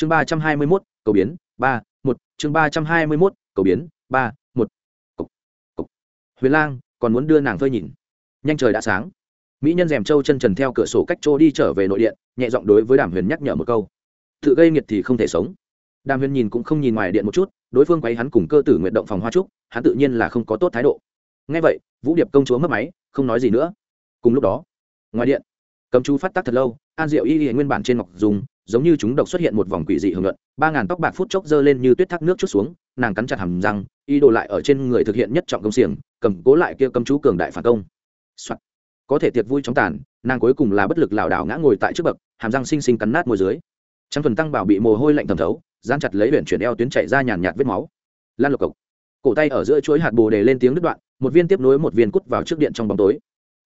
chương ba trăm hai mươi mốt, cầu biến, ba, một. Chương ba trăm hai mươi mốt, cầu biến, ba, một. Huyền lang còn muốn đưa nàng phơi nhìn. Nhanh trời đã sáng. Mỹ nhân rèm trâu chân trần theo cửa sổ cách trô đi trở về nội điện, nhẹ giọng đối với đàm huyền nhắc nhở một câu. Tự gây nghiệt thì không thể sống. Đàm huyền nhìn cũng không nhìn ngoài điện một chút, đối phương quay hắn cùng cơ tử nguyện động phòng hoa trúc, hắn tự nhiên là không có tốt thái độ. Ngay vậy, vũ điệp công chúa mất máy, không nói gì nữa. Cùng lúc đó, ngoài điện, cầm chú phát tác thật lâu, an diệu y y nguyên bản trên ngọc dùng giống như chúng độc xuất hiện một vòng quỷ dị hưởng luận, ba ngàn tóc bạc phút chốc giơ lên như tuyết thác nước chút xuống, nàng cắn chặt hầm răng y đồ lại ở trên người thực hiện nhất trọng công xiềng, cầm cố lại kia cầm chú cường đại phản công、Soạn. có thể tiệc vui chóng tàn, nàng cuối cùng là bất lực lảo đảo ngã ngồi tại trước bậc, hàm răng xinh xinh cắn nát môi dưới. Trăng thuần tăng bảo bị mồ hôi lạnh thẩm thấu gian chặt lấy huyện chuyển eo tuyến chạy ra nhàn nhạt vết máu. Lan lục cộc. Cổ tay ở giữa chuỗi hạt bồ đề lên tiếng đứt đoạn, một viên tiếp nối một viên cút vào trước điện trong bóng tối.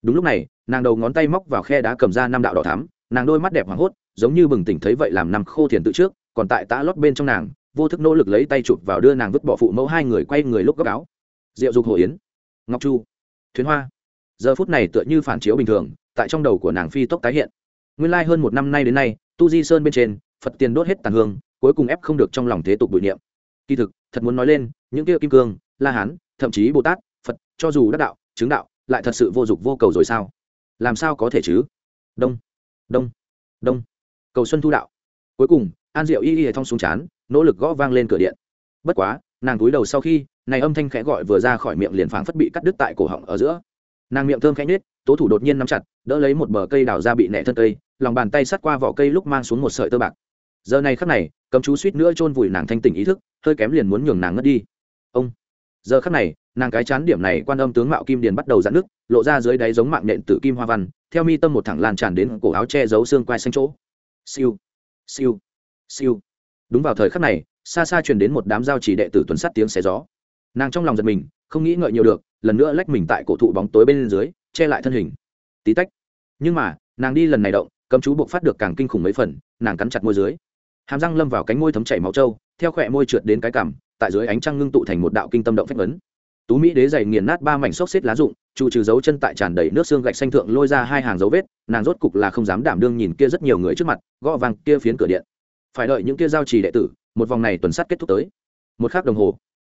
Đúng lúc này, nàng đầu ngón tay móc vào khe đá cầm ra năm đạo đỏ thắm nàng đôi mắt đẹp hoảng hốt, giống như bừng tỉnh thấy vậy làm nằm khô thiền tự trước, còn tại tã lót bên trong nàng, vô thức nỗ lực lấy tay chụp vào đưa nàng vứt bỏ phụ mẫu hai người quay người lúc gấp áo. Diệu dục hồ yến, ngọc chu thuyến hoa. Giờ phút này tựa như phản chiếu bình thường, tại trong đầu của nàng phi tốc tái hiện. Nguyên lai hơn một năm nay đến nay, tu di sơn bên trên, phật tiền đốt hết tàn hương, cuối cùng ép không được trong lòng thế tục bụi niệm. Kỳ thực, thật muốn nói lên, những kia kim cương, la hán, thậm chí bồ tát, phật, cho dù đắc đạo, chứng đạo, lại thật sự vô dụng vô cầu rồi sao? Làm sao có thể chứ? Đông đông. Đông. Cầu xuân thu đạo. Cuối cùng, an diệu y y thong xuống chán, nỗ lực gõ vang lên cửa điện. Bất quá, nàng túi đầu sau khi, này âm thanh khẽ gọi vừa ra khỏi miệng liền phảng phất bị cắt đứt tại cổ họng ở giữa. Nàng miệng thơm khẽ nhếch, tố thủ đột nhiên nắm chặt, đỡ lấy một bờ cây đào ra bị nẹ thân cây, lòng bàn tay sắt qua vỏ cây lúc mang xuống một sợi tơ bạc. Giờ này khắc này, cấm chú suýt nữa chôn vùi nàng thanh tỉnh ý thức, hơi kém liền muốn nhường nàng ngất đi. Ông. Giờ khắc này, nàng cái chán điểm này quan âm tướng mạo kim điền bắt đầu giãn nước lộ ra dưới đáy giống mạng nện tử kim hoa văn, theo mi tâm một thẳng lan tràn đến cổ áo che giấu xương quai xanh chỗ. Siêu siêu siêu. Đúng vào thời khắc này, xa xa truyền đến một đám giao chỉ đệ tử tuần sắt tiếng xé gió. Nàng trong lòng giật mình, không nghĩ ngợi nhiều được, lần nữa lách mình tại cổ thụ bóng tối bên dưới, che lại thân hình. Tí tách. Nhưng mà, nàng đi lần này động, cấm chú buộc phát được càng kinh khủng mấy phần, nàng cắn chặt môi dưới. Hàm răng lâm vào cánh môi thấm chảy máu trâu, theo khỏe môi trượt đến cái cằm, tại dưới ánh trăng ngưng tụ thành một đạo kinh tâm động phách vấn tú mỹ đế dày nghiền nát ba mảnh xốc xếp lá rụng trụ trừ dấu chân tại tràn đầy nước xương gạch xanh thượng lôi ra hai hàng dấu vết, nàng rốt cục là không dám đảm đương nhìn kia rất nhiều người trước mặt, gõ vàng kia phiến cửa điện. Phải đợi những kia giao trì đệ tử, một vòng này tuần sắt kết thúc tới. Một khắc đồng hồ,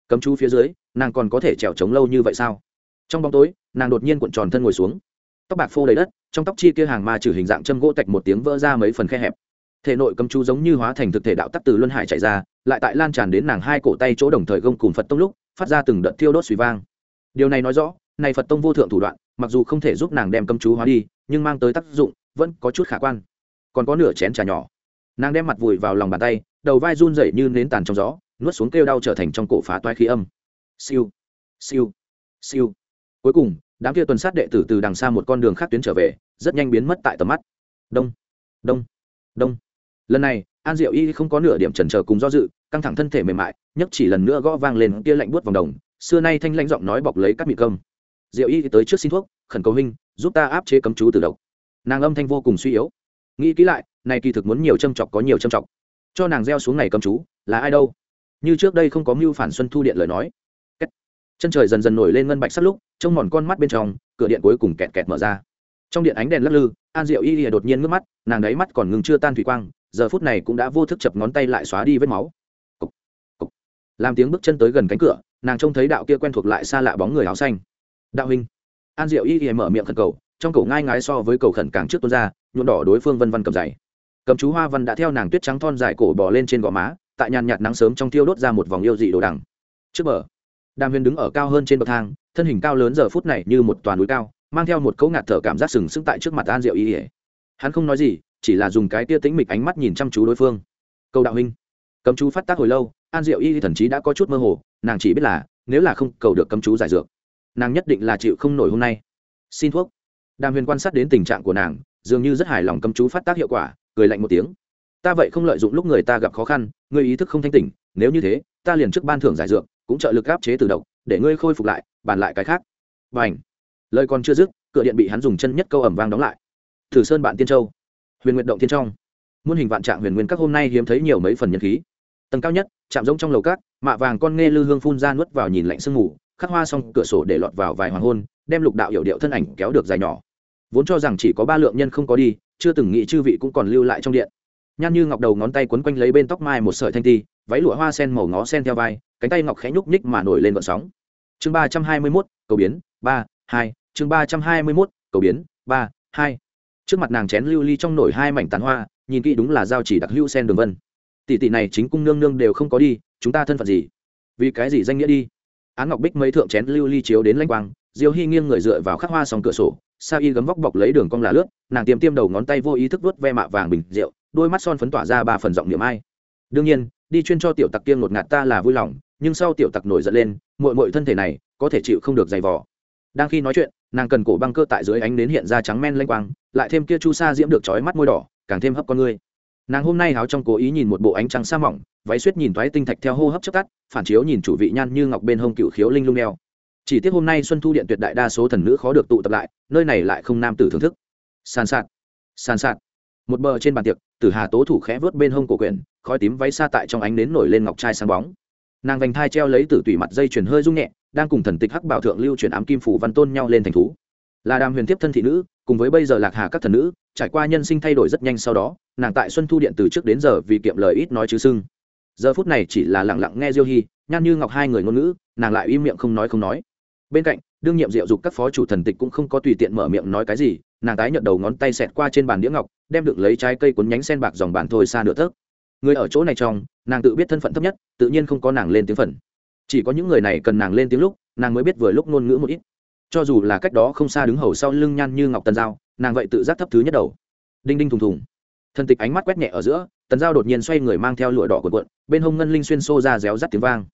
cấm chú phía dưới, nàng còn có thể trèo trống lâu như vậy sao? Trong bóng tối, nàng đột nhiên cuộn tròn thân ngồi xuống. Tóc bạc phô đầy đất, trong tóc chi kia hàng ma trừ hình dạng châm gỗ tạch một tiếng vỡ ra mấy phần khe hẹp. Thể nội cấm chú giống như hóa thành thực thể đạo tắc từ luân hải chạy ra, lại tại lan tràn đến nàng hai cổ tay chỗ đồng thời gông cùng phật tông lúc phát ra từng đợt thiêu đốt suy vang. Điều này nói rõ, này phật tông vô thượng thủ đoạn, mặc dù không thể giúp nàng đem cấm chú hóa đi, nhưng mang tới tác dụng, vẫn có chút khả quan. Còn có nửa chén trà nhỏ. Nàng đem mặt vùi vào lòng bàn tay, đầu vai run rẩy như nến tàn trong gió, nuốt xuống kêu đau trở thành trong cổ phá toai khí âm. Siêu siêu siêu. Cuối cùng, đám kia tuần sát đệ tử từ đằng xa một con đường khác tuyến trở về, rất nhanh biến mất tại tầm mắt. Đông đông đông. Lần này, an diệu y không có nửa điểm trần trờ cùng do dự căng thẳng thân thể mềm mại, nhấc chỉ lần nữa gõ vang lên kia lạnh buốt vòng đồng, xưa nay thanh lãnh giọng nói bọc lấy các mị công diệu y tới trước xin thuốc, khẩn cầu huynh, giúp ta áp chế cấm chú từ độc. Nàng âm thanh vô cùng suy yếu. Nghĩ kỹ lại, này kỳ thực muốn nhiều châm chọc có nhiều châm chọc. Cho nàng gieo xuống này cấm chú, là ai đâu? Như trước đây không có mưu phản xuân thu điện lời nói. Kết. chân trời dần dần nổi lên ngân bạch sắt lúc, trông mòn con mắt bên trong, cửa điện cuối cùng kẹt kẹt mở ra. Trong điện ánh đèn lắc lư, an diệu y đột nhiên ngước mắt, nàng đáy mắt còn ngừng chưa tan thủy quang, giờ phút này cũng đã vô thức chập ngón tay lại xóa đi vết máu làm tiếng bước chân tới gần cánh cửa, nàng trông thấy đạo kia quen thuộc lại xa lạ bóng người áo xanh. Đạo huynh. An diệu y y mở miệng khẩn cầu, trong cổ ngai ngái so với cầu khẩn càng trước tuôn ra nhuộn đỏ đối phương vân vân cầm dày cầm chú hoa văn đã theo nàng tuyết trắng thon dài cổ bò lên trên gò má, tại nhàn nhạt nắng sớm trong tiêu đốt ra một vòng yêu dị đồ đằng. Trước bờ, đàm huyền đứng ở cao hơn trên bậc thang, thân hình cao lớn giờ phút này như một toàn núi cao, mang theo một cấu ngạt thở cảm giác sừng sững tại trước mặt an diệu y hắn không nói gì, chỉ là dùng cái tia tĩnh mịch ánh mắt nhìn chăm chú đối phương. Câu đạo huynh cấm chú phát tác hồi lâu, an diệu y thần chí đã có chút mơ hồ, nàng chỉ biết là, nếu là không cầu được cấm chú giải dược, nàng nhất định là chịu không nổi hôm nay. Xin thuốc. Đàm huyền quan sát đến tình trạng của nàng, dường như rất hài lòng cấm chú phát tác hiệu quả, cười lạnh một tiếng. Ta vậy không lợi dụng lúc người ta gặp khó khăn, ngươi ý thức không thanh tỉnh, nếu như thế, ta liền trước ban thưởng giải dược, cũng trợ lực áp chế từ độc, để ngươi khôi phục lại, bàn lại cái khác. Và ảnh lời còn chưa dứt, cửa điện bị hắn dùng chân nhất câu ẩm vang đóng lại. Thử sơn bạn tiên châu. Huyền nguyện động tiên trong. Muôn hình vạn trạng huyền nguyên các hôm nay hiếm thấy nhiều mấy phần nhân khí tầng cao nhất, chạm giống trong lầu cát, mạ vàng con nghe lư hương phun ra nuốt vào nhìn lạnh sương ngủ khắc hoa xong cửa sổ để lọt vào vài hoàng hôn, đem lục đạo hiệu điệu thân ảnh kéo được dài nhỏ. Vốn cho rằng chỉ có ba lượng nhân không có đi, chưa từng nghĩ chư vị cũng còn lưu lại trong điện. Nhan như ngọc đầu ngón tay quấn quanh lấy bên tóc mai một sợi thanh ti, váy lụa hoa sen màu ngó sen theo vai, cánh tay ngọc khẽ nhúc nhích mà nổi lên vận sóng. Chương ba trăm hai mươi mốt, cầu biến, ba, hai. Chương ba trăm hai mươi mốt, cầu biến, ba, hai. Trước mặt nàng chén lưu ly trong nổi hai mảnh tàn hoa, nhìn kỹ đúng là giao chỉ đặc hữu sen đường vân tỷ tỷ này chính cung nương nương đều không có đi, chúng ta thân phận gì? Vì cái gì danh nghĩa đi? Án ngọc bích mấy thượng chén lưu ly chiếu đến lanh quang, diêu hy nghiêng người dựa vào khắc hoa sòng cửa sổ, sa y gấm vóc bọc lấy đường cong là lướt, nàng tiêm tiêm đầu ngón tay vô ý thức vớt ve mạ vàng bình rượu, đôi mắt son phấn tỏa ra ba phần giọng niệm ai. Đương nhiên, đi chuyên cho tiểu tặc kiêng ngột ngạt ta là vui lòng, nhưng sau tiểu tặc nổi giận lên mội mội thân thể này, có thể chịu không được dày vò. Đang khi nói chuyện, nàng cần cổ băng cơ tại dưới ánh đến hiện ra trắng men lanh quang, lại thêm kia chu sa diễm được trói mắt môi đỏ, càng thêm hấp con người nàng hôm nay háo trong cố ý nhìn một bộ ánh trăng sa mỏng, váy suýt nhìn thoái tinh thạch theo hô hấp chất tắt, phản chiếu nhìn chủ vị nhan như ngọc bên hông cựu khiếu linh lung đeo. Chỉ tiếc hôm nay xuân thu điện tuyệt đại đa số thần nữ khó được tụ tập lại, nơi này lại không nam tử thưởng thức. Sàn sạt sàn sạt. Một bờ trên bàn tiệc, tử hà tố thủ khẽ vớt bên hông cổ quyển, khói tím váy xa tại trong ánh nến nổi lên ngọc trai sáng bóng. Nàng vành thai treo lấy tử tủy mặt dây chuyền hơi rung nhẹ, đang cùng thần tịch hắc bảo thượng lưu chuyển ám kim phủ văn tôn nhau lên thành thú. Là đàm huyền tiếp thân thị nữ, cùng với bây giờ lạc hà các thần nữ trải qua nhân sinh thay đổi rất nhanh sau đó, nàng tại xuân thu điện từ trước đến giờ vì kiệm lời ít nói chứ sưng. Giờ phút này chỉ là lẳng lặng nghe diêu hy nhan như ngọc hai người ngôn ngữ, nàng lại im miệng không nói không nói. Bên cạnh, đương nhiệm diệu dục các phó chủ thần tịch cũng không có tùy tiện mở miệng nói cái gì, nàng tái nhận đầu ngón tay xẹt qua trên bàn đĩa ngọc, đem được lấy trái cây cuốn nhánh sen bạc dòng bàn thôi xa nửa thớt người ở chỗ này trong, nàng tự biết thân phận thấp nhất, tự nhiên không có nàng lên tiếng phần. Chỉ có những người này cần nàng lên tiếng lúc, nàng mới biết vừa lúc ngôn ngữ một ít. Cho dù là cách đó không xa đứng hầu sau lưng nhan như ngọc tần giao nàng vậy tự giác thấp thứ nhất đầu. Đinh đinh thùng thùng. Thần tịch ánh mắt quét nhẹ ở giữa, tần giao đột nhiên xoay người mang theo lụa đỏ cuộn cuộn, bên hông ngân linh xuyên xô ra réo rắt tiếng vang.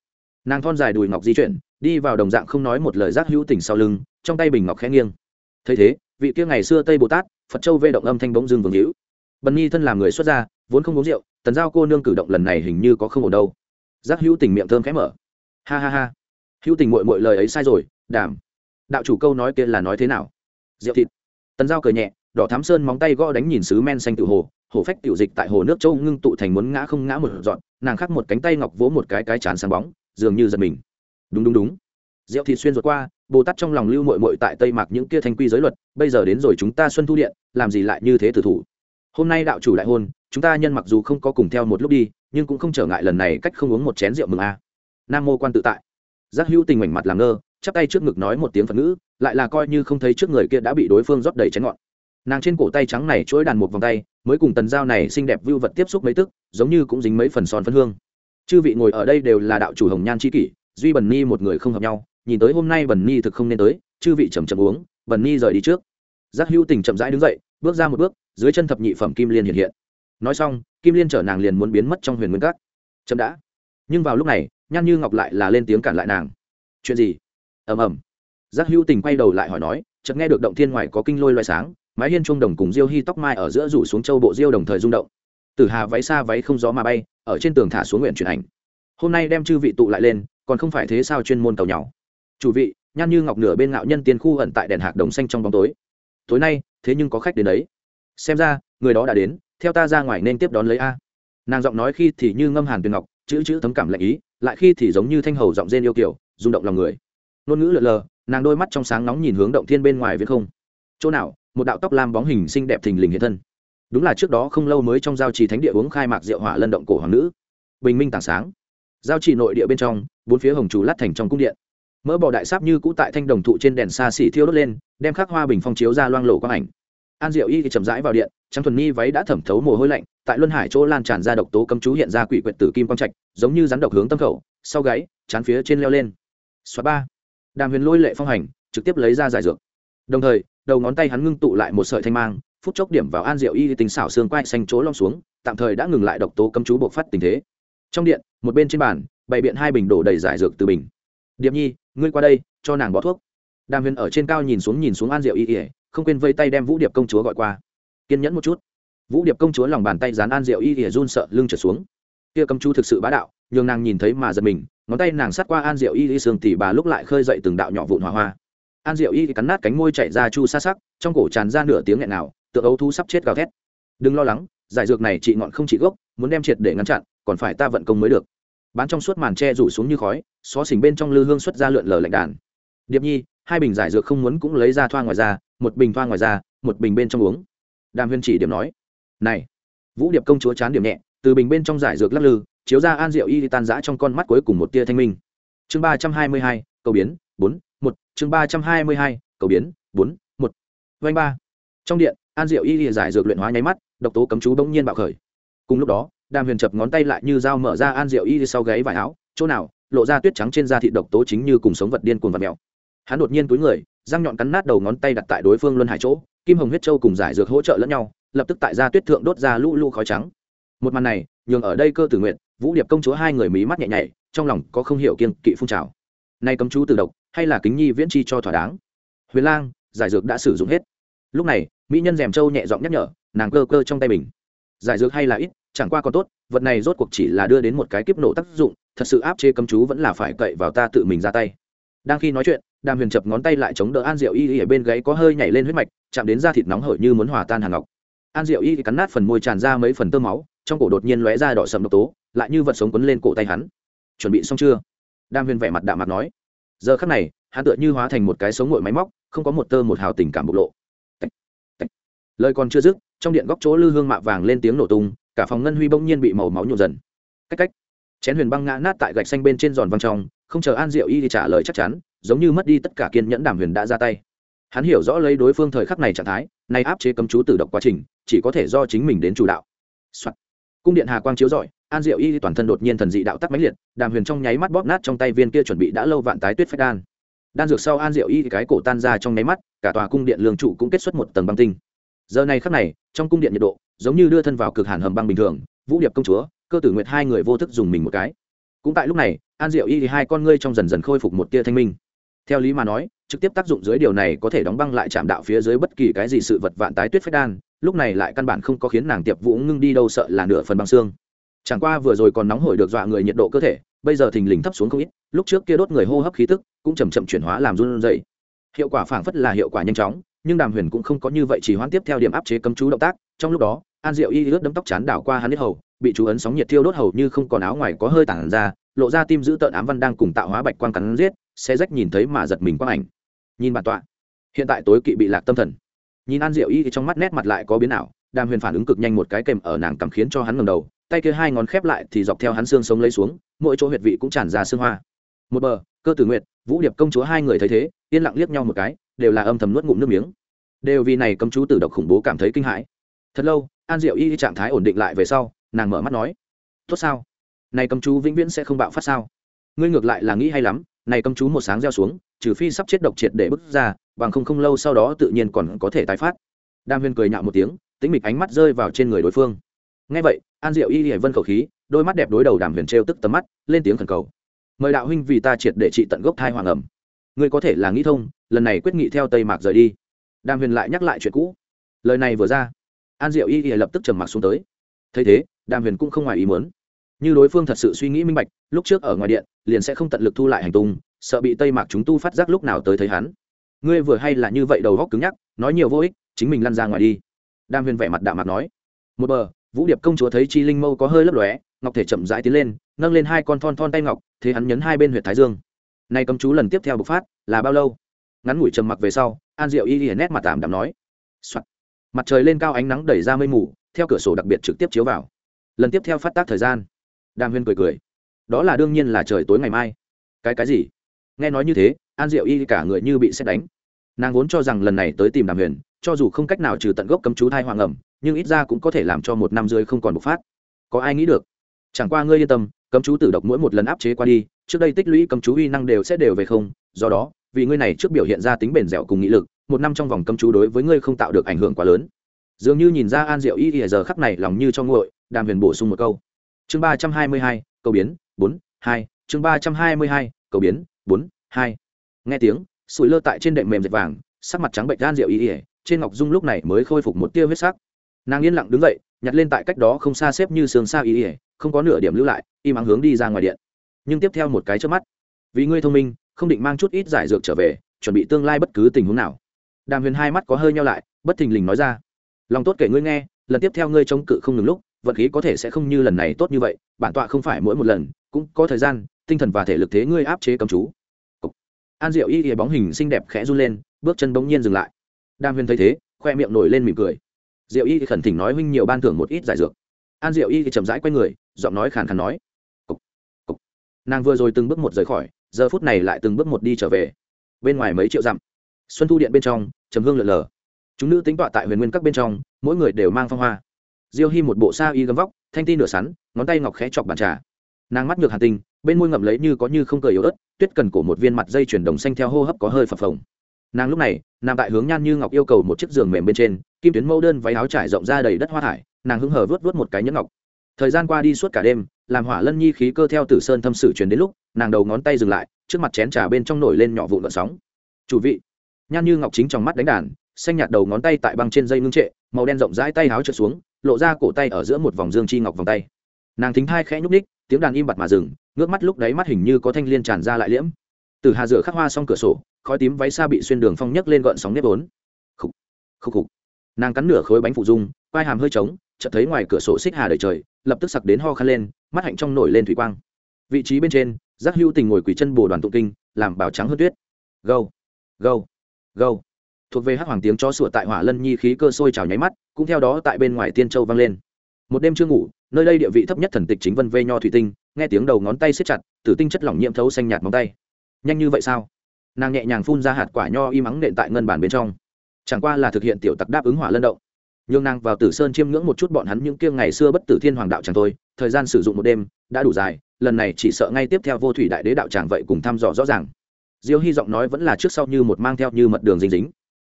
Nàng thon dài đùi ngọc di chuyển, đi vào đồng dạng không nói một lời giác hữu tỉnh sau lưng, trong tay bình ngọc khẽ nghiêng. Thấy thế, vị kia ngày xưa tây bồ tát, phật châu vê động âm thanh bỗng dưng vương hữu. Bần nhi thân làm người xuất gia, vốn không uống rượu, tần giao cô nương cử động lần này hình như có không ổn đâu. Giác hữu tình miệng thơm khẽ mở. Ha ha ha. Hữu tình mội mội lời ấy sai rồi, đảm. Đạo chủ câu nói kia là nói thế nào? Rượu thịt tần giao cười nhẹ, đỏ thám sơn móng tay gõ đánh nhìn sứ men xanh tự hồ, hổ phách tiểu dịch tại hồ nước châu ngưng tụ thành muốn ngã không ngã một dọn, nàng khắc một cánh tay ngọc vỗ một cái cái chán sáng bóng, dường như giật mình. Đúng đúng đúng. Rượu thịt xuyên ruột qua, bồ tát trong lòng lưu mội mội tại tây mạc những kia thanh quy giới luật, bây giờ đến rồi chúng ta xuân thu điện, làm gì lại như thế tử thủ? Hôm nay đạo chủ đại hôn, chúng ta nhân mặc dù không có cùng theo một lúc đi, nhưng cũng không trở ngại lần này cách không uống một chén rượu mừng a. Nam mô quan tự tại. Giác hữu tình mảnh mặt làm ngơ chắp tay trước ngực nói một tiếng phật ngữ, lại là coi như không thấy trước người kia đã bị đối phương rót đầy chén ngọn. Nàng trên cổ tay trắng này chuỗi đàn một vòng tay, mới cùng tần dao này xinh đẹp vưu vật tiếp xúc mấy tức, giống như cũng dính mấy phần son phân hương. Chư vị ngồi ở đây đều là đạo chủ hồng nhan c kỷ, duy bần ni một người không hợp nhau, nhìn tới hôm nay bần ni thực không nên tới, chư vị chầm chầm uống, bần ni rời đi trước. Giác hữu tình chậm rãi đứng dậy, bước ra một bước, dưới chân thập nhị phẩm kim liên hiện hiện. Nói xong, kim liên chở nàng liền muốn biến mất trong huyền nguyên cát chậm đã. Nhưng vào lúc này, nhan như ngọc lại là lên tiếng cản lại nàng. Chuyện gì? Ầm ầm. Giác hữu tình quay đầu lại hỏi nói, chợt nghe được động thiên ngoài có kinh lôi loài sáng, mái hiên trung đồng cùng diêu hy tóc mai ở giữa rủ xuống châu bộ diêu đồng thời rung động. Tử hà váy xa váy không gió mà bay, ở trên tường thả xuống nguyện truyền ảnh. Hôm nay đem chư vị tụ lại lên, còn không phải thế sao chuyên môn tàu nhau chủ vị, nhan như ngọc nửa bên ngạo nhân tiên khu ẩn tại đèn hạc đồng xanh trong bóng tối. Tối nay, thế nhưng có khách đến đấy. Xem ra, người đó đã đến, theo ta ra ngoài nên tiếp đón lấy a. Nàng giọng nói khi thì như ngâm hàn tuyền ngọc, chữ chữ thấm cảm lạnh ý, lại khi thì giống như thanh hầu giọng rên yêu kiểu rung động lòng người ngôn ngữ lượn lờ, nàng đôi mắt trong sáng nóng nhìn hướng động thiên bên ngoài viết không. Chỗ nào, một đạo tóc lam bóng hình xinh đẹp thình lình hiện thân. Đúng là trước đó không lâu mới trong giao trì thánh địa uống khai mạc rượu hỏa lân động cổ hoàng nữ. Bình minh tảng sáng. Giao trì nội địa bên trong, bốn phía hồng trù lát thành trong cung điện. Mỡ bò đại sáp như cũ tại thanh đồng thụ trên đèn xa xỉ thiêu đốt lên, đem khắc hoa bình phong chiếu ra loang lộ quang ảnh. An diệu y thì chậm rãi vào điện, trắng thuần ni váy đã thẩm thấu mồ hôi lạnh, tại luân hải chỗ lan tràn ra độc tố cấm chú hiện ra quỷ quyệt tử kim quang trạch, giống như rắn độc hướng tâm khẩu, sau gáy, chán phía trên leo lên. Xóa ba đàm huyền lôi lệ phong hành trực tiếp lấy ra giải dược. Đồng thời, đầu ngón tay hắn ngưng tụ lại một sợi thanh mang, phút chốc điểm vào an diệu y tình xảo xương quai xanh chỗ lom xuống, tạm thời đã ngừng lại độc tố cấm chú buộc phát tình thế. Trong điện, một bên trên bàn, bày biện hai bình đổ đầy giải dược từ bình. Điệp nhi, ngươi qua đây, cho nàng bỏ thuốc. Đàm huyền ở trên cao nhìn xuống nhìn xuống an diệu y ỉa không quên vây tay đem vũ điệp công chúa gọi qua. Kiên nhẫn một chút. Vũ điệp công chúa lòng bàn tay dán an diệu y ỉa run sợ lưng trở xuống kia cầm chú thực sự bá đạo, nhường nàng nhìn thấy mà giật mình, ngón tay nàng sát qua an diệu y y sương tỉ bà lúc lại khơi dậy từng đạo nhỏ vụn hỏa hoa. An diệu y cắn nát cánh môi chạy ra chu xa sắc, trong cổ tràn ra nửa tiếng nghẹn nào tựa ấu thu sắp chết gào thét. Đừng lo lắng, giải dược này trị ngọn không trị gốc, muốn đem triệt để ngăn chặn, còn phải ta vận công mới được. Bán trong suốt màn tre rủ xuống như khói, xó xỉnh bên trong lư hương xuất ra lượn lờ lạnh đàn. Điệp nhi, hai bình giải dược không muốn cũng lấy ra thoa ngoài ra, một bình thoa ngoài ra, một bình bên trong uống. Đàm huyên chỉ điểm nói, này, vũ điệp công chúa chán điểm nhẹ từ bình bên trong giải dược lắc lư, chiếu ra an diệu y tan giã trong con mắt cuối cùng một tia thanh minh. Chương ba trăm hai mươi hai, cầu biến, bốn, một. Chương ba trăm hai mươi hai, cầu biến, bốn, một. Vanh ba. Trong điện, an diệu y giải dược luyện hóa nháy mắt, độc tố cấm chú bỗng nhiên bạo khởi. Cùng lúc đó, đàm huyền chập ngón tay lại như dao mở ra an diệu y sau gáy vải áo, chỗ nào, lộ ra tuyết trắng trên da thịt độc tố chính như cùng sống vật điên cuồng vật mèo. Hắn đột nhiên túi người, răng nhọn cắn nát đầu ngón tay đặt tại đối phương luân hải chỗ, kim hồng huyết châu cùng giải dược hỗ trợ lẫn nhau, lập tức tại da tuyết thượng đốt ra lũ lũ khói trắng một màn này, nhường ở đây cơ tử nguyện vũ điệp công chúa hai người mí mắt nhẹ nhảy, trong lòng có không hiểu kiên kỵ phun trào. Nay cấm chú từ độc, hay là kính nhi viễn chi cho thỏa đáng? Huyền lang, giải dược đã sử dụng hết. Lúc này, mỹ nhân rèm châu nhẹ giọng nhắc nhở, nàng cơ cơ trong tay mình. Giải dược hay là ít, chẳng qua còn tốt, vật này rốt cuộc chỉ là đưa đến một cái kiếp nổ tác dụng, thật sự áp chế cấm chú vẫn là phải cậy vào ta tự mình ra tay. Đang khi nói chuyện, đàm huyền chập ngón tay lại chống đỡ an diệu y y ở bên gáy có hơi nhảy lên huyết mạch, chạm đến da thịt nóng hởi như muốn hòa tan hàng ngọc. An diệu y cắn nát phần môi tràn ra mấy phần tơ máu trong cổ đột nhiên lóe ra đỏ sầm độc tố lại như vật sống quấn lên cổ tay hắn. Chuẩn bị xong chưa? Đàm huyền vẻ mặt đạm mặt nói. Giờ khắc này hắn tựa như hóa thành một cái sống ngội máy móc không có một tơ một hào tình cảm bộc lộ. Tạch, tạch. lời còn chưa dứt trong điện góc chỗ lư hương mạ vàng lên tiếng nổ tung cả phòng ngân huy bỗng nhiên bị màu máu nhộn dần. Cách cách. Chén huyền băng ngã nát tại gạch xanh bên trên giòn văng trong không chờ an diệu y thì trả lời chắc chắn giống như mất đi tất cả kiên nhẫn đàm huyền đã ra tay. Hắn hiểu rõ lấy đối phương thời khắc này trạng thái nay áp chế cấm chú tự động quá trình chỉ có thể do chính mình đến chủ đạo、Soạn cung điện hà quang chiếu rọi, an diệu y toàn thân đột nhiên thần dị đạo tắc mãnh liệt, đàm huyền trong nháy mắt bóp nát trong tay viên kia chuẩn bị đã lâu vạn tái tuyết phách đan. Đan dược sau an diệu y cái cổ tan ra trong nháy mắt, cả tòa cung điện lương trụ cũng kết xuất một tầng băng tinh. Giờ này khắc này, trong cung điện nhiệt độ giống như đưa thân vào cực hàn hầm băng bình thường, vũ điệp công chúa, cơ tử nguyệt hai người vô thức dùng mình một cái. Cũng tại lúc này, an diệu y thì hai con ngươi trong dần dần khôi phục một tia thanh minh. Theo lý mà nói trực tiếp tác dụng dưới điều này có thể đóng băng lại chạm đạo phía dưới bất kỳ cái gì sự vật vạn tái tuyết phách đan, lúc này lại căn bản không có khiến nàng tiệp vũ ngưng đi đâu sợ là nửa phần băng xương. Chẳng qua vừa rồi còn nóng hổi được dọa người nhiệt độ cơ thể, bây giờ thình lình thấp xuống không ít, lúc trước kia đốt người hô hấp khí tức cũng chầm chậm chuyển hóa làm run dày hiệu quả phảng phất là hiệu quả nhanh chóng, nhưng đàm huyền cũng không có như vậy chỉ hoãn tiếp theo điểm áp chế cấm chú động tác, trong lúc đó, an diệu y ướt đấm tóc chán đảo qua hắn hết hầu, bị chú ấn sóng nhiệt thiêu đốt hầu như không còn áo ngoài có hơi tản ra, lộ ra tim giữ tợn ám văn đang cùng tạo hóa bạch quang cắn giết xe rách nhìn thấy mà giật mình quang ảnh nhìn bản tọa. Hiện tại tối kỵ bị lạc tâm thần. Nhìn an diệu y thì trong mắt nét mặt lại có biến ảo, đàm huyền phản ứng cực nhanh một cái kèm ở nàng cầm khiến cho hắn ngầm đầu, tay kia hai ngón khép lại thì dọc theo hắn xương sống lấy xuống, mỗi chỗ huyệt vị cũng tràn ra xương hoa. Một bờ, cơ tử nguyệt, vũ điệp công chúa hai người thấy thế, yên lặng liếc nhau một cái, đều là âm thầm nuốt ngụm nước miếng. Đều vì này công chú tử độc khủng bố cảm thấy kinh hãi. Thật lâu, an diệu y trạng thái ổn định lại về sau, nàng mở mắt nói, tốt sao? Này công chú vĩnh viễn sẽ không bạo phát sao? Ngươi ngược lại là nghĩ hay lắm này cấm chú một sáng gieo xuống, trừ phi sắp chết độc triệt để bước ra, bằng không không lâu sau đó tự nhiên còn có thể tái phát. Đam huyên cười nhạo một tiếng tính mịch ánh mắt rơi vào trên người đối phương. Ngay vậy, an diệu y hề vân khẩu khí, đôi mắt đẹp đối đầu đàm huyền trêu tức tầm mắt, lên tiếng khẩn cầu. Mời đạo huynh vì ta triệt để trị tận gốc thai hoàng ẩm. Ngươi có thể là nghĩ thông, lần này quyết nghị theo tây mạc rời đi. Đàm huyền lại nhắc lại chuyện cũ. Lời này vừa ra, an diệu y hề lập tức trầm mặc xuống tới. Thấy thế, đàm huyền cũng không ngoài ý muốn như đối phương thật sự suy nghĩ minh bạch, lúc trước ở ngoài điện, liền sẽ không tận lực thu lại hành tung, sợ bị tây mạc chúng tu phát giác lúc nào tới thấy hắn. Ngươi vừa hay là như vậy đầu góc cứng nhắc, nói nhiều vô ích, chính mình lăn ra ngoài đi. Đam huyền vẻ mặt đạm mặt nói. Một bờ, vũ điệp công chúa thấy chi linh mâu có hơi lấp lóe, ngọc thể chậm rãi tiến lên, nâng lên hai con thon thon tay ngọc, thế hắn nhấn hai bên huyện thái dương. Nay cấm chú lần tiếp theo bộc phát, là bao lâu? Ngắn ngủi trầm mặc về sau, an diệu y liền nét mặt tạm đạm nói、Soạn. mặt trời lên cao ánh nắng đẩy ra mây mù, theo cửa sổ đặc biệt trực tiếp chiếu vào. Lần tiếp theo phát tác thời gian đàm huyên cười cười. Đó là đương nhiên là trời tối ngày mai. Cái cái gì? Nghe nói như thế, an diệu y cả người như bị xét đánh. Nàng vốn cho rằng lần này tới tìm đàm huyền, cho dù không cách nào trừ tận gốc cấm chú thai hoàng ẩm, nhưng ít ra cũng có thể làm cho một năm rưỡi không còn bộc phát. Có ai nghĩ được? Chẳng qua ngươi yên tâm, cấm chú tử độc mỗi một lần áp chế qua đi, trước đây tích lũy cấm chú uy năng đều sẽ đều về không, do đó, vì ngươi này trước biểu hiện ra tính bền dẻo cùng nghị lực, một năm trong vòng cấm chú đối với ngươi không tạo được ảnh hưởng quá lớn. Dường như nhìn ra an diệu y giờ khắc này lòng như cho nguội, đàm huyền bổ sung một câu chương ba trăm hai mươi hai câu biến, bốn, hai, chương ba trăm hai mươi hai câu biến, bốn, hai. Nghe tiếng, sủi lơ tại trên đệm mềm dệt vàng, sắc mặt trắng bệnh gan rượu ý ỉa trên ngọc dung lúc này mới khôi phục một tia huyết sắc. Nàng yên lặng đứng dậy, nhặt lên tại cách đó không xa xếp như sườn xa ý ỉa không có nửa điểm lưu lại, im ắng hướng đi ra ngoài điện. Nhưng tiếp theo một cái trước mắt, vì ngươi thông minh, không định mang chút ít giải dược trở về, chuẩn bị tương lai bất cứ tình huống nào. Đàm huyền hai mắt có hơi nhau lại, bất thình lình nói ra, lòng tốt kể ngươi nghe, lần tiếp theo ngươi chống cự không ngừng lúc vận khí có thể sẽ không như lần này tốt như vậy bản tọa không phải mỗi một lần cũng có thời gian tinh thần và thể lực thế ngươi áp chế cầm chú. An diệu y ỉa bóng hình xinh đẹp khẽ run lên bước chân bỗng nhiên dừng lại. Đam huyền thấy thế khoe miệng nổi lên mỉm cười. Diệu y khẩn thỉnh nói huynh nhiều ban thưởng một ít giải dược. An diệu y thì chậm rãi q u a y người giọng nói khàn khàn nói. Cục, cục. nàng vừa rồi từng bước một rời khỏi giờ phút này lại từng bước một đi trở về. Bên ngoài mấy triệu dặm. Xuân thu điện bên trong trầm hương lượn lờ. Chúng nữ tính tọa tại huyền nguyên các bên trong mỗi người đều mang phong hoa diêu hy một bộ sa y gấm vóc, thanh ti nửa sắn, ngón tay ngọc khẽ chọc bàn trà. Nàng mắt ngược hàn tinh, bên môi ngậm lấy như có như không cười yếu ớt, tuyết cần cổ một viên mặt dây chuyển đồng xanh theo hô hấp có hơi phập phồng. Nàng lúc này, nằm tại hướng nhan như ngọc yêu cầu một chiếc giường mềm bên trên, kim tuyến mẫu đơn váy áo trải rộng ra đầy đất hoa thải, nàng hứng hờ vớt vớt một cái nhẫn ngọc. Thời gian qua đi suốt cả đêm, làm hỏa lân nhi khí cơ theo tử sơn thâm sử truyền đến lúc, nàng đầu ngón tay dừng lại, trước mặt chén trà bên trong nổi lên nhỏ vụn vận sóng. Chủ vị. Nhan như ngọc chính trong mắt đánh đàn, xanh nhạt đầu ngón tay tại băng trên dây ngưng trệ, màu đen rộng rãi tay áo trượt xuống lộ ra cổ tay ở giữa một vòng dương chi ngọc vòng tay. Nàng thính thai khẽ nhúc ních tiếng đàn im bặt mà dừng, ngước mắt lúc đáy mắt hình như có thanh liên tràn ra lại liễm. Từ hà rửa khắc hoa xong cửa sổ, khói tím váy xa bị xuyên đường phong nhấc lên gợn sóng nếp ốn khúc khúc khúc nàng cắn nửa khối bánh phụ dung, quai hàm hơi trống, chợt thấy ngoài cửa sổ xích hà đầy trời, lập tức sặc đến ho khăn lên, mắt hạnh trong nổi lên thủy quang. Vị trí bên trên, giác hữu tình ngồi quỳ chân bồ đoàn tụng kinh, làm bảo trắng hơn tuyết. Gâu gâu gâu thuộc về hắc hoàng tiếng chó sủa tại hỏa lân nhi khí cơ sôi trào nháy mắt, cũng theo đó tại bên ngoài tiên châu vang lên. Một đêm chưa ngủ, nơi đây địa vị thấp nhất thần tịch chính vân vê nho thủy tinh, nghe tiếng đầu ngón tay siết chặt, tử tinh chất lỏng nhiễm thấu xanh nhạt móng tay. Nhanh như vậy sao? Nàng nhẹ nhàng phun ra hạt quả nho im ắng nện tại ngân bản bên trong. Chẳng qua là thực hiện tiểu tặc đáp ứng hỏa lân động. Nhường nàng vào tử sơn chiêm ngưỡng một chút bọn hắn những kiêng ngày xưa bất tử thiên hoàng đạo chẳng thôi, thời gian sử dụng một đêm, đã đủ dài, lần này chỉ sợ ngay tiếp theo vô thủy đại đế đạo tràng vậy cùng thăm dò rõ ràng. Diêu hy giọng nói vẫn là trước sau như một mang theo như mật đường dính dính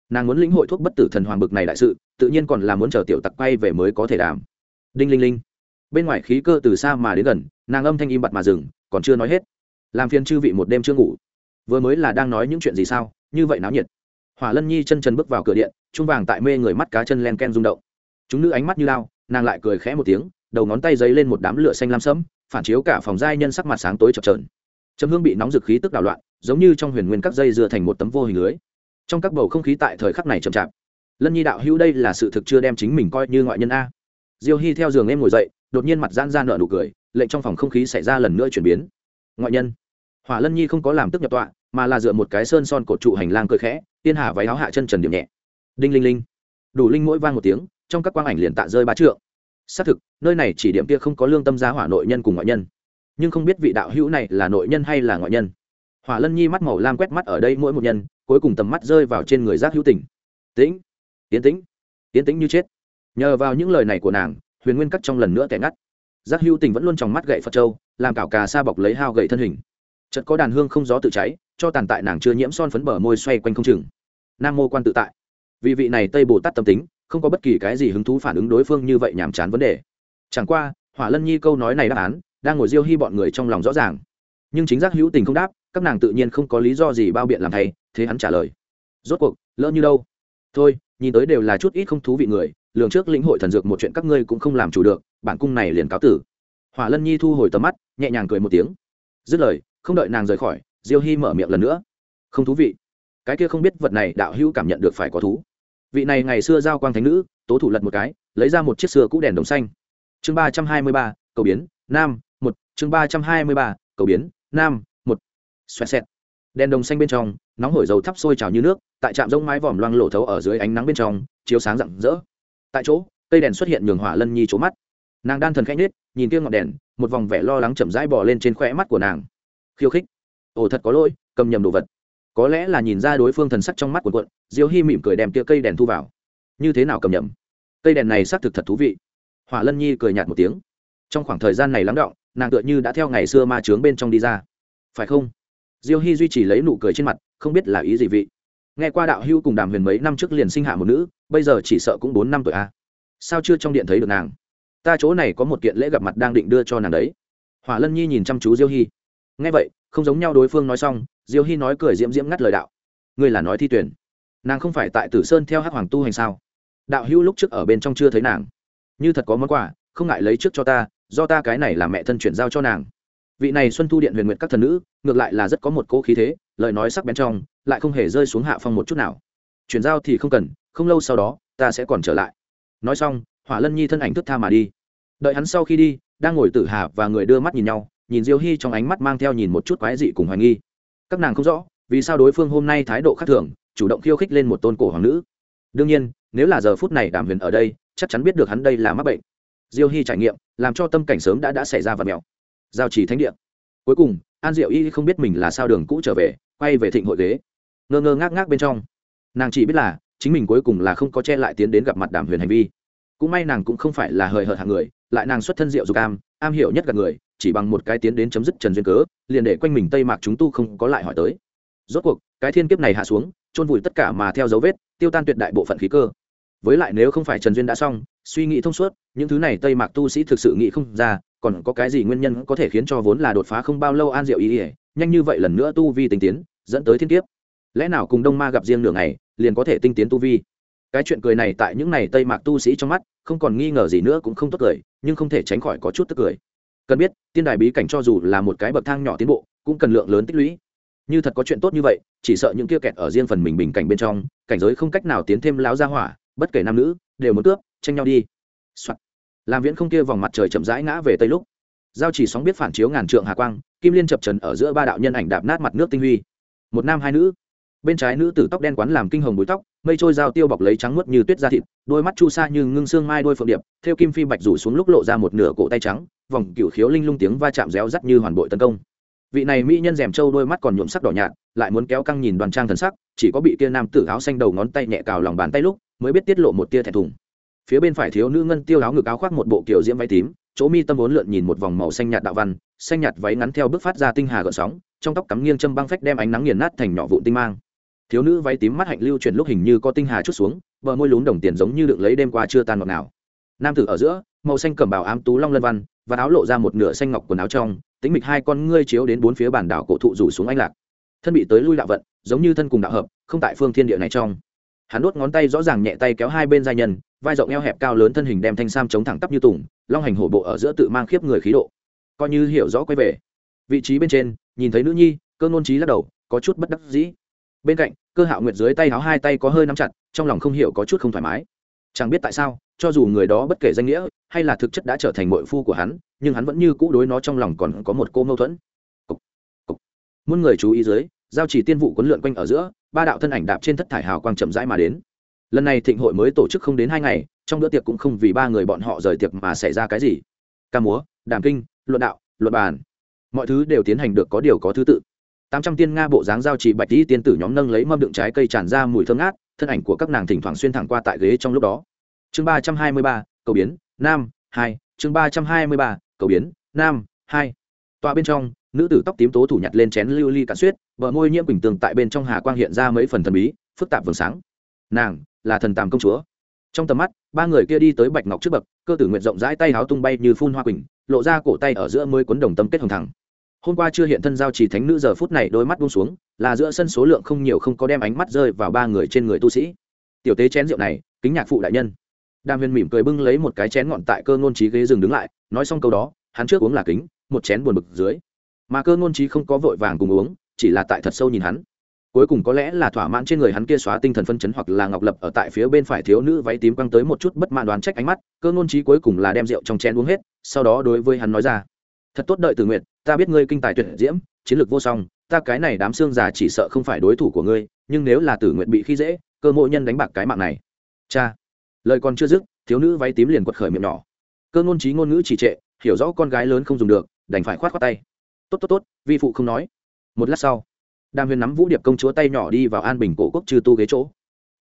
nàng muốn lĩnh hội thuốc bất tử thần hoàng bực này đại sự, tự nhiên còn là muốn chờ tiểu tặc quay về mới có thể đảm đinh linh linh. Bên ngoài khí cơ từ xa mà đến gần, nàng âm thanh im bặt mà dừng, còn chưa nói hết. Làm phiền chư vị một đêm chưa ngủ. Vừa mới là đang nói những chuyện gì sao? Như vậy náo nhiệt. Hỏa lân nhi chân trần bước vào cửa điện, trung vàng tại mê người mắt cá chân len ken rung động. Chúng nữ ánh mắt như lao, nàng lại cười khẽ một tiếng, đầu ngón tay giấy lên một đám lửa xanh lam sẫm, phản chiếu cả phòng giai nhân sắc mặt sáng tối chập trờn chấm hương bị nóng dực khí tức đảo loạn, giống như trong huyền nguyên các dây dựa thành một tấm vô hình lưới trong các bầu không khí tại thời khắc này chậm chạp. Lân nhi đạo hữu đây là sự thực chưa đem chính mình coi như ngoại nhân a. Diêu hy theo giường em ngồi dậy, đột nhiên mặt gian ra nợ nụ cười, lệnh trong phòng không khí xảy ra lần nữa chuyển biến. Ngoại nhân. Hỏa lân nhi không có làm tức nhập tọa, mà là dựa một cái sơn son cột trụ hành lang cười khẽ, tiên hà váy áo hạ chân trần điểm nhẹ. Đinh linh linh. Đủ linh mỗi vang một tiếng, trong các quang ảnh liền tạ rơi ba trượng. Xác thực, nơi này chỉ điểm kia không có lương tâm giá hỏa nội nhân cùng ngoại nhân. Nhưng không biết vị đạo hữu này là nội nhân hay là ngoại nhân hỏa lân nhi mắt màu lam quét mắt ở đây mỗi một nhân, cuối cùng tầm mắt rơi vào trên người giác hữu tình. Tĩnh tiến tĩnh tiến tĩnh như chết. Nhờ vào những lời này của nàng, huyền nguyên cắt trong lần nữa tẻ ngắt. Giác hữu tình vẫn luôn trong mắt gậy phật châu, làm cảo cà sa bọc lấy hao gậy thân hình. Chợt có đàn hương không gió tự cháy, cho tàn tại nàng chưa nhiễm son phấn bờ môi xoay quanh không chừng. Nam mô quan tự tại. Vì vị này tây bồ tát tâm tính, không có bất kỳ cái gì hứng thú phản ứng đối phương như vậy nhàm chán vấn đề. Chẳng qua, hỏa lân nhi câu nói này đáp án, đang ngồi diêu hy bọn người trong lòng rõ ràng. Nhưng chính giác hữu tình không đáp các nàng tự nhiên không có lý do gì bao biện làm thay, thế hắn trả lời. Rốt cuộc, lỡ như đâu? Thôi, nhìn tới đều là chút ít không thú vị người, lường trước lĩnh hội thần dược một chuyện các ngươi cũng không làm chủ được, bản cung này liền cáo tử. Hỏa lân nhi thu hồi tầm mắt, nhẹ nhàng cười một tiếng. Dứt lời, không đợi nàng rời khỏi, diêu hy mở miệng lần nữa. Không thú vị. Cái kia không biết vật này đạo hữu cảm nhận được phải có thú. Vị này ngày xưa giao quang thánh nữ, tố thủ lật một cái, lấy ra một chiếc xưa cũ đèn đồng xanh. Chương ba trăm hai mươi ba, cầu biến, nam, một. Chương ba trăm hai mươi ba, cầu biến, nam xoẹt xẹt. Đèn đồng xanh bên trong, nóng hổi dầu thắp sôi trào như nước, tại trạm rông mái vòm loang lộ thấu ở dưới ánh nắng bên trong, chiếu sáng rạng rỡ. Tại chỗ, cây đèn xuất hiện nhường hỏa lân nhi chỗ mắt. Nàng đan thần khẽ nhết nhìn kia ngọn đèn, một vòng vẻ lo lắng chậm rãi bỏ lên trên khóe mắt của nàng. Khiêu khích. Ồ, thật có lỗi, cầm nhầm đồ vật. Có lẽ là nhìn ra đối phương thần sắc trong mắt của quận diêu hy mỉm cười đem kia cây đèn thu vào. Như thế nào cầm nhầm? Cây đèn này xác thực thật thú vị. Hỏa lân nhi cười nhạt một tiếng. Trong khoảng thời gian này lắng động, nàng tựa như đã theo ngày xưa ma trướng bên trong đi ra. Phải không? Diêu hy duy trì lấy nụ cười trên mặt, không biết là ý gì vị. Nghe qua đạo hưu cùng đàm huyền mấy năm trước liền sinh hạ một nữ, bây giờ chỉ sợ cũng bốn năm tuổi a à. sao chưa trong điện thấy được nàng? Ta chỗ này có một kiện lễ gặp mặt đang định đưa cho nàng đấy. Hỏa lân nhi nhìn chăm chú diêu hy nghe vậy, không giống nhau đối phương nói xong, diêu hy nói cười diễm diễm ngắt lời đạo. Ngươi là nói thi tuyển. Nàng không phải tại tử sơn theo hắc hoàng tu hành sao? Đạo hữu lúc trước ở bên trong chưa thấy nàng. Như thật có món quà, không ngại lấy trước cho ta, do ta cái này là mẹ thân chuyển giao cho nàng vị này xuân thu điện huyền nguyện các thần nữ, ngược lại là rất có một cỗ khí thế, lời nói sắc bén trong, lại không hề rơi xuống hạ phong một chút nào. Chuyển giao thì không cần, không lâu sau đó, ta sẽ còn trở lại. Nói xong, hỏa lân nhi thân ảnh thức tha mà đi. Đợi hắn sau khi đi, đang ngồi tử hà và người đưa mắt nhìn nhau, nhìn diêu hy trong ánh mắt mang theo nhìn một chút quái dị cùng hoài nghi. Các nàng không rõ, vì sao đối phương hôm nay thái độ khác thường, chủ động khiêu khích lên một tôn cổ hoàng nữ. Đương nhiên, nếu là giờ phút này đàm huyền ở đây, chắc chắn biết được hắn đây là mắc bệnh. Diêu hy trải nghiệm, làm cho tâm cảnh sớm đã đã xảy ra và mèo giao chỉ thánh địa. Cuối cùng, an diệu y không biết mình là sao đường cũ trở về, quay về thịnh hội ghế. Ngơ ngơ ngác ngác bên trong, nàng chỉ biết là chính mình cuối cùng là không có che lại tiến đến gặp mặt đàm huyền hành vi. Cũng may nàng cũng không phải là hời hợt hạng người, lại nàng xuất thân diệu dục am am hiểu nhất gặp người, chỉ bằng một cái tiến đến chấm dứt trần duyên cớ, liền để quanh mình tây mạc chúng tu không có lại hỏi tới. Rốt cuộc, cái thiên kiếp này hạ xuống, chôn vùi tất cả mà theo dấu vết, tiêu tan tuyệt đại bộ phận khí cơ. Với lại nếu không phải trần duyên đã xong, suy nghĩ thông suốt, những thứ này tây mạc tu sĩ thực sự nghĩ không ra còn có cái gì nguyên nhân có thể khiến cho vốn là đột phá không bao lâu an diệu ý ỉa, nhanh như vậy lần nữa tu vi tinh tiến, dẫn tới thiên kiếp? Lẽ nào cùng đông ma gặp riêng nửa ngày, liền có thể tinh tiến tu vi? Cái chuyện cười này tại những này tây mạc tu sĩ trong mắt, không còn nghi ngờ gì nữa cũng không tốt cười, nhưng không thể tránh khỏi có chút tức cười. Cần biết, tiên đài bí cảnh cho dù là một cái bậc thang nhỏ tiến bộ, cũng cần lượng lớn tích lũy. Như thật có chuyện tốt như vậy, chỉ sợ những kia kẹt ở riêng phần mình bình cảnh bên trong, cảnh giới không cách nào tiến thêm láo ra hỏa, bất kể nam nữ, đều muốn cướp, tranh nhau đi、Soạn làm viễn không kia vòng mặt trời chậm rãi ngã về tây lúc, giao chỉ sóng biết phản chiếu ngàn trượng hà quang, kim liên chập trần ở giữa ba đạo nhân ảnh đạp nát mặt nước tinh huy. Một nam hai nữ, bên trái nữ tử tóc đen quán làm kinh hồng búi tóc, mây trôi dao tiêu bọc lấy trắng muốt như tuyết da thịt, đôi mắt chu sa như ngưng xương mai đôi phượng điệp, theo kim phi bạch rủ xuống lúc lộ ra một nửa cổ tay trắng, vòng cựu khiếu linh lung tiếng va chạm réo rắt như hoàn bội tấn công. Vị này mỹ nhân rèm trâu đôi mắt còn nhuộm sắc đỏ nhạt, lại muốn kéo căng nhìn đoàn trang thần sắc, chỉ có bị kia nam tử áo xanh đầu ngón tay nhẹ cào lòng bàn tay lúc, mới biết tiết lộ một tia thẹn thùng phía bên phải thiếu nữ ngân tiêu áo ngực áo khoác một bộ kiểu diễm váy tím, chỗ mi tâm vốn lượn nhìn một vòng màu xanh nhạt đạo văn, xanh nhạt váy ngắn theo bước phát ra tinh hà gợn sóng, trong tóc cắm nghiêng châm băng phách đem ánh nắng nghiền nát thành nhỏ vụn tinh mang. Thiếu nữ váy tím mắt hạnh lưu chuyển lúc hình như có tinh hà chút xuống, bờ môi lún đồng tiền giống như đựng lấy đêm qua chưa tan ngọt nào nam tử ở giữa, màu xanh cầm bào ám tú long lân văn, và áo lộ ra một nửa xanh ngọc quần áo trong, tính mịch hai con ngươi chiếu đến bốn phía bản đảo cổ thụ rủ xuống anh lạc. Thân bị tới lui đạo vận, giống như thân cùng đạo hợp, không tại phương thiên địa này trong. Hắn đốt ngón tay rõ ràng nhẹ tay kéo hai bên giai nhân vai rộng eo hẹp cao lớn thân hình đem thanh sam chống thẳng tắp như tùng long hành hổ bộ ở giữa tự mang khiếp người khí độ. Coi như hiểu rõ quay về. Vị trí bên trên nhìn thấy nữ nhi cơ ngôn trí lắc đầu có chút bất đắc dĩ. Bên cạnh cơ hạo nguyệt dưới tay háo hai tay có hơi nắm chặt trong lòng không hiểu có chút không thoải mái. Chẳng biết tại sao cho dù người đó bất kể danh nghĩa hay là thực chất đã trở thành mội phu của hắn nhưng hắn vẫn như cũ đối nó trong lòng còn có một cô mâu thuẫn. Cục, cục. muốn người chú ý dưới giao chỉ tiên vụ quấn lượn quanh ở giữa ba đạo thân ảnh đạp trên thất thải hào quang chậm rãi mà đến lần này thịnh hội mới tổ chức không đến hai ngày trong bữa tiệc cũng không vì ba người bọn họ rời tiệc mà xảy ra cái gì. Ca múa đàm kinh luận đạo luận bàn mọi thứ đều tiến hành được có điều có thứ tự. Tám trăm tiên nga bộ dáng giao chỉ bạch tí tiên tử nhóm nâng lấy mâm đựng trái cây tràn ra mùi thơm ngát thân ảnh của các nàng thỉnh thoảng xuyên thẳng qua tại ghế trong lúc đó. Chương ba trăm hai mươi ba cầu biến nam hai chương ba trăm hai mươi ba cầu biến nam hai. Tọa bên trong nữ tử tóc tím tố thủ nhặt lên chén lưu ly cạn suýt, vợ môi nhiễm quỳnh tường tại bên trong hà quang hiện ra mấy phần thần bí phức tạp vầng sáng. Nàng là thần tàm công chúa. Trong tầm mắt, ba người kia đi tới bạch ngọc trước bậc, cơ tử nguyện rộng rãi tay háo tung bay như phun hoa quỳnh, lộ ra cổ tay ở giữa mới cuốn đồng tâm kết hồng thẳng. Hôm qua chưa hiện thân giao chỉ thánh nữ, giờ phút này đôi mắt buông xuống, là giữa sân số lượng không nhiều không có đem ánh mắt rơi vào ba người trên người tu sĩ. Tiểu tế chén rượu này, kính nhạc phụ đại nhân. Đàm huyền mỉm cười bưng lấy một cái chén ngọn tại cơ ngôn trí ghế dừng đứng lại, nói xong câu đó, hắn trước uống là kính, một chén buồn bực dưới. Mà cơ ngôn trí không có vội vàng cùng uống, chỉ là tại thật sâu nhìn hắn cuối cùng có lẽ là thỏa mãn trên người hắn kia xóa tinh thần phân chấn hoặc là ngọc lập ở tại phía bên phải thiếu nữ váy tím quăng tới một chút bất mãn đoán trách ánh mắt, cơ ngôn trí cuối cùng là đem rượu trong chén uống hết, sau đó đối với hắn nói ra. Thật tốt đợi từ nguyện ta biết ngươi kinh tài tuyệt diễm, chiến lược vô song, ta cái này đám xương già chỉ sợ không phải đối thủ của ngươi, nhưng nếu là tử nguyện bị khi dễ, cơ mộ nhân đánh bạc cái mạng này. Cha. Lời còn chưa dứt, thiếu nữ váy tím liền quật khởi miệng nhỏ. Cơ ngôn trí ngôn ngữ chỉ trệ, hiểu rõ con gái lớn không dùng được, đành phải khoát khoát tay. Tốt tốt tốt, vi phụ không nói. Một lát sau đàm huyền nắm vũ điệp công chúa tay nhỏ đi vào an bình cổ quốc trừ tu ghế chỗ.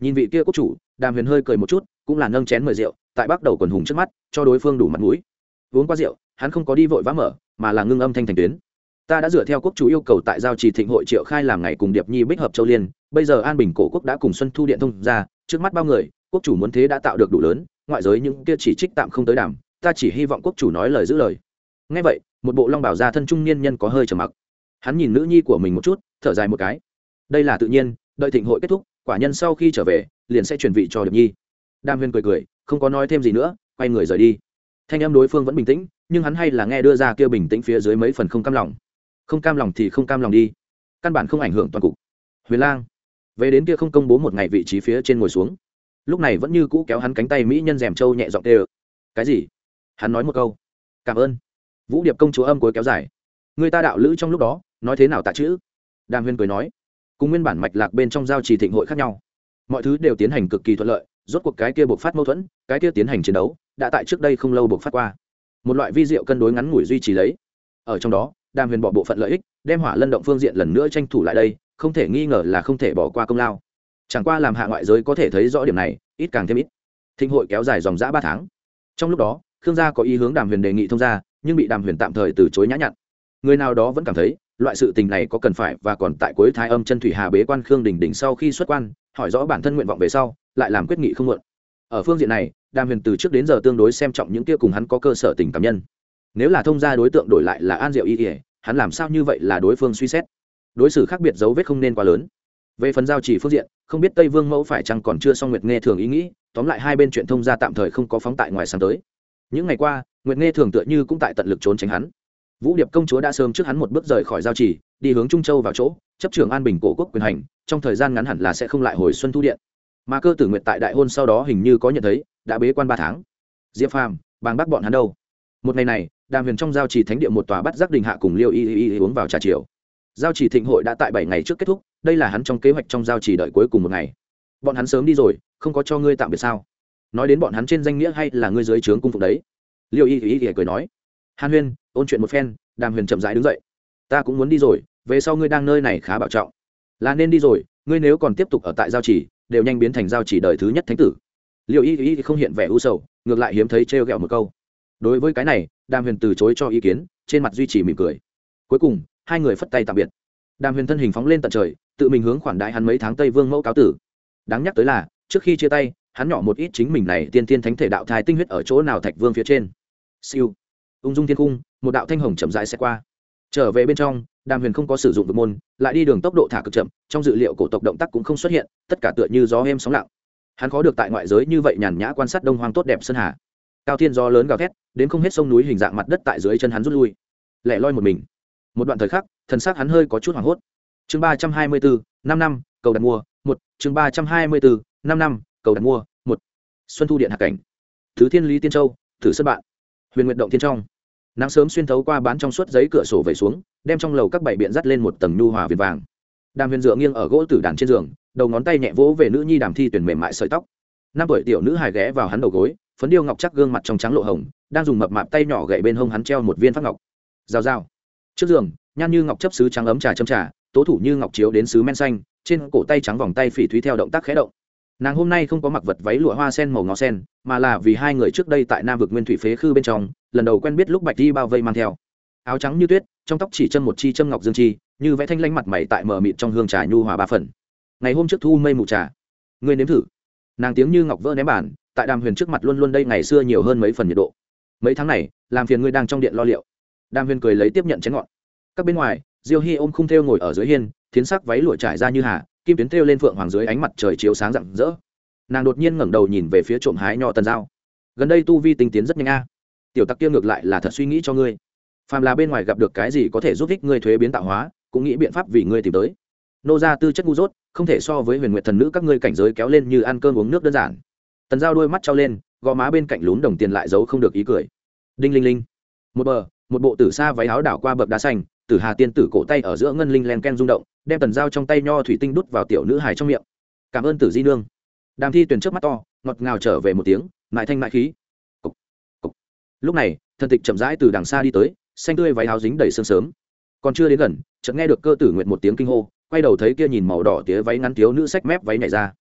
Nhìn vị kia quốc chủ, đàm huyền hơi cười một chút, cũng là nâng chén mời rượu, tại bắt đầu quần hùng trước mắt, cho đối phương đủ mặt mũi. Uống qua rượu, hắn không có đi vội vã mở, mà là ngưng âm thanh thành tuyến. Ta đã dựa theo quốc chủ yêu cầu tại giao trì thịnh hội triệu khai làm ngày cùng điệp nhi bích hợp châu liên, bây giờ an bình cổ quốc đã cùng xuân thu điện thông ra, trước mắt bao người, quốc chủ muốn thế đã tạo được đủ lớn, ngoại giới những kia chỉ trích tạm không tới đàm, ta chỉ hy vọng quốc chủ nói lời giữ lời. Ngay vậy, một bộ long bảo gia thân trung niên nhân có hơi trầm mặc. Hắn nhìn nữ nhi của mình một chút thở dài một cái. Đây là tự nhiên, đợi thịnh hội kết thúc, quả nhân sau khi trở về, liền sẽ chuyển vị cho điệp nhi. Đam huyên cười cười, không có nói thêm gì nữa, quay người rời đi. Thanh em đối phương vẫn bình tĩnh, nhưng hắn hay là nghe đưa ra kia bình tĩnh phía dưới mấy phần không cam lòng. Không cam lòng thì không cam lòng đi. Căn bản không ảnh hưởng toàn cục. Huyền lang, về đến kia không công bố một ngày vị trí phía trên ngồi xuống. Lúc này vẫn như cũ kéo hắn cánh tay mỹ nhân rèm trâu nhẹ giọng tê cái gì? Hắn nói một câu. Cảm ơn. Vũ điệp công chúa âm cuối kéo dài. Người ta đạo lữ trong lúc đó, nói thế nào tạ chữ? Đàm huyên cười nói, cùng nguyên bản mạch lạc bên trong giao trì thịnh hội khác nhau. Mọi thứ đều tiến hành cực kỳ thuận lợi, rốt cuộc cái kia buộc phát mâu thuẫn, cái kia tiến hành chiến đấu, đã tại trước đây không lâu buộc phát qua. Một loại vi diệu cân đối ngắn ngủi duy trì lấy. Ở trong đó, đàm huyền bỏ bộ phận lợi ích, đem hỏa lân động phương diện lần nữa tranh thủ lại đây, không thể nghi ngờ là không thể bỏ qua công lao. Chẳng qua làm hạ ngoại giới có thể thấy rõ điểm này, ít càng thêm ít. Thịnh hội kéo dài dòng dã ba tháng. Trong lúc đó, khương gia có ý hướng đàm huyền đề nghị thông gia, nhưng bị đàm huyền tạm thời từ chối nhã nhặn. Người nào đó vẫn cảm thấy loại sự tình này có cần phải và còn tại cuối thái âm chân thủy hà bế quan khương đình đình sau khi xuất quan, hỏi rõ bản thân nguyện vọng về sau, lại làm quyết nghị không muộn. Ở phương diện này, đàm huyền từ trước đến giờ tương đối xem trọng những kia cùng hắn có cơ sở tình cảm nhân. Nếu là thông gia đối tượng đổi lại là an diệu y ỉa hắn làm sao như vậy là đối phương suy xét? Đối xử khác biệt dấu vết không nên quá lớn. Về phần giao chỉ phương diện, không biết tây vương mẫu phải chăng còn chưa xong nguyệt nghe thường ý nghĩ, tóm lại hai bên chuyện thông gia tạm thời không có phóng tại ngoài sáng tới. Những ngày qua, nguyệt nghe thường tựa như cũng tại tận lực trốn tránh hắn vũ điệp công chúa đã sớm trước hắn một bước rời khỏi giao trì, đi hướng trung châu vào chỗ chấp trường an bình cổ quốc quyền hành trong thời gian ngắn hẳn là sẽ không lại hồi xuân thu điện. Mà cơ tử nguyện tại đại hôn sau đó hình như có nhận thấy đã bế quan ba tháng. Diệp phàm bàng bắt bọn hắn đâu? Một ngày này đàm huyền trong giao trì thánh địa một tòa bắt giác đình hạ cùng liêu y y y uống vào trà chiều. Giao trì thịnh hội đã tại bảy ngày trước kết thúc đây là hắn trong kế hoạch trong giao trì đợi cuối cùng một ngày. Bọn hắn sớm đi rồi không có cho ngươi tạm biệt sao? Nói đến bọn hắn trên danh nghĩa hay là ngươi dưới trướng cung phục đấy? Liêu y y y cười nói hàn huyên, ôn chuyện một phen, đàm huyền chậm rãi đứng dậy. Ta cũng muốn đi rồi, về sau ngươi đang nơi này khá bảo trọng. Là nên đi rồi, ngươi nếu còn tiếp tục ở tại giao trì, đều nhanh biến thành giao trì đời thứ nhất thánh tử. Liệu y y không hiện vẻ u sầu, ngược lại hiếm thấy trêu ghẹo một câu. Đối với cái này, đàm huyền từ chối cho ý kiến, trên mặt duy trì mỉm cười. Cuối cùng, hai người phất tay tạm biệt. Đàm huyền thân hình phóng lên tận trời, tự mình hướng khoản đại hắn mấy tháng tây vương mẫu cáo tử. Đáng nhắc tới là, trước khi chia tay, hắn nhỏ một ít chính mình này tiên tiên thánh thể đạo thai tinh huyết ở chỗ nào thạch vương phía trên. Siêu ung dung thiên cung một đạo thanh hồng chậm rãi sẽ qua. Trở về bên trong, đàm huyền không có sử dụng vực môn, lại đi đường tốc độ thả cực chậm, trong dự liệu cổ tộc động tác cũng không xuất hiện, tất cả tựa như gió êm sóng lặng. Hắn khó được tại ngoại giới như vậy nhàn nhã quan sát đông hoang tốt đẹp sơn hà. Cao thiên gió lớn gào thét, đến không hết sông núi hình dạng mặt đất tại dưới chân hắn rút lui. Lẻ loi một mình. Một đoạn thời khắc, thần xác hắn hơi có chút hoảng hốt. Chương ba trăm hai mươi bốn, năm năm, cầu đặt mua một. Chương ba trăm hai mươi bốn, năm năm, cầu đặt mua một. Xuân thu điện hạ cảnh. Thứ thiên lý tiên châu, thử sân bạn huyền nguyện động thiên trong. Nắng sớm xuyên thấu qua bán trong suốt giấy cửa sổ về xuống, đem trong lầu các bảy biện dắt lên một tầng nhu hòa viền vàng. Đàm huyền dựa nghiêng ở gỗ tử đàn trên giường, đầu ngón tay nhẹ vỗ về nữ nhi đàm thi tuyển mềm mại sợi tóc. Năm tuổi tiểu nữ hài ghé vào hắn đầu gối, phấn điêu ngọc chắc gương mặt trong trắng lộ hồng, đang dùng mập mạp tay nhỏ gậy bên hông hắn treo một viên phát ngọc. Rào rào. Trước giường, nhan như ngọc chấp sứ trắng ấm trà châm trà, tố thủ như ngọc chiếu đến sứ men xanh, trên cổ tay trắng vòng tay phỉ thúy theo động tác khẽ động nàng hôm nay không có mặc vật váy lụa hoa sen màu ngó sen, mà là vì hai người trước đây tại nam vực nguyên thủy phế khư bên trong, lần đầu quen biết lúc bạch đi bao vây mang theo. Áo trắng như tuyết, trong tóc chỉ chân một chi châm ngọc dương chi, như vẽ thanh lanh mặt mày tại mờ mịt trong hương trà nhu hòa ba phần. Ngày hôm trước thu mây mù trà. Ngươi nếm thử. Nàng tiếng như ngọc vỡ ném bản tại đàm huyền trước mặt luôn luôn đây ngày xưa nhiều hơn mấy phần nhiệt độ. Mấy tháng này, làm phiền ngươi đang trong điện lo liệu. Đàm huyền cười lấy tiếp nhận chén ngọn các bên ngoài, diêu hy ôm khung theo ngồi ở dưới hiên, thiến sắc váy lụa trải ra như hà kim tuyến thêu lên phượng hoàng dưới ánh mặt trời chiếu sáng rạng rỡ. Nàng đột nhiên ngẩng đầu nhìn về phía trộm hái nho tần dao. Gần đây tu vi tinh tiến rất nhanh a. Tiểu tặc kia ngược lại là thật suy nghĩ cho ngươi. Phàm là bên ngoài gặp được cái gì có thể giúp ích ngươi thuế biến tạo hóa, cũng nghĩ biện pháp vì ngươi tìm tới. Nô ra tư chất ngu dốt, không thể so với huyền nguyệt thần nữ các ngươi cảnh giới kéo lên như ăn cơm uống nước đơn giản. Tần dao đôi mắt trao lên, gò má bên cạnh lún đồng tiền lại giấu không được ý cười. Đinh linh linh. Một bờ, một bộ tử xa váy áo đảo qua bậc đá xanh tử hà tiên tử cổ tay ở giữa ngân linh len ken rung động đem tần dao trong tay nho thủy tinh đút vào tiểu nữ hài trong miệng. Cảm ơn tử di nương. Đàm thi tuyển trước mắt to ngọt ngào trở về một tiếng mại thanh mại khí. Cục, cục. lúc này thần tịch chậm rãi từ đằng xa đi tới xanh tươi váy áo dính đầy sương sớm. Còn chưa đến gần chợt nghe được cơ tử nguyện một tiếng kinh hô quay đầu thấy kia nhìn màu đỏ tía váy ngắn thiếu nữ sách mép váy nhảy ra.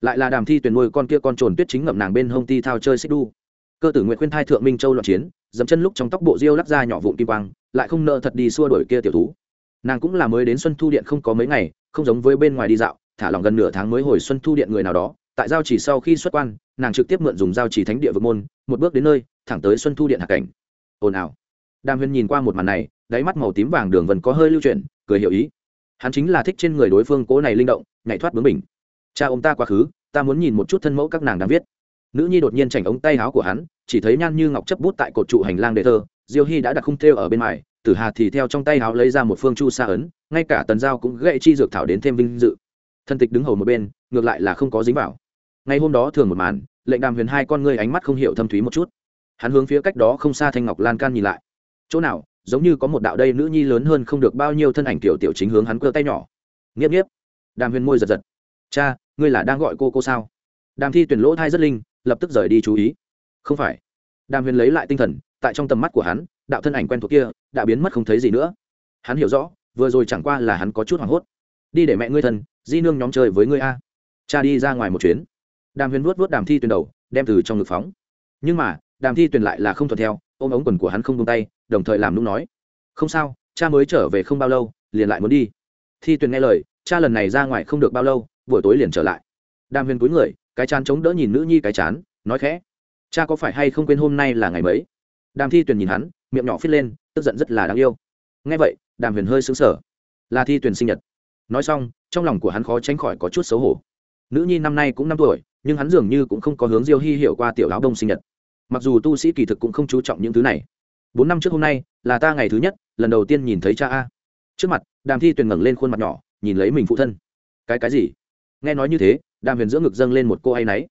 Lại là đàm thi tuyển nuôi con kia con trồn tuyết chính ngậm nàng bên hông ti thao chơi xích đu. Cơ tử nguyện khuyên thai thượng minh châu loạn chiến dẫm chân lúc trong tóc bộ diêu lắc ra nhỏ vụn kim quang, lại không nợ thật đi xua đuổi kia tiểu thú. Nàng cũng là mới đến xuân thu điện không có mấy ngày, không giống với bên ngoài đi dạo, thả lỏng gần nửa tháng mới hồi xuân thu điện người nào đó, tại giao chỉ sau khi xuất quan, nàng trực tiếp mượn dùng giao chỉ thánh địa vực môn, một bước đến nơi, thẳng tới xuân thu điện hạ cảnh. Ồn ào. Đàm huyền nhìn qua một màn này, đáy mắt màu tím vàng đường vần có hơi lưu chuyển, cười hiểu ý. Hắn chính là thích trên người đối phương cố này linh động, nhảy thoát bướng mình cha ông ta quá khứ, ta muốn nhìn một chút thân mẫu các nàng đang viết nữ nhi đột nhiên chảnh ống tay áo của hắn, chỉ thấy nhan như ngọc chấp bút tại cột trụ hành lang đề thơ, diêu hy đã đặt khung thêu ở bên ngoài, tử hà thì theo trong tay áo lấy ra một phương chu sa ấn, ngay cả tần giao cũng gậy chi dược thảo đến thêm vinh dự. Thân tịch đứng hầu một bên, ngược lại là không có dính vào. Ngày hôm đó thường một màn, lệnh đàm huyền hai con ngươi ánh mắt không hiểu thâm thúy một chút. Hắn hướng phía cách đó không xa thanh ngọc lan can nhìn lại. Chỗ nào, giống như có một đạo đây nữ nhi lớn hơn không được bao nhiêu thân ảnh tiểu tiểu chính hướng hắn cơ tay nhỏ. Nghiếp nghiếp. Đàm huyền môi giật giật. Cha, ngươi là đang gọi cô cô sao? Đàm thi tuyển lỗ thai rất linh lập tức rời đi chú ý. Không phải. Đàm huyền lấy lại tinh thần, tại trong tầm mắt của hắn, đạo thân ảnh quen thuộc kia đã biến mất không thấy gì nữa. Hắn hiểu rõ, vừa rồi chẳng qua là hắn có chút hoảng hốt. Đi để mẹ ngươi thân di nương nhóm chơi với ngươi a. Cha đi ra ngoài một chuyến. Đàm huyền vuốt vuốt đàm thi tuyền đầu, đem từ trong ngực phóng. Nhưng mà, đàm thi tuyền lại là không thuận theo, ôm ống quần của hắn không tung tay, đồng thời làm nung nói. Không sao, cha mới trở về không bao lâu, liền lại muốn đi. Thi tuyền nghe lời, cha lần này ra ngoài không được bao lâu, buổi tối liền trở lại. Đàm huyền cúi người cái chán chống đỡ nhìn nữ nhi cái chán, nói khẽ, cha có phải hay không quên hôm nay là ngày mấy? Đàm thi tuyền nhìn hắn, miệng nhỏ phít lên, tức giận rất là đáng yêu. Nghe vậy, đàm huyền hơi xứng sở là thi tuyền sinh nhật. Nói xong, trong lòng của hắn khó tránh khỏi có chút xấu hổ. Nữ nhi năm nay cũng năm tuổi, nhưng hắn dường như cũng không có hướng diêu hy hiểu qua tiểu áo đông sinh nhật. Mặc dù tu sĩ kỳ thực cũng không chú trọng những thứ này. Bốn năm trước hôm nay, là ta ngày thứ nhất, lần đầu tiên nhìn thấy cha a. Trước mặt, đàm thi tuyền ngẩng lên khuôn mặt nhỏ, nhìn lấy mình phụ thân. Cái cái gì? Nghe nói như thế, đàm huyền giữa ngực dâng lên một cô hay náy.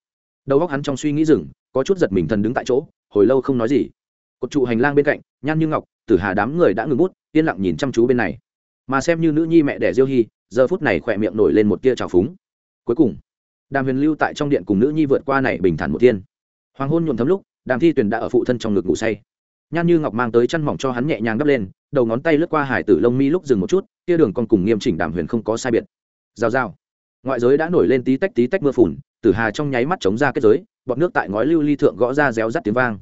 Đầu óc hắn trong suy nghĩ rừng có chút giật mình thần đứng tại chỗ, hồi lâu không nói gì. Cột trụ hành lang bên cạnh nhan như ngọc, tử hà đám người đã ngừng bút, yên lặng nhìn chăm chú bên này. Mà xem như nữ nhi mẹ đẻ diêu hy giờ phút này khỏe miệng nổi lên một tia trào phúng. Cuối cùng, đàm huyền lưu tại trong điện cùng nữ nhi vượt qua này bình thản một thiên. Hoàng hôn nhuộm thấm lúc, đàm thi tuyền đã ở phụ thân trong ngực ngủ say. Nhan như ngọc mang tới chăn mỏng cho hắn nhẹ nhàng đắp lên, đầu ngón tay lướt qua hải tử lông mi lúc dừng một chút kia đường con cùng nghiêm chỉnh đàm huyền không có sai biệt. Giao giao ngoại giới đã nổi lên tí tách tí tách mưa phùn, tử hà trong nháy mắt chống ra kết giới, bọt nước tại ngói lưu ly thượng gõ ra réo rắt tiếng vang.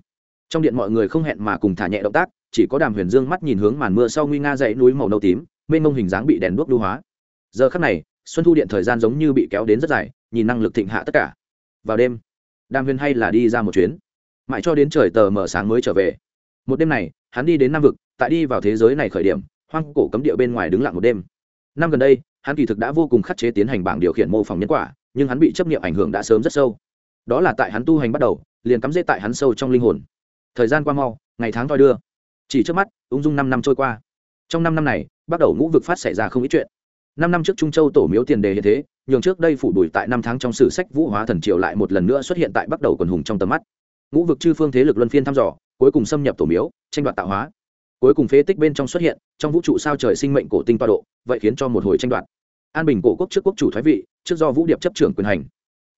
Trong điện mọi người không hẹn mà cùng thả nhẹ động tác, chỉ có đàm huyền dương mắt nhìn hướng màn mưa sau nguy nga dãy núi màu nâu tím, mênh mông hình dáng bị đèn đuốc lưu hóa. Giờ khắc này, xuân thu điện thời gian giống như bị kéo đến rất dài, nhìn năng lực thịnh hạ tất cả. Vào đêm, đàm huyền hay là đi ra một chuyến. Mãi cho đến trời tờ mở sáng mới trở về. Một đêm này, hắn đi đến nam vực, tại đi vào thế giới này khởi điểm, hoang cổ cấm địa bên ngoài đứng lặng một đêm năm gần đây, hắn kỳ thực đã vô cùng khắc chế tiến hành bảng điều khiển mô phỏng nhân quả, nhưng hắn bị chấp nghiệm ảnh hưởng đã sớm rất sâu. Đó là tại hắn tu hành bắt đầu, liền cắm rễ tại hắn sâu trong linh hồn. Thời gian qua mau, ngày tháng thoi đưa. Chỉ trước mắt, ung dung năm năm trôi qua. Trong năm năm này, bắt đầu ngũ vực phát xảy ra không ít chuyện. Năm năm trước trung châu tổ miếu tiền đề hiện thế, nhường trước đây phủ đuổi tại năm tháng trong sử sách vũ hóa thần triều lại một lần nữa xuất hiện tại bắt đầu quần hùng trong tầm mắt. Ngũ vực chư phương thế lực luân phiên thăm dò, cuối cùng xâm nhập tổ miếu, tranh đoạt tạo hóa cuối cùng phế tích bên trong xuất hiện, trong vũ trụ sao trời sinh mệnh cổ tinh toa độ, vậy khiến cho một hồi tranh đoạt. An bình cổ quốc trước quốc chủ thoái vị, trước do vũ điệp chấp trưởng quyền hành.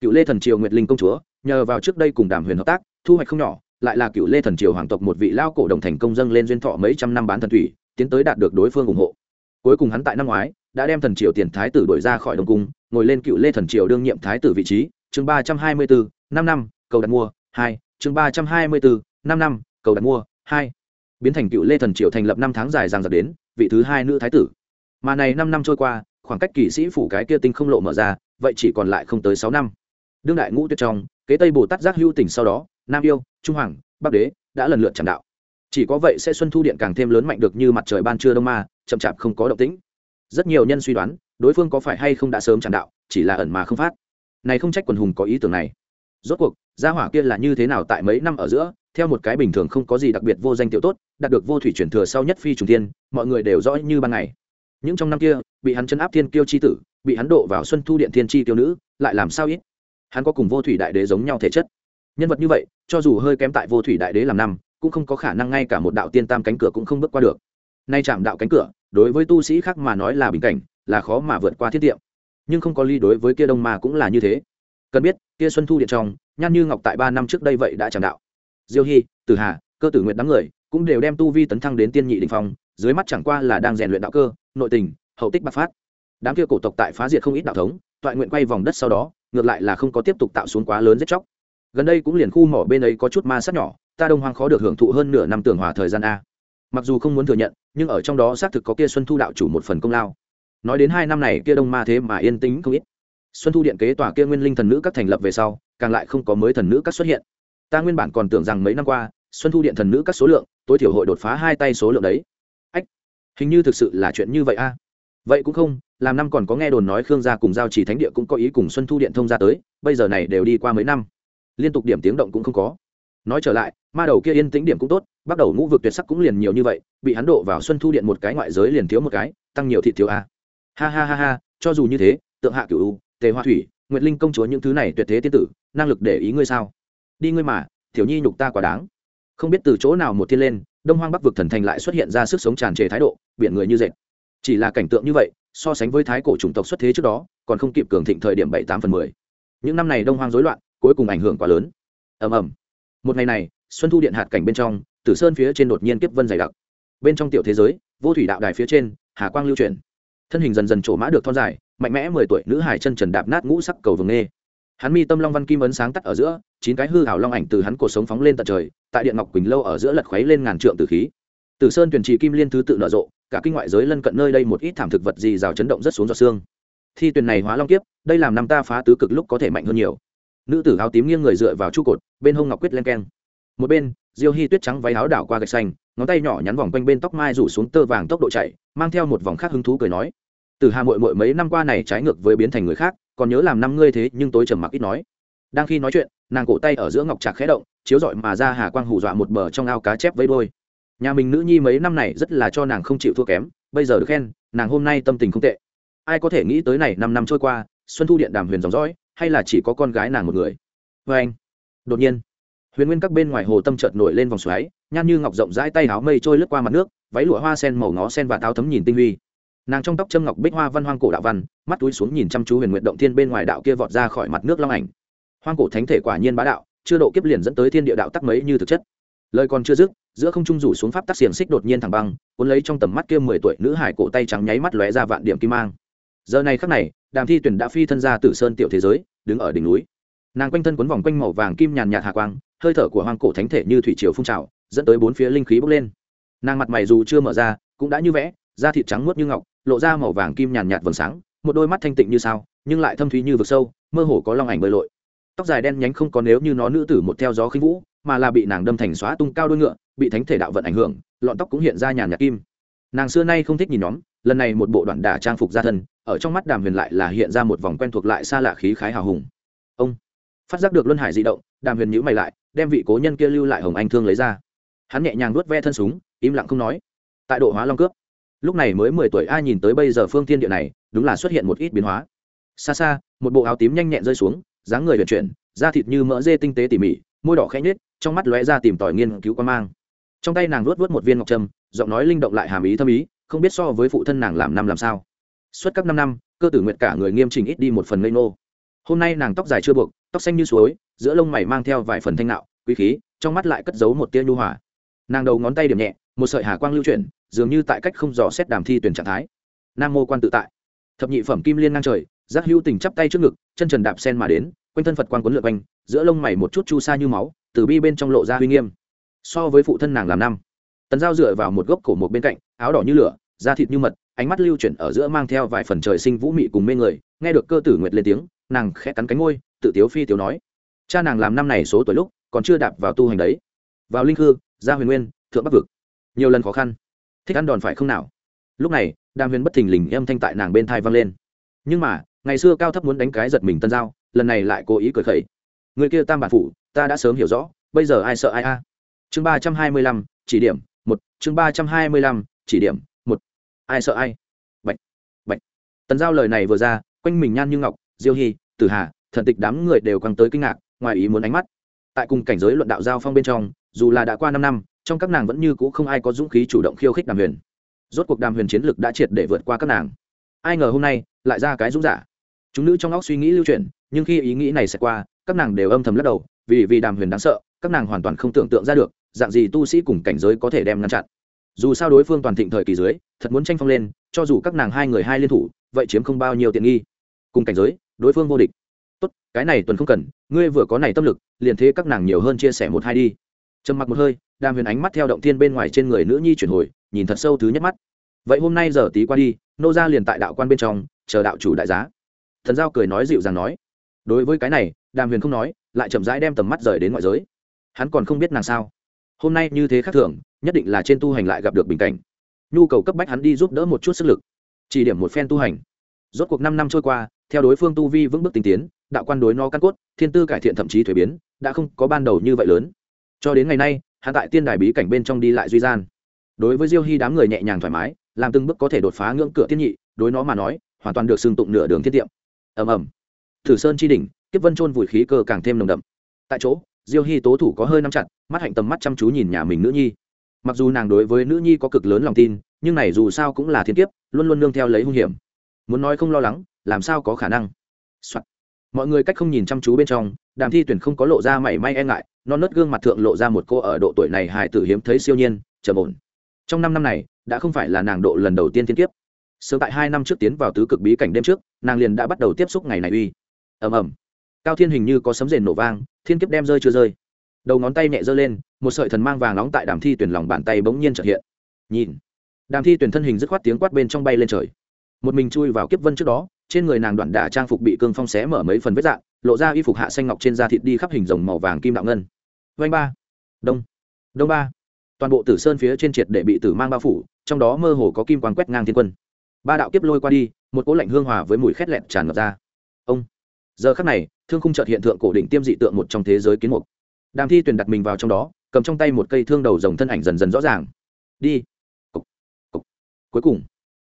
Cựu lê thần triều nguyệt linh công chúa, nhờ vào trước đây cùng đàm huyền hợp tác, thu hoạch không nhỏ, lại là cựu lê thần triều hoàng tộc một vị lao cổ đồng thành công dâng lên duyên thọ mấy trăm năm bán thần thủy, tiến tới đạt được đối phương ủng hộ. Cuối cùng hắn tại năm ngoái, đã đem thần triều tiền thái tử đổi ra khỏi đông cung, ngồi lên cựu lê thần triều đương nhiệm thái tử vị trí, chương ba trăm hai mươi bốn năm năm, cầu đặt mua, hai, chương ba trăm hai mươi bốn năm năm, cầu đặt mua, hai biến thành cựu lê thần triều thành lập năm tháng dài dàng dặc đến, vị thứ hai nữ thái tử. Mà này năm năm trôi qua, khoảng cách kỵ sĩ phủ cái kia tinh không lộ mở ra, vậy chỉ còn lại không tới sáu năm. Đương đại ngũ tuyệt trong, kế tây bồ tát giác hữu tỉnh sau đó, nam yêu, trung hoàng, bắc đế đã lần lượt tràn đạo. Chỉ có vậy sẽ xuân thu điện càng thêm lớn mạnh được như mặt trời ban trưa đông ma, chậm chạp không có động tĩnh. Rất nhiều nhân suy đoán, đối phương có phải hay không đã sớm tràn đạo, chỉ là ẩn mà không phát. Này không trách quần hùng có ý tưởng này. Rốt cuộc, gia hỏa kia là như thế nào tại mấy năm ở giữa theo một cái bình thường không có gì đặc biệt vô danh tiểu tốt, đạt được vô thủy chuyển thừa sau nhất phi trùng tiên mọi người đều rõ như ban ngày. Những trong năm kia, bị hắn chấn áp thiên kiêu chi tử, bị hắn độ vào xuân thu điện thiên chi tiêu nữ, lại làm sao ít? Hắn có cùng vô thủy đại đế giống nhau thể chất. Nhân vật như vậy, cho dù hơi kém tại vô thủy đại đế làm năm, cũng không có khả năng ngay cả một đạo tiên tam cánh cửa cũng không bước qua được. Nay chạm đạo cánh cửa, đối với tu sĩ khác mà nói là bình cảnh, là khó mà vượt qua thiết tiệm nhưng không có ly đối với kia đông mà cũng là như thế. Cần biết, kia xuân thu điện trong, nhan như ngọc tại ba năm trước đây vậy đã chạm đạo diêu hy tử hà, cơ tử nguyện đám người cũng đều đem tu vi tấn thăng đến tiên nhị đình phong, dưới mắt chẳng qua là đang rèn luyện đạo cơ, nội tình, hậu tích bạc phát. Đám kia cổ tộc tại phá diệt không ít đạo thống, toại nguyện quay vòng đất sau đó, ngược lại là không có tiếp tục tạo xuống quá lớn giết chóc. Gần đây cũng liền khu mỏ bên ấy có chút ma sát nhỏ, ta đông hoang khó được hưởng thụ hơn nửa năm tưởng hòa thời gian a. Mặc dù không muốn thừa nhận, nhưng ở trong đó xác thực có kia xuân thu đạo chủ một phần công lao. Nói đến hai năm này kia đông ma thế mà yên tĩnh không ít. Xuân thu điện kế tòa kia nguyên linh thần nữ các thành lập về sau, càng lại không có mới thần nữ các xuất hiện ta nguyên bản còn tưởng rằng mấy năm qua, xuân thu điện thần nữ các số lượng, tối thiểu hội đột phá hai tay số lượng đấy. Ách, hình như thực sự là chuyện như vậy a. Vậy cũng không, làm năm còn có nghe đồn nói khương gia cùng giao trì thánh địa cũng có ý cùng xuân thu điện thông ra tới, bây giờ này đều đi qua mấy năm. Liên tục điểm tiếng động cũng không có. Nói trở lại, ma đầu kia yên tĩnh điểm cũng tốt, bắt đầu ngũ vực tuyệt sắc cũng liền nhiều như vậy, bị hắn độ vào xuân thu điện một cái ngoại giới liền thiếu một cái, tăng nhiều thị thiếu a. Ha ha ha ha, cho dù như thế, tượng hạ cửu u, tề hoa thủy, nguyệt linh công chúa những thứ này tuyệt thế tiên tử, năng lực để ý ngươi sao? Đi ngươi mà tiểu nhi nhục ta quá đáng. Không biết từ chỗ nào một thiên lên đông hoang bắc vực thần thành lại xuất hiện ra sức sống tràn trề thái độ biển người như dệt. Chỉ là cảnh tượng như vậy so sánh với thái cổ chủng tộc xuất thế trước đó còn không kịp cường thịnh thời điểm bảy tám phần mười. Những năm này đông hoang rối loạn cuối cùng ảnh hưởng quá lớn. Ầm ầm. Một ngày này xuân thu điện hạt cảnh bên trong tử sơn phía trên đột nhiên kiếp vân dày đặc. Bên trong tiểu thế giới vô thủy đạo đài phía trên hà quang lưu truyền, thân hình dần dần trổ mã được thon dài mạnh mẽ mười tuổi nữ hải chân trần đạp nát ngũ sắc cầu vừng nê hắn mi tâm long văn kim ấn sáng tắt ở giữa, chín cái hư hảo long ảnh từ hắn cổ sống phóng lên tận trời, tại điện ngọc quỳnh lâu ở giữa lật khuấy lên ngàn trượng từ khí. Từ sơn tuyển trì kim liên thứ tự nở rộ, cả kinh ngoại giới lân cận nơi đây một ít thảm thực vật gì rào chấn động rất xuống giọt xương. Thi tuyển này hóa long kiếp, đây làm năm ta phá tứ cực lúc có thể mạnh hơn nhiều. Nữ tử áo tím nghiêng người dựa vào trụ cột, bên hông ngọc quyết len keng. Một bên, diêu hy tuyết trắng váy áo đảo qua gạch xanh, ngón tay nhỏ nhắn vòng quanh bên tóc mai rủ xuống tơ vàng tốc độ chạy, mang theo một vòng khác hứng thú cười nói. Từ hà mội mội mấy năm qua này trái ngược với biến thành người khác còn nhớ làm năm ngươi thế nhưng tối trầm mặc ít nói. Đang khi nói chuyện, nàng cổ tay ở giữa ngọc trạc khẽ động, chiếu rọi mà ra hà quang hù dọa một bờ trong ao cá chép với đôi nhà mình nữ nhi mấy năm này rất là cho nàng không chịu thua kém, bây giờ được khen, nàng hôm nay tâm tình không tệ. Ai có thể nghĩ tới này năm năm trôi qua, xuân thu điện đàm huyền dòng dõi, hay là chỉ có con gái nàng một người? Vê anh. Đột nhiên, huyền nguyên các bên ngoài hồ tâm chợt nổi lên vòng xoáy, nhan như ngọc rộng rãi tay áo mây trôi lướt qua mặt nước, váy lụa hoa sen màu ngó sen và táo thấm nhìn tinh huy nàng trong tóc châm ngọc bích hoa văn hoang cổ đạo văn, mắt túi xuống nhìn chăm chú huyền nguyện động thiên bên ngoài đạo kia vọt ra khỏi mặt nước long ảnh. Hoang cổ thánh thể quả nhiên bá đạo, chưa độ kiếp liền dẫn tới thiên địa đạo tắc mấy như thực chất. Lời còn chưa dứt, giữa không trung rủ xuống pháp tắc xiềng xích đột nhiên thẳng băng, cuốn lấy trong tầm mắt kia mười tuổi nữ hải cổ tay trắng nháy mắt lóe ra vạn điểm kim mang. Giờ này khắc này, đàm thi tuyển đã phi thân ra từ sơn tiểu thế giới, đứng ở đỉnh núi. Nàng quanh thân quấn vòng quanh màu vàng kim nhàn nhạt hạ quang, hơi thở của hoang cổ thánh thể như thủy triều phun trào, dẫn tới bốn phía linh khí bốc lên. Nàng mặt mày dù chưa mở ra, cũng đã như vẽ, da thịt trắng muốt như ngọc lộ ra màu vàng kim nhàn nhạt vầng sáng, một đôi mắt thanh tịnh như sao, nhưng lại thâm thúy như vực sâu, mơ hồ có long ảnh bơi lội. Tóc dài đen nhánh không có nếu như nó nữ tử một theo gió khinh vũ, mà là bị nàng đâm thành xóa tung cao đôi ngựa, bị thánh thể đạo vận ảnh hưởng, lọn tóc cũng hiện ra nhàn nhạt kim. Nàng xưa nay không thích nhìn nhóm, lần này một bộ đoạn đả trang phục ra thân, ở trong mắt đàm huyền lại là hiện ra một vòng quen thuộc lại xa lạ khí khái hào hùng. Ông, phát giác được luân hải di động, đàm huyền nhữ mày lại, đem vị cố nhân kia lưu lại hồng anh thương lấy ra. Hắn nhẹ nhàng nuốt ve thân súng, im lặng không nói. Tại độ hóa long cướp lúc này mới mười tuổi ai nhìn tới bây giờ phương thiên địa này, đúng là xuất hiện một ít biến hóa. Xa xa, một bộ áo tím nhanh nhẹn rơi xuống, dáng người vận chuyển, da thịt như mỡ dê tinh tế tỉ mỉ, môi đỏ khẽ nhết trong mắt lóe ra tìm tòi nghiên cứu quan mang. Trong tay nàng luốt vớt một viên ngọc trâm, giọng nói linh động lại hàm ý thâm ý, không biết so với phụ thân nàng làm năm làm sao. Suốt các năm năm, cơ tử nguyện cả người nghiêm trình ít đi một phần ngây nô hôm nay nàng tóc dài chưa buộc, tóc xanh như suối, giữa lông mày mang theo vài phần thanh nạo, quý khí, trong mắt lại cất giấu một tia nhu hòa. Nàng đầu ngón tay điểm nhẹ, một sợi hà quang lưu chuyển dường như tại cách không dò xét đàm thi tuyển trạng thái. Nam mô quan tự tại. Thập nhị phẩm kim liên ngang trời, giác hữu tình chắp tay trước ngực, chân trần đạp sen mà đến, quanh thân phật quan quấn lượt quanh, giữa lông mày một chút chu sa như máu, từ bi bên trong lộ ra uy nghiêm. So với phụ thân nàng làm năm, tần giao dựa vào một gốc cổ một bên cạnh, áo đỏ như lửa, da thịt như mật, ánh mắt lưu chuyển ở giữa mang theo vài phần trời sinh vũ mị cùng mê người, nghe được cơ tử nguyệt lên tiếng, nàng khẽ cắn cánh ngôi tự tiếu phi tiếu nói, cha nàng làm năm này số tuổi lúc, còn chưa đạp vào tu hành đấy. Vào linh khư, gia huyền nguyên, thượng bắc vực. Nhiều lần khó khăn thích ăn đòn phải không nào? Lúc này, đàm huyền bất thình lình âm thanh tại nàng bên thai vang lên. Nhưng mà, ngày xưa cao thấp muốn đánh cái giật mình tân giao, lần này lại cố ý cười khẩy. Người kia tam bản phụ ta đã sớm hiểu rõ, bây giờ ai sợ ai a? Chương ba trăm hai mươi lăm, chỉ điểm, một. Chương ba trăm hai mươi lăm, chỉ điểm, một. Ai sợ ai? Bệnh bệnh tần giao lời này vừa ra, quanh mình nhan như ngọc, diêu hy tử hà, thần tịch đám người đều căng tới kinh ngạc, ngoài ý muốn ánh mắt. Tại cùng cảnh giới luận đạo giao phong bên trong, dù là đã qua năm năm trong các nàng vẫn như c ũ không ai có dũng khí chủ động khiêu khích đàm huyền. Rốt cuộc đàm huyền chiến lực đã triệt để vượt qua các nàng. Ai ngờ hôm nay lại ra cái dũng giả. Chúng nữ trong óc suy nghĩ lưu truyền, nhưng khi ý nghĩ này sẽ qua các nàng đều âm thầm lắc đầu vì vì đàm huyền đáng sợ các nàng hoàn toàn không tưởng tượng ra được dạng gì tu sĩ cùng cảnh giới có thể đem ngăn chặn. Dù sao đối phương toàn thịnh thời kỳ dưới thật muốn tranh phong lên cho dù các nàng hai người hai liên thủ vậy chiếm không bao nhiêu tiện nghi. Cùng cảnh giới đối phương vô địch. Tốt cái này tuần không cần ngươi vừa có này tâm lực liền thế các nàng nhiều hơn chia sẻ một hai đi. Trầm mặc một hơi đàm huyền ánh mắt theo động thiên bên ngoài trên người nữ nhi chuyển hồi, nhìn thật sâu thứ nhất mắt. Vậy hôm nay giờ tí qua đi, nô ra liền tại đạo quan bên trong, chờ đạo chủ đại giá. Thần giao cười nói dịu dàng nói, đối với cái này, đàm huyền không nói, lại chậm rãi đem tầm mắt rời đến ngoại giới. Hắn còn không biết nàng sao. Hôm nay như thế khác thường, nhất định là trên tu hành lại gặp được bình cảnh. Nhu cầu cấp bách hắn đi giúp đỡ một chút sức lực, chỉ điểm một phen tu hành. Rốt cuộc năm năm trôi qua, theo đối phương tu vi vững bước tinh tiến, đạo quan đối no căn cốt, thiên tư cải thiện thậm chí thuế biến, đã không có ban đầu như vậy lớn. Cho đến ngày nay hắn tại tiên đài bí cảnh bên trong đi lại duy gian. Đối với diêu hy đám người nhẹ nhàng thoải mái, làm từng bước có thể đột phá ngưỡng cửa tiên nhị, đối nó mà nói, hoàn toàn được xưng tụng nửa đường thiết tiệm. Ầm ầm. Thử sơn chi đỉnh, kiếp vân trôn vùi khí cơ càng thêm nồng đậm. Tại chỗ, diêu hy tố thủ có hơi nắm chặt, mắt hạnh tầm mắt chăm chú nhìn nhà mình nữ nhi. Mặc dù nàng đối với nữ nhi có cực lớn lòng tin, nhưng này dù sao cũng là thiên kiếp, luôn luôn nương theo lấy hung hiểm. Muốn nói không lo lắng, làm sao có khả năng、Soạn. mọi người cách không nhìn chăm chú bên trong, đàm thi tuyển không có lộ ra mảy may e ngại non nớt gương mặt thượng lộ ra một cô ở độ tuổi này hài tử hiếm thấy siêu nhiên, trầm ổn. Trong năm năm này, đã không phải là nàng độ lần đầu tiên thiên kiếp. Sớm tại hai năm trước tiến vào tứ cực bí cảnh đêm trước, nàng liền đã bắt đầu tiếp xúc ngày này uy. Ầm ầm. Cao thiên hình như có sấm rền nổ vang, thiên kiếp đem rơi chưa rơi. Đầu ngón tay nhẹ giơ lên, một sợi thần mang vàng nóng tại đàm thi tuyển lòng bàn tay bỗng nhiên trợ hiện. Nhìn. Đàm thi tuyển thân hình dứt khoát tiếng quát bên trong bay lên trời. Một mình chui vào kiếp vân trước đó, trên người nàng đoạn đả trang phục bị cương phong xé mở mấy phần vết dạng lộ ra y phục hạ xanh ngọc trên da thịt đi khắp hình rồng màu vàng kim đạo ngân. Vanh ba. Đông. Đông ba. Toàn bộ tử sơn phía trên triệt để bị tử mang bao phủ, trong đó mơ hồ có kim quang quét ngang thiên quân. Ba đạo kiếp lôi qua đi, một cỗ lạnh hương hòa với mùi khét lẹn tràn ngập ra. Ông. Giờ khắc này, thương khung trợt hiện tượng cổ định tiêm dị tượng một trong thế giới kiến mục. Đàm thi tuyển đặt mình vào trong đó, cầm trong tay một cây thương đầu rồng thân ảnh dần dần rõ ràng. Đi. Cục. Cục. cuối cùng,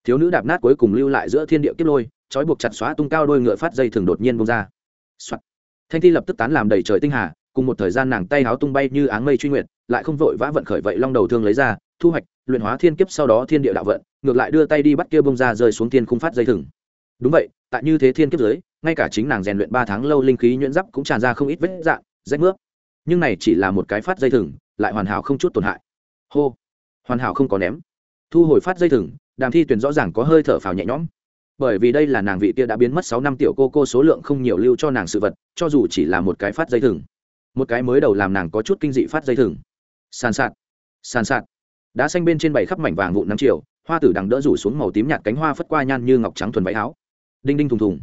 thiếu nữ đạp nát cuối cùng lưu lại giữa thiên địa kiếp lôi, trói buộc chặt xóa tung cao đôi ngựa phát dây thường đột nhiên bông ra、Soạt. thanh thi lập tức tán làm đầy trời tinh hà, cùng một thời gian nàng tay háo tung bay như áng mây truy nguyện lại không vội vã vận khởi vậy long đầu thương lấy ra, thu hoạch, luyện hóa thiên kiếp sau đó thiên địa đạo vận, ngược lại đưa tay đi bắt kia bông ra rơi xuống thiên khung phát dây thừng. Đúng vậy, tại như thế thiên kiếp giới ngay cả chính nàng rèn luyện ba tháng lâu linh khí nhuyễn giáp cũng tràn ra không ít vết dạn rách mướp. Nhưng này chỉ là một cái phát dây thừng, lại hoàn hảo không chút tổn hại. Hô. Hoàn hảo không có ném. Thu hồi phát dây thừng, đàm thi tuyển rõ ràng có hơi thở phào nhẹ nhõm bởi vì đây là nàng vị kia đã biến mất sáu năm tiểu cô cô số lượng không nhiều lưu cho nàng sự vật, cho dù chỉ là một cái phát dây thừng. Một cái mới đầu làm nàng có chút kinh dị phát dây thừng. Sàn sạt sàn sạt. Đá xanh bên trên bảy khắp mảnh vàng vụn năm triệu hoa tử đằng đỡ rủ xuống màu tím nhạt cánh hoa phất qua nhan như ngọc trắng thuần váy áo. Đinh đinh thùng thùng.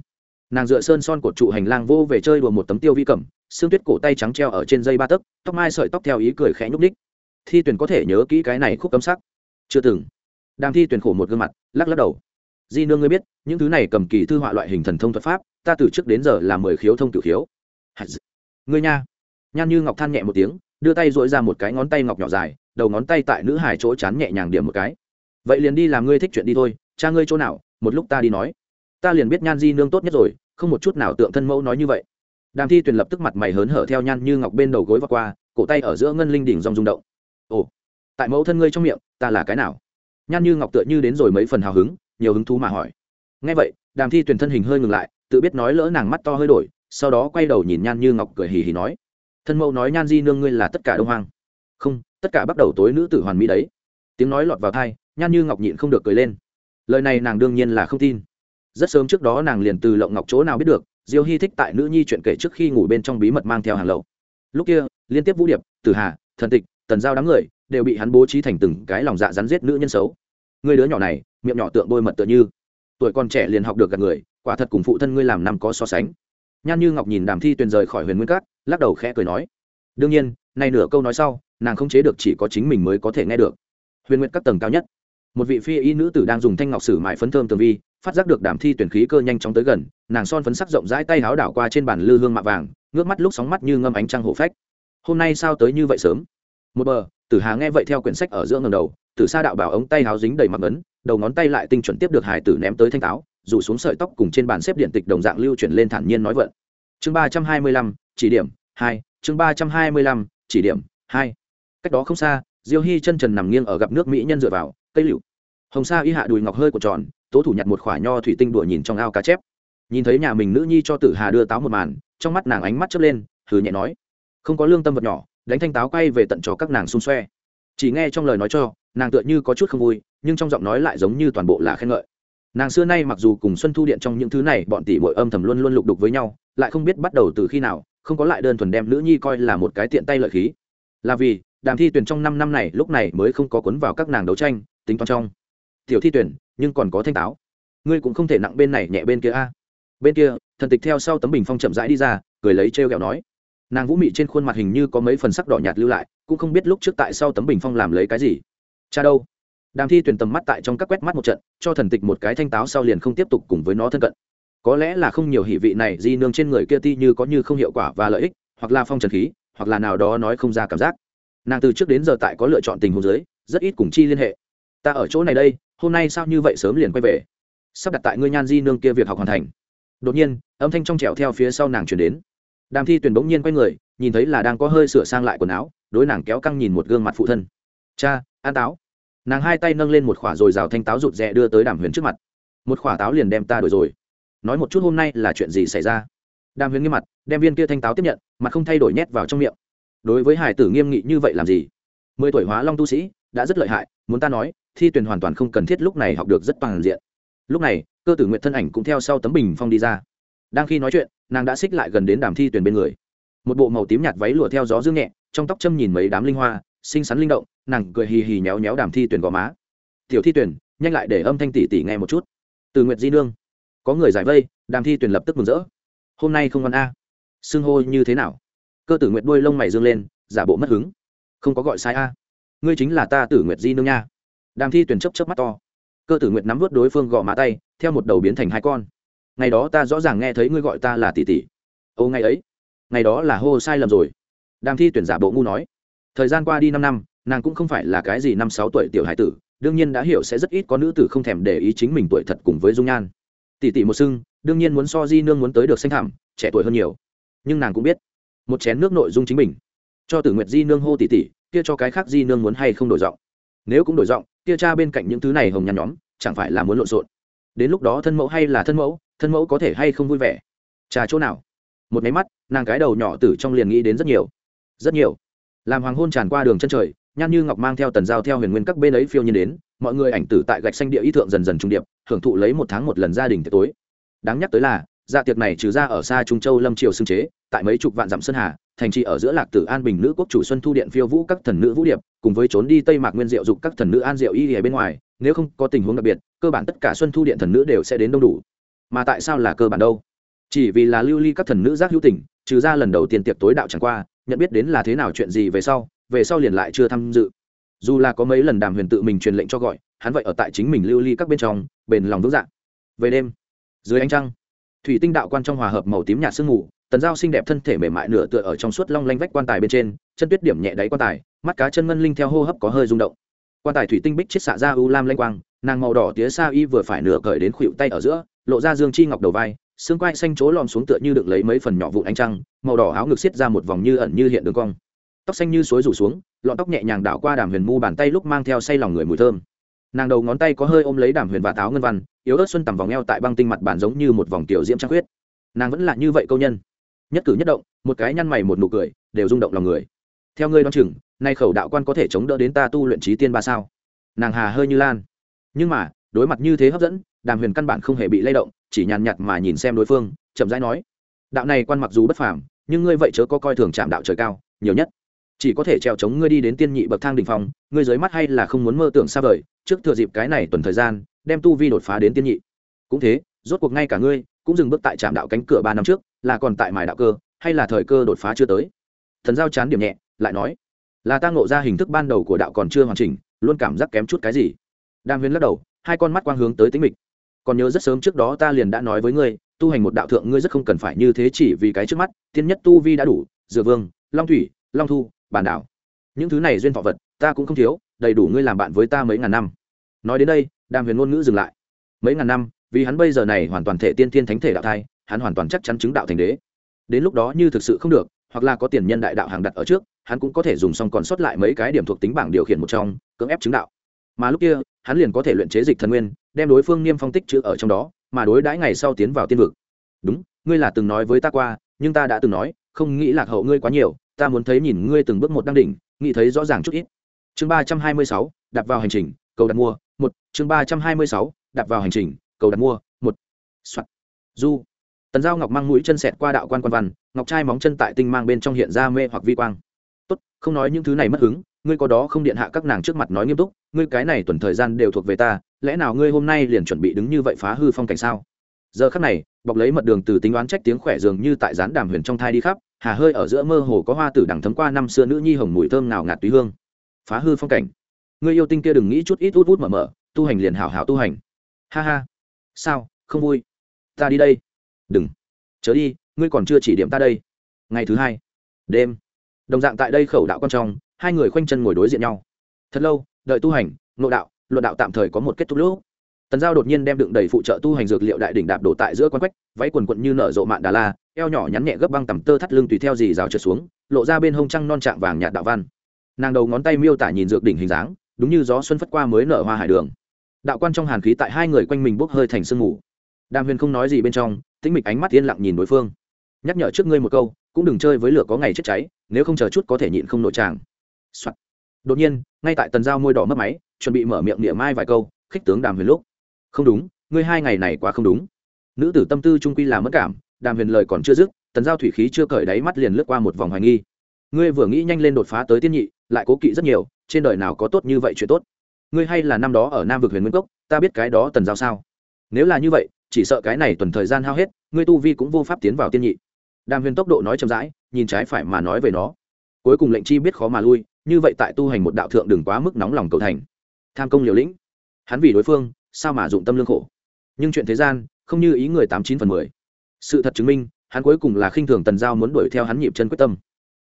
Nàng dựa sơn son cột trụ hành lang vô về chơi đùa một tấm tiêu vi cẩm, xương tuyết cổ tay trắng treo ở trên dây ba tấc, tóc mai sợi tóc theo ý cười khẽ nhúc ních thi tuyển có thể nhớ kỹ cái này khúc cấm sắc. Chưa từng. Đang thi tuyển khổ một gương mặt, lắc lắc đầu di nương ngươi biết, những thứ này cầm kỳ thư họa loại hình thần thông thuật pháp, ta từ trước đến giờ là mười khiếu thông cửu khiếu. Ngươi nha. Nhan như ngọc than nhẹ một tiếng, đưa tay dội ra một cái ngón tay ngọc nhỏ dài, đầu ngón tay tại nữ hải chỗ chán nhẹ nhàng điểm một cái. Vậy liền đi làm ngươi thích chuyện đi thôi, cha ngươi chỗ nào, một lúc ta đi nói. Ta liền biết nhan di nương tốt nhất rồi, không một chút nào tượng thân mẫu nói như vậy. Đàm thi tuyền lập tức mặt mày hớn hở theo nhan như ngọc bên đầu gối vọt qua, cổ tay ở giữa ngân linh đỉnh dòng rung động. Ồ, tại mẫu thân ngươi trong miệng, ta là cái nào? Nhan như ngọc tựa như đến rồi mấy phần hào hứng nhiều hứng thú mà hỏi. Ngay vậy, đàm thi tuyển thân hình hơi ngừng lại, tự biết nói lỡ nàng mắt to hơi đổi, sau đó quay đầu nhìn nhan như ngọc cười hì hì nói, thân mẫu nói nhan di nương ngươi là tất cả đông hoang. Không, tất cả bắt đầu tối nữ tử hoàn mỹ đấy. Tiếng nói lọt vào thai nhan như ngọc nhịn không được cười lên. Lời này nàng đương nhiên là không tin. Rất sớm trước đó nàng liền từ lộng ngọc chỗ nào biết được, diêu hy thích tại nữ nhi chuyện kể trước khi ngủ bên trong bí mật mang theo hàng lậu. Lúc kia, liên tiếp vũ điệp, tử hà, thần tịch, tần giao đám người đều bị hắn bố trí thành từng cái lòng dạ rắn giết nữ nhân xấu. Người đứa nhỏ này miệng nhỏ tượng bôi mật tựa như. Tuổi còn trẻ liền học được gạt người, quả thật cùng phụ thân ngươi làm năm có so sánh. Nhan như ngọc nhìn đàm thi tuyền rời khỏi huyền nguyên cát lắc đầu khẽ cười nói, đương nhiên, nay nửa câu nói sau, nàng không chế được chỉ có chính mình mới có thể nghe được. Huyền nguyện các tầng cao nhất. Một vị phi y nữ tử đang dùng thanh ngọc sử mại phấn thơm tường vi, phát giác được đàm thi tuyển khí cơ nhanh chóng tới gần, nàng son phấn sắc rộng rãi tay háo đảo qua trên bàn lư hương mạ vàng, ngước mắt lúc sóng mắt như ngâm ánh trăng hổ phách. Hôm nay sao tới như vậy sớm? Một bờ, tử hà nghe vậy theo quyển sách ở giữa ngầm đầu, tử sa đạo bảo ống tay háo dính đầy mặc ấn, đầu ngón tay lại tinh chuẩn tiếp được hải tử ném tới thanh táo, rủ xuống sợi tóc cùng trên bàn xếp điện tịch đồng dạng lưu chuyển lên thản nhiên nói vận. Chương ba trăm hai mươi lăm, chỉ điểm, hai, chương ba trăm hai mươi lăm, chỉ điểm, hai. Cách đó không xa, diêu hy chân trần nằm nghiêng ở gặp nước mỹ nhân dựa vào, cây lựu. Hồng sa y hạ đùi ngọc hơi của tròn, tố thủ nhặt một khoả nho thủy tinh đùa nhìn trong ao cá chép. Nhìn thấy nhà mình nữ nhi cho tử hà đưa táo một màn, trong mắt nàng ánh mắt chớp lên thử nhẹ nói, không có lương tâm vật nhỏ đánh thanh táo quay về tận cho các nàng xung xoe. Chỉ nghe trong lời nói cho, nàng tựa như có chút không vui, nhưng trong giọng nói lại giống như toàn bộ là khen ngợi. Nàng xưa nay mặc dù cùng xuân thu điện trong những thứ này, bọn tỷ bội âm thầm luôn luôn lục đục với nhau, lại không biết bắt đầu từ khi nào, không có lại đơn thuần đem nữ nhi coi là một cái tiện tay lợi khí. Là vì, đàm thi tuyển trong năm năm này lúc này mới không có cuốn vào các nàng đấu tranh, tính toán trong. Tiểu thi tuyển nhưng còn có thanh táo. Ngươi cũng không thể nặng bên này nhẹ bên kia a. Bên kia, thần tịch theo sau tấm bình phong chậm rãi đi ra, cười lấy trêu ghẹo nói nàng vũ mị trên khuôn mặt hình như có mấy phần sắc đỏ nhạt lưu lại, cũng không biết lúc trước tại sau tấm bình phong làm lấy cái gì. Cha đâu? Đàm thi tuyển tầm mắt tại trong các quét mắt một trận, cho thần tịch một cái thanh táo sau liền không tiếp tục cùng với nó thân cận. Có lẽ là không nhiều hỷ vị này, di nương trên người kia ti như có như không hiệu quả và lợi ích, hoặc là phong trần khí, hoặc là nào đó nói không ra cảm giác. Nàng từ trước đến giờ tại có lựa chọn tình huống giới rất ít cùng chi liên hệ. Ta ở chỗ này đây, hôm nay sao như vậy sớm liền quay về? Sắp đặt tại ngươi nhan di nương kia việc học hoàn thành. Đột nhiên, âm thanh trong trẻo theo phía sau nàng chuyển đến đàm thi tuyển bỗng nhiên quay người, nhìn thấy là đang có hơi sửa sang lại quần áo, đối nàng kéo căng nhìn một gương mặt phụ thân. Cha, an táo. Nàng hai tay nâng lên một khỏa rồi rào thanh táo rụt rè đưa tới đàm huyền trước mặt. Một khỏa táo liền đem ta đổi rồi. Nói một chút hôm nay là chuyện gì xảy ra? Đàm huyền nghiêm mặt, đem viên kia thanh táo tiếp nhận, mặt không thay đổi nhét vào trong miệng. Đối với hải tử nghiêm nghị như vậy làm gì? Mười tuổi hóa long tu sĩ, đã rất lợi hại, muốn ta nói, thi tuyển hoàn toàn không cần thiết lúc này học được rất toàn diện. Lúc này, cơ tử nguyện thân ảnh cũng theo sau tấm bình phong đi ra đang khi nói chuyện, nàng đã xích lại gần đến đàm thi tuyển bên người. Một bộ màu tím nhạt váy lụa theo gió dương nhẹ, trong tóc châm nhìn mấy đám linh hoa, xinh xắn linh động, nàng cười hì hì nhéo nhéo đàm thi tuyển gò má. Tiểu thi tuyển, nhanh lại để âm thanh tỷ tỷ nghe một chút. Từ nguyệt di nương. Có người giải vây, đàm thi tuyển lập tức mừng rỡ. Hôm nay không ăn a. Xưng hô như thế nào? Cơ tử nguyệt đuôi lông mày dương lên, giả bộ mất hứng. Không có gọi sai a. Ngươi chính là ta tử nguyệt di nương nha. Đàm thi tuyển chấp chấp mắt to. Cơ tử nguyệt nắm vớt đối phương gò má tay, theo một đầu biến thành hai con ngày đó ta rõ ràng nghe thấy ngươi gọi ta là tỷ tỷ. Ô ngày ấy, ngày đó là hô sai lầm rồi. Đàm thi tuyển giả bộ ngu nói. Thời gian qua đi năm năm, nàng cũng không phải là cái gì năm sáu tuổi tiểu hải tử, đương nhiên đã hiểu sẽ rất ít có nữ tử không thèm để ý chính mình tuổi thật cùng với dung nhan. Tỷ tỷ một sưng đương nhiên muốn so di nương muốn tới được xanh thảm trẻ tuổi hơn nhiều. Nhưng nàng cũng biết, một chén nước nội dung chính mình. Cho tử nguyệt di nương hô tỷ tỷ, kia cho cái khác di nương muốn hay không đổi giọng. Nếu cũng đổi giọng, kia cha bên cạnh những thứ này hồng nhăn nhóm, chẳng phải là muốn lộn xộn. Đến lúc đó thân mẫu hay là thân mẫu thân mẫu có thể hay không vui vẻ? Trà chỗ nào? Một máy mắt, nàng cái đầu nhỏ tử trong liền nghĩ đến rất nhiều. Rất nhiều. Làm hoàng hôn tràn qua đường chân trời, nhan như ngọc mang theo tần giao theo huyền nguyên các bên ấy phiêu nhiên đến, mọi người ảnh tử tại gạch xanh địa ý thượng dần dần trung điệp, hưởng thụ lấy một tháng một lần gia đình tiệc tối. Đáng nhắc tới là dạ tiệc này trừ ra ở xa trung châu lâm triều xưng chế, tại mấy chục vạn dặm sơn hà, thành trì ở giữa lạc tử an bình nữ quốc chủ xuân thu điện phiêu vũ các thần nữ vũ điệp, cùng với trốn đi tây mạc nguyên diệu dục các thần nữ an diệu y ở bên ngoài, nếu không có tình huống đặc biệt, cơ bản tất cả xuân thu điện thần nữ đều sẽ đến đông đủ mà tại sao là cơ bản đâu? Chỉ vì là lưu ly các thần nữ giác hữu tình, trừ ra lần đầu tiên tiệc tối đạo chẳng qua, nhận biết đến là thế nào chuyện gì về sau về sau liền lại chưa tham dự. Dù là có mấy lần đàm huyền tự mình truyền lệnh cho gọi, hắn vậy ở tại chính mình lưu ly các bên trong, bền lòng vững dạng về đêm, dưới ánh trăng, thủy tinh đạo quan trong hòa hợp màu tím nhạt sương mù, tần giao xinh đẹp thân thể mềm mại nửa tựa ở trong suốt long lanh vách quan tài bên trên, chân tuyết điểm nhẹ đáy quan tài, mắt cá chân ngân linh theo hô hấp có hơi rung động. Quan tài thủy tinh bích chết xạ ra u lam lanh quang, nàng màu đỏ tía sa y vừa phải nửa cởi đến khuỵu tay ở giữa lộ ra dương chi ngọc đầu vai, xương quai xanh chỗ lòm xuống tựa như đựng lấy mấy phần nhỏ vụn ánh trăng, màu đỏ áo ngực xiết ra một vòng như ẩn như hiện đường cong. Tóc xanh như suối rủ xuống, lọn tóc nhẹ nhàng đảo qua đàm huyền mu bàn tay lúc mang theo say lòng người mùi thơm. Nàng đầu ngón tay có hơi ôm lấy đàm huyền và táo ngân văn, yếu ớt xuân tầm vòng eo tại băng tinh mặt bàn giống như một vòng tiểu diễm trăng huyết nàng vẫn là như vậy câu nhân. Nhất cử nhất động, một cái nhăn mày một nụ cười, đều rung động lòng người. Theo ngươi đoán chừng, nay khẩu đạo quan có thể chống đỡ đến ta tu luyện trí tiên ba sao? Nàng hà hơi như lan. Nhưng mà đối mặt như thế hấp dẫn, đàm huyền căn bản không hề bị lay động, chỉ nhàn nhạt mà nhìn xem đối phương, chậm rãi nói, đạo này quan mặc dù bất phàm, nhưng ngươi vậy chớ có coi thường chạm đạo trời cao, nhiều nhất, chỉ có thể trèo chống ngươi đi đến tiên nhị bậc thang đ ỉ n h phòng ngươi dưới mắt hay là không muốn mơ tưởng xa vời, trước thừa dịp cái này tuần thời gian, đem tu vi đột phá đến tiên nhị. Cũng thế, rốt cuộc ngay cả ngươi, cũng dừng bước tại trạm đạo cánh cửa ba năm trước, là còn tại mài đạo cơ, hay là thời cơ đột phá chưa tới? Thần giao chán điểm nhẹ, lại nói, là ta ngộ ra hình thức ban đầu của đạo còn chưa hoàn chỉnh, luôn cảm giác kém chút cái gì. Đam huyên lắc đầu hai con mắt quang hướng tới tính mịch. Còn nhớ rất sớm trước đó ta liền đã nói với ngươi, tu hành một đạo thượng ngươi rất không cần phải như thế chỉ vì cái trước mắt, tiên nhất tu vi đã đủ, dựa vương, long thủy, long thu, bản đảo. Những thứ này duyên thọ vật, ta cũng không thiếu, đầy đủ ngươi làm bạn với ta mấy ngàn năm. Nói đến đây, đàm huyền ngôn ngữ dừng lại. Mấy ngàn năm, vì hắn bây giờ này hoàn toàn thể tiên thiên thánh thể đạo thai, hắn hoàn toàn chắc chắn chứng đạo thành đế. Đến lúc đó như thực sự không được, hoặc là có tiền nhân đại đạo hàng đặt ở trước, hắn cũng có thể dùng xong còn sót lại mấy cái điểm thuộc tính bảng điều khiển một trong, cưỡng ép chứng đạo mà lúc kia, hắn liền có thể luyện chế dịch thần nguyên, đem đối phương niêm phong tích chữ ở trong đó, mà đối đãi ngày sau tiến vào tiên vực. Đúng, ngươi là từng nói với ta qua, nhưng ta đã từng nói, không nghĩ lạc hậu ngươi quá nhiều, ta muốn thấy nhìn ngươi từng bước một đăng đỉnh, nghĩ thấy rõ ràng chút ít. Chương ba trăm hai mươi sáu đặt vào hành trình, cầu đặt mua, một. Chương ba trăm hai mươi sáu đặt vào hành trình, cầu đặt mua, một. Soạn. du. Tần giao ngọc mang mũi chân sẹt qua đạo quan quan văn, ngọc trai móng chân tại tinh mang bên trong hiện ra mê hoặc vi quang. Tốt, không nói những thứ này mất hứng ngươi có đó không điện hạ các nàng trước mặt nói nghiêm túc, ngươi cái này tuần thời gian đều thuộc về ta, lẽ nào ngươi hôm nay liền chuẩn bị đứng như vậy phá hư phong cảnh sao? Giờ khắc này, bọc lấy mật đường từ tính oán trách tiếng khỏe dường như tại rán đàm huyền trong thai đi khắp, hà hơi ở giữa mơ hồ có hoa tử đằng thấm qua năm xưa nữ nhi hồng mùi thơm nào ngạt túy hương. Phá hư phong cảnh. Ngươi yêu tinh kia đừng nghĩ chút ít út út mở mở, tu hành liền hảo hảo tu hành. Ha ha. Sao, không vui? Ta đi đây. Đừng. Chớ đi, ngươi còn chưa chỉ điểm ta đây. Ngày thứ hai. Đêm. Đồng dạng tại đây khẩu đạo quan trọng hai người khoanh chân ngồi đối diện nhau. Thật lâu, đợi tu hành nội đạo, luận đạo tạm thời có một kết thúc lúc. Tần giao đột nhiên đem đựng đầy phụ trợ tu hành dược liệu đại đỉnh đạp đổ tại giữa quan quách, váy quần quận như nở rộ mạn đà la, eo nhỏ nhắn nhẹ gấp băng tầm tơ thắt lưng tùy theo dì rào trượt xuống, lộ ra bên hông trăng non trạng vàng nhạt đạo văn. Nàng đầu ngón tay miêu tả nhìn dược đỉnh hình dáng, đúng như gió xuân phất qua mới nở hoa hải đường. Đạo quan trong hàn khí tại hai người quanh mình bốc hơi thành sương mù. Đàm huyền không nói gì bên trong, tĩnh mịch ánh mắt yên lặng nhìn đối phương. Nhắc nhở trước ngươi một câu, cũng đừng chơi với lửa có ngày chết cháy, nếu không chờ chút có thể nhịn không nội tràng、Soạn. đột nhiên, ngay tại tần giao môi đỏ mất máy, chuẩn bị mở miệng địa mai vài câu, khích tướng đàm huyền lúc. Không đúng, ngươi hai ngày này quá không đúng. Nữ tử tâm tư trung quy là mất cảm, đàm huyền lời còn chưa dứt, tần giao thủy khí chưa cởi đáy mắt liền lướt qua một vòng hoài nghi. Ngươi vừa nghĩ nhanh lên đột phá tới tiên nhị, lại cố kỵ rất nhiều, trên đời nào có tốt như vậy chuyện tốt? Ngươi hay là năm đó ở nam vực huyền nguyên cốc, ta biết cái đó tần giao sao? Nếu là như vậy, chỉ sợ cái này tuần thời gian hao hết, ngươi tu vi cũng vô pháp tiến vào tiên nhị. Đàm huyền tốc độ nói chậm rãi, nhìn trái phải mà nói về nó. Cuối cùng lệnh chi biết khó mà lui như vậy tại tu hành một đạo thượng đừng quá mức nóng lòng cầu thành. Tham công liều lĩnh. Hắn vì đối phương, sao mà dụng tâm lương khổ? Nhưng chuyện thế gian, không như ý người tám chín phần mười. Sự thật chứng minh, hắn cuối cùng là khinh thường tần giao muốn đuổi theo hắn nhịp chân quyết tâm.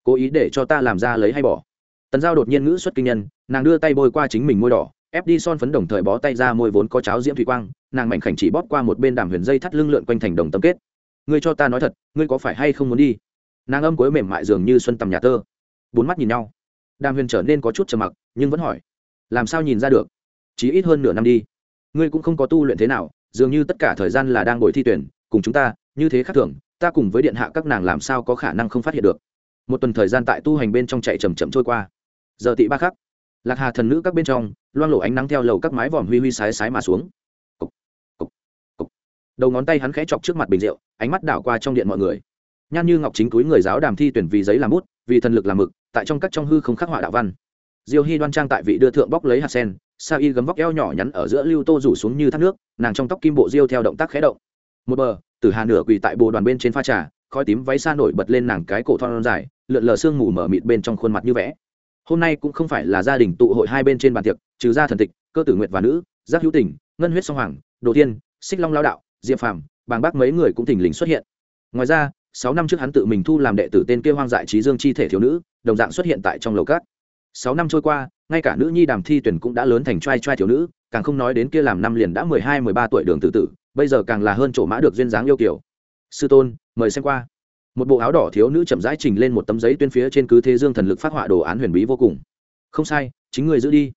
Cố ý để cho ta làm ra lấy hay bỏ. Tần giao đột nhiên ngữ xuất kinh nhân, nàng đưa tay bôi qua chính mình môi đỏ, ép đi son phấn đồng thời bó tay ra môi vốn có cháo diễm thủy quang, nàng mảnh khảnh chỉ bóp qua một bên đàm huyền dây thắt lưng lượn quanh thành đồng tâm kết. Ngươi cho ta nói thật, ngươi có phải hay không muốn đi? Nàng âm cuối mềm mại dường như xuân tầm nhà tơ. Bốn mắt nhìn nhau đàm huyền trở nên có chút trầm mặc nhưng vẫn hỏi làm sao nhìn ra được? Chỉ ít hơn nửa năm đi. Ngươi cũng không có tu luyện thế nào dường như tất cả thời gian là đang ngồi thi tuyển cùng chúng ta như thế khác thường ta cùng với điện hạ các nàng làm sao có khả năng không phát hiện được? Một tuần thời gian tại tu hành bên trong chạy chầm chậm trôi qua. Giờ tị ba khắc lạc hà thần nữ các bên trong loang lộ ánh nắng theo lầu các mái vòm huy huy sái sái mà xuống. Cục, cục, cục. đầu ngón tay hắn khẽ chọc trước mặt bình rượu ánh mắt đảo qua trong điện mọi người nhan như ngọc chính túi người giáo đàm thi tuyển vì giấy làm bút, vì thần lực làm mực, tại trong các trong hư không khắc họa đạo văn. Diêu hy đoan trang tại vị đưa thượng bóc lấy hạt sen, sa y gấm vóc eo nhỏ nhắn ở giữa lưu tô rủ xuống như thác nước, nàng trong tóc kim bộ diêu theo động tác khẽ động. Một bờ từ hà nửa quỳ tại bồ đoàn bên trên pha trà, khói tím váy xa nổi bật lên nàng cái cổ thon dài, lượn lờ sương mù mở mịt bên trong khuôn mặt như vẽ. Hôm nay cũng không phải là gia đình tụ hội hai bên trên bàn tiệc, trừ ra thần tịch, cơ tử nguyệt và nữ, giác hữu tình, ngân huyết song hoàng, đồ tiên xích long lao đạo, diệp phàm, bàng bác mấy người cũng thình lình xuất hiện. Ngoài ra sáu năm trước hắn tự mình thu làm đệ tử tên kia hoang dại trí dương chi thể thiếu nữ, đồng dạng xuất hiện tại trong lầu cát sáu năm trôi qua, ngay cả nữ nhi đàm thi tuyển cũng đã lớn thành trai trai thiếu nữ, càng không nói đến kia làm năm liền đã mười hai, mười ba tuổi đường tự tử, bây giờ càng là hơn chỗ mã được duyên dáng yêu kiểu sư tôn, mời xem qua. Một bộ áo đỏ thiếu nữ chậm rãi trình lên một tấm giấy tuyên phía trên cứ thế dương thần lực phát họa đồ án huyền bí vô cùng. Không sai, chính người giữ đi.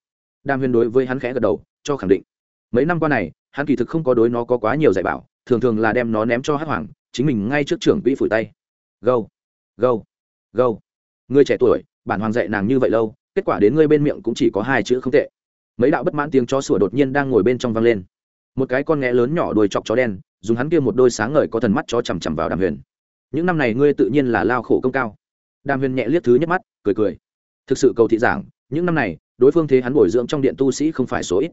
Đàm huyền đối với hắn khẽ gật đầu, cho khẳng định. Mấy năm qua này, hắn kỳ thực không có đối nó có quá nhiều dạy bảo, thường thường là đem nó ném cho hắc hoàng chính mình ngay trước trưởng quỹ phủi tay. Gâu gâu gâu. Người trẻ tuổi, bản hoàng dạy nàng như vậy lâu, kết quả đến ngươi bên miệng cũng chỉ có hai chữ không tệ. Mấy đạo bất mãn tiếng chó sủa đột nhiên đang ngồi bên trong vang lên. Một cái con nghe lớn nhỏ đuôi chọc chó đen, dùng hắn kia một đôi sáng ngời có thần mắt chó chằm chằm vào đàm huyền. Những năm này ngươi tự nhiên là lao khổ công cao. Đàm huyền nhẹ liếc thứ nhất mắt, cười cười. Thực sự cầu thị giảng, những năm này, đối phương thế hắn bồi dưỡng trong điện tu sĩ không phải số ít.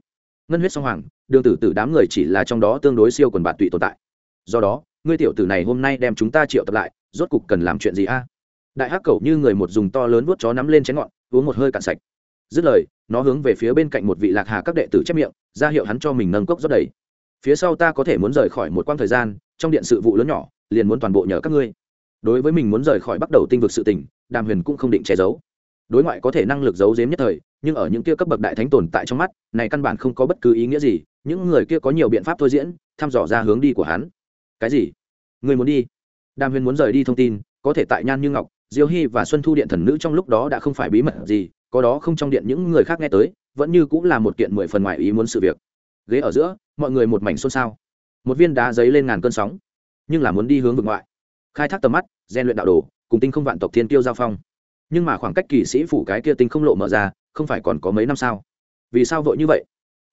Ngân huyết song hoàng, đường tử tử đám người chỉ là trong đó tương đối siêu quần bạn tụy tồn tại. Do đó ngươi tiểu tử này hôm nay đem chúng ta triệu tập lại, rốt cục cần làm chuyện gì a? Đại hắc cầu như người một dùng to lớn vuốt chó nắm lên chén ngọn, uống một hơi cạn sạch. Dứt lời, nó hướng về phía bên cạnh một vị lạc hà các đệ tử chép miệng, ra hiệu hắn cho mình nâng cốc rót đầy. Phía sau ta có thể muốn rời khỏi một quãng thời gian, trong điện sự vụ lớn nhỏ, liền muốn toàn bộ nhờ các ngươi. Đối với mình muốn rời khỏi bắt đầu tinh vực sự tình, đàm huyền cũng không định che giấu. Đối ngoại có thể năng lực giấu giếm nhất thời, nhưng ở những kia cấp bậc đại thánh tồn tại trong mắt, này căn bản không có bất cứ ý nghĩa gì, những người kia có nhiều biện pháp thôi diễn, thăm dò ra hướng đi của hắn cái gì? Người muốn đi? Đàm huyền muốn rời đi thông tin, có thể tại nhan như ngọc, diêu hy và xuân thu điện thần nữ trong lúc đó đã không phải bí mật gì, có đó không trong điện những người khác nghe tới, vẫn như cũng là một kiện mười phần ngoài ý muốn sự việc. Ghế ở giữa, mọi người một mảnh xôn xao. Một viên đá giấy lên ngàn cơn sóng. Nhưng là muốn đi hướng vực ngoại. Khai thác tầm mắt gian luyện đạo đồ, cùng tinh không vạn tộc thiên tiêu giao phong. Nhưng mà khoảng cách kỳ sĩ phủ cái kia tinh không lộ mở ra, không phải còn có mấy năm sao? Vì sao vội như vậy?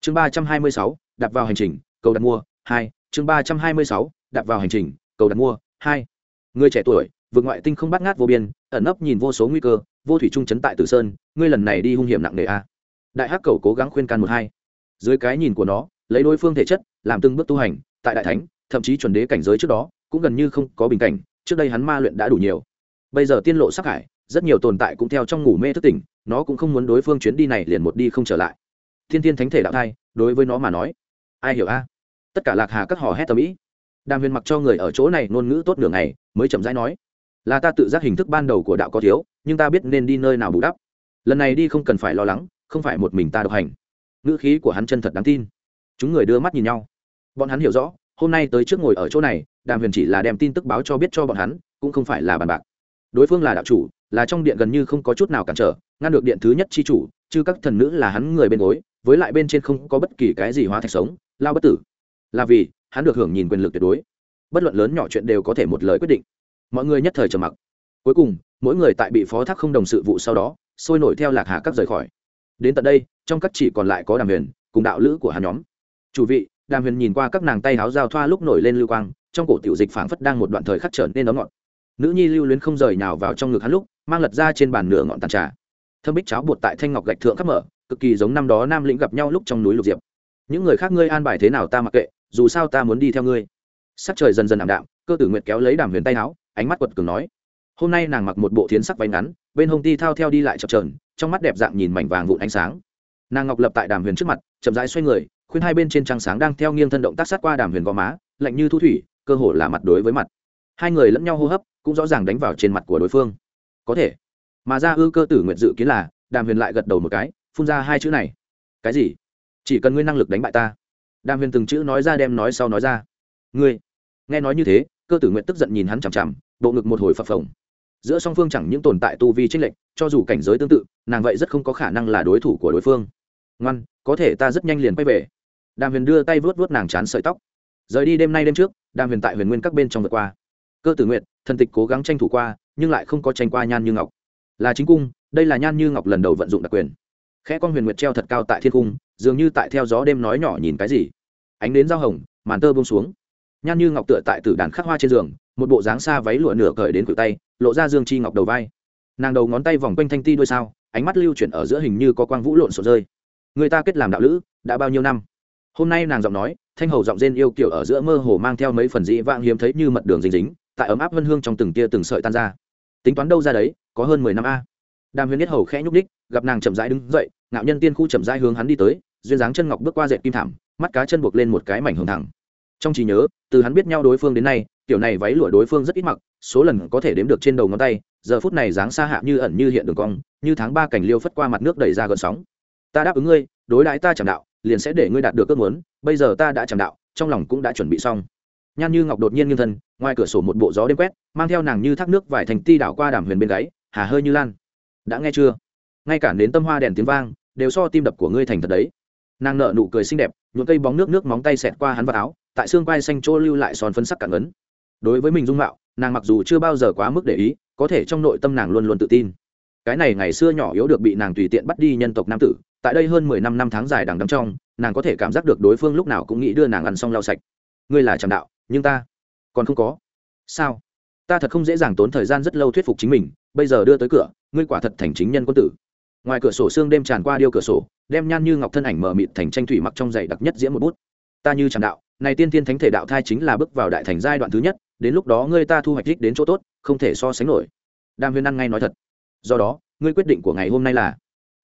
Chương ba trăm hai mươi sáu, đặt vào hành trình, cầu đặt mua, hai, chương ba trăm hai mươi sáu đặt vào hành trình, cầu đặt mua. Hai, người trẻ tuổi, vượt ngoại tinh không bắt ngát vô biên, ẩn nấp nhìn vô số nguy cơ, vô thủy trung chấn tại tử sơn, ngươi lần này đi hung hiểm nặng nề a. Đại hắc cầu cố gắng khuyên can một hai. Dưới cái nhìn của nó, lấy đối phương thể chất, làm từng bước tu hành, tại đại thánh, thậm chí chuẩn đế cảnh giới trước đó, cũng gần như không có bình cảnh, trước đây hắn ma luyện đã đủ nhiều. Bây giờ tiên lộ sắc hải, rất nhiều tồn tại cũng theo trong ngủ mê thức tỉnh, nó cũng không muốn đối phương chuyến đi này liền một đi không trở lại. Thiên thiên thánh thể đạo thai, đối với nó mà nói, ai hiểu a? Tất cả lạc hà các hò hét tầm ĩ đàm huyền mặc cho người ở chỗ này ngôn ngữ tốt đường này mới chậm rãi nói, là ta tự giác hình thức ban đầu của đạo có thiếu, nhưng ta biết nên đi nơi nào bù đắp. Lần này đi không cần phải lo lắng, không phải một mình ta độc hành. Ngữ khí của hắn chân thật đáng tin. Chúng người đưa mắt nhìn nhau. Bọn hắn hiểu rõ, hôm nay tới trước ngồi ở chỗ này, đàm huyền chỉ là đem tin tức báo cho biết cho bọn hắn, cũng không phải là bàn bạc. Đối phương là đạo chủ, là trong điện gần như không có chút nào cản trở, ngăn được điện thứ nhất chi chủ, chứ các thần nữ là hắn người bên gối, với lại bên trên không có bất kỳ cái gì hóa thạch sống, lao bất tử. Là vì hắn được hưởng nhìn quyền lực tuyệt đối. Bất luận lớn nhỏ chuyện đều có thể một lời quyết định. Mọi người nhất thời trầm mặc. Cuối cùng, mỗi người tại bị phó thác không đồng sự vụ sau đó, sôi nổi theo lạc hà các rời khỏi. Đến tận đây, trong các chỉ còn lại có đàm huyền, cùng đạo lữ của hắn nhóm. Chủ vị, đàm huyền nhìn qua các nàng tay háo giao thoa lúc nổi lên lưu quang, trong cổ tiểu dịch phảng phất đang một đoạn thời khắc trở nên ấm ngọn. nữ nhi lưu luyến không rời nào vào trong ngực hắn lúc, mang lật ra trên bàn nửa ngọn tàn trà. Thâm bích cháo bột tại thanh ngọc gạch thượng khắp mở, cực kỳ giống năm đó nam lĩnh gặp nhau lúc trong núi lục diệp. Những người khác ngươi an bài thế nào ta mặc kệ dù sao ta muốn đi theo ngươi. Sắc trời dần dần ảm đạm, cơ tử nguyệt kéo lấy đàm huyền tay áo, ánh mắt quật cường nói, hôm nay nàng mặc một bộ thiến sắc váy ngắn, bên hông ti thao theo đi lại chập trờn trong mắt đẹp dạng nhìn mảnh vàng vụn ánh sáng. Nàng ngọc lập tại đàm huyền trước mặt, chậm rãi xoay người, khuyên hai bên trên trăng sáng đang theo nghiêng thân động tác sát qua đàm huyền gò má, lạnh như thu thủy, cơ hồ là mặt đối với mặt. Hai người lẫn nhau hô hấp, cũng rõ ràng đánh vào trên mặt của đối phương. Có thể. Mà ra ư cơ tử nguyện dự kiến là, đàm huyền lại gật đầu một cái, phun ra hai chữ này. Cái gì? Chỉ cần ngươi năng lực đánh bại ta đàm huyền từng chữ nói ra đem nói sau nói ra. Ngươi, nghe nói như thế, cơ tử nguyện tức giận nhìn hắn chằm chằm, bộ ngực một hồi phập phồng. Giữa song phương chẳng những tồn tại tu vi trích lệnh cho dù cảnh giới tương tự, nàng vậy rất không có khả năng là đối thủ của đối phương. Ngoan, có thể ta rất nhanh liền quay về. Đàm huyền đưa tay vớt vớt nàng chán sợi tóc. Rời đi đêm nay đêm trước, đàm huyền tại huyền nguyên các bên trong vượt qua. Cơ tử nguyện, thần tịch cố gắng tranh thủ qua, nhưng lại không có tranh qua nhan như ngọc. Là chính cung, đây là nhan như ngọc lần đầu vận dụng đặc quyền. Khẽ con huyền nguyệt treo thật cao tại thiên cung dường như tại theo gió đêm nói nhỏ nhìn cái gì. Ánh đến giao hồng, màn tơ bông xuống. Nhan như ngọc tựa tại tử đàn khắc hoa trên giường, một bộ dáng xa váy lụa nửa cởi đến cửa tay, lộ ra dương chi ngọc đầu vai. Nàng đầu ngón tay vòng quanh thanh ti đôi sao, ánh mắt lưu chuyển ở giữa hình như có quang vũ lộn sổ rơi. Người ta kết làm đạo lữ, đã bao nhiêu năm? Hôm nay nàng giọng nói, thanh hầu giọng rên yêu kiểu ở giữa mơ hồ mang theo mấy phần dĩ vãng hiếm thấy như mật đường dính dính, tại ấm áp vân hương trong từng tia từng sợi tan ra. Tính toán đâu ra đấy, có hơn mười năm a. Đàm huyền nhất hầu khẽ nhúc đích gặp nàng chậm rãi đứng dậy, ngạo nhân tiên khu chậm rãi hướng hắn đi tới duyên dáng chân ngọc bước qua dệt kim thảm, mắt cá chân buộc lên một cái mảnh hồng thẳng. Trong trí nhớ, từ hắn biết nhau đối phương đến nay, kiểu này váy lụa đối phương rất ít mặc, số lần có thể đếm được trên đầu ngón tay, giờ phút này dáng xa hạ như ẩn như hiện đường cong, như tháng ba cảnh liêu phất qua mặt nước đầy ra gần sóng. Ta đáp ứng ngươi, đối đãi ta chẳng đạo, liền sẽ để ngươi đạt được ước muốn, bây giờ ta đã chẳng đạo, trong lòng cũng đã chuẩn bị xong. Nhan như ngọc đột nhiên nghiêng thân, ngoài cửa sổ một bộ gió đêm quét, mang theo nàng như thác nước vải thành ti đảo qua đàm huyền bên gáy, hà hơi như lan. Đã nghe chưa? Ngay cả đến tâm hoa đèn tiếng vang, đều so tim đập của ngươi thành thật đấy nàng nợ nụ cười xinh đẹp, nhuộm cây bóng nước nước móng tay xẹt qua hắn vào áo, tại xương quai xanh trô lưu lại son phân sắc cạn ấn đối với mình dung mạo, nàng mặc dù chưa bao giờ quá mức để ý, có thể trong nội tâm nàng luôn luôn tự tin. Cái này ngày xưa nhỏ yếu được bị nàng tùy tiện bắt đi nhân tộc nam tử, tại đây hơn mười năm năm tháng dài đằng đằng trong, nàng có thể cảm giác được đối phương lúc nào cũng nghĩ đưa nàng ăn xong lau sạch. Ngươi là tràng đạo, nhưng ta còn không có. Sao? Ta thật không dễ dàng tốn thời gian rất lâu thuyết phục chính mình, bây giờ đưa tới cửa, ngươi quả thật thành chính nhân quân tử ngoài cửa sổ xương đêm tràn qua điêu cửa sổ, đem nhan như ngọc thân ảnh mờ mịt thành tranh thủy mặc trong giày đặc nhất diễn một bút. Ta như tràn đạo, này tiên tiên thánh thể đạo thai chính là bước vào đại thành giai đoạn thứ nhất, đến lúc đó ngươi ta thu hoạch đích đến chỗ tốt, không thể so sánh nổi. Đam huyền ăn ngay nói thật. Do đó, ngươi quyết định của ngày hôm nay là,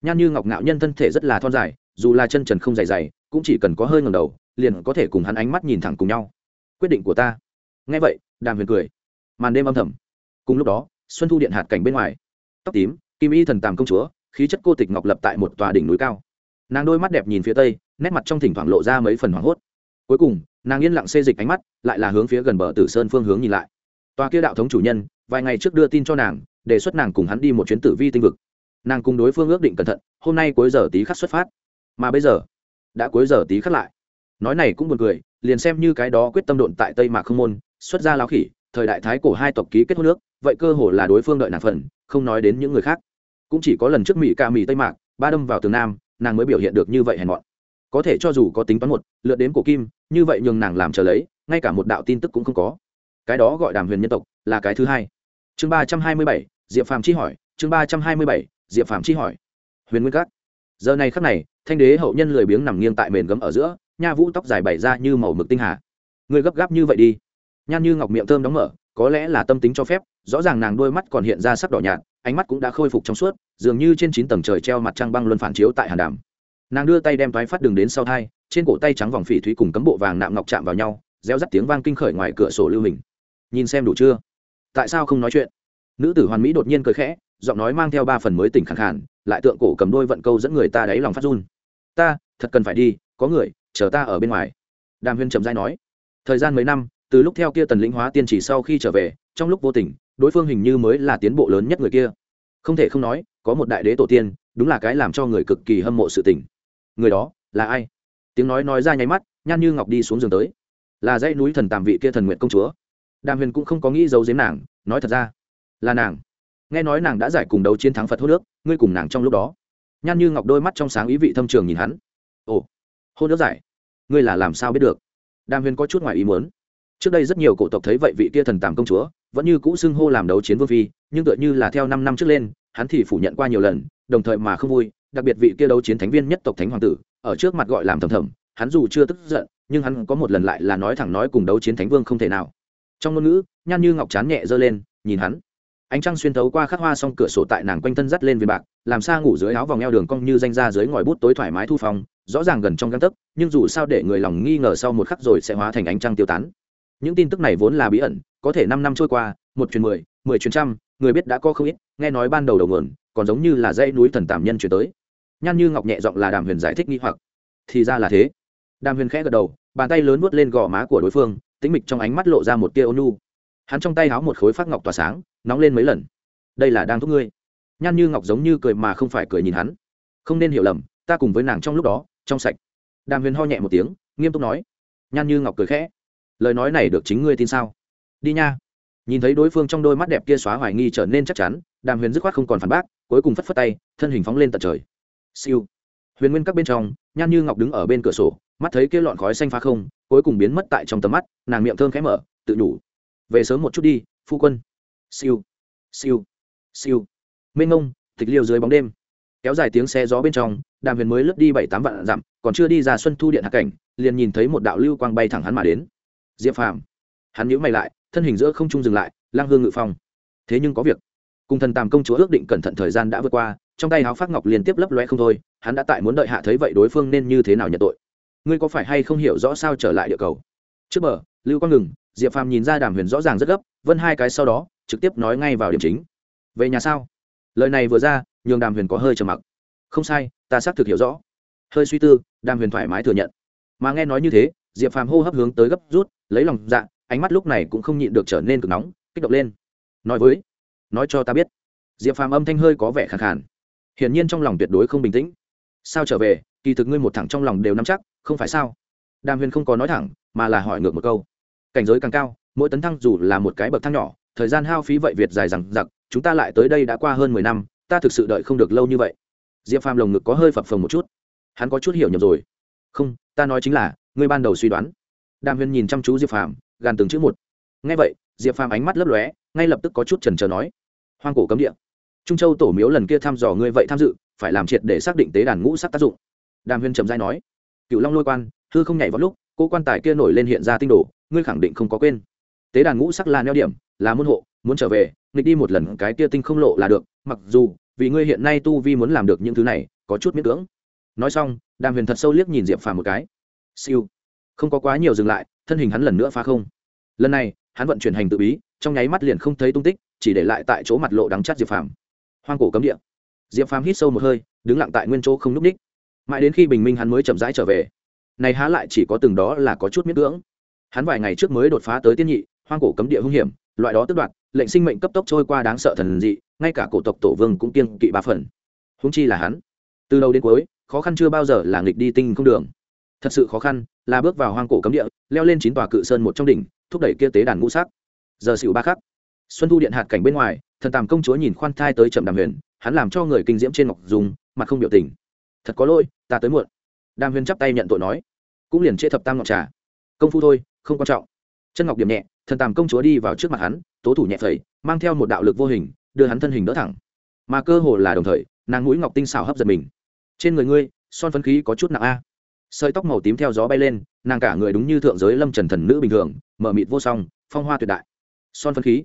nhan như ngọc ngạo nhân thân thể rất là thon dài, dù là chân trần không dày dày, cũng chỉ cần có hơi ngầm đầu, liền có thể cùng hắn ánh mắt nhìn thẳng cùng nhau. Quyết định của ta. Nghe vậy, đàm huyền cười. Màn đêm âm thầm. Cùng lúc đó, xuân thu điện hạt cảnh bên ngoài. Tóc tím, kim y thần tàm công chúa khí chất cô tịch ngọc lập tại một tòa đỉnh núi cao. Nàng đôi mắt đẹp nhìn phía tây, nét mặt trong thỉnh thoảng lộ ra mấy phần hoảng hốt. Cuối cùng, nàng yên lặng xê dịch ánh mắt, lại là hướng phía gần bờ tử sơn phương hướng nhìn lại. Tòa kia đạo thống chủ nhân, vài ngày trước đưa tin cho nàng, đề xuất nàng cùng hắn đi một chuyến tử vi tinh vực. Nàng cùng đối phương ước định cẩn thận, hôm nay cuối giờ tí khắc xuất phát. Mà bây giờ, đã cuối giờ tí khắc lại. Nói này cũng buồn cười, liền xem như cái đó quyết tâm độn tại tây mạc không môn, xuất ra lão khỉ, thời đại thái cổ hai tộc ký kết hôn nước vậy cơ hồ là đối phương đợi nàng phần, không nói đến những người khác cũng chỉ có lần trước mỹ ca mỹ tây mạc, ba đâm vào tường nam, nàng mới biểu hiện được như vậy hèn mọn. Có thể cho dù có tính toán một, lượt đến cổ kim, như vậy nhường nàng làm chờ lấy, ngay cả một đạo tin tức cũng không có. Cái đó gọi đàm huyền nhân tộc là cái thứ hai. Chương ba trăm hai mươi bảy, diệp phàm chi hỏi, chương ba trăm hai mươi bảy, diệp phàm chi hỏi. Huyền nguyên cát giờ này khắc này, thanh đế hậu nhân lười biếng nằm nghiêng tại mền gấm ở giữa, nha vũ tóc dài bày ra như màu mực tinh hà. Người gấp gáp như vậy đi. Nhan như ngọc miệng thơm đóng mở, có lẽ là tâm tính cho phép, rõ ràng nàng đôi mắt còn hiện ra sắc đỏ nhạt ánh mắt cũng đã khôi phục trong suốt, dường như trên chín tầng trời treo mặt trăng băng luân phản chiếu tại hàn đàm. Nàng đưa tay đem thoái phát đường đến sau thai, trên cổ tay trắng vòng phỉ thúy cùng cấm bộ vàng nạm ngọc chạm vào nhau, reo rắt tiếng vang kinh khởi ngoài cửa sổ lưu hình. Nhìn xem đủ chưa? Tại sao không nói chuyện? Nữ tử hoàn mỹ đột nhiên cười khẽ, giọng nói mang theo ba phần mới tỉnh khẳng khản, lại tượng cổ cầm đôi vận câu dẫn người ta đáy lòng phát run. Ta, thật cần phải đi, có người, chờ ta ở bên ngoài. Đàm huyên trầm dai nói. Thời gian mấy năm, từ lúc theo kia tần lĩnh hóa tiên chỉ sau khi trở về, trong lúc vô tình đối phương hình như mới là tiến bộ lớn nhất người kia. Không thể không nói, có một đại đế tổ tiên, đúng là cái làm cho người cực kỳ hâm mộ sự tình. Người đó, là ai? Tiếng nói nói ra nháy mắt, nhan như ngọc đi xuống giường tới. Là dãy núi thần tàm vị kia thần nguyện công chúa. Đàm huyền cũng không có nghĩ giấu giếm nàng, nói thật ra, là nàng. Nghe nói nàng đã giải cùng đấu chiến thắng phật hô nước, ngươi cùng nàng trong lúc đó. Nhan như ngọc đôi mắt trong sáng ý vị thâm trường nhìn hắn. Ồ hôn nước giải, ngươi là làm sao biết được? Đàm huyền có chút ngoài ý muốn. Trước đây rất nhiều cổ tộc thấy vậy vị kia thần tàm công chúa vẫn như cũ xưng hô làm đấu chiến vương phi, nhưng tựa như là theo năm năm trước lên, hắn thì phủ nhận qua nhiều lần, đồng thời mà không vui, đặc biệt vị kia đấu chiến thánh viên nhất tộc thánh hoàng tử, ở trước mặt gọi làm thầm thầm, hắn dù chưa tức giận, nhưng hắn có một lần lại là nói thẳng nói cùng đấu chiến thánh vương không thể nào. Trong ngôn ngữ, nhan như ngọc chán nhẹ giơ lên, nhìn hắn. Ánh trăng xuyên thấu qua khắc hoa xong cửa sổ tại nàng quanh thân dắt lên viên bạc, làm xa ngủ dưới áo vòng eo đường cong như danh ra dưới ngòi bút tối thoải mái thu phong, rõ ràng gần trong găng tấc, nhưng dù sao để người lòng nghi ngờ sau một khắc rồi sẽ hóa thành ánh trăng tiêu tán. Những tin tức này vốn là bí ẩn có thể năm năm trôi qua, một truyền mười mười truyền trăm, người biết đã có không ít, nghe nói ban đầu đầu nguồn, còn giống như là dãy núi thần tàm nhân chuyển tới. Nhan như ngọc nhẹ giọng là đàm huyền giải thích nghi hoặc. Thì ra là thế. Đàm huyền khẽ gật đầu, bàn tay lớn vuốt lên gò má của đối phương, tĩnh mịch trong ánh mắt lộ ra một tia ônu hắn trong tay háo một khối phát ngọc tỏa sáng, nóng lên mấy lần. Đây là đang thúc ngươi. Nhan như ngọc giống như cười mà không phải cười nhìn hắn. Không nên hiểu lầm, ta cùng với nàng trong lúc đó, trong sạch. Đàm huyền ho nhẹ một tiếng, nghiêm túc nói. Nhan như ngọc cười khẽ. Lời nói này được chính ngươi tin sao? Đi nha. Nhìn thấy đối phương trong đôi mắt đẹp kia xóa hoài nghi trở nên chắc chắn, đàm huyền dứt khoát không còn phản bác, cuối cùng phất phất tay, thân hình phóng lên tận trời. Siêu. Huyền nguyên các bên trong, nhan như ngọc đứng ở bên cửa sổ, mắt thấy kia lọn khói xanh phá không, cuối cùng biến mất tại trong tầm mắt, nàng miệng thơm khẽ mở, tự nhủ. Về sớm một chút đi, phu quân. Siêu. Siêu. Siêu. Mênh ngông tịch liêu dưới bóng đêm. Kéo dài tiếng xe gió bên trong, đàm huyền mới lướt đi bảy tám vạn dặm, còn chưa đi ra xuân thu điện hạ cảnh, liền nhìn thấy một đạo lưu quang bay thẳng hắn mà đến. Diệp phàm. Hắn nhíu mày lại thân hình giữa không trung dừng lại, lang hương ngự phong. Thế nhưng có việc. Cùng thần tàm công chúa ước định cẩn thận thời gian đã vượt qua, trong tay háo phát ngọc liên tiếp lấp loe không thôi, hắn đã tại muốn đợi hạ thấy vậy đối phương nên như thế nào nhận tội. Ngươi có phải hay không hiểu rõ sao trở lại địa cầu? Trước bờ, lưu quang ngừng, diệp phàm nhìn ra đàm huyền rõ ràng rất gấp, vân hai cái sau đó, trực tiếp nói ngay vào điểm chính. Về nhà sao? Lời này vừa ra, nhường đàm huyền có hơi trầm mặc. Không sai, ta xác thực hiểu rõ. Hơi suy tư, đàm huyền thoải mái thừa nhận. Mà nghe nói như thế, diệp phàm hô hấp hướng tới gấp rút, lấy lòng dạ ánh mắt lúc này cũng không nhịn được trở nên cực nóng, kích động lên. Nói với, nói cho ta biết. Diệp phàm âm thanh hơi có vẻ khẳng khàn. Hiển nhiên trong lòng tuyệt đối không bình tĩnh. Sao trở về? Kỳ thực ngươi một thẳng trong lòng đều nắm chắc, không phải sao? Đàm huyền không có nói thẳng, mà là hỏi ngược một câu. Cảnh giới càng cao, mỗi tấn thăng dù là một cái bậc thang nhỏ, thời gian hao phí vậy việt dài rằng giặc chúng ta lại tới đây đã qua hơn mười năm, ta thực sự đợi không được lâu như vậy. Diệp phàm lồng ngực có hơi phập phồng một chút. Hắn có chút hiểu nhầm rồi. Không, ta nói chính là, ngươi ban đầu suy đoán. Đàm huyền nhìn chăm chú diệp phàm gàn từng chữ một. Ngay vậy, diệp phàm ánh mắt lấp lóe, ngay lập tức có chút trần trờ nói, hoang cổ cấm địa. Trung châu tổ miếu lần kia thăm dò ngươi vậy tham dự, phải làm triệt để xác định tế đàn ngũ sắc tác dụng. Đàm huyền trầm dai nói cựu long lôi quan, hư không nhảy vào lúc, cô quan tài kia nổi lên hiện ra tinh đồ, ngươi khẳng định không có quên. Tế đàn ngũ sắc là neo điểm, là môn hộ, muốn trở về, nghịch đi một lần cái kia tinh không lộ là được, mặc dù, vì ngươi hiện nay tu vi muốn làm được những thứ này, có chút miễn cưỡng. Nói xong, đàm huyền thật sâu liếc nhìn diệp phàm một cái. Siêu, không có quá nhiều dừng lại thân hình hắn lần nữa phá không. Lần này, hắn vận chuyển hành tự bí, trong nháy mắt liền không thấy tung tích, chỉ để lại tại chỗ mặt lộ đắng chắt diệp phàm. Hoang cổ cấm địa. Diệp phàm hít sâu một hơi, đứng lặng tại nguyên chỗ không n ú c ních. Mãi đến khi bình minh hắn mới chậm rãi trở về, này há lại chỉ có từng đó là có chút miễn cưỡng. Hắn vài ngày trước mới đột phá tới tiên nhị, hoang cổ cấm địa hung hiểm, loại đó tức đoạt, lệnh sinh mệnh cấp tốc trôi qua đáng sợ thần dị, ngay cả cổ tộc tổ vương cũng kiên kỵ ba phần. Húng chi là hắn. Từ đầu đến cuối, khó khăn chưa bao giờ là nghịch đi tinh không đường. Thật sự khó khăn là bước vào hoang cổ cấm địa, leo lên chín tòa cự sơn một trong đỉnh, thúc đẩy kia tế đàn ngũ sắc. Giờ xỉu ba khắc, xuân thu điện hạt cảnh bên ngoài, thần tàm công chúa nhìn khoan thai tới chậm đàm huyền, hắn làm cho người kinh diễm trên ngọc dùng mặt không biểu tình. Thật có lỗi, ta tới muộn. Đàm huyền chắp tay nhận tội nói, cũng liền chế thập tam ngọc trà. Công phu thôi, không quan trọng. Chân ngọc điểm nhẹ, thần tàm công chúa đi vào trước mặt hắn, tố thủ nhẹ phẩy, mang theo một đạo lực vô hình, đưa hắn thân hình đỡ thẳng. Mà cơ hồ là đồng thời, nàng mũi ngọc tinh xảo hấp giật mình. Trên người ngươi, son phấn khí có chút nặng a sợi tóc màu tím theo gió bay lên, nàng cả người đúng như thượng giới lâm trần thần nữ bình thường, mở mịt vô song, phong hoa tuyệt đại. Son phấn khí.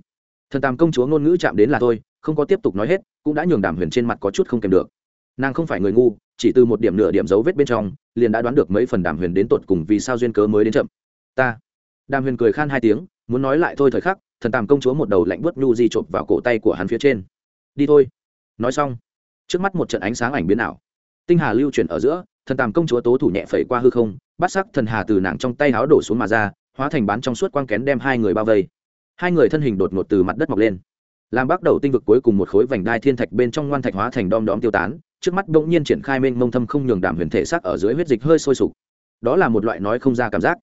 Thần tàm công chúa ngôn ngữ chạm đến là thôi, không có tiếp tục nói hết, cũng đã nhường đàm huyền trên mặt có chút không kèm được. Nàng không phải người ngu, chỉ từ một điểm nửa điểm dấu vết bên trong, liền đã đoán được mấy phần đàm huyền đến tột cùng vì sao duyên cớ mới đến chậm. Ta. Đàm huyền cười khan hai tiếng, muốn nói lại thôi thời khắc, thần tàm công chúa một đầu lạnh bớt nhu di chộp vào cổ tay của hắn phía trên. Đi thôi. Nói xong, trước mắt một trận ánh sáng ảnh biến ảo. Tinh hà lưu chuyển ở giữa thần tàm công chúa tố thủ nhẹ phẩy qua hư không bát sắc thần hà từ nàng trong tay háo đổ xuống mà ra, hóa thành bán trong suốt quang kén đem hai người bao vây. Hai người thân hình đột ngột từ mặt đất mọc lên. Làm bắt đầu tinh vực cuối cùng một khối vành đai thiên thạch bên trong ngoan thạch hóa thành đom đóm tiêu tán, trước mắt bỗng nhiên triển khai mênh mông thâm không nhường đảm huyền thể sắc ở dưới huyết dịch hơi sôi sục. Đó là một loại nói không ra cảm giác.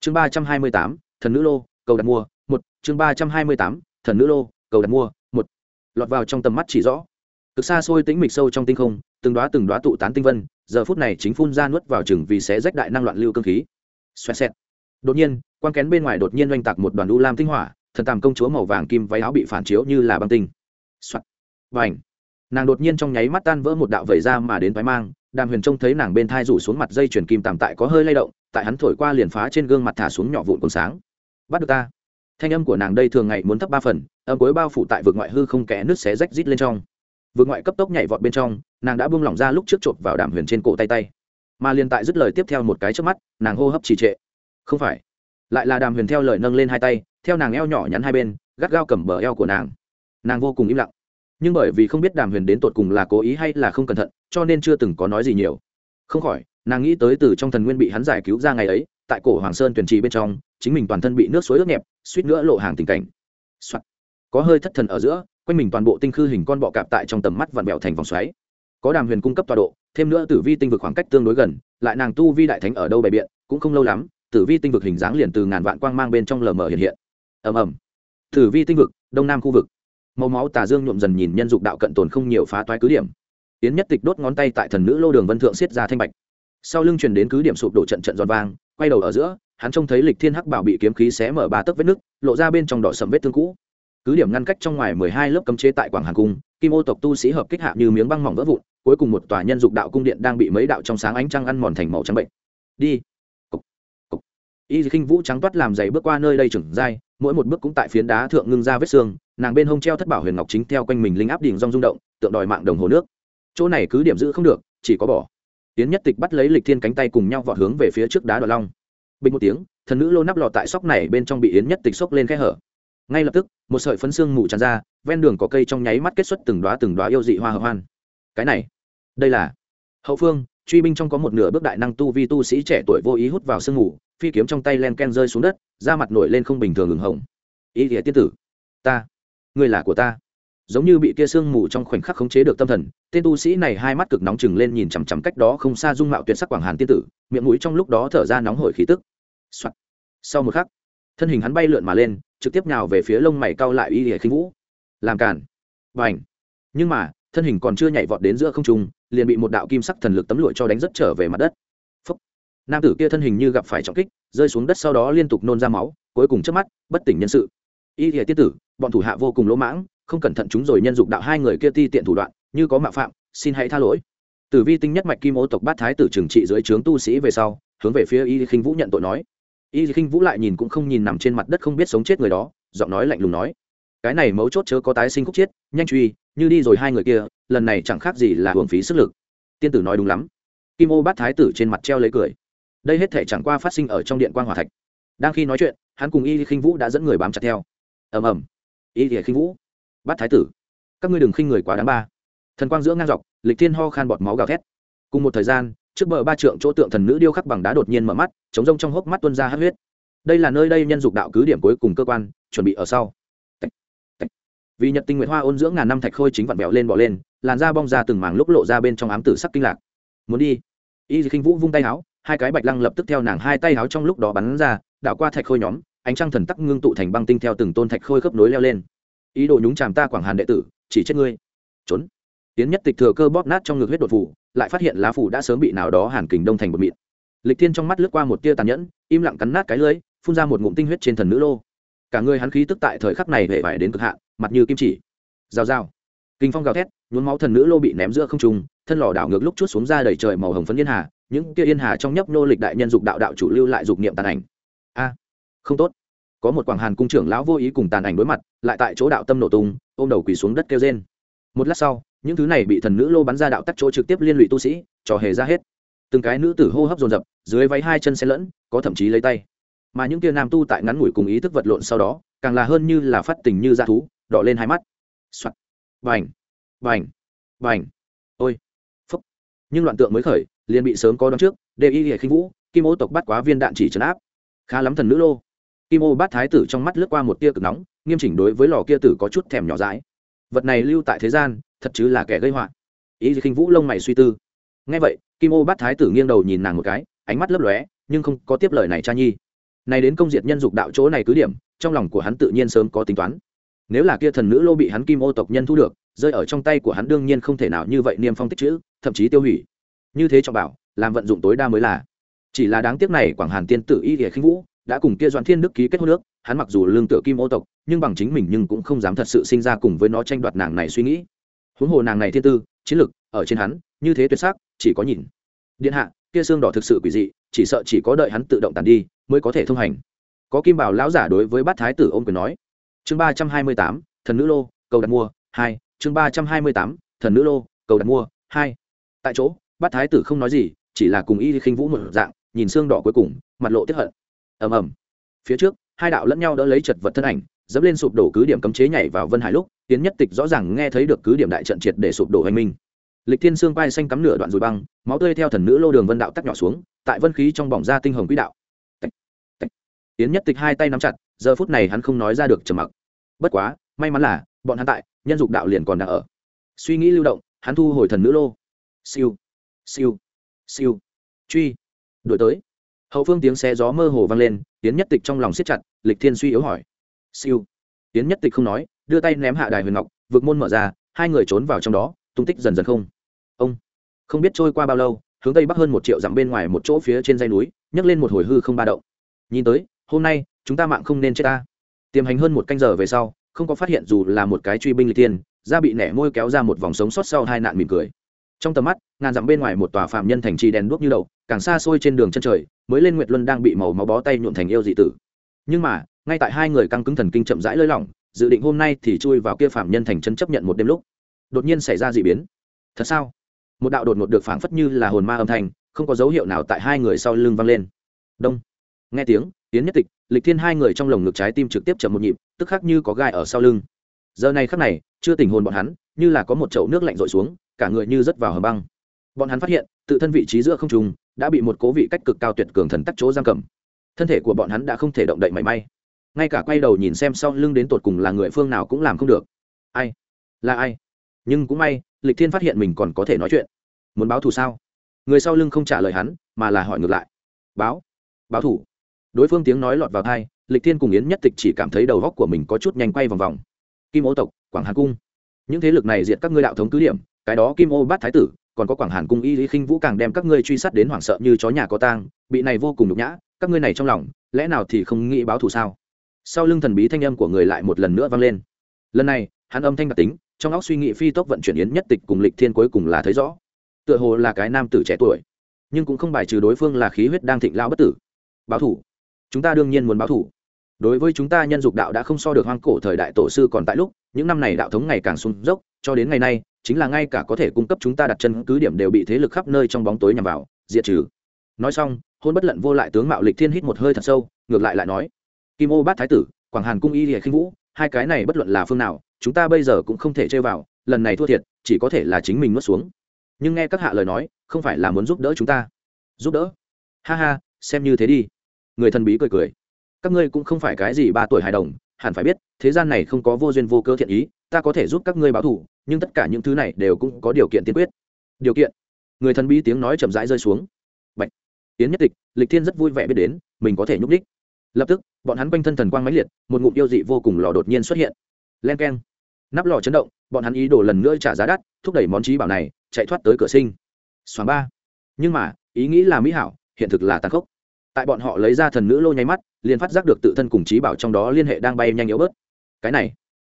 Chương ba trăm hai mươi tám, thần nữ lô, cầu đặt mua, một. Chương ba trăm hai mươi tám, thần nữ lô, cầu đặt mua, một. Lọt vào trong tầm mắt chỉ rõ. Cực xa xôi tĩnh mịch sâu trong tinh không, từng đoá từng đoá tụ tán tinh vân giờ phút này chính phun ra nuốt vào chừng vì sẽ rách đại năng loạn lưu cơ khí. Xoẹt xẹt. Đột nhiên quan kén bên ngoài đột nhiên oanh tạc một đoàn u lam tinh hỏa, thần tàm công chúa màu vàng kim váy áo bị phản chiếu như là băng tinh. Xoẹt. Vành. Nàng đột nhiên trong nháy mắt tan vỡ một đạo vẩy ra mà đến váy mang, đàm huyền trông thấy nàng bên thai rủ xuống mặt dây chuyền kim tàm tại có hơi lay động, tại hắn thổi qua liền phá trên gương mặt thả xuống nhỏ vụn còn sáng. Bắt được ta. Thanh âm của nàng đây thường ngày muốn thấp ba phần, âm cuối bao phủ tại vực ngoại hư không kẽ nước xé rách rít lên trong vượt ngoại cấp tốc nhảy vọt bên trong, nàng đã buông lỏng ra lúc trước chộp vào đàm huyền trên cổ tay tay. Mà liền tại dứt lời tiếp theo một cái trước mắt, nàng hô hấp trì trệ. Không phải. Lại là đàm huyền theo lời nâng lên hai tay, theo nàng eo nhỏ nhắn hai bên, gắt gao cầm bờ eo của nàng. Nàng vô cùng im lặng. Nhưng bởi vì không biết đàm huyền đến tột cùng là cố ý hay là không cẩn thận, cho nên chưa từng có nói gì nhiều. Không khỏi, nàng nghĩ tới từ trong thần nguyên bị hắn giải cứu ra ngày ấy, tại cổ hoàng sơn tuyển trì bên trong, chính mình toàn thân bị nước suối ướt nhẹp, suýt nữa lộ hàng tình cảnh、Soạn. có hơi thất thần ở giữa quanh mình toàn bộ tinh khư hình con bọ cạp tại trong tầm mắt vặn vẹo thành vòng xoáy. Có đàm huyền cung cấp tọa độ, thêm nữa tử vi tinh vực khoảng cách tương đối gần, lại nàng tu vi đại thánh ở đâu bày biện, cũng không lâu lắm, tử vi tinh vực hình dáng liền từ ngàn vạn quang mang bên trong lờ mờ hiện hiện. Ầm ầm. Tử vi tinh vực, đông nam khu vực. Màu máu tà dương nhuộm dần nhìn nhân dục đạo cận tồn không nhiều phá toái cứ điểm. Tiến nhất tịch đốt ngón tay tại thần nữ lô đường vân thượng xiết ra thanh bạch. Sau lưng truyền đến cứ điểm sụp đổ trận trận giòn vang, quay đầu ở giữa, hắn trông thấy lịch thiên hắc bảo bị kiếm khí xé mở ba tấc vết nứt, lộ ra bên trong đỏ sầm vết thương cũ cứ điểm ngăn cách trong ngoài mười hai lớp cấm chế tại quảng hàn cung, kim ô tộc tu sĩ hợp kích hạ như miếng băng mỏng vỡ vụn, cuối cùng một tòa nhân dục đạo cung điện đang bị mấy đạo trong sáng ánh trăng ăn mòn thành màu trắng bệnh. Đi. Cục. Cục. y khinh vũ trắng toát làm dày bước qua nơi đây trưởng dai mỗi một bước cũng tại phiến đá thượng ngưng ra vết xương, nàng bên hông treo thất bảo huyền ngọc chính theo quanh mình linh áp đỉnh rong rung động, tượng đòi mạng đồng hồ nước. Chỗ này cứ điểm giữ không được, chỉ có bỏ. Tiến nhất tịch bắt lấy lịch thiên cánh tay cùng nhau vọt hướng về phía trước đá đoạn long. Bình một tiếng, thần nữ lô nắp lò tại sóc này bên trong bị yến nhất tịch xốc lên khe hở ngay lập tức, một sợi phấn xương mù tràn ra, ven đường có cây trong nháy mắt kết xuất từng đoá từng đoá yêu dị hoa hợp hoan. Cái này, đây là hậu phương, truy binh trong có một nửa bước đại năng tu vi tu sĩ trẻ tuổi vô ý hút vào sương mù, phi kiếm trong tay len ken rơi xuống đất, da mặt nổi lên không bình thường ngừng hồng. Ý nghĩa tiên tử, ta người là của ta. Giống như bị kia sương mù trong khoảnh khắc khống chế được tâm thần, tên tu sĩ này hai mắt cực nóng chừng lên nhìn chằm chằm cách đó không xa dung mạo tuyệt sắc quảng hàn tiên tử, miệng mũi trong lúc đó thở ra nóng hổi khí tức、Soạn. sau một khắc, thân hình hắn bay lượn mà lên trực tiếp nhào về phía lông mày cau lại y hề khinh vũ. Làm cản và ảnh nhưng mà, thân hình còn chưa nhảy vọt đến giữa không trung, liền bị một đạo kim sắc thần lực tấm lụi cho đánh rất trở về mặt đất. Phúc. nam tử kia thân hình như gặp phải trọng kích, rơi xuống đất sau đó liên tục nôn ra máu, cuối cùng trước mắt, bất tỉnh nhân sự. Y hề tiết tử, bọn thủ hạ vô cùng lỗ mãng, không cẩn thận chúng rồi nhân dục đạo hai người kia ti tiện thủ đoạn, như có mạo phạm, xin hãy tha lỗi. Tử vi tinh nhất mạch kim ô tộc bát thái tử trừng trị dưới trướng tu sĩ về sau, hướng về phía y khinh vũ nhận tội nói y khinh vũ lại nhìn cũng không nhìn nằm trên mặt đất không biết sống chết người đó, giọng nói lạnh lùng nói, cái này mấu chốt chớ có tái sinh khúc chết, nhanh truy, như đi rồi hai người kia, lần này chẳng khác gì là hưởng phí sức lực. Tiên tử nói đúng lắm. Kim ô bát thái tử trên mặt treo lấy cười. Đây hết thể chẳng qua phát sinh ở trong điện quan hòa thạch. Đang khi nói chuyện, hắn cùng y khinh vũ đã dẫn người bám chặt theo. Ầm ầm. Y thì khinh vũ, bát thái tử, các ngươi đừng khinh người quá đáng ba. Thần quang giữa ngang dọc, lịch thiên ho khan bọt máu gào thét. Cùng một thời gian trước bờ ba trượng chỗ tượng thần nữ điêu khắc bằng đá đột nhiên mở mắt, chống rông trong hốc mắt tuân ra hát huyết. Đây là nơi đây nhân dục đạo cứ điểm cuối cùng cơ quan, chuẩn bị ở sau. Vì nhật tinh nguyện hoa ôn dưỡng ngàn năm thạch khôi chính vặn vẹo lên bỏ lên, làn da bong ra từng mảng lúc lộ ra bên trong ám tử sắc kinh lạc. Muốn đi. Y khinh vũ vung tay áo, hai cái bạch lăng lập tức theo nàng hai tay áo trong lúc đó bắn ra đạo qua thạch khôi nhóm, ánh trăng thần tắc ngưng tụ thành băng tinh theo từng tôn thạch khôi khớp nối leo lên. Ý đồ nhúng chàm ta quảng hàn đệ tử, chỉ chết ngươi. Trốn tiến nhất tịch thừa cơ bóp nát trong ngực huyết đột phủ, lại phát hiện lá phủ đã sớm bị nào đó hàn kình đông thành một mịn. Lịch thiên trong mắt lướt qua một tia tàn nhẫn, im lặng cắn nát cái lưới phun ra một ngụm tinh huyết trên thần nữ lô. Cả người hắn khí tức tại thời khắc này hệ vải đến cực hạn, mặt như kim chỉ. Rào rào. Kinh phong gào thét, nhuốm máu thần nữ lô bị ném giữa không trung, thân lò đảo ngược lúc chút xuống ra đầy trời màu hồng phấn yên hà, những tia yên hà trong nhấp nô lịch đại nhân dục đạo đạo chủ lưu lại dục niệm tàn ảnh. A, không tốt. Có một quảng hàn cung trưởng lão vô ý cùng tàn ảnh đối mặt, lại tại chỗ đạo tâm nổ tung, ôm đầu quỳ xuống đất kêu rên. Một lát sau những thứ này bị thần nữ lô bắn ra đạo tắc chỗ trực tiếp liên lụy tu sĩ trò hề ra hết. Từng cái nữ tử hô hấp dồn dập, dưới váy hai chân xen lẫn, có thậm chí lấy tay. Mà những tia nam tu tại ngắn ngủi cùng ý thức vật lộn sau đó, càng là hơn như là phát tình như da thú, đỏ lên hai mắt. Soạt. Vành vành vành ôi. Phúc. Nhưng loạn tượng mới khởi, liền bị sớm có đón trước đề y hệ khinh vũ, kim ô tộc bắt quá viên đạn chỉ trấn áp. Khá lắm thần nữ lô. Kim ô bát thái tử trong mắt lướt qua một tia cực nóng, nghiêm chỉnh đối với lò kia tử có chút thèm nhỏ dãi. Vật này lưu tại thế gian thật chứ là kẻ gây họa. Ý khinh vũ lông mày suy tư. Ngay vậy, kim ô bát thái tử nghiêng đầu nhìn nàng một cái, ánh mắt lấp lóe, nhưng không có tiếp lời này cha nhi. Này đến công diệt nhân dục đạo chỗ này cứ điểm, trong lòng của hắn tự nhiên sớm có tính toán. Nếu là kia thần nữ lô bị hắn kim ô tộc nhân thu được, rơi ở trong tay của hắn đương nhiên không thể nào như vậy niêm phong tích chữ, thậm chí tiêu hủy. Như thế trọng bảo, làm vận dụng tối đa mới là. Chỉ là đáng tiếc này quảng hàn tiên tử y địa khinh vũ đã cùng kia doãn thiên đức ký kết hôn nước hắn mặc dù lương tựa kim ô tộc, nhưng bằng chính mình nhưng cũng không dám thật sự sinh ra cùng với nó tranh đoạt nàng này suy nghĩ huống hồ nàng này thiên tư, chiến lực, ở trên hắn, như thế tuyệt sắc, chỉ có nhìn. Điện hạ, kia xương đỏ thực sự quỷ dị, chỉ sợ chỉ có đợi hắn tự động tàn đi, mới có thể thông hành. Có kim bảo lão giả đối với bát thái tử ôm quyền nói. Chương ba trăm hai mươi tám, thần nữ lô, cầu đặt mua, hai. Chương ba trăm hai mươi tám, thần nữ lô, cầu đặt mua, hai. Tại chỗ, bát thái tử không nói gì, chỉ là cùng y khinh vũ một dạng, nhìn xương đỏ cuối cùng, mặt lộ tiếp hận. Ầm ầm. Phía trước, hai đạo lẫn nhau đỡ lấy chật vật thân ảnh, dẫm lên sụp đổ cứ điểm cấm chế nhảy vào vân hải lúc tiến nhất tịch rõ ràng nghe thấy được cứ điểm đại trận triệt để sụp đổ hành minh. Lịch thiên xương vai xanh cắm nửa đoạn dùi băng, máu tươi theo thần nữ lô đường vân đạo tắc nhỏ xuống, tại vân khí trong bỏng ra tinh hồng quỹ đạo. Tiến nhất tịch hai tay nắm chặt, giờ phút này hắn không nói ra được trầm mặc. Bất quá, may mắn là, bọn hắn tại, nhân dục đạo liền còn đang ở. Suy nghĩ lưu động, hắn thu hồi thần nữ lô. Siêu siêu siêu. Truy đổi tới. Hậu phương tiếng xe gió mơ hồ vang lên, tiến nhất tịch trong lòng siết chặt, lịch thiên suy yếu hỏi. Siêu, tiến nhất tịch không nói đưa tay ném hạ đài huyền ngọc, vực môn mở ra, hai người trốn vào trong đó, tung tích dần dần không. Ông, không biết trôi qua bao lâu, hướng tây bắc hơn một triệu dặm bên ngoài một chỗ phía trên dây núi, nhấc lên một hồi hư không ba động. Nhìn tới, hôm nay, chúng ta mạng không nên chết ta. Tiềm hành hơn một canh giờ về sau, không có phát hiện dù là một cái truy binh lịch tiên, da bị nẻ môi kéo ra một vòng sống sót sau hai nạn mỉm cười. Trong tầm mắt, ngàn dặm bên ngoài một tòa phạm nhân thành trì đèn đuốc như đậu càng xa xôi trên đường chân trời, mới lên nguyệt luân đang bị màu máu bó tay nhuộn thành yêu dị tử. Nhưng mà, ngay tại hai người căng cứng thần kinh chậm rãi lơi lỏng dự định hôm nay thì chui vào kia phạm nhân thành chân chấp nhận một đêm lúc. Đột nhiên xảy ra d ị biến. Thật sao? Một đạo đột ngột được phảng phất như là hồn ma âm thanh, không có dấu hiệu nào tại hai người sau lưng vang lên. Đông. Nghe tiếng tiến nhất tịch, lịch thiên hai người trong lồng ngực trái tim trực tiếp chậm một nhịp, tức khắc như có gai ở sau lưng. Giờ này khắc này, chưa tình hồn bọn hắn, như là có một chậu nước lạnh rội xuống, cả người như rớt vào hầm băng. Bọn hắn phát hiện, tự thân vị trí giữa không trung, đã bị một cố vị cách cực cao tuyệt cường thần tắc chỗ giam cầm. Thân thể của bọn hắn đã không thể động đậy mảy may ngay cả quay đầu nhìn xem sau lưng đến tột cùng là người phương nào cũng làm không được. Ai? Là ai? Nhưng cũng may, lịch thiên phát hiện mình còn có thể nói chuyện. Muốn báo thù sao? Người sau lưng không trả lời hắn, mà là hỏi ngược lại. Báo? Báo thù. đối phương tiếng nói lọt vào thai lịch thiên cùng yến nhất tịch chỉ cảm thấy đầu góc của mình có chút nhanh quay vòng vòng. Kim ô tộc, quảng Hàn cung. Những thế lực này diệt các ngươi đạo thống cứ điểm, cái đó kim ô bát thái tử, còn có quảng hàn cung y lý khinh vũ càng đem các ngươi truy sát đến hoảng sợ như chó nhà có tang, bị này vô cùng nhục nhã, các ngươi này trong lòng, lẽ nào thì không nghĩ báo thù sao? Sau lưng thần bí thanh âm của người lại một lần nữa vang lên. Lần này, hắn âm thanh đặc tính, trong óc suy nghĩ phi tốc vận chuyển yến nhất tịch cùng lịch thiên cuối cùng là thấy rõ. Tựa hồ là cái nam tử trẻ tuổi, nhưng cũng không bài trừ đối phương là khí huyết đang thịnh lao bất tử. Báo thủ. Chúng ta đương nhiên muốn báo thủ. Đối với chúng ta nhân dục đạo đã không so được hoang cổ thời đại tổ sư còn tại lúc, những năm này đạo thống ngày càng sung dốc, cho đến ngày nay, chính là ngay cả có thể cung cấp chúng ta đặt chân cứ điểm đều bị thế lực khắp nơi trong bóng tối nhằm vào, diệt trừ. Nói xong, hôn bất lận vô lại tướng mạo lịch thiên hít một hơi thật sâu, ngược lại lại nói kim ô bát thái tử, quảng hàn cung y địa khinh vũ, hai cái này bất luận là phương nào, chúng ta bây giờ cũng không thể chơi vào, lần này thua thiệt, chỉ có thể là chính mình nuốt xuống. Nhưng nghe các hạ lời nói, không phải là muốn giúp đỡ chúng ta. Giúp đỡ? Ha ha, xem như thế đi. Người thần bí cười cười. Các ngươi cũng không phải cái gì ba tuổi hài đồng, hẳn phải biết, thế gian này không có vô duyên vô cơ thiện ý, ta có thể giúp các ngươi báo thù, nhưng tất cả những thứ này đều cũng có điều kiện tiên quyết. Điều kiện? Người thần bí tiếng nói chậm rãi rơi xuống. Bạch. Yến nhất tịch, lịch thiên rất vui vẻ biết đến, mình có thể nhúc đích lập tức, bọn hắn quanh thân thần quang máy liệt, một ngụm yêu dị vô cùng lò đột nhiên xuất hiện. Len keng. Nắp lò chấn động, bọn hắn ý đồ lần nữa trả giá đắt, thúc đẩy món trí bảo này, chạy thoát tới cửa sinh. Xoáng ba. Nhưng mà, ý nghĩ là mỹ hảo, hiện thực là tàn khốc. Tại bọn họ lấy ra thần nữ lô nháy mắt, liền phát giác được tự thân cùng trí bảo trong đó liên hệ đang bay nhanh yếu bớt. Cái này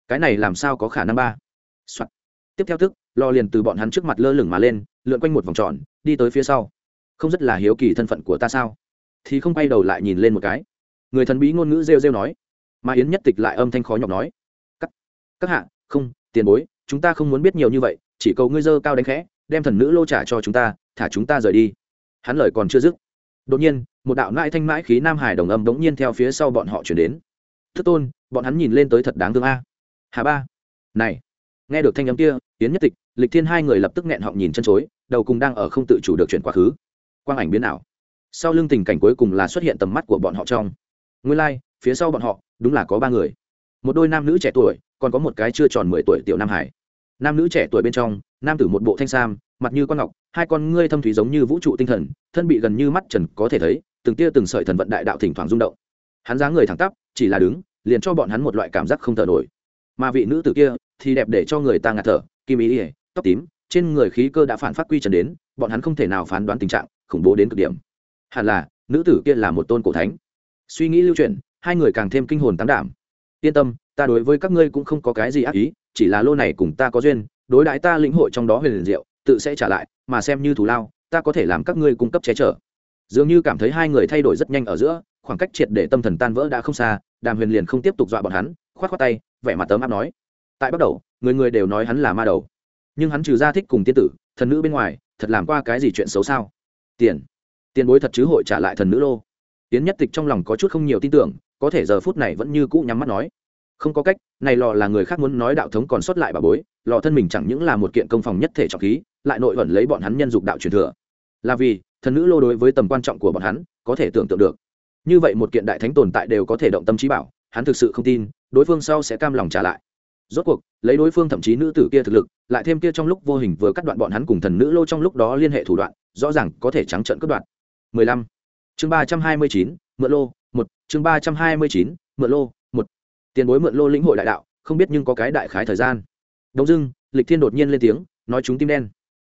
cái này làm sao có khả năng ba、Soạn. tiếp theo thức lo liền từ bọn hắn trước mặt lơ lửng mà lên, lượn quanh một vòng tròn, đi tới phía sau. Không rất là hiếu kỳ thân phận của ta sao? Thì không quay đầu lại nhìn lên một cái người thần bí ngôn ngữ rêu rêu nói, mà yến nhất tịch lại âm thanh khó nhọc nói, các các hạ, không, tiền bối, chúng ta không muốn biết nhiều như vậy, chỉ cầu ngươi dơ cao đánh khẽ, đem thần nữ lô trả cho chúng ta, thả chúng ta rời đi. Hắn lời còn chưa dứt, đột nhiên, một đạo nãi thanh mãi khí nam hải đồng âm bỗng nhiên theo phía sau bọn họ chuyển đến. Thức tôn, bọn hắn nhìn lên tới thật đáng thương a. Hà ba, này, nghe được thanh âm kia, yến nhất tịch, lịch thiên hai người lập tức nghẹn họng nhìn chân chối, đầu cùng đang ở không tự chủ được chuyển quá khứ. Quang ảnh biến ảo. Sau lưng tình cảnh cuối cùng là xuất hiện tầm mắt của bọn họ trong nguyên lai、like, phía sau bọn họ đúng là có ba người. Một đôi nam nữ trẻ tuổi còn có một cái chưa tròn mười tuổi tiểu nam hải. Nam nữ trẻ tuổi bên trong nam tử một bộ thanh sam mặt như con ngọc hai con ngươi thâm thúy giống như vũ trụ tinh thần thân bị gần như mắt trần có thể thấy từng tia từng sợi thần vận đại đạo thỉnh thoảng rung động. Hắn dáng người thẳng tắp chỉ là đứng liền cho bọn hắn một loại cảm giác không thở nổi. Mà vị nữ tử kia thì đẹp để cho người ta ngạt thở kim ý ỉa tóc tím trên người khí cơ đã phản phát quy trần đến bọn hắn không thể nào phán đoán tình trạng khủng bố đến cực điểm. Hẳn là nữ tử kia là một tôn cổ thánh suy nghĩ lưu chuyển, hai người càng thêm kinh hồn tán đảm. Yên tâm, ta đối với các ngươi cũng không có cái gì ác ý, chỉ là lô này cùng ta có duyên, đối đãi ta lĩnh hội trong đó huyền liền diệu, tự sẽ trả lại, mà xem như thù lao, ta có thể làm các ngươi cung cấp che chở. Dường như cảm thấy hai người thay đổi rất nhanh ở giữa, khoảng cách triệt để tâm thần tan vỡ đã không xa, đàm huyền liền không tiếp tục dọa bọn hắn, khoát khoát tay, vẻ mặt tấm áp nói. Tại bắt đầu, người người đều nói hắn là ma đầu. Nhưng hắn trừ ra thích cùng tiên tử, thần nữ bên ngoài, thật làm qua cái gì chuyện xấu sao? Tiền. Tiền bối thật chứ hội trả lại thần nữ lô tiến nhất tịch trong lòng có chút không nhiều tin tưởng, có thể giờ phút này vẫn như cũ nhắm mắt nói. Không có cách, này lò là người khác muốn nói đạo thống còn sót lại bà bối, lò thân mình chẳng những là một kiện công phòng nhất thể trọng khí, lại nội ẩn lấy bọn hắn nhân dục đạo truyền thừa. Là vì, thần nữ lô đối với tầm quan trọng của bọn hắn, có thể tưởng tượng được. Như vậy một kiện đại thánh tồn tại đều có thể động tâm trí bảo, hắn thực sự không tin, đối phương sau sẽ cam lòng trả lại. Rốt cuộc, lấy đối phương thậm chí nữ tử kia thực lực, lại thêm kia trong lúc vô hình vừa cắt đoạn bọn hắn cùng thần nữ lô trong lúc đó liên hệ thủ đoạn, rõ ràng có thể trắng trợn cắt đoạn. 15 chương 329, mượn lô một. Chương 329, mượn lô một. Tiền bối mượn lô lĩnh hội đại đạo không biết nhưng có cái đại khái thời gian. Đông dưng lịch thiên đột nhiên lên tiếng nói chúng tim đen.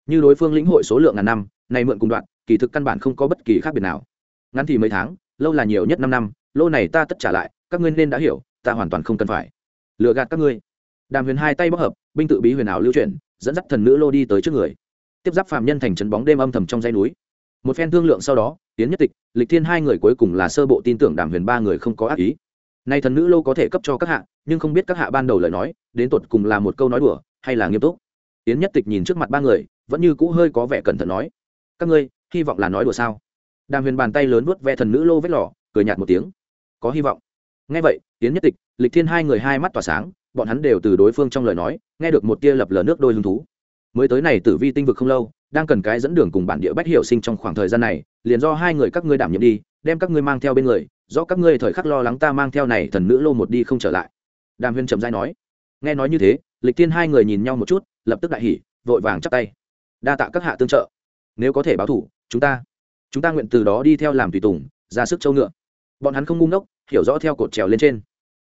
Như đối phương lĩnh hội số lượng ngàn năm này mượn cùng đoạn kỳ thực căn bản không có bất kỳ khác biệt nào. Ngắn thì mấy tháng lâu là nhiều nhất năm năm lô này ta tất trả lại các ngươi nên đã hiểu ta hoàn toàn không cần phải. Lừa gạt các ngươi. Đàm huyền hai tay bóc hợp binh tự bí huyền ảo lưu chuyển dẫn dắt thần nữ lô đi tới trước người. Tiếp giáp phạm nhân thành trấn bóng đêm âm thầm trong dây núi một phen thương lượng sau đó tiến nhất tịch, lịch thiên hai người cuối cùng là sơ bộ tin tưởng đàm huyền ba người không có ác ý. Nay thần nữ lô có thể cấp cho các hạ, nhưng không biết các hạ ban đầu lời nói, đến tột cùng là một câu nói đùa hay là nghiêm túc. Tiến nhất tịch nhìn trước mặt ba người, vẫn như cũ hơi có vẻ cẩn thận nói, các ngươi, hy vọng là nói đùa sao? Đàm huyền bàn tay lớn vuốt ve thần nữ lô vết lò, cười nhạt một tiếng, có hy vọng. Nghe vậy tiến nhất tịch, lịch thiên hai người hai mắt tỏa sáng, bọn hắn đều từ đối phương trong lời nói, nghe được một tia lập lờ nước đôi hứng thú. Mới tới này tử vi tinh vực không lâu đang cần cái dẫn đường cùng bản địa bách hiểu sinh trong khoảng thời gian này, liền do hai người các ngươi đảm nhiệm đi, đem các ngươi mang theo bên người, do các ngươi thời khắc lo lắng ta mang theo này thần nữ lô một đi không trở lại. Đàm huyên trầm dai nói. Nghe nói như thế, lịch thiên hai người nhìn nhau một chút, lập tức đại hỉ, vội vàng chắp tay. Đa tạ các hạ tương trợ. Nếu có thể báo thủ, chúng ta chúng ta nguyện từ đó đi theo làm tùy tùng, ra sức châu ngựa. Bọn hắn không ngu ngốc, hiểu rõ theo cột trèo lên trên.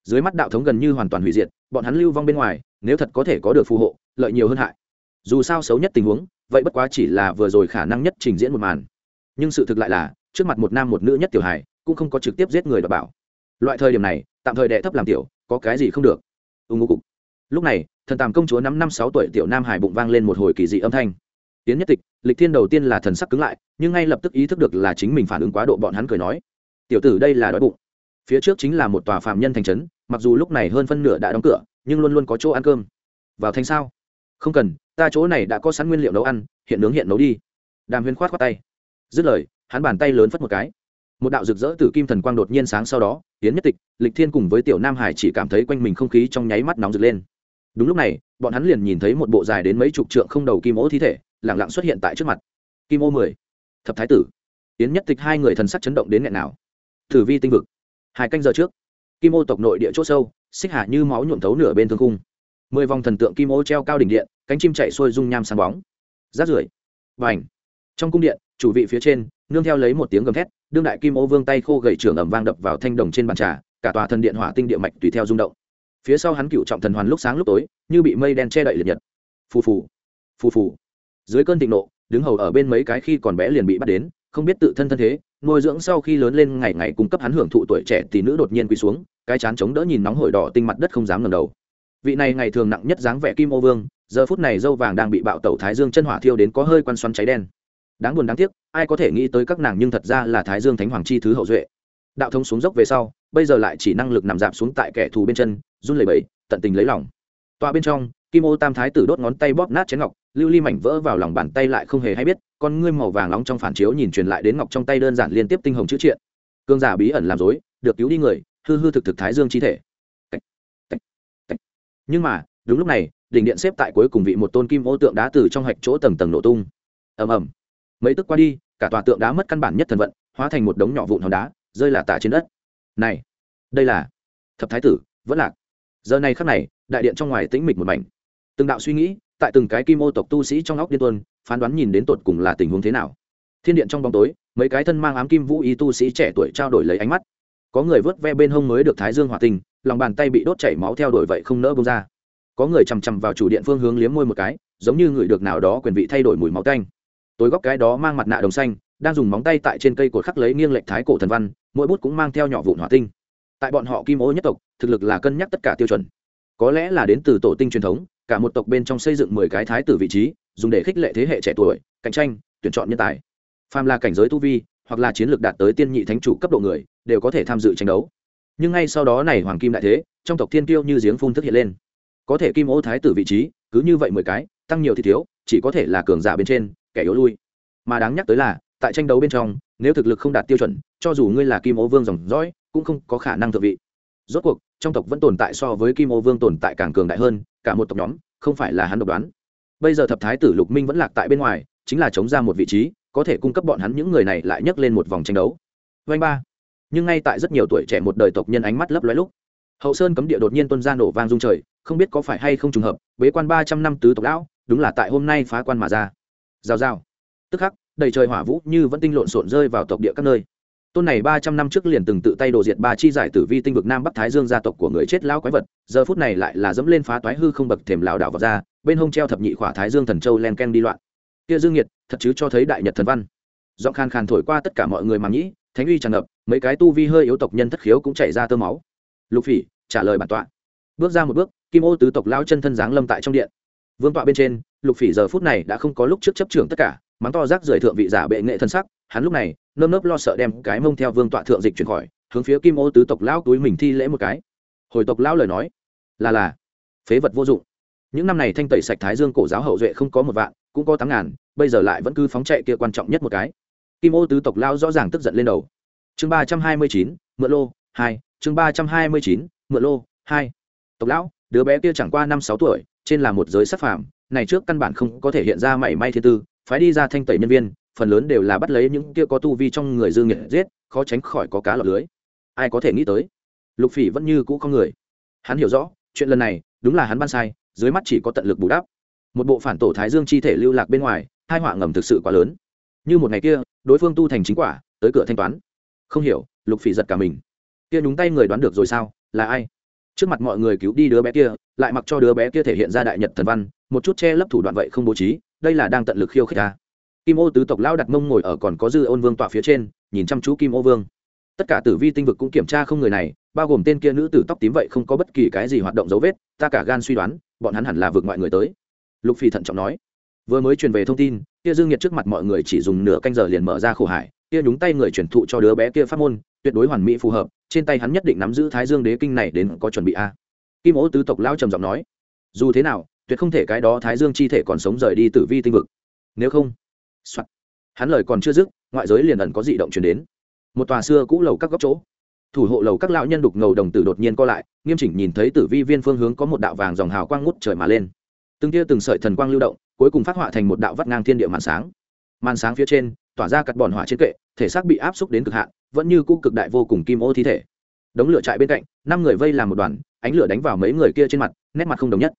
Dưới mắt đạo thống gần như hoàn toàn hủy diệt, bọn hắn lưu vong bên ngoài, nếu thật có thể có được phù hộ, lợi nhiều hơn hại. Dù sao xấu nhất tình huống vậy bất quá chỉ là vừa rồi khả năng nhất trình diễn một màn. Nhưng sự thực lại là, trước mặt một nam một nữ nhất tiểu hài, cũng không có trực tiếp giết người đọc bảo. Loại thời điểm này, tạm thời đệ thấp làm tiểu, có cái gì không được. Ưng ngô cục. Lúc này, thần tàm công chúa năm năm sáu tuổi tiểu nam hải bụng vang lên một hồi kỳ dị âm thanh. Tiến nhất tịch, lịch thiên đầu tiên là thần sắc cứng lại, nhưng ngay lập tức ý thức được là chính mình phản ứng quá độ bọn hắn cười nói. Tiểu tử đây là đói bụng. Phía trước chính là một tòa phạm nhân thành trấn, mặc dù lúc này hơn phân nửa đã đóng cửa, nhưng luôn luôn có chỗ ăn cơm. Vào thành sao? Không cần ta chỗ này đã có sẵn nguyên liệu nấu ăn, hiện nướng hiện nấu đi. Đàm huyên khoát khoát tay. Dứt lời, hắn bàn tay lớn phất một cái. Một đạo rực rỡ từ kim thần quang đột nhiên sáng sau đó tiến nhất tịch, lịch thiên cùng với tiểu nam hải chỉ cảm thấy quanh mình không khí trong nháy mắt nóng rực lên. Đúng lúc này, bọn hắn liền nhìn thấy một bộ dài đến mấy chục trượng không đầu kim ô thi thể lẳng lặng xuất hiện tại trước mặt. Kim ô mười. Thập thái tử. Tiến nhất tịch hai người thần sắc chấn động đến nghẹn nào. Thử vi tinh vực. Hai canh giờ trước, kim ô tộc nội địa c h ỗ sâu, xích hạ như máu nhuộm thấu nửa bên thương cung mười vòng thần tượng kim ô treo cao đỉnh điện cánh chim chạy xuôi dung nham sáng bóng. Rát rưởi. Và ảnh trong cung điện, chủ vị phía trên, nương theo lấy một tiếng gầm thét, đương đại kim ô vương tay khô gầy trưởng ẩm vang đập vào thanh đồng trên bàn trà, cả tòa thần điện hỏa tinh địa mạch tùy theo rung động. Phía sau hắn cựu trọng thần hoàn lúc sáng lúc tối, như bị mây đen che đậy liệt nhật. Phù phù. Phù phù. Dưới cơn thịnh nộ, đứng hầu ở bên mấy cái khi còn bé liền bị bắt đến, không biết tự thân thân thế, nuôi dưỡng sau khi lớn lên ngày ngày cung cấp hắn hưởng thụ tuổi trẻ thì nữ đột nhiên quỳ xuống, cái chán chống đỡ nhìn nóng hổi đỏ tinh mặt đất không dám ngẩng đầu vị này ngày thường nặng nhất dáng vẻ kim ô vương, giờ phút này dâu vàng đang bị bạo tẩu thái dương chân hỏa thiêu đến có hơi quan xoắn cháy đen. Đáng buồn đáng tiếc, ai có thể nghĩ tới các nàng nhưng thật ra là thái dương thánh hoàng chi thứ hậu duệ. Đạo thông xuống dốc về sau, bây giờ lại chỉ năng lực nằm dạp xuống tại kẻ thù bên chân, run lẩy bẩy, tận tình lấy lòng. Tọa bên trong, kim ô tam thái tử đốt ngón tay bóp nát chén ngọc, lưu ly mảnh vỡ vào lòng bàn tay lại không hề hay biết, con ngươi màu vàng nóng trong phản chiếu nhìn truyền lại đến ngọc trong tay đơn giản liên tiếp tinh hồng chữ triện. Cương giả bí ẩn làm dối được cứu đi người, hư hư thực thực thái dương chi thể nhưng mà, đúng lúc này, đỉnh điện xếp tại cuối cùng vị một tôn kim ô tượng đá từ trong hạch chỗ tầng tầng nổ tung. Ầm ầm. Mấy tức qua đi, cả tòa tượng đá mất căn bản nhất thần vận, hóa thành một đống nhỏ vụn hòn đá, rơi là tả trên đất. Này, đây là thập thái tử, vẫn lạc. Giờ này khắc này, đại điện trong ngoài tĩnh mịch một mảnh. Từng đạo suy nghĩ, tại từng cái kim ô tộc tu sĩ trong óc điên tuân phán đoán nhìn đến tột cùng là tình huống thế nào. Thiên điện trong bóng tối, mấy cái thân mang ám kim vũ y tu sĩ trẻ tuổi trao đổi lấy ánh mắt. Có người vớt ve bên hông mới được thái dương hỏa tình lòng bàn tay bị đốt chảy máu theo đuổi vậy không nỡ bông ra. Có người chằm chằm vào chủ điện phương hướng liếm môi một cái, giống như người được nào đó quyền vị thay đổi mùi máu tanh. Tối góc cái đó mang mặt nạ đồng xanh, đang dùng móng tay tại trên cây cột khắc lấy nghiêng lệch thái cổ thần văn, mỗi bút cũng mang theo nhỏ vụn hỏa tinh. Tại bọn họ kim ô nhất tộc, thực lực là cân nhắc tất cả tiêu chuẩn. Có lẽ là đến từ tổ tinh truyền thống, cả một tộc bên trong xây dựng mười cái thái tử vị trí, dùng để khích lệ thế hệ trẻ tuổi, cạnh tranh, tuyển chọn nhân tài. Phàm là cảnh giới tu vi, hoặc là chiến lược đạt tới tiên nhị thánh chủ cấp độ người, đều có thể tham dự tranh đấu nhưng ngay sau đó này hoàng kim đại thế, trong tộc thiên tiêu như giếng phun thức hiện lên. Có thể kim ô thái tử vị trí, cứ như vậy mười cái, tăng nhiều thì thiếu, chỉ có thể là cường giả bên trên, kẻ yếu lui. Mà đáng nhắc tới là, tại tranh đấu bên trong, nếu thực lực không đạt tiêu chuẩn, cho dù ngươi là kim ô vương dòng dõi, cũng không có khả năng thượng vị. Rốt cuộc, trong tộc vẫn tồn tại so với kim ô vương tồn tại càng cường đại hơn, cả một tộc nhóm, không phải là hắn độc đoán. Bây giờ thập thái tử lục minh vẫn lạc tại bên ngoài, chính là chống ra một vị trí, có thể cung cấp bọn hắn những người này lại nhấc lên một vòng tranh đấu. Vanh ba nhưng ngay tại rất nhiều tuổi trẻ một đời tộc nhân ánh mắt lấp lóe lúc, hậu sơn cấm địa đột nhiên tuân ra nổ vang dung trời, không biết có phải hay không trùng hợp, bế quan ba trăm năm tứ tộc lão, đúng là tại hôm nay phá quan mà ra. Rào rào. Tức khắc, đầy trời hỏa vũ như vẫn tinh lộn xộn rơi vào tộc địa các nơi. Tôn này ba trăm năm trước liền từng tự tay đồ diệt ba chi giải tử vi tinh vực nam bắc thái dương gia tộc của người chết lão quái vật, giờ phút này lại là dẫm lên phá toái hư không bậc thềm lão đảo vào ra, bên hông treo thập nhị khỏa thái dương thần châu len ken đi loạn. Kia dương nhiệt, thật chứ cho thấy đại nhật thần văn. Giọng khan khan thổi qua tất cả mọi người mà nghĩ thánh uy tràn ngập, mấy cái tu vi hơi yếu tộc nhân thất khiếu cũng chảy ra tơ máu. Lục phỉ, trả lời bản tọa. Bước ra một bước, kim ô tứ tộc lao chân thân giáng lâm tại trong điện. Vương tọa bên trên, lục phỉ giờ phút này đã không có lúc trước chấp trưởng tất cả, mắng to rác rời thượng vị giả bệ nghệ thân sắc, hắn lúc này, nơm nớp lo sợ đem cái mông theo vương tọa thượng dịch chuyển khỏi, hướng phía kim ô tứ tộc lão túi mình thi lễ một cái. Hồi tộc lão lời nói, là là, phế vật vô dụng. Những năm này thanh tẩy sạch thái dương cổ giáo hậu duệ không có một vạn, cũng có tám ngàn, bây giờ lại vẫn cứ phóng chạy kia quan trọng nhất một cái kim ô tứ tộc lao rõ ràng tức giận lên đầu. Chương ba trăm hai mươi chín, mượn lô hai, chương ba trăm hai mươi chín, mượn lô hai. Tộc lão, đứa bé kia chẳng qua năm sáu tuổi, trên là một giới sắc phàm, này trước căn bản không có thể hiện ra mảy may thiên tư, phái đi ra thanh tẩy nhân viên, phần lớn đều là bắt lấy những kia có tu vi trong người dương nhiệt giết, khó tránh khỏi có cá lọt lưới. Ai có thể nghĩ tới, lục phỉ vẫn như cũ không người. Hắn hiểu rõ, chuyện lần này đúng là hắn ban sai, dưới mắt chỉ có tận lực bù đắp. Một bộ phản tổ thái dương chi thể lưu lạc bên ngoài, hai họa ngầm thực sự quá lớn như một ngày kia, đối phương tu thành chính quả, tới cửa thanh toán. Không hiểu, lục phỉ giật cả mình. Kia nhúng tay người đoán được rồi sao, là ai? Trước mặt mọi người cứu đi đứa bé kia, lại mặc cho đứa bé kia thể hiện ra đại nhật thần văn, một chút che lấp thủ đoạn vậy không bố trí, đây là đang tận lực khiêu khích ta. Kim ô tứ tộc lao đặt mông ngồi ở còn có dư ôn vương tọa phía trên, nhìn chăm chú kim ô vương. Tất cả tử vi tinh vực cũng kiểm tra không người này, bao gồm tên kia nữ tử tóc tím vậy không có bất kỳ cái gì hoạt động dấu vết, ta cả gan suy đoán, bọn hắn hẳn là vượt ngoại người tới. Lục phi thận trọng nói vừa mới truyền về thông tin, kia dương nhiệt trước mặt mọi người chỉ dùng nửa canh giờ liền mở ra khổ hải, kia nhúng tay người truyền thụ cho đứa bé kia pháp môn, tuyệt đối hoàn mỹ phù hợp, trên tay hắn nhất định nắm giữ thái dương đế kinh này đến có chuẩn bị a. Kim ố tứ tộc lao trầm giọng nói, dù thế nào, tuyệt không thể cái đó thái dương chi thể còn sống rời đi tử vi tinh vực. Nếu không、Soạn. hắn lời còn chưa dứt, ngoại giới liền ẩn có dị động chuyển đến. Một tòa xưa cũ lầu các góc chỗ. Thủ hộ lầu các lão nhân đục ngầu đồng tử đột nhiên co lại, nghiêm chỉnh nhìn thấy tử vi viên phương hướng có một đạo vàng dòng hào quang ngút trời mà lên. Từng tia từng sợi thần quang lưu động cuối cùng phát họa thành một đạo vắt ngang thiên địa màn sáng. Màn sáng phía trên, tỏa ra cắt bòn hỏa trên kệ, thể xác bị áp xúc đến cực hạn, vẫn như cũ cực đại vô cùng kim ô thi thể. Đống lửa trại bên cạnh, năm người vây làm một đoàn, ánh lửa đánh vào mấy người kia trên mặt, nét mặt không đồng nhất.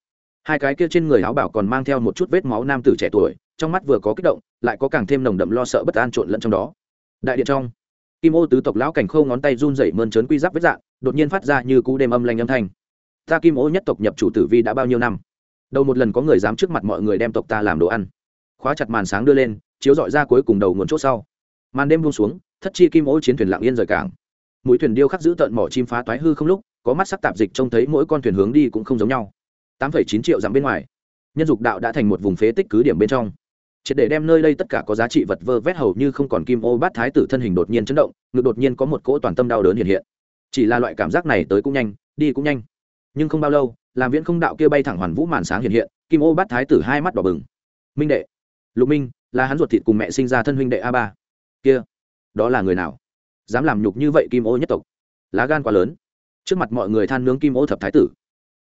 Hai cái kia trên người áo bảo còn mang theo một chút vết máu nam tử trẻ tuổi, trong mắt vừa có kích động, lại có càng thêm nồng đậm lo sợ bất an trộn lẫn trong đó. Đại điện trong, kim ô tứ tộc lão cảnh khâu ngón tay run rẩy mơn trớn quy giáp vết dạng, đột nhiên phát ra như cú đêm âm lanh âm thanh. Ta kim ô nhất tộc nhập chủ tử vi đã bao nhiêu năm? Đầu một lần có người dám trước mặt mọi người đem tộc ta làm đồ ăn. Khóa chặt màn sáng đưa lên, chiếu dọi ra cuối cùng đầu nguồn chốt sau. Màn đêm buông xuống, thất chi kim ô chiến thuyền lặng yên rời cảng. Mũi thuyền điêu khắc giữ tận mỏ chim phá toái hư không lúc, có mắt sắc tạp dịch trông thấy mỗi con thuyền hướng đi cũng không giống nhau. Tám phẩy chín triệu dặm bên ngoài, nhân dục đạo đã thành một vùng phế tích cứ điểm bên trong. Triệt để đem nơi đây tất cả có giá trị vật vơ vét hầu như không còn kim ô bát thái tử thân hình đột nhiên chấn động, ngực đột nhiên có một cỗ toàn tâm đau đớn hiện hiện. Chỉ là loại cảm giác này tới cũng nhanh, đi cũng nhanh. Nhưng không bao lâu làm viễn không đạo kia bay thẳng hoàn vũ màn sáng hiện hiện, kim ô bát thái tử hai mắt đỏ bừng. Minh đệ, lục minh, là hắn ruột thịt cùng mẹ sinh ra thân huynh đệ a ba. Kia, đó là người nào? Dám làm nhục như vậy kim ô nhất tộc. Lá gan quá lớn. Trước mặt mọi người than nướng kim ô thập thái tử.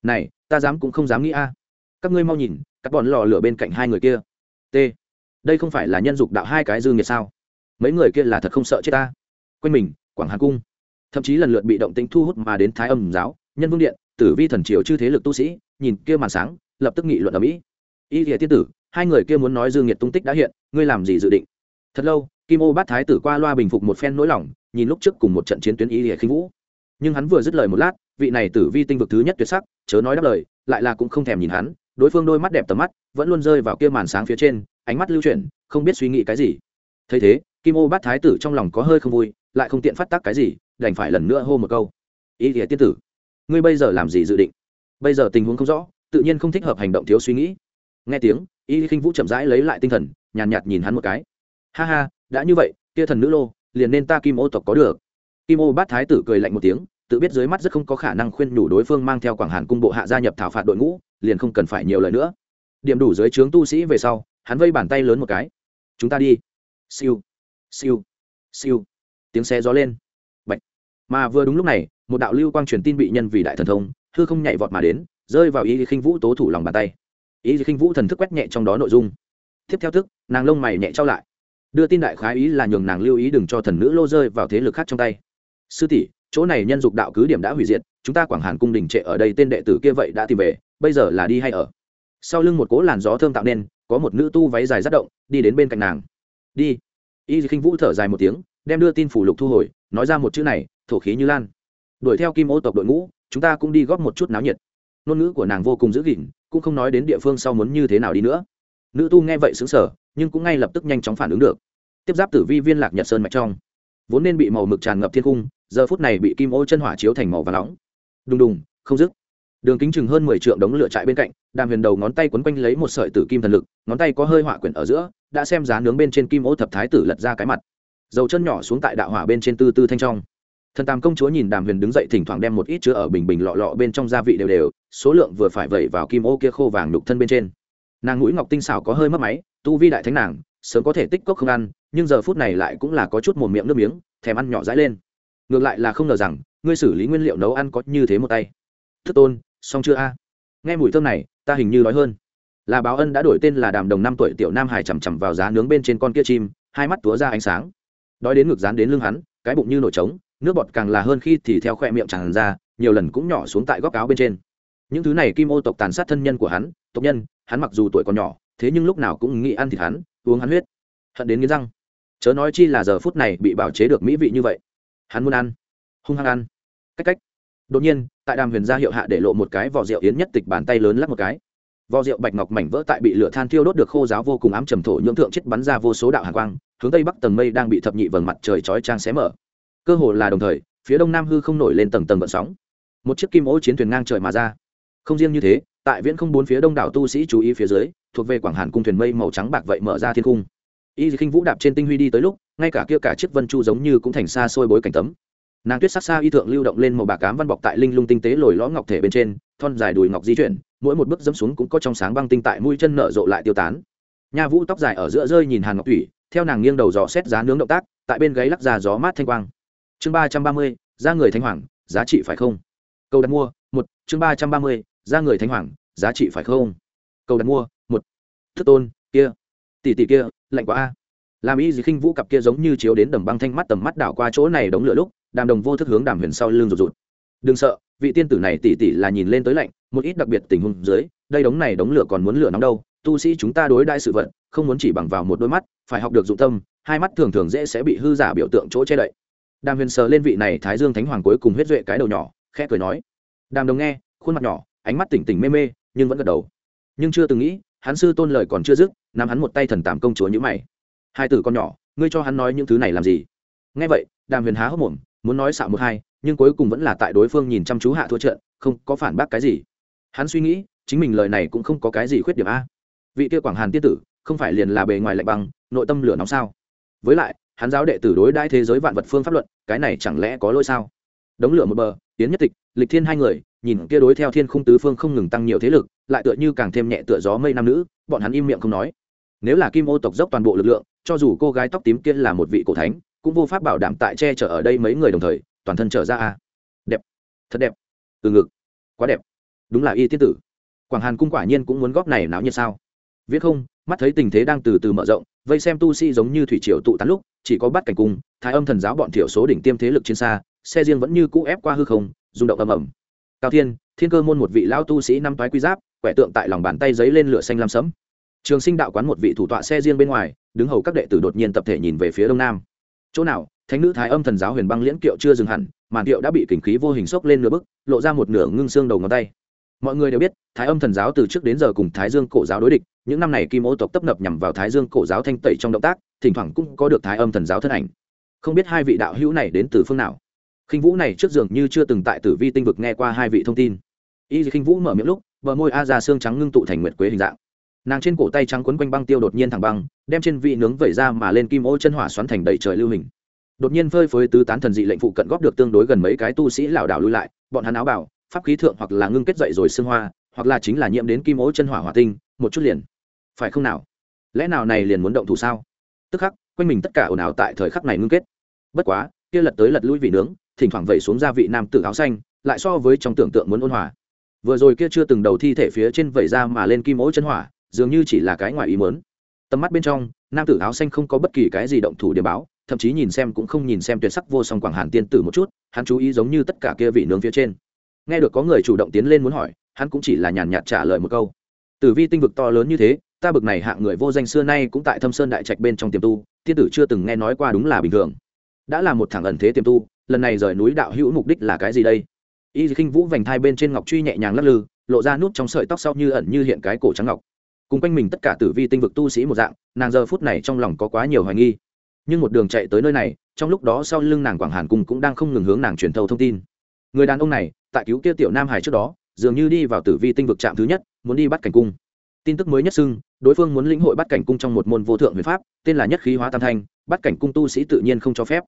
Này, ta dám cũng không dám nghĩ a. Các ngươi mau nhìn các bọn lò lửa bên cạnh hai người kia. T, đây không phải là nhân dục đạo hai cái dư nghiệt sao? Mấy người kia là thật không sợ chết ta. Quanh mình, quảng hàn cung. Thậm chí lần lượt bị động tính thu hút mà đến thái âm giáo, nhân vương điện tử vi thần triều chư thế lực tu sĩ, nhìn kia màn sáng, lập tức nghị luận ở mỹ. Y thìa tiên tử, hai người kia muốn nói dương nhiệt tung tích đã hiện, ngươi làm gì dự định? Thật lâu, kim ô bát thái tử qua loa bình phục một phen nỗi lòng, nhìn lúc trước cùng một trận chiến tuyến y thìa khinh vũ. Nhưng hắn vừa dứt lời một lát, vị này tử vi tinh vực thứ nhất tuyệt sắc, chớ nói đáp lời, lại là cũng không thèm nhìn hắn, đối phương đôi mắt đẹp tầm mắt, vẫn luôn rơi vào kia màn sáng phía trên, ánh mắt lưu chuyển, không biết suy nghĩ cái gì. Thấy thế, kim ô bát thái tử trong lòng có hơi không vui, lại không tiện phát tác cái gì, đành phải lần nữa hô một câu. Y nghĩa tiên tử ngươi bây giờ làm gì dự định? Bây giờ tình huống không rõ tự nhiên không thích hợp hành động thiếu suy nghĩ. Nghe tiếng y khinh vũ chậm rãi lấy lại tinh thần nhàn nhạt, nhạt nhìn hắn một cái. Ha ha đã như vậy kia thần nữ lô liền nên ta kim ô tộc có được. Kim ô bát thái tử cười lạnh một tiếng tự biết dưới mắt rất không có khả năng khuyên nhủ đối phương mang theo quảng hàn cung bộ hạ gia nhập thảo phạt đội ngũ liền không cần phải nhiều lời nữa. Điểm đủ dưới trướng tu sĩ về sau hắn vây bàn tay lớn một cái. Chúng ta đi. Siêu. Siêu. Siêu. Tiếng xe gió lên mà vừa đúng lúc này, một đạo lưu quang truyền tin bị nhân vì đại thần thông, hư không nhảy vọt mà đến, rơi vào ý khinh vũ tố thủ lòng bàn tay. Ý khinh vũ thần thức quét nhẹ trong đó nội dung. Tiếp theo thức nàng lông mày nhẹ trao lại. Đưa tin đại khái ý là nhường nàng lưu ý đừng cho thần nữ lô rơi vào thế lực khác trong tay. Sư tỷ, chỗ này nhân dục đạo cứ điểm đã hủy diệt, chúng ta quảng hàn cung đình trệ ở đây tên đệ tử kia vậy đã tìm về, bây giờ là đi hay ở? Sau lưng một cố làn gió thơm tạo nên, có một nữ tu váy dài rất động, đi đến bên cạnh nàng. Đi. Y khinh vũ thở dài một tiếng, đem đưa tin phủ lục thu hồi, nói ra một chữ này thổ khí như lan. Đuổi theo kim ô tộc đội ngũ, chúng ta cũng đi góp một chút náo nhiệt. Ngôn ngữ của nàng vô cùng giữ gìn, cũng không nói đến địa phương sau muốn như thế nào đi nữa. Nữ tu nghe vậy xứng sở nhưng cũng ngay lập tức nhanh chóng phản ứng được. Tiếp giáp tử vi viên lạc nhật sơn mạch trong. Vốn nên bị màu mực tràn ngập thiên cung, giờ phút này bị kim ô chân hỏa chiếu thành màu và nóng. Đùng đùng, không dứt. Đường kính chừng hơn mười trượng đống lửa trại bên cạnh, đàm huyền đầu ngón tay quấn quanh lấy một sợi tử kim thần lực, ngón tay có hơi hỏa quyển ở giữa, đã xem giá nướng bên trên kim ô thập thái tử lật ra cái mặt. Dầu chân nhỏ xuống tại đạo hỏa bên trên tư tư thanh trong thần tam công chúa nhìn đàm huyền đứng dậy thỉnh thoảng đem một ít chứa ở bình bình lọ lọ bên trong gia vị đều đều, số lượng vừa phải vẩy vào kim ô kia khô vàng đục thân bên trên. Nàng mũi ngọc tinh xảo có hơi mất máy, tu vi đại thánh nàng, sớm có thể tích cốc không ăn, nhưng giờ phút này lại cũng là có chút mồm miệng nước miếng, thèm ăn nhỏ dãi lên. Ngược lại là không ngờ rằng, ngươi xử lý nguyên liệu nấu ăn có như thế một tay. Thức tôn, xong chưa a? Nghe mùi thơm này, ta hình như nói hơn. Là báo ân đã đổi tên là đàm đồng năm tuổi tiểu nam hải chằm chằm vào giá nướng bên trên con kia chim, hai mắt túa ra ánh sáng. Đói đến ngực dán đến lưng hắn, cái bụng như nổi trống nước bọt càng là hơn khi thì theo khoe miệng tràn ra, nhiều lần cũng nhỏ xuống tại góc áo bên trên. Những thứ này kim ô tộc tàn sát thân nhân của hắn, tộc nhân, hắn mặc dù tuổi còn nhỏ, thế nhưng lúc nào cũng nghĩ ăn thịt hắn, uống hắn huyết. Hận đến nghiến răng. Chớ nói chi là giờ phút này bị bảo chế được mỹ vị như vậy. Hắn muốn ăn. Hung hăng ăn. Cách cách. Đột nhiên, tại đàm huyền gia hiệu hạ để lộ một cái vỏ rượu yến nhất tịch bàn tay lớn lắp một cái. Vỏ rượu bạch ngọc mảnh vỡ tại bị lửa than thiêu đốt được khô giáo vô cùng ám trầm thổ nhưỡng thượng chết bắn ra vô số đạo hàng quang, hướng tây bắc tầng mây đang bị thập nhị vầng mặt trời chói trang xé mở cơ hồ là đồng thời, phía đông nam hư không nổi lên tầng tầng vận sóng. Một chiếc kim ô chiến thuyền ngang trời mà ra. Không riêng như thế, tại viễn không bốn phía đông đảo tu sĩ chú ý phía dưới, thuộc về quảng hàn cung thuyền mây màu trắng bạc vậy mở ra thiên cung. Y khinh vũ đạp trên tinh huy đi tới lúc, ngay cả kia cả chiếc vân chu giống như cũng thành xa xôi bối cảnh tấm. Nàng tuyết sắc xa y thượng lưu động lên màu bạc cám văn bọc tại linh lung tinh tế lồi lõm ngọc thể bên trên, thon dài đùi ngọc di chuyển, mỗi một bước dẫm xuống cũng có trong sáng băng tinh tại mũi chân nở rộ lại tiêu tán. Nha vũ tóc dài ở giữa rơi nhìn hàn ngọc thủy, theo nàng nghiêng đầu dò xét giá nướng động tác, tại bên gáy lắc ra gió mát thanh quang chương ba trăm ba mươi, ra người thanh hoàng, giá trị phải không? Câu đặt mua, một, chương ba trăm ba mươi, ra người thanh hoàng, giá trị phải không? Câu đặt mua, một, thức tôn, kia, tỷ tỷ kia, lạnh quá a. Làm y gì khinh vũ cặp kia giống như chiếu đến đầm băng thanh mắt tầm mắt đảo qua chỗ này đống lửa lúc, đàm đồng vô thức hướng đàm huyền sau lưng rụt rụt. Đừng sợ, vị tiên tử này tỷ tỷ là nhìn lên tới lạnh, một ít đặc biệt tình huống dưới, đây đống này đống lửa còn muốn lửa nóng đâu, tu sĩ chúng ta đối đại sự vật, không muốn chỉ bằng vào một đôi mắt, phải học được dụng tâm, hai mắt thường thường dễ sẽ bị hư giả biểu tượng chỗ che đậy đàm huyền sờ lên vị này thái dương thánh hoàng cuối cùng huyết duệ cái đầu nhỏ, khẽ cười nói. Đàm đồng nghe, khuôn mặt nhỏ, ánh mắt tỉnh tỉnh mê mê, nhưng vẫn gật đầu. Nhưng chưa từng nghĩ, hắn sư tôn lời còn chưa dứt, nắm hắn một tay thần tàm công chúa nhữ mày. Hai tử con nhỏ, ngươi cho hắn nói những thứ này làm gì? Nghe vậy, đàm huyền há hốc mồm, muốn nói xạo một hai, nhưng cuối cùng vẫn là tại đối phương nhìn chăm chú hạ thua trận, không có phản bác cái gì. Hắn suy nghĩ, chính mình lời này cũng không có cái gì khuyết điểm a. Vị kia quảng hàn tiên tử, không phải liền là bề ngoài lạnh băng, nội tâm lửa nóng sao? Với lại hắn giáo đệ tử đối đãi thế giới vạn vật phương pháp luận, cái này chẳng lẽ có lỗi sao? Đống lửa một bờ tiến nhất tịch, lịch thiên hai người, nhìn kia đối theo thiên khung tứ phương không ngừng tăng nhiều thế lực, lại tựa như càng thêm nhẹ tựa gió mây nam nữ, bọn hắn im miệng không nói. Nếu là kim ô tộc dốc toàn bộ lực lượng, cho dù cô gái tóc tím kia là một vị cổ thánh, cũng vô pháp bảo đảm tại che chở ở đây mấy người đồng thời, toàn thân trở ra a. Đẹp. Thật đẹp. Từ ngực. Quá đẹp. Đúng là y tiết tử. Quảng hàn cung quả nhiên cũng muốn góp này náo nhiệt sao? Viết không, mắt thấy tình thế đang từ từ mở rộng, vây xem tu sĩ giống như thủy triều tụ tán lúc chỉ có bắt cảnh cung, thái âm thần giáo bọn thiểu số đỉnh tiêm thế lực trên xa, xe riêng vẫn như cũ ép qua hư không, rung động ầm ầm. Cao thiên thiên cơ môn một vị lão tu sĩ năm toái quy giáp, quẻ tượng tại lòng bàn tay giấy lên lửa xanh lam sẫm. Trường sinh đạo quán một vị thủ tọa xe riêng bên ngoài, đứng hầu các đệ tử đột nhiên tập thể nhìn về phía đông nam. Chỗ nào, thánh nữ thái âm thần giáo huyền băng liễn kiệu chưa dừng hẳn, màn kiệu đã bị kình khí vô hình sốc lên nửa bức, lộ ra một nửa ngưng xương đầu ngón tay. Mọi người đều biết, thái âm thần giáo từ trước đến giờ cùng thái dương cổ giáo đối địch những năm này kim ô tộc tấp nập nhằm vào thái dương cổ giáo thanh tẩy trong động tác, thỉnh thoảng cũng có được thái âm thần giáo thân ảnh. Không biết hai vị đạo hữu này đến từ phương nào? Khinh vũ này trước dường như chưa từng tại tử vi tinh vực nghe qua hai vị thông tin. Y khinh vũ mở miệng lúc, bờ môi a ra xương trắng ngưng tụ thành nguyệt quế hình dạng. Nàng trên cổ tay trắng quấn quanh băng tiêu đột nhiên thẳng băng, đem trên vị nướng vẩy ra mà lên kim ô chân hỏa xoắn thành đầy trời lưu hình. Đột nhiên phơi phới tứ tán thần dị lệnh phụ cận góp được tương đối gần mấy cái tu sĩ lảo đảo lui lại, bọn hắn áo bảo pháp khí thượng hoặc là ngưng kết dậy rồi xương hoa, hoặc là chính là nhiễm đến kim ô chân hỏa hỏa tinh, một chút liền phải không nào? Lẽ nào này liền muốn động thủ sao? Tức khắc, quanh mình tất cả ồn ào tại thời khắc này ngưng kết. Bất quá, kia lật tới lật lui vị nướng, thỉnh thoảng vẩy xuống gia vị nam tử áo xanh, lại so với trong tưởng tượng muốn ôn hòa. Vừa rồi kia chưa từng đầu thi thể phía trên vẩy ra mà lên kim ố chân hỏa, dường như chỉ là cái ngoài ý mớn tầm mắt bên trong, nam tử áo xanh không có bất kỳ cái gì động thủ điểm báo, thậm chí nhìn xem cũng không nhìn xem tuyệt sắc vô song quảng hàn tiên tử một chút, hắn chú ý giống như tất cả kia vị nướng phía trên. Nghe được có người chủ động tiến lên muốn hỏi, hắn cũng chỉ là nhàn nhạt trả lời một câu. Tử vi tinh vực to lớn như thế ta bực này hạng người vô danh xưa nay cũng tại thâm sơn đại trạch bên trong tiềm tu, tiên tử chưa từng nghe nói qua đúng là bình thường. Đã là một thằng ẩn thế tiềm tu, lần này rời núi đạo hữu mục đích là cái gì đây? Y khinh vũ vành thai bên trên ngọc truy nhẹ nhàng lắc lư, lộ ra nút trong sợi tóc sau như ẩn như hiện cái cổ trắng ngọc. Cùng quanh mình tất cả tử vi tinh vực tu sĩ một dạng, nàng giờ phút này trong lòng có quá nhiều hoài nghi. Nhưng một đường chạy tới nơi này, trong lúc đó sau lưng nàng quảng hàn cung cũng đang không ngừng hướng nàng truyền thâu thông tin. Người đàn ông này, tại cứu kia tiểu nam hải trước đó, dường như đi vào tử vi tinh vực trạm thứ nhất, muốn đi bắt cảnh cung. Tin tức mới nhất xưng đối phương muốn lĩnh hội bắt cảnh cung trong một môn vô thượng huyền pháp, tên là nhất khí hóa tam thanh, bắt cảnh cung tu sĩ tự nhiên không cho phép.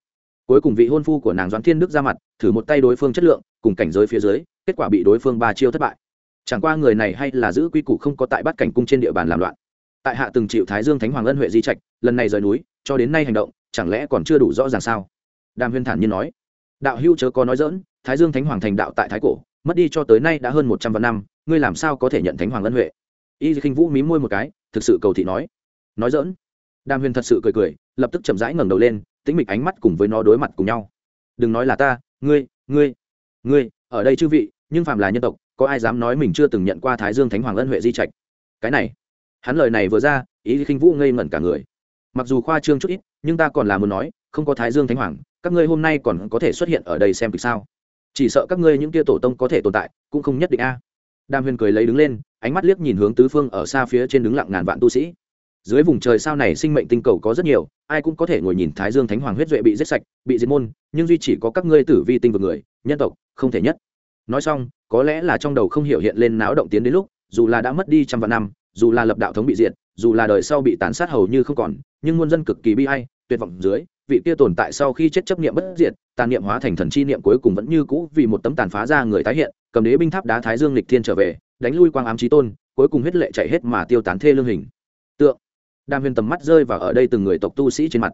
Cuối cùng vị hôn phu của nàng doãn thiên đức ra mặt, thử một tay đối phương chất lượng, cùng cảnh giới phía dưới, kết quả bị đối phương ba chiêu thất bại. Chẳng qua người này hay là giữ quy củ không có tại bắt cảnh cung trên địa bàn làm loạn. Tại hạ từng chịu thái dương thánh hoàng ân huệ di trạch, lần này rời núi, cho đến nay hành động, chẳng lẽ còn chưa đủ rõ ràng sao? Đàm huyên thản nhiên nói. Đạo hữu chớ có nói dỡn thái dương thánh hoàng thành đạo tại thái cổ, mất đi cho tới nay đã hơn một trăm vạn năm, ngươi làm sao có thể nhận thánh hoàng ân huệ? Y khinh vũ mí môi một cái thực sự cầu thị nói. Nói dỡn đàm huyền thật sự cười cười, lập tức chậm rãi ngẩng đầu lên, tĩnh mịch ánh mắt cùng với nó đối mặt cùng nhau. Đừng nói là ta, ngươi ngươi ngươi, ở đây chư vị, nhưng phạm là nhân tộc, có ai dám nói mình chưa từng nhận qua thái dương thánh hoàng ân huệ di trạch? Cái này. Hắn lời này vừa ra, ý khinh vũ ngây ngẩn cả người. Mặc dù khoa trương chút ít, nhưng ta còn là muốn nói, không có thái dương thánh hoàng, các ngươi hôm nay còn có thể xuất hiện ở đây xem kịch sao? Chỉ sợ các ngươi những kia tổ tông có thể tồn tại, cũng không nhất định a. à đàm huyền cười lấy đứng lên, ánh mắt liếc nhìn hướng tứ phương ở xa phía trên đứng lặng ngàn vạn tu sĩ. Dưới vùng trời sao này sinh mệnh tinh cầu có rất nhiều, ai cũng có thể ngồi nhìn thái dương thánh hoàng huyết duệ bị giết sạch, bị diệt môn, nhưng duy chỉ có các ngươi tử vi tinh vực người, nhân tộc, không thể nhất. Nói xong, có lẽ là trong đầu không hiểu hiện lên náo động tiến đến lúc, dù là đã mất đi trăm vạn năm, dù là lập đạo thống bị diệt, dù là đời sau bị tàn sát hầu như không còn, nhưng muôn dân cực kỳ bi hay tuyệt vọng dưới, vị kia tồn tại sau khi chết chấp niệm bất diệt, tàn niệm hóa thành thần chi niệm cuối cùng vẫn như cũ vì một tấm tàn phá ra người tái hiện cầm đế binh tháp đá thái dương lịch thiên trở về, đánh lui quang ám trí tôn, cuối cùng huyết lệ chạy hết mà tiêu tán thê lương hình. Tượng đam huyền tầm mắt rơi vào ở đây từng người tộc tu sĩ trên mặt.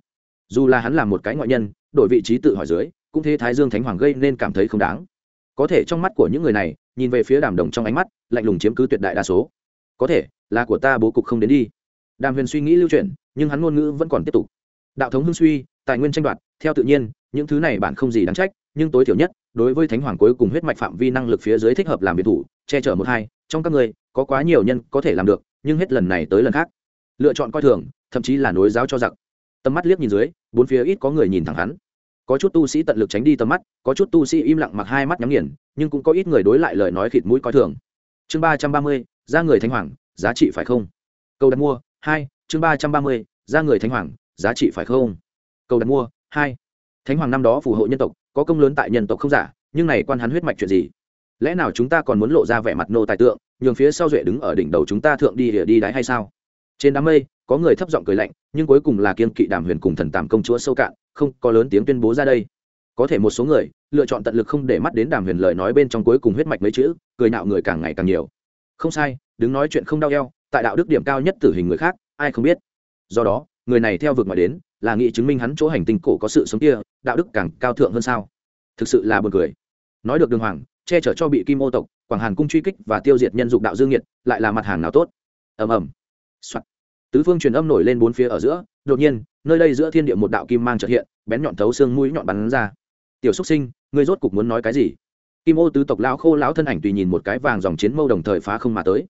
Dù là hắn là một cái ngoại nhân, đổi vị trí tự hỏi dưới, cũng thế thái dương thánh hoàng gây nên cảm thấy không đáng. Có thể trong mắt của những người này, nhìn về phía đàm đồng trong ánh mắt, lạnh lùng chiếm cứ tuyệt đại đa số. Có thể, là của ta bố cục không đến đi. Đàm huyền suy nghĩ lưu chuyển, nhưng hắn ngôn ngữ vẫn còn tiếp tục. Đạo thống hưng suy, tài nguyên tranh đoạt, theo tự nhiên, những thứ này bạn không gì đáng trách nhưng tối thiểu nhất, đối với thánh hoàng cuối cùng huyết mạch phạm vi năng lực phía dưới thích hợp làm biệt thủ, che chở một hai, trong các người, có quá nhiều nhân có thể làm được, nhưng hết lần này tới lần khác. Lựa chọn coi thường, thậm chí là nối giáo cho giặc. Tầm mắt liếc nhìn dưới, bốn phía ít có người nhìn thẳng hắn. Có chút tu sĩ tận lực tránh đi tầm mắt, có chút tu sĩ im lặng mặc hai mắt nhắm nghiền, nhưng cũng có ít người đối lại lời nói khịt mũi coi thường. Chương ba trăm ba mươi, ra người thánh hoàng, giá trị phải không? Câu đặt mua, hai, chương ba trăm ba mươi, ra người thánh hoàng, giá trị phải không? Câu đặt mua, hai, thánh hoàng năm đó phù hộ nhân tộc có công lớn tại nhân tộc không giả, nhưng này quan hắn huyết mạch chuyện gì? Lẽ nào chúng ta còn muốn lộ ra vẻ mặt nô tài tượng, nhường phía sau duệ đứng ở đỉnh đầu chúng ta thượng đi địa đi đáy hay sao? Trên đám mây, có người thấp giọng cười lạnh, nhưng cuối cùng là kiên kỵ đàm huyền cùng thần tàm công chúa sâu cạn, không có lớn tiếng tuyên bố ra đây. Có thể một số người, lựa chọn tận lực không để mắt đến đàm huyền lời nói bên trong cuối cùng huyết mạch mấy chữ, cười nạo người càng ngày càng nhiều. Không sai, đứng nói chuyện không đau eo, tại đạo đức điểm cao nhất tử hình người khác, ai không biết. Do đó, người này theo vực ngoại đến là nghị chứng minh hắn chỗ hành tinh cổ có sự sống kia, đạo đức càng cao thượng hơn sao? Thực sự là buồn cười. Nói được đường hoàng, che chở cho bị kim ô tộc, quảng hàn cung truy kích và tiêu diệt nhân dục đạo dương nhiệt lại là mặt hàng nào tốt? Ầm ầm. Tứ phương truyền âm nổi lên bốn phía ở giữa, đột nhiên, nơi đây giữa thiên địa một đạo kim mang trợ hiện, bén nhọn thấu xương mũi nhọn bắn ra. Tiểu xúc sinh, ngươi rốt cục muốn nói cái gì? Kim ô tứ tộc lão khô lão thân ảnh tùy nhìn một cái vàng dòng chiến mâu đồng thời phá không mà tới.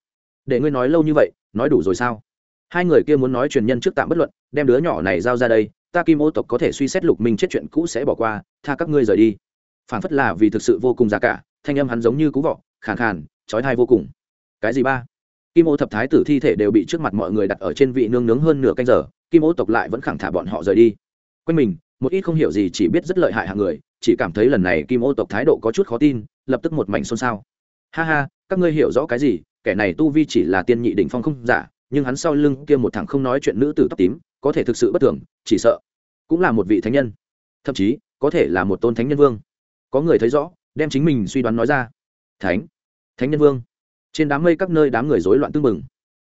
Để ngươi nói lâu như vậy, nói đủ rồi sao? Hai người kia muốn nói truyền nhân trước tạm bất luận, đem đứa nhỏ này giao ra đây, ta kim ô tộc có thể suy xét lục minh chết chuyện cũ sẽ bỏ qua, tha các ngươi rời đi. Phản phất là vì thực sự vô cùng già cả, thanh âm hắn giống như cú vọ, khàn khàn, trói thai vô cùng. Cái gì ba? Kim ô thập thái tử thi thể đều bị trước mặt mọi người đặt ở trên vị nương nướng hơn nửa canh giờ, kim ô tộc lại vẫn khẳng thả bọn họ rời đi. Quanh mình, một ít không hiểu gì chỉ biết rất lợi hại hạng người, chỉ cảm thấy lần này kim ô tộc thái độ có chút khó tin, lập tức một mảnh xôn xao. Ha ha, các ngươi hiểu rõ cái gì, kẻ này tu vi chỉ là tiên nhị đỉnh phong không giả nhưng hắn sau lưng kia một thằng không nói chuyện nữ tử tóc tím, có thể thực sự bất thường, chỉ sợ cũng là một vị thánh nhân. Thậm chí, có thể là một tôn thánh nhân vương. Có người thấy rõ, đem chính mình suy đoán nói ra. Thánh thánh nhân vương. Trên đám mây các nơi đám người rối loạn tưng bừng.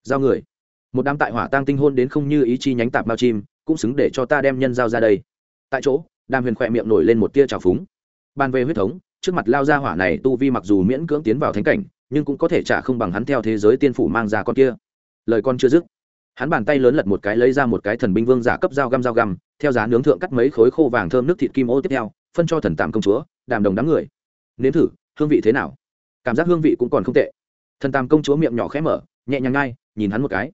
Giao người. Một đám tại hỏa tang tinh hôn đến không như ý chi nhánh tạp bao chim, cũng xứng để cho ta đem nhân giao ra đây. Tại chỗ, đàm huyền khỏe miệng nổi lên một tia trào phúng. Ban về huyết thống, trước mặt lao ra hỏa này tu vi mặc dù miễn cưỡng tiến vào thánh cảnh, nhưng cũng có thể trả không bằng hắn theo thế giới tiên phủ mang ra con kia lời con chưa dứt. Hắn bàn tay lớn lật một cái lấy ra một cái thần binh vương giả cấp dao găm dao găm, theo giá nướng thượng cắt mấy khối khô vàng thơm nước thịt kim ô tiếp theo, phân cho thần tạm công chúa, đàm đồng đám người. Nếm thử, hương vị thế nào? Cảm giác hương vị cũng còn không tệ. Thần tàm công chúa miệng nhỏ khẽ mở, nhẹ nhàng ngay nhìn hắn một cái.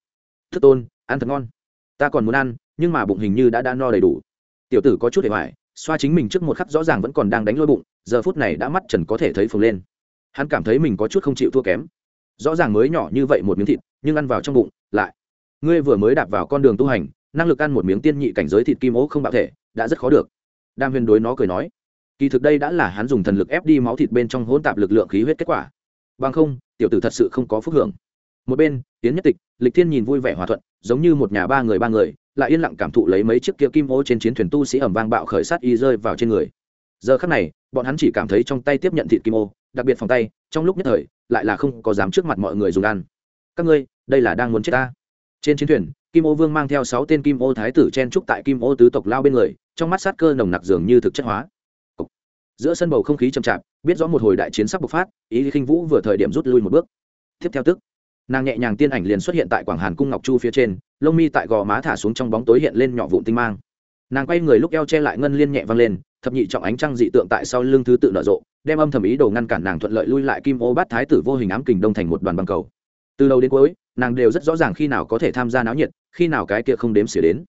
Thức tôn, ăn thật ngon. Ta còn muốn ăn, nhưng mà bụng hình như đã đã no đầy đủ. Tiểu tử có chút để hoài, xoa chính mình trước một khắc rõ ràng vẫn còn đang đánh lôi bụng, giờ phút này đã mắt trần có thể thấy phồng lên. Hắn cảm thấy mình có chút không chịu thua kém rõ ràng mới nhỏ như vậy một miếng thịt, nhưng ăn vào trong bụng, lại. Ngươi vừa mới đạp vào con đường tu hành, năng lực ăn một miếng tiên nhị cảnh giới thịt kim ố không bạo thể, đã rất khó được. Đam huyền đối nó cười nói, kỳ thực đây đã là hắn dùng thần lực ép đi máu thịt bên trong hỗn tạp lực lượng khí huyết kết quả. Bằng không, tiểu tử thật sự không có phúc hưởng. Một bên tiến nhất tịch, lịch thiên nhìn vui vẻ hòa thuận, giống như một nhà ba người ba người, lại yên lặng cảm thụ lấy mấy chiếc kia kim ô trên chiến thuyền tu sĩ ẩm vang bạo khởi sát y rơi vào trên người. Giờ khắc này bọn hắn chỉ cảm thấy trong tay tiếp nhận thịt kim ô, đặc biệt phòng tay, trong lúc nhất thời, lại là không có dám trước mặt mọi người dùng ăn. Các ngươi, đây là đang muốn chết ta. Trên chiến thuyền, kim ô vương mang theo sáu tên kim ô thái tử chen trúc tại kim ô tứ tộc lao bên người, trong mắt sát cơ nồng nặc dường như thực chất hóa. Giữa sân bầu không khí chậm chạp, biết rõ một hồi đại chiến sắp bộc phát, ý khinh vũ vừa thời điểm rút lui một bước. Tiếp theo tức, nàng nhẹ nhàng tiên ảnh liền xuất hiện tại quảng hàn cung ngọc chu phía trên, lông mi tại gò má thả xuống trong bóng tối hiện lên nhỏ vụn tinh mang nàng quay người lúc eo che lại ngân liên nhẹ vang lên, thập nhị trọng ánh trăng dị tượng tại sau lưng thứ tự nở rộ, đem âm thầm ý đồ ngăn cản nàng thuận lợi lui lại kim ô bát thái tử vô hình ám kình đông thành một đoàn băng cầu. Từ đầu đến cuối, nàng đều rất rõ ràng khi nào có thể tham gia náo nhiệt, khi nào cái kia không đếm xỉa đến.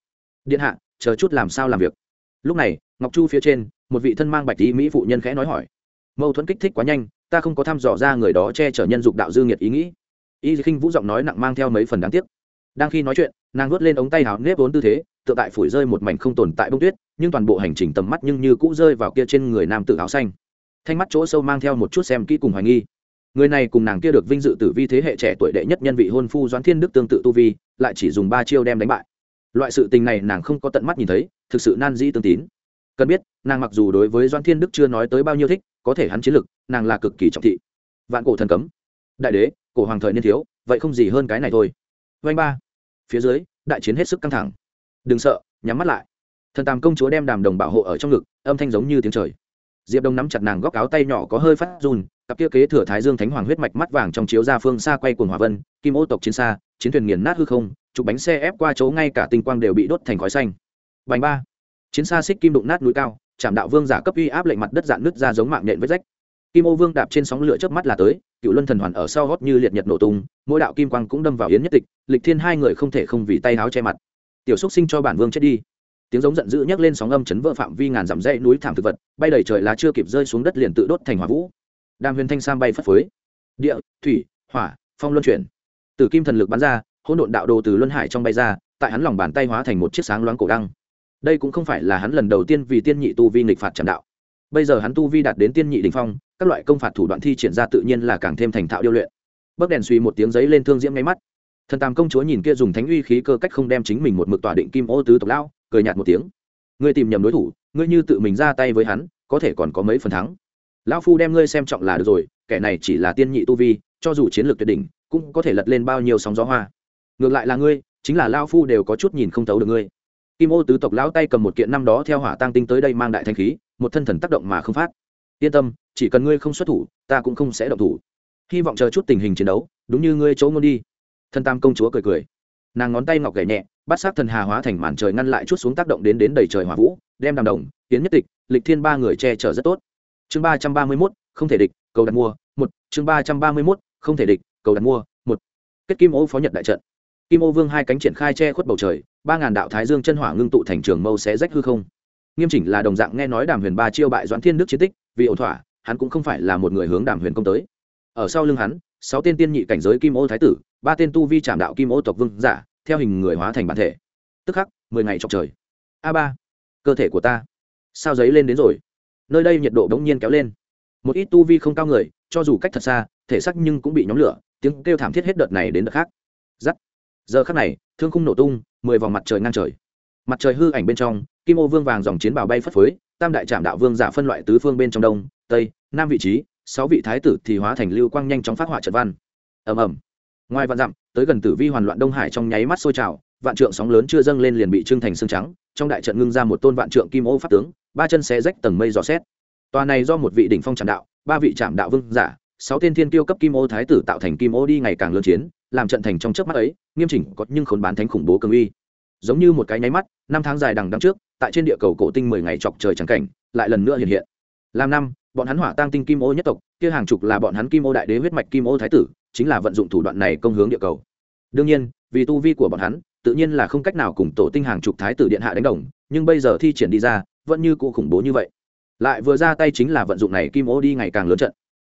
Điện hạ, chờ chút làm sao làm việc. Lúc này, ngọc chu phía trên, một vị thân mang bạch tí mỹ phụ nhân khẽ nói hỏi. Mâu thuẫn kích thích quá nhanh, ta không có thăm dò ra người đó che chở nhân dục đạo dư nghiệt ý nghĩ. Y khinh vũ giọng nói nặng mang theo mấy phần đáng tiếc đang khi nói chuyện, nàng vớt lên ống tay hào nếp vốn tư thế tự tại phủi rơi một mảnh không tồn tại bông tuyết, nhưng toàn bộ hành trình tầm mắt nhưng như cũ rơi vào kia trên người nam tự áo xanh. Thanh mắt chỗ sâu mang theo một chút xem kỹ cùng hoài nghi. Người này cùng nàng kia được vinh dự tử vi thế hệ trẻ tuổi đệ nhất nhân vị hôn phu doãn thiên đức tương tự tu vi, lại chỉ dùng ba chiêu đem đánh bại. Loại sự tình này nàng không có tận mắt nhìn thấy, thực sự nan dĩ tương tín. Cần biết, nàng mặc dù đối với doãn thiên đức chưa nói tới bao nhiêu thích, có thể hắn chiến lực, nàng là cực kỳ trọng thị. Vạn cổ thần cấm. Đại đế, cổ hoàng thời niên thiếu, vậy không gì hơn cái này thôi vanh ba. Phía dưới, đại chiến hết sức căng thẳng. Đừng sợ, nhắm mắt lại. Thần tàm công chúa đem đàm đồng bảo hộ ở trong ngực, âm thanh giống như tiếng trời. Diệp đông nắm chặt nàng góc áo tay nhỏ có hơi phát run, cặp kia kế thừa thái dương thánh hoàng huyết mạch mắt vàng trong chiếu ra phương xa quay cuồng hòa vân, kim ô tộc chiến xa, chiến thuyền nghiền nát hư không, chụp bánh xe ép qua chỗ ngay cả tinh quang đều bị đốt thành khói xanh. Bánh ba. Chiến xa xích kim đụng nát núi cao chạm đạo vương giả cấp uy áp lệnh mặt đất dạn nứt ra giống mạng nhện vết rách. Kim ô vương đạp trên sóng lửa chớp mắt là tới cựu luân thần hoàn ở sau hót như liệt nhật nổ tung, mỗi đạo kim quang cũng đâm vào yến nhất tịch lịch thiên hai người không thể không vì tay háo che mặt. Tiểu xúc sinh cho bản vương chết đi. Tiếng giống giận dữ nhấc lên sóng âm chấn vỡ phạm vi ngàn dặm dãy núi thảm thực vật, bay đầy trời lá chưa kịp rơi xuống đất liền tự đốt thành hỏa vũ. Đàm huyền thanh sam bay phất phới. Địa, thủy, hỏa, phong luân chuyển. Từ kim thần lực bắn ra, hỗn độn đạo đồ từ luân hải trong bay ra, tại hắn lòng bàn tay hóa thành một chiếc sáng loáng cổ đăng. Đây cũng không phải là hắn lần đầu tiên vì tiên nhị tu vi nghịch phạt tràn đạo. Bây giờ hắn tu vi đạt đến tiên nhị đình phong, các loại công phạt thủ đoạn thi triển ra tự nhiên là càng thêm thành thạo điêu luyện. Bấc đèn suy một tiếng giấy lên thương diễm ngay mắt thần tàm công chúa nhìn kia dùng thánh uy khí cơ cách không đem chính mình một mực tỏa định kim ô tứ tộc Lão, cười nhạt một tiếng. Ngươi tìm nhầm đối thủ, ngươi như tự mình ra tay với hắn, có thể còn có mấy phần thắng. Lão phu đem ngươi xem trọng là được rồi, kẻ này chỉ là tiên nhị tu vi, cho dù chiến lược tuyệt đỉnh, cũng có thể lật lên bao nhiêu sóng gió hoa. Ngược lại là ngươi, chính là Lão phu đều có chút nhìn không thấu được ngươi. Kim ô tứ tộc lão tay cầm một kiện năm đó theo hỏa tăng tinh tới đây mang đại thanh khí, một thân thần tác động mà không phát. Yên tâm, chỉ cần ngươi không xuất thủ, ta cũng không sẽ động thủ. Hy vọng chờ chút tình hình chiến đấu, đúng như ngươi chỗ ngôn đi thân tam công chúa cười cười. Nàng ngón tay ngọc gảy nhẹ, bắt sát thần hà hóa thành màn trời ngăn lại chút xuống tác động đến đến đầy trời hỏa vũ, đem đàm đồng tiến nhất tịch, lịch thiên ba người che chở rất tốt. Chương ba trăm ba mươi mốt, không thể địch, cầu đặt mua, một. Chương ba trăm ba mươi mốt, không thể địch, cầu đặt mua, một. Kết kim ô phó nhật đại trận. Kim ô vương hai cánh triển khai che khuất bầu trời, ba ngàn đạo thái dương chân hỏa ngưng tụ thành trường mâu xé rách hư không. Nghiêm chỉnh là đồng dạng nghe nói đàm huyền ba chiêu bại doãn thiên đức chiến tích, vì ổn thỏa, hắn cũng không phải là một người hướng đàm huyền công tới. Ở sau lưng hắn, sáu tên tiên nhị cảnh giới kim ô thái tử ba tên tu vi trảm đạo kim ô tộc vương giả, theo hình người hóa thành bản thể. Tức khắc, mười ngày trong trời. A ba, cơ thể của ta, sao giấy lên đến rồi? Nơi đây nhiệt độ đ ố n g nhiên kéo lên. Một ít tu vi không cao người, cho dù cách thật xa, thể sắc nhưng cũng bị nhóm lửa, tiếng kêu thảm thiết hết đợt này đến đợt khác. Giắt. Giờ khắc này, thương khung nổ tung, mười vòng mặt trời ngang trời. Mặt trời hư ảnh bên trong, kim ô vương vàng dòng chiến bào bay phất phới, tam đại trạm đạo vương giả phân loại tứ phương bên trong đông, tây, nam vị trí, sáu vị thái tử thì hóa thành lưu quang nhanh chóng phát họa trận văn. Ầm ầm ngoài vạn dặm, tới gần tử vi hoàn loạn đông hải trong nháy mắt sôi trào, vạn trượng sóng lớn chưa dâng lên liền bị trưng thành xương trắng, trong đại trận ngưng ra một tôn vạn trượng kim ô pháp tướng, ba chân xé rách tầng mây dò xét. Tòa này do một vị đỉnh phong trạm đạo, ba vị trạm đạo vương giả, sáu tên thiên tiêu cấp kim ô thái tử tạo thành kim ô đi ngày càng lớn chiến, làm trận thành trong trước mắt ấy, nghiêm chỉnh có nhưng khốn bán thánh khủng bố cường uy. Giống như một cái nháy mắt, năm tháng dài đằng đằng trước, tại trên địa cầu cổ tinh mười ngày chọc trời trắng cảnh, lại lần nữa hiện hiện. Làm năm, bọn hắn hỏa tăng tinh kim ô nhất tộc, kia hàng chục là bọn hắn kim ô đại đế huyết mạch kim ô thái tử chính là vận dụng thủ đoạn này công hướng địa cầu. Đương nhiên, vì tu vi của bọn hắn, tự nhiên là không cách nào cùng tổ tinh hàng chục thái tử điện hạ đánh đồng, nhưng bây giờ thi triển đi ra, vẫn như cụ khủng bố như vậy. Lại vừa ra tay chính là vận dụng này kim ô đi ngày càng lớn trận.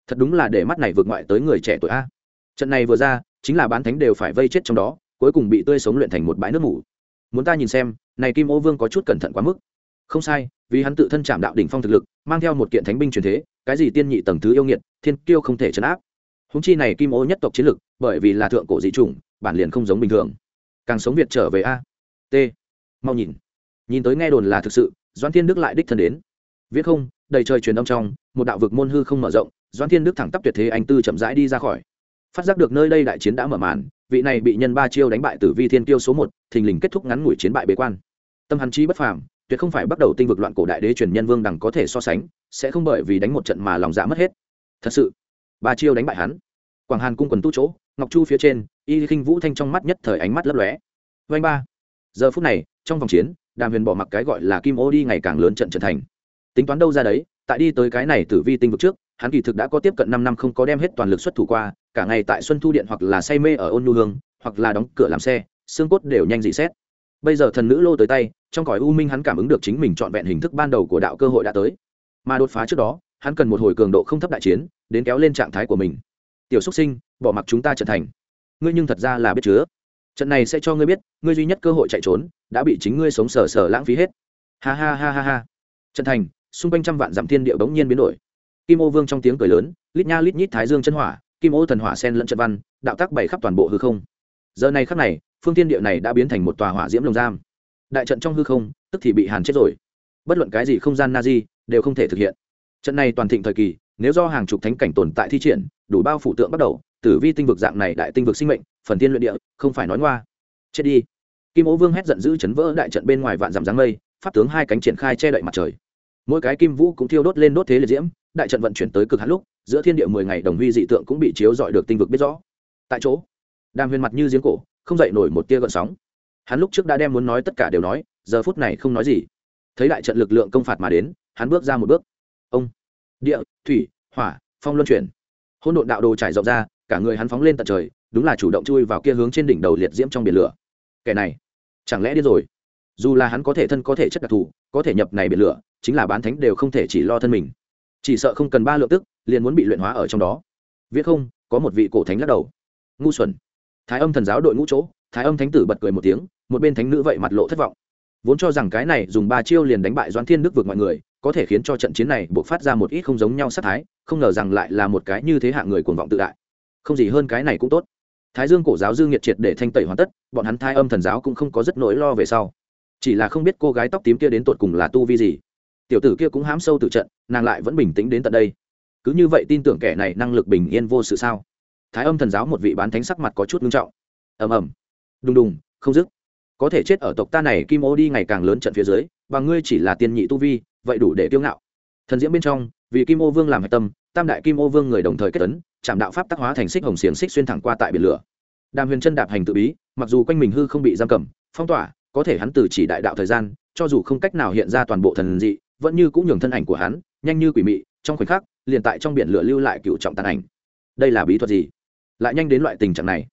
Thật đúng là để mắt này vượt ngoại tới người trẻ tuổi a. Trận này vừa ra, chính là bán thánh đều phải vây chết trong đó, cuối cùng bị tươi sống luyện thành một bãi nước mủ. Muốn ta nhìn xem, này kim ô vương có chút cẩn thận quá mức. Không sai, vì hắn tự thân chạm đạo đỉnh phong thực lực, mang theo một kiện thánh binh truyền thế, cái gì tiên nhị tầng thứ yêu nghiệt, thiên kiêu không thể chấn áp húng chi này kim ô nhất tộc chiến lực, bởi vì là thượng cổ dị chủng, bản liền không giống bình thường. Càng sống việt trở về a. T. Mau nhìn. Nhìn tới nghe đồn là thực sự Doan thiên đức lại đích thân đến. Viết không, đầy trời truyền âm trong, một đạo vực môn hư không mở rộng Doan thiên đức thẳng tắp tuyệt thế anh tư chậm rãi đi ra khỏi. Phát giác được nơi đây đại chiến đã mở màn, vị này bị nhân ba chiêu đánh bại từ vi thiên tiêu số một, thình lình kết thúc ngắn ngủi chiến bại bế quan. Tâm hắn chi bất phàm, tuyệt không phải bắt đầu tinh vực loạn cổ đại đế truyền nhân vương đằng có thể so sánh, sẽ không bởi vì đánh một trận mà lòng dạ mất hết. Thật sự ba chiêu đánh bại hắn. Quảng hàn cung quần tu chỗ, ngọc chu phía trên, y khinh vũ thanh trong mắt nhất thời ánh mắt lấp lóe. Vanh ba. Giờ phút này, trong vòng chiến, đàm huyền bỏ mặc cái gọi là kim ô đi ngày càng lớn trận trận thành. Tính toán đâu ra đấy, tại đi tới cái này tử vi tinh vực trước, hắn kỳ thực đã có tiếp cận năm năm không có đem hết toàn lực xuất thủ qua, cả ngày tại xuân thu điện hoặc là say mê ở ôn nhu hương, hoặc là đóng cửa làm xe, xương cốt đều nhanh dị xét. Bây giờ thần nữ lô tới tay, trong cõi u minh hắn cảm ứng được chính mình trọn vẹn hình thức ban đầu của đạo cơ hội đã tới. Mà đột phá trước đó hắn cần một hồi cường độ không thấp đại chiến, đến kéo lên trạng thái của mình. Tiểu xúc sinh, bỏ mặc chúng ta trận thành. Ngươi nhưng thật ra là biết chứa. Trận này sẽ cho ngươi biết, ngươi duy nhất cơ hội chạy trốn, đã bị chính ngươi sống sờ sờ lãng phí hết. Ha ha ha ha ha. Trận thành, xung quanh trăm vạn dặm thiên điệu bỗng nhiên biến đổi. Kim ô vương trong tiếng cười lớn, lít nha lít nhít thái dương chân hỏa, kim ô thần hỏa sen lẫn trận văn, đạo tác bày khắp toàn bộ hư không. Giờ này khắc này, phương thiên địa này đã biến thành một tòa hỏa diễm lồng giam. Đại trận trong hư không, tức thì bị hàn chết rồi. Bất luận cái gì không gian na di, đều không thể thực hiện trận này toàn thịnh thời kỳ, nếu do hàng chục thánh cảnh tồn tại thi triển, đủ bao phủ tượng bắt đầu, tử vi tinh vực dạng này đại tinh vực sinh mệnh, phần tiên luyện địa, không phải nói ngoa. Chết đi. Kim ố vương hét giận dữ chấn vỡ đại trận bên ngoài vạn dằm dáng mây, pháp tướng hai cánh triển khai che đậy mặt trời. Mỗi cái kim vũ cũng thiêu đốt lên đốt thế liệt diễm, đại trận vận chuyển tới cực hạn lúc, giữa thiên địa mười ngày đồng huy dị tượng cũng bị chiếu dọi được tinh vực biết rõ. Tại chỗ, đàm huyền mặt như giếng cổ, không dậy nổi một tia gợn sóng. Hắn lúc trước đã đem muốn nói tất cả đều nói, giờ phút này không nói gì. Thấy đại trận lực lượng công phạt mà đến, hắn bước ra một bước ông. Địa, thủy, hỏa, phong luân chuyển. Hỗn độn đạo đồ trải rộng ra, cả người hắn phóng lên tận trời, đúng là chủ động chui vào kia hướng trên đỉnh đầu liệt diễm trong biển lửa. Kẻ này, chẳng lẽ đi rồi? Dù là hắn có thể thân có thể chất đặc thù, có thể nhập này biển lửa, chính là bán thánh đều không thể chỉ lo thân mình. Chỉ sợ không cần ba lượng tức, liền muốn bị luyện hóa ở trong đó. Viết không, có một vị cổ thánh lắc đầu. Ngu xuẩn. Thái âm thần giáo đội ngũ chỗ, thái âm thánh tử bật cười một tiếng, một bên thánh nữ vậy mặt lộ thất vọng. Vốn cho rằng cái này dùng ba chiêu liền đánh bại doãn thiên đức vượt mọi người có thể khiến cho trận chiến này buộc phát ra một ít không giống nhau sát thái, không ngờ rằng lại là một cái như thế hạng người cuồng vọng tự đại. Không gì hơn cái này cũng tốt. Thái dương cổ giáo dương nhiệt triệt để thanh tẩy hoàn tất, bọn hắn thái âm thần giáo cũng không có rất nỗi lo về sau. Chỉ là không biết cô gái tóc tím kia đến tột cùng là tu vi gì. Tiểu tử kia cũng hám sâu tự trận, nàng lại vẫn bình tĩnh đến tận đây. Cứ như vậy tin tưởng kẻ này năng lực bình yên vô sự sao? Thái âm thần giáo một vị bán thánh sắc mặt có chút nghiêm trọng. Ầm ầm. Đùng đùng, không dứt. Có thể chết ở tộc ta này, kim ô đi ngày càng lớn trận phía dưới, và ngươi chỉ là tiên nhị tu vi vậy đủ để kiêu ngạo. Thần diễm bên trong, vì kim ô vương làm hạch tâm, tam đại kim ô vương người đồng thời kết tấn chạm đạo pháp tác hóa thành xích hồng xiềng xích xuyên thẳng qua tại biển lửa. Đàm huyền chân đạp hành tự bí, mặc dù quanh mình hư không bị giam cầm, phong tỏa, có thể hắn từ chỉ đại đạo thời gian, cho dù không cách nào hiện ra toàn bộ thần dị, vẫn như cũng nhường thân ảnh của hắn, nhanh như quỷ mị, trong khoảnh khắc, liền tại trong biển lửa lưu lại cựu trọng tàn ảnh. Đây là bí thuật gì? Lại nhanh đến loại tình trạng này.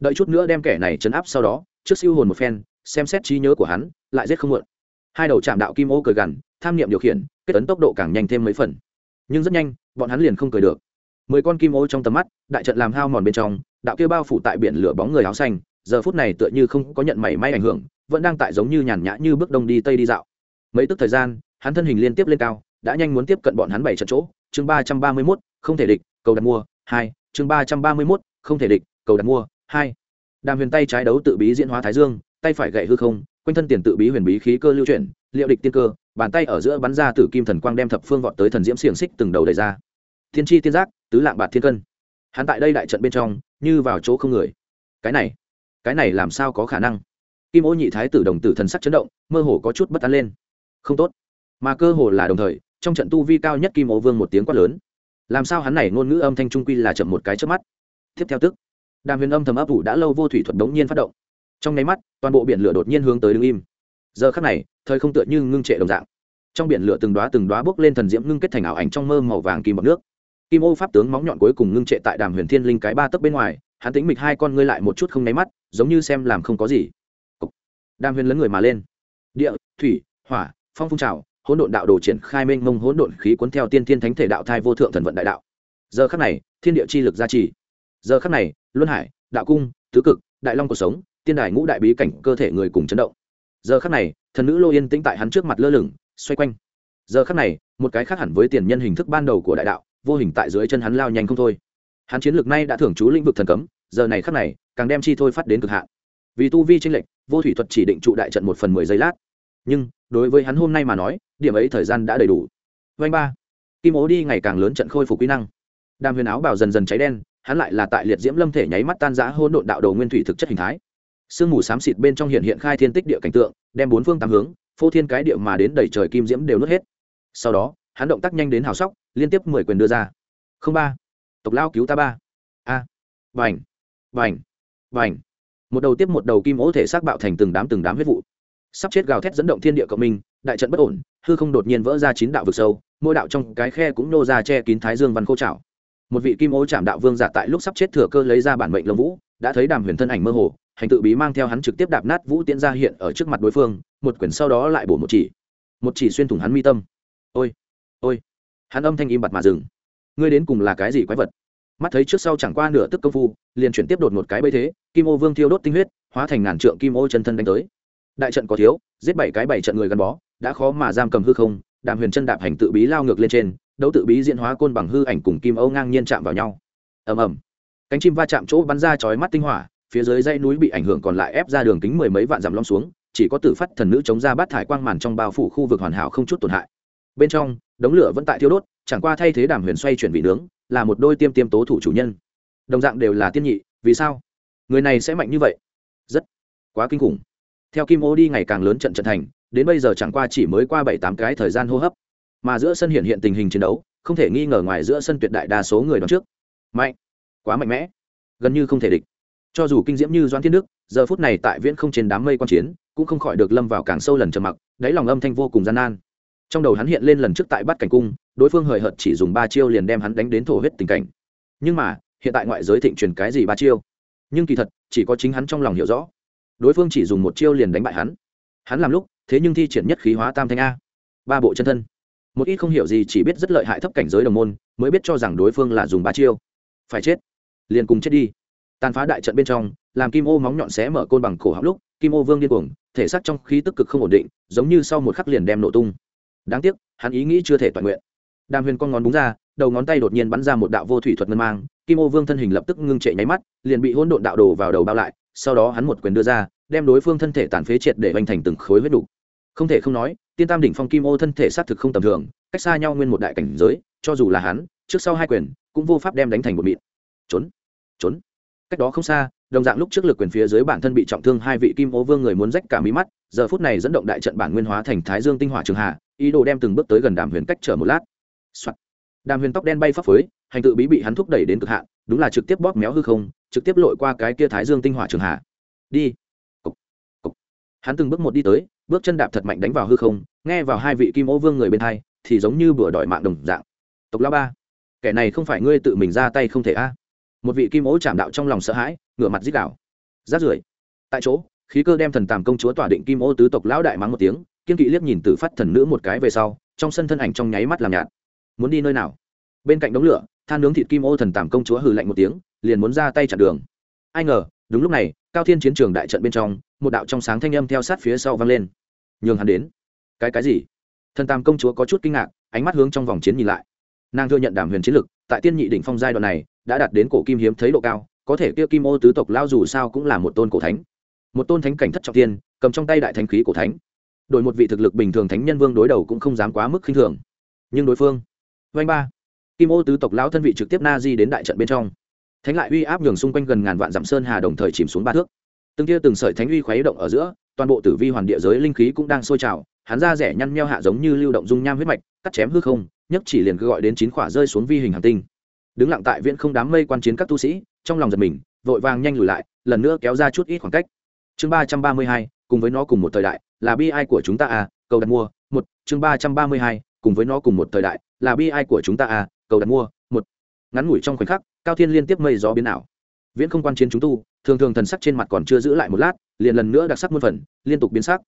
Đợi chút nữa đem kẻ này chấn áp sau đó, trước siêu hồn một phen, xem xét trí nhớ của hắn, lại giết không muộn. Hai đầu chạm đạo kim ô cười gằn tham niệm điều khiển, kết tấn tốc độ càng nhanh thêm mấy phần. Nhưng rất nhanh, bọn hắn liền không cười được. Mười con kim ô trong tầm mắt, đại trận làm hao mòn bên trong, đạo kia bao phủ tại biển lửa bóng người áo xanh, giờ phút này tựa như không có nhận mảy may ảnh hưởng, vẫn đang tại giống như nhàn nhã như bước đông đi tây đi dạo. Mấy tức thời gian, hắn thân hình liên tiếp lên cao, đã nhanh muốn tiếp cận bọn hắn bảy trận chỗ. Chương ba trăm ba mươi mốt, không thể địch, cầu đặt mua, hai. Chương ba trăm ba mươi mốt, không thể địch, cầu đặt mua, hai. Đàm huyền tay trái đấu tự bí diễn hóa thái dương, tay phải gậy hư không, quanh thân tiền tự bí huyền bí khí cơ lưu chuyển, liệu địch tiên cơ bàn tay ở giữa bắn ra từ kim thần quang đem thập phương vọt tới thần diễm xiềng xích từng đầu đầy ra. Thiên tri tiên giác, tứ lạng bạt thiên cân. Hắn tại đây đại trận bên trong, như vào chỗ không người. Cái này cái này làm sao có khả năng? Kim ô nhị thái tử đồng tử thần sắc chấn động, mơ hồ có chút bất an lên. Không tốt. Mà cơ hồ là đồng thời, trong trận tu vi cao nhất kim ô vương một tiếng quát lớn. Làm sao hắn này ngôn ngữ âm thanh trung quy là chậm một cái trước mắt? Tiếp theo tức, đàm huyền âm thầm ấp ủ đã lâu vô thủy thuật đống nhiên phát động. Trong nháy mắt, toàn bộ biển lửa đột nhiên hướng tới đứng im giờ khắc này, thời không tựa như ngưng trệ đồng dạng. Trong biển lửa từng đoá từng đoá bốc lên thần diễm ngưng kết thành ảo ảnh trong mơ màu vàng kim bọc nước. Kim ô pháp tướng móng nhọn cuối cùng ngưng trệ tại đàm huyền thiên linh cái ba tấc bên ngoài, hắn tính mịch hai con ngươi lại một chút không nháy mắt, giống như xem làm không có gì. Đàm huyền lấn người mà lên. Địa, thủy, hỏa, phong phun trào, hỗn độn đạo đồ triển khai mênh mông hỗn độn khí cuốn theo tiên thiên thánh thể đạo thai vô thượng thần vận đại đạo. Giờ khắc này, thiên địa chi lực gia trì. Giờ khắc này, luân hải, đạo cung, tứ cực, đại long cuộc sống, tiên đài ngũ đại bí cảnh cơ thể người cùng chấn động giờ khắc này, thần nữ lô yên tĩnh tại hắn trước mặt lơ lửng, xoay quanh. Giờ khắc này, một cái khác hẳn với tiền nhân hình thức ban đầu của đại đạo, vô hình tại dưới chân hắn lao nhanh không thôi. Hắn chiến lược nay đã thưởng chú lĩnh vực thần cấm, giờ này khắc này, càng đem chi thôi phát đến cực hạn. Vì tu vi tranh lệch, vô thủy thuật chỉ định trụ đại trận một phần mười giây lát. Nhưng, đối với hắn hôm nay mà nói, điểm ấy thời gian đã đầy đủ. Vanh ba. Kim ố đi ngày càng lớn trận khôi phục kỹ năng. Đàm huyền áo bào dần dần cháy đen, hắn lại là tại liệt diễm lâm thể nháy mắt tan giã hôn độn đạo đồ nguyên thủy thực chất hình thái sương mù xám xịt bên trong hiện hiện khai thiên tích địa cảnh tượng, đem bốn phương tám hướng, phô thiên cái địa mà đến đầy trời kim diễm đều nuốt hết. Sau đó, hắn động tác nhanh đến hào sóc, liên tiếp mười quyền đưa ra. Không ba. Tộc lao cứu ta ba. A. Vành vành vành một đầu tiếp một đầu kim ố thể xác bạo thành từng đám từng đám huyết vụ. Sắp chết gào thét dẫn động thiên địa cộng minh, đại trận bất ổn, hư không đột nhiên vỡ ra chín đạo vực sâu, mỗi đạo trong cái khe cũng nô ra che kín thái dương văn khô trào một vị kim ô chạm đạo vương giả tại lúc sắp chết thừa cơ lấy ra bản mệnh lông vũ, đã thấy đàm huyền thân ảnh mơ hồ hành tự bí mang theo hắn trực tiếp đạp nát vũ tiễn ra hiện ở trước mặt đối phương, một quyển sau đó lại bổ một chỉ. Một chỉ xuyên thủng hắn mi tâm. Ôi ôi. Hắn âm thanh im bặt mà dừng. Ngươi đến cùng là cái gì quái vật? Mắt thấy trước sau chẳng qua nửa tức công phu, liền chuyển tiếp đột một cái bấy thế, kim ô vương thiêu đốt tinh huyết, hóa thành ngàn trượng kim ô chân thân đánh tới. Đại trận có thiếu, giết bảy cái bảy trận người gắn bó, đã khó mà giam cầm hư không, đàm huyền chân đạp hành tự bí lao ngược lên trên, đấu tự bí diễn hóa côn bằng hư ảnh cùng kim ô ngang nhiên chạm vào nhau. Ầm ầm. Cánh chim va chạm chỗ bắn ra chói mắt tinh hỏa phía dưới dãy núi bị ảnh hưởng còn lại ép ra đường kính mười mấy vạn dặm long xuống, chỉ có tử phát thần nữ chống ra bát thải quang màn trong bao phủ khu vực hoàn hảo không chút tổn hại. Bên trong, đống lửa vẫn tại thiêu đốt, chẳng qua thay thế đàm huyền xoay chuyển vị nướng, là một đôi tiêm tiêm tố thủ chủ nhân. Đồng dạng đều là tiên nhị, vì sao? Người này sẽ mạnh như vậy? Rất quá kinh khủng. Theo kim ô đi ngày càng lớn trận trận thành, đến bây giờ chẳng qua chỉ mới qua bảy tám cái thời gian hô hấp. Mà giữa sân hiện hiện tình hình chiến đấu, không thể nghi ngờ ngoài giữa sân tuyệt đại đa số người đón trước. Mạnh, quá mạnh mẽ. Gần như không thể địch cho dù kinh diễm như doan thiên đức, giờ phút này tại viễn không trên đám mây quan chiến, cũng không khỏi được lâm vào càng sâu lần trầm mặc, đáy lòng âm thanh vô cùng gian nan. Trong đầu hắn hiện lên lần trước tại bắt cảnh cung, đối phương hời hợt chỉ dùng ba chiêu liền đem hắn đánh đến thổ huyết tình cảnh. Nhưng mà, hiện tại ngoại giới thịnh truyền cái gì ba chiêu? Nhưng kỳ thật, chỉ có chính hắn trong lòng hiểu rõ. Đối phương chỉ dùng một chiêu liền đánh bại hắn. Hắn làm lúc, thế nhưng thi triển nhất khí hóa tam thanh a. Ba bộ chân thân. Một ít không hiểu gì chỉ biết rất lợi hại thấp cảnh giới đồng môn, mới biết cho rằng đối phương là dùng ba chiêu. Phải chết. Liền cùng chết đi tàn phá đại trận bên trong, làm kim ô móng nhọn xé mở côn bằng cổ họng lúc, kim ô vương điên cuồng, thể xác trong khí tức cực không ổn định, giống như sau một khắc liền đem nổ tung. Đáng tiếc, hắn ý nghĩ chưa thể toàn nguyện. Đàm huyền con ngón búng ra, đầu ngón tay đột nhiên bắn ra một đạo vô thủy thuật ngân mang, kim ô vương thân hình lập tức ngưng trệ nháy mắt, liền bị hỗn độn đạo đồ vào đầu bao lại, sau đó hắn một quyền đưa ra, đem đối phương thân thể tàn phế triệt để hoành thành từng khối huyết đủ. không thể không nói, tiên tam đỉnh phong kim ô thân thể xác thực không tầm thường, cách xa nhau nguyên một đại cảnh giới, cho dù là hắn, trước sau hai quyền, cũng vô pháp đem đánh thành một mịn. Trốn trốn cách đó không xa, đồng dạng lúc trước lực quyền phía dưới bản thân bị trọng thương hai vị kim ô vương người muốn rách cả mí mắt, giờ phút này dẫn động đại trận bản nguyên hóa thành thái dương tinh hỏa trường hạ, ý đồ đem từng bước tới gần đàm huyền cách chở một lát、Soạn. đàm huyền tóc đen bay phấp phới, hành tự bí bị hắn thúc đẩy đến cực hạn, đúng là trực tiếp bóp méo hư không, trực tiếp lội qua cái kia thái dương tinh hỏa trường hạ đi Cục. Cục. hắn từng bước một đi tới, bước chân đạp thật mạnh đánh vào hư không, nghe vào hai vị kim ô vương người bên hai, thì giống như bừa đòi mạng đồng dạng tộc lao ba, kẻ này không phải ngươi tự mình ra tay không thể a một vị kim ố chạm đạo trong lòng sợ hãi, ngửa mặt dít đảo rát rưởi. Tại chỗ, khí cơ đem thần tàm công chúa tỏa định kim ô tứ tộc lão đại mắng một tiếng, kiên kỵ liếc nhìn từ phát thần nữ một cái về sau, trong sân thân ảnh trong nháy mắt làm nhạt. Muốn đi nơi nào? Bên cạnh đống lửa, than nướng thịt kim ô thần tàm công chúa hừ lạnh một tiếng, liền muốn ra tay chặn đường. Ai ngờ, đúng lúc này, cao thiên chiến trường đại trận bên trong, một đạo trong sáng thanh âm theo sát phía sau vang lên. Nhường hắn đến. Cái cái gì? Thần tàm công chúa có chút kinh ngạc, ánh mắt hướng trong vòng chiến nhìn lại. Nàng thừa nhận đàm huyền chiến lực, tại tiên nhị đỉnh phong giai đoạn này đã đạt đến cổ kim hiếm thấy độ cao, có thể kia kim ô tứ tộc lao dù sao cũng là một tôn cổ thánh. Một tôn thánh cảnh thất trọng tiên cầm trong tay đại thánh khí cổ thánh. Đổi một vị thực lực bình thường thánh nhân vương đối đầu cũng không dám quá mức khinh thường. Nhưng đối phương vanh ba, kim ô tứ tộc lão thân vị trực tiếp na di đến đại trận bên trong. Thánh lại uy áp nhường xung quanh gần ngàn vạn dặm sơn hà đồng thời chìm xuống ba thước. Từng tia từng sợi thánh uy khuấy động ở giữa, toàn bộ tử vi hoàn địa giới linh khí cũng đang sôi trào, hắn ra rẻ nhăn nheo hạ giống như lưu động dung nham huyết mạch, cắt chém hư không, nhấc chỉ liền cứ gọi đến chín khỏa rơi xuống vi hình hành tinh đứng lặng tại viễn không đám mây quan chiến các tu sĩ, trong lòng giật mình, vội vàng nhanh lùi lại, lần nữa kéo ra chút ít khoảng cách. Chương ba trăm ba mươi hai, cùng với nó cùng một thời đại, là bi ai của chúng ta à cầu đặt mua, một, chương ba trăm ba mươi hai, cùng với nó cùng một thời đại, là bi ai của chúng ta à cầu đặt mua, một. Ngắn ngủi trong khoảnh khắc, cao thiên liên tiếp mây gió biến ảo. Viễn không quan chiến chúng tu, thường thường thần sắc trên mặt còn chưa giữ lại một lát, liền lần nữa đặc sắc muôn phần, liên tục biến sắc.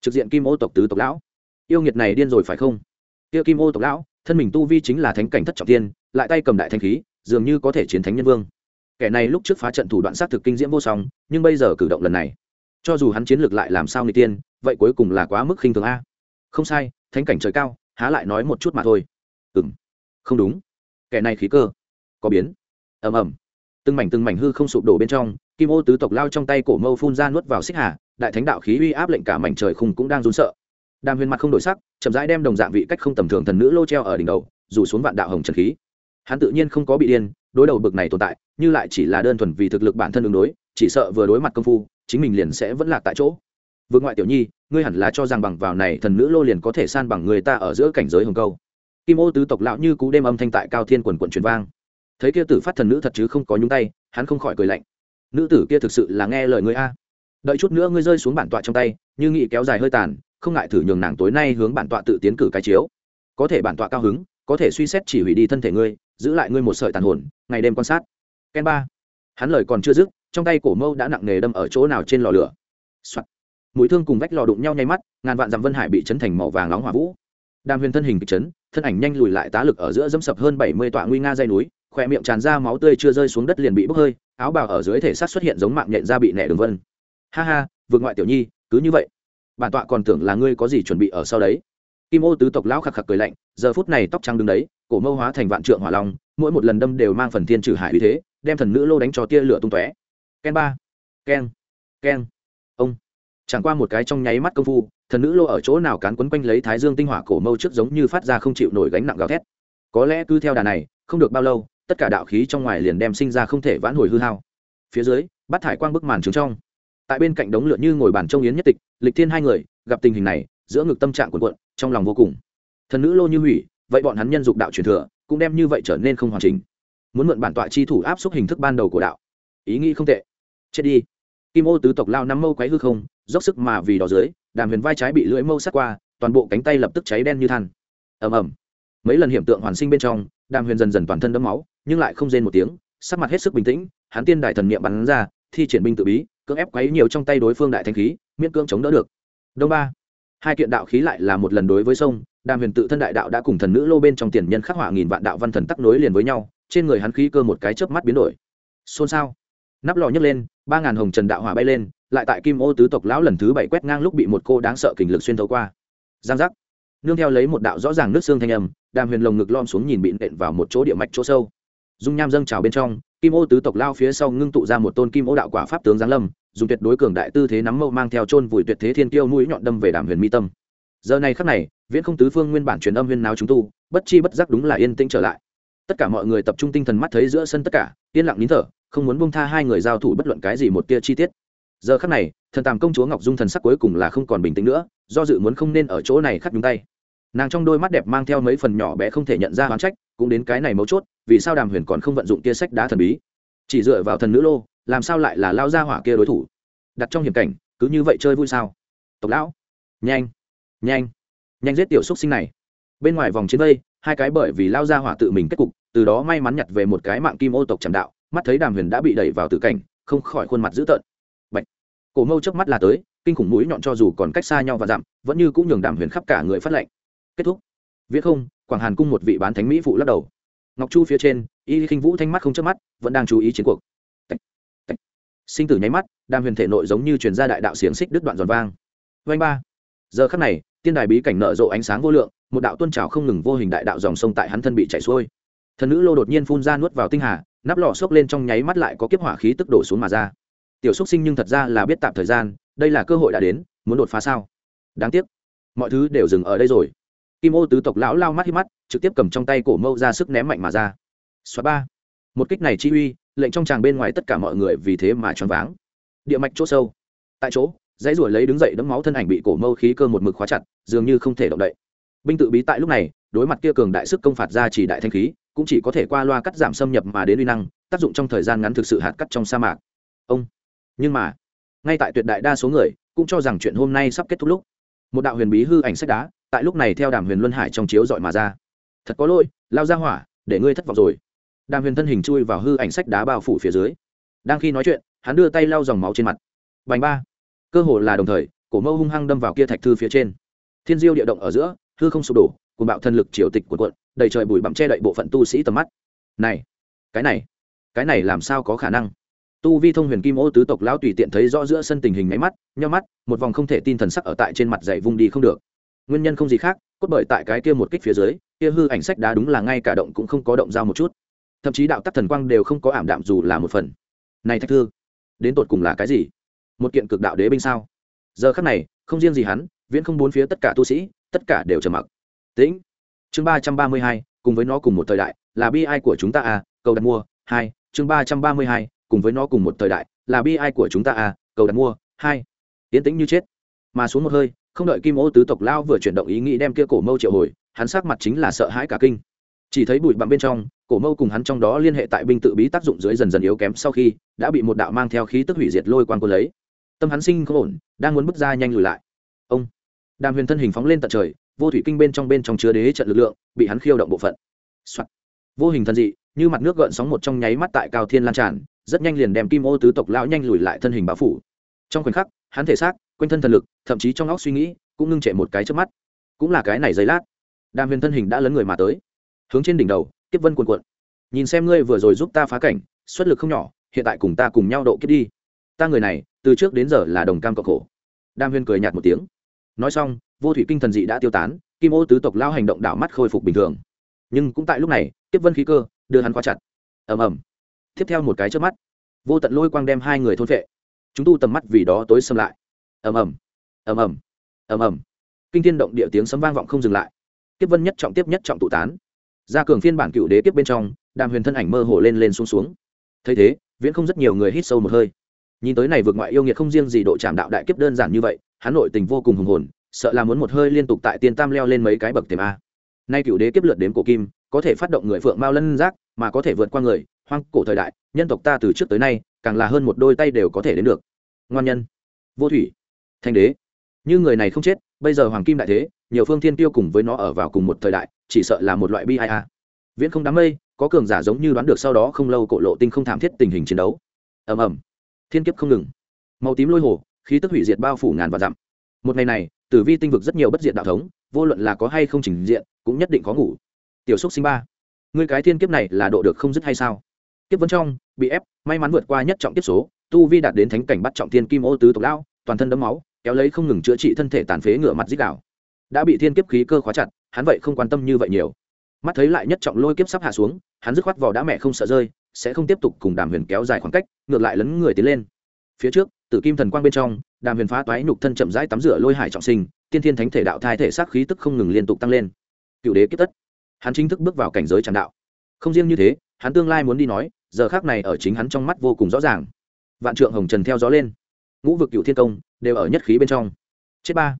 Trực diện kim ô tộc tứ tộc lão. Yêu nghiệt này điên rồi phải không? Kia kim ô tộc lão, thân mình tu vi chính là thánh cảnh thất trọng tiên lại tay cầm đại thanh khí, dường như có thể chiến thánh nhân vương. Kẻ này lúc trước phá trận thủ đoạn sát thực kinh diễm vô song, nhưng bây giờ cử động lần này, cho dù hắn chiến lược lại làm sao người tiên, vậy cuối cùng là quá mức khinh thường a. Không sai, thánh cảnh trời cao, há lại nói một chút mà thôi. Ừ m không đúng. Kẻ này khí cơ, có biến. Ầm ầm. Từng mảnh từng mảnh hư không sụp đổ bên trong, kim ô tứ tộc lao trong tay cổ mâu phun ra nuốt vào xích hà, đại thánh đạo khí uy áp lệnh cả mảnh trời khung cũng đang run sợ. Đàm huyền mặt không đổi sắc, chậm rãi đem đồng dạng vị cách không tầm thường thần nữ lô treo ở đỉnh đầu dù xuống vạn đạo hồng trần khí hắn tự nhiên không có bị điên, đối đầu bực này tồn tại, như lại chỉ là đơn thuần vì thực lực bản thân ứng đối, chỉ sợ vừa đối mặt công phu, chính mình liền sẽ vẫn lạc tại chỗ. Vương ngoại tiểu nhi, ngươi hẳn là cho rằng bằng vào này thần nữ lô liền có thể san bằng người ta ở giữa cảnh giới hồng câu. Kim ô tứ tộc lão như cú đêm âm thanh tại cao thiên quần quận truyền vang. Thấy kia tử phát thần nữ thật chứ không có nhúng tay, hắn không khỏi cười lạnh. Nữ tử kia thực sự là nghe lời ngươi a. Đợi chút nữa ngươi rơi xuống bản tọa trong tay, như nghị kéo dài hơi tàn, không ngại thử nhường nàng tối nay hướng bản tọa tự tiến cử cái chiếu. Có thể bản tọa cao hứng, có thể suy xét chỉ hủy đi thân thể ngươi giữ lại ngươi một sợi tàn hồn, ngày đêm quan sát. Ken ba. Hắn lời còn chưa dứt, trong tay cổ mâu đã nặng nề đâm ở chỗ nào trên lò lửa、Soạn. mũi thương cùng vách lò đụng nhau nháy mắt, ngàn vạn dặm vân hải bị chấn thành màu vàng nóng hỏa vũ. Đàm huyền thân hình bị chấn, thân ảnh nhanh lùi lại tá lực ở giữa dẫm sập hơn bảy mươi tọa nguy nga dây núi khỏe miệng tràn ra máu tươi chưa rơi xuống đất liền bị bốc hơi, áo bào ở dưới thể xác xuất hiện giống mạng nhện ra bị nẻ đường vân. Ha ha, vượt ngoại tiểu nhi, cứ như vậy. Bản tọa còn tưởng là ngươi có gì chuẩn bị ở sau đấy. Kim ô tứ tộc lão khạc khạc cười lạnh, giờ phút này tóc trắng đứng đấy cổ mâu hóa thành vạn trượng hỏa long, mỗi một lần đâm đều mang phần thiên trừ hải uy thế, đem thần nữ lô đánh cho tia lửa tung tóe. Ken ba. Ken. Ken. Ông. Chẳng qua một cái trong nháy mắt công phu, thần nữ lô ở chỗ nào cán quấn quanh lấy thái dương tinh hỏa cổ mâu trước giống như phát ra không chịu nổi gánh nặng gào thét. Có lẽ cứ theo đà này, không được bao lâu, tất cả đạo khí trong ngoài liền đem sinh ra không thể vãn hồi hư hao. Phía dưới bắt thải quang bức màn trứng trong. Tại bên cạnh đống lửa như ngồi bàn trông yến nhất tịch, lịch thiên hai người, gặp tình hình này, giữa ngực tâm trạng cuộn cuộn, trong lòng vô cùng. Thần nữ lô như hủy vậy bọn hắn nhân dục đạo truyền thừa cũng đem như vậy trở nên không hoàn chỉnh. Muốn mượn bản tọa chi thủ áp suất hình thức ban đầu của đạo. Ý nghĩ không tệ. Chết đi. Kim ô tứ tộc lao năm mâu quấy hư không, dốc sức mà vì đó dưới, đàm huyền vai trái bị lưỡi mâu sát qua, toàn bộ cánh tay lập tức cháy đen như than. Ầm ầm. Mấy lần hiểm tượng hoàn sinh bên trong, đàm huyền dần dần toàn thân đẫm máu, nhưng lại không rên một tiếng, sắc mặt hết sức bình tĩnh, hắn tiên đại thần niệm bắn ra, thi triển binh tự bí, cưỡng ép quấy nhiều trong tay đối phương đại thanh khí, miễn cưỡng chống đỡ được. Đông ba hai kiện đạo khí lại là một lần đối với sông, đàm huyền tự thân đại đạo đã cùng thần nữ lô bên trong tiền nhân khắc họa nghìn vạn đạo văn thần tắc nối liền với nhau, trên người hắn khí cơ một cái chớp mắt biến đổi. Xôn xao. Nắp lò nhấc lên, ba ngàn hồng trần đạo hỏa bay lên, lại tại kim ô tứ tộc lão lần thứ bảy quét ngang lúc bị một cô đáng sợ kình lực xuyên thấu qua. Giang giác. Nương theo lấy một đạo rõ ràng nước xương thanh âm, đàm huyền lồng ngực lom xuống nhìn bị nện vào một chỗ địa mạch chỗ sâu. Dung nham dâng trào bên trong, kim ô tứ tộc lao phía sau ngưng tụ ra một tôn kim ô đạo quả pháp tướng giáng lâm dùng tuyệt đối cường đại tư thế nắm mâu mang theo chôn vùi tuyệt thế thiên kiêu mũi nhọn đâm về đàm huyền mi tâm. Giờ này khắc này, viễn không tứ phương nguyên bản truyền âm huyên nào chúng tu, bất chi bất giác đúng là yên tĩnh trở lại. Tất cả mọi người tập trung tinh thần mắt thấy giữa sân tất cả, yên lặng nín thở, không muốn buông tha hai người giao thủ bất luận cái gì một tia chi tiết. Giờ khắc này, thần tàm công chúa ngọc dung thần sắc cuối cùng là không còn bình tĩnh nữa, do dự muốn không nên ở chỗ này khắc nhúng tay. Nàng trong đôi mắt đẹp mang theo mấy phần nhỏ bé không thể nhận ra oán trách, cũng đến cái này mấu chốt, vì sao đàm huyền còn không vận dụng kia sách đá thần bí. Chỉ dựa vào thần nữ lô làm sao lại là lao ra hỏa kia đối thủ? Đặt trong hiểm cảnh, cứ như vậy chơi vui sao? Tộc lão, nhanh nhanh nhanh giết tiểu xúc sinh này. Bên ngoài vòng chiến vây, hai cái bởi vì lao ra hỏa tự mình kết cục, từ đó may mắn nhặt về một cái mạng kim ô tộc trầm đạo, mắt thấy đàm huyền đã bị đẩy vào tử cảnh, không khỏi khuôn mặt dữ tợn. Bạch. cổ mâu trước mắt là tới, kinh khủng mũi nhọn cho dù còn cách xa nhau và dặm, vẫn như cũng nhường đàm huyền khắp cả người phát lệnh. Kết thúc. Viết không, quảng hàn cung một vị bán thánh mỹ phụ lắc đầu. Ngọc chu phía trên, y khinh vũ thanh mắt không chớp mắt, vẫn đang chú ý chiến cuộc sinh tử nháy mắt đàm huyền thể nội giống như truyền ra đại đạo xiềng xích đứt đoạn giòn vang. Vanh ba. Giờ khắc này, tiên đài bí cảnh nở rộ ánh sáng vô lượng, một đạo tuôn trào không ngừng vô hình đại đạo dòng sông tại hắn thân bị chảy xuôi. Thần nữ lô đột nhiên phun ra nuốt vào tinh hà, nắp lò xốc lên trong nháy mắt lại có kiếp hỏa khí tức đổ xuống mà ra. Tiểu xúc sinh nhưng thật ra là biết tạm thời gian, đây là cơ hội đã đến, muốn đột phá sao? Đáng tiếc, mọi thứ đều dừng ở đây rồi. Kim ô tứ tộc lão lao mắt hít mắt, trực tiếp cầm trong tay cổ mâu ra sức ném mạnh mà ra. Xóa ba. Một kích này chi uy lệnh trong tràng bên ngoài tất cả mọi người vì thế mà choáng váng. Địa mạch chỗ sâu. Tại chỗ, dãy ruổi lấy đứng dậy đấm máu thân ảnh bị cổ mâu khí cơ một mực khóa chặt, dường như không thể động đậy. Binh tự bí tại lúc này, đối mặt kia cường đại sức công phạt ra chỉ đại thanh khí, cũng chỉ có thể qua loa cắt giảm xâm nhập mà đến uy năng, tác dụng trong thời gian ngắn thực sự hạt cắt trong sa mạc. Ông. Nhưng mà, ngay tại tuyệt đại đa số người, cũng cho rằng chuyện hôm nay sắp kết thúc lúc. Một đạo huyền bí hư ảnh sách đá, tại lúc này theo đàm huyền luân hải trong chiếu dọi mà ra. Thật có lỗi, lao ra hỏa, để ngươi thất vọng rồi đàm huyền thân hình chui vào hư ảnh sách đá bao phủ phía dưới. Đang khi nói chuyện, hắn đưa tay lau dòng máu trên mặt. Bành ba. Cơ hồ là đồng thời, cổ mâu hung hăng đâm vào kia thạch thư phía trên. Thiên diêu địa động ở giữa, hư không sụp đổ cùng bạo thần lực triều tịch của quận đầy trời bụi bặm che đậy bộ phận tu sĩ tầm mắt. Này, cái này cái này làm sao có khả năng? Tu vi thông huyền kim ô tứ tộc lão tùy tiện thấy rõ giữa sân tình hình máy mắt nho mắt, một vòng không thể tin thần sắc ở tại trên mặt dày vung đi không được. Nguyên nhân không gì khác, cốt bởi tại cái kia một kích phía dưới, kia hư ảnh sách đá đúng là ngay cả động cũng không có động dao một chút thậm chí đạo tắc thần quang đều không có ảm đạm dù là một phần. Này thách thư, đến tột cùng là cái gì? Một kiện cực đạo đế binh sao? Giờ khắc này, không riêng gì hắn, viễn không bốn phía tất cả tu sĩ, tất cả đều trầm mặc. Tĩnh. Chương ba trăm ba mươi hai, cùng với nó cùng một thời đại, là bi ai của chúng ta à? Cầu đặt mua. Hai. Chương ba trăm ba mươi hai, cùng với nó cùng một thời đại, là bi ai của chúng ta à? Cầu đặt mua. Hai. Tiến tĩnh như chết. Mà xuống một hơi, không đợi kim ô tứ tộc lao vừa chuyển động ý nghĩ đem kia cổ mâu triệu hồi, hắn sắc mặt chính là sợ hãi cả kinh. Chỉ thấy bụi bặm bên trong cổ mâu cùng hắn trong đó liên hệ tại binh tự bí tác dụng dưới dần dần yếu kém sau khi đã bị một đạo mang theo khí tức hủy diệt lôi quan quân lấy. Tâm hắn sinh không ổn, đang muốn bước ra nhanh lùi lại. Ông, đàm huyền thân hình phóng lên tận trời, vô thủy kinh bên trong bên trong chứa đế trận lực lượng, bị hắn khiêu động bộ phận、Soạn. vô hình thân dị, như mặt nước gợn sóng một trong nháy mắt tại cao thiên lan tràn, rất nhanh liền đem kim ô tứ tộc lão nhanh lùi lại thân hình báo phủ. Trong khoảnh khắc, hắn thể xác, quanh thân thần lực, thậm chí trong óc suy nghĩ, cũng ngưng trệ một cái trước mắt. Cũng là cái này giấy lát. Đàm huyền thân hình đã lấn người mà tới. Hướng trên đỉnh đầu kiếp vân cuồn cuộn. Nhìn xem ngươi vừa rồi giúp ta phá cảnh, xuất lực không nhỏ, hiện tại cùng ta cùng nhau độ kiếp đi. Ta người này, từ trước đến giờ là đồng cam cộng khổ. Đam huyền cười nhạt một tiếng. Nói xong, vô thủy kinh thần dị đã tiêu tán, kim ô tứ tộc lao hành động đảo mắt khôi phục bình thường. Nhưng cũng tại lúc này tiếp vân khí cơ đưa hắn qua chặt. Ầm ầm. Tiếp theo một cái trước mắt, vô tận lôi quang đem hai người thôn vệ chúng tu tầm mắt vì đó tối xâm lại. Ầm ầm. Ầm ầm. Ầm ầm. Kinh thiên động địa tiếng sấm vang vọng không dừng lại. Tiếp vân nhất trọng tiếp nhất trọng tụ tán gia cường phiên bản cựu đế tiếp bên trong, đàm huyền thân ảnh mơ hồ lên lên xuống xuống. Thấy thế, viễn không rất nhiều người hít sâu một hơi. Nhìn tới này vượt ngoại yêu nghiệt không riêng gì độ chạm đạo đại kiếp đơn giản như vậy, hắn nội tình vô cùng hùng hồn, sợ là muốn một hơi liên tục tại tiên tam leo lên mấy cái bậc tiềm a. Nay cựu đế kiếp lượt đếm cổ kim, có thể phát động người phượng mao lân giác, mà có thể vượt qua người, hoang cổ thời đại, nhân tộc ta từ trước tới nay, càng là hơn một đôi tay đều có thể đến được. Ngoan nhân. Vô thủy. Thanh đế. Như người này không chết, bây giờ hoàng kim đại thế, nhiều phương thiên tiêu cùng với nó ở vào cùng một thời đại chỉ sợ là một loại bi ai a. Viễn không đám mây, có cường giả giống như đoán được sau đó không lâu cổ lộ tinh không thảm thiết tình hình chiến đấu. Ầm ầm. Thiên kiếp không ngừng. Màu tím lôi hồ, khí tức hủy diệt bao phủ ngàn và dặm. Một ngày này, tử vi tinh vực rất nhiều bất diệt đạo thống, vô luận là có hay không trình diện, cũng nhất định có ngủ. Tiểu xúc sinh ba, ngươi cái thiên kiếp này là độ được không dứt hay sao? Kiếp vân trong, bị ép, may mắn vượt qua nhất trọng kiếp số, tu vi đạt đến thánh cảnh bắt trọng thiên kim ô tứ tộc lão, toàn thân đấm máu, kéo lấy không ngừng chữa trị thân thể tàn phế ngửa mặt dích đảo đã bị thiên kiếp khí cơ khóa chặt hắn vậy không quan tâm như vậy nhiều. Mắt thấy lại nhất trọng lôi kiếp sắp hạ xuống, hắn dứt khoát vào đã mẹ không sợ rơi, sẽ không tiếp tục cùng đàm huyền kéo dài khoảng cách, ngược lại lấn người tiến lên. Phía trước, tử kim thần quang bên trong, đàm huyền phá toái nhục thân chậm rãi tắm rửa lôi hải trọng sinh, tiên thiên thánh thể đạo thai thể xác khí tức không ngừng liên tục tăng lên. Cựu đế kiếp tất. Hắn chính thức bước vào cảnh giới tràn đạo. Không riêng như thế, hắn tương lai muốn đi nói, giờ khác này ở chính hắn trong mắt vô cùng rõ ràng. Vạn trượng hồng trần theo gió lên. Ngũ vực cựu thiên công, đều ở nhất khí bên trong. Chết ba.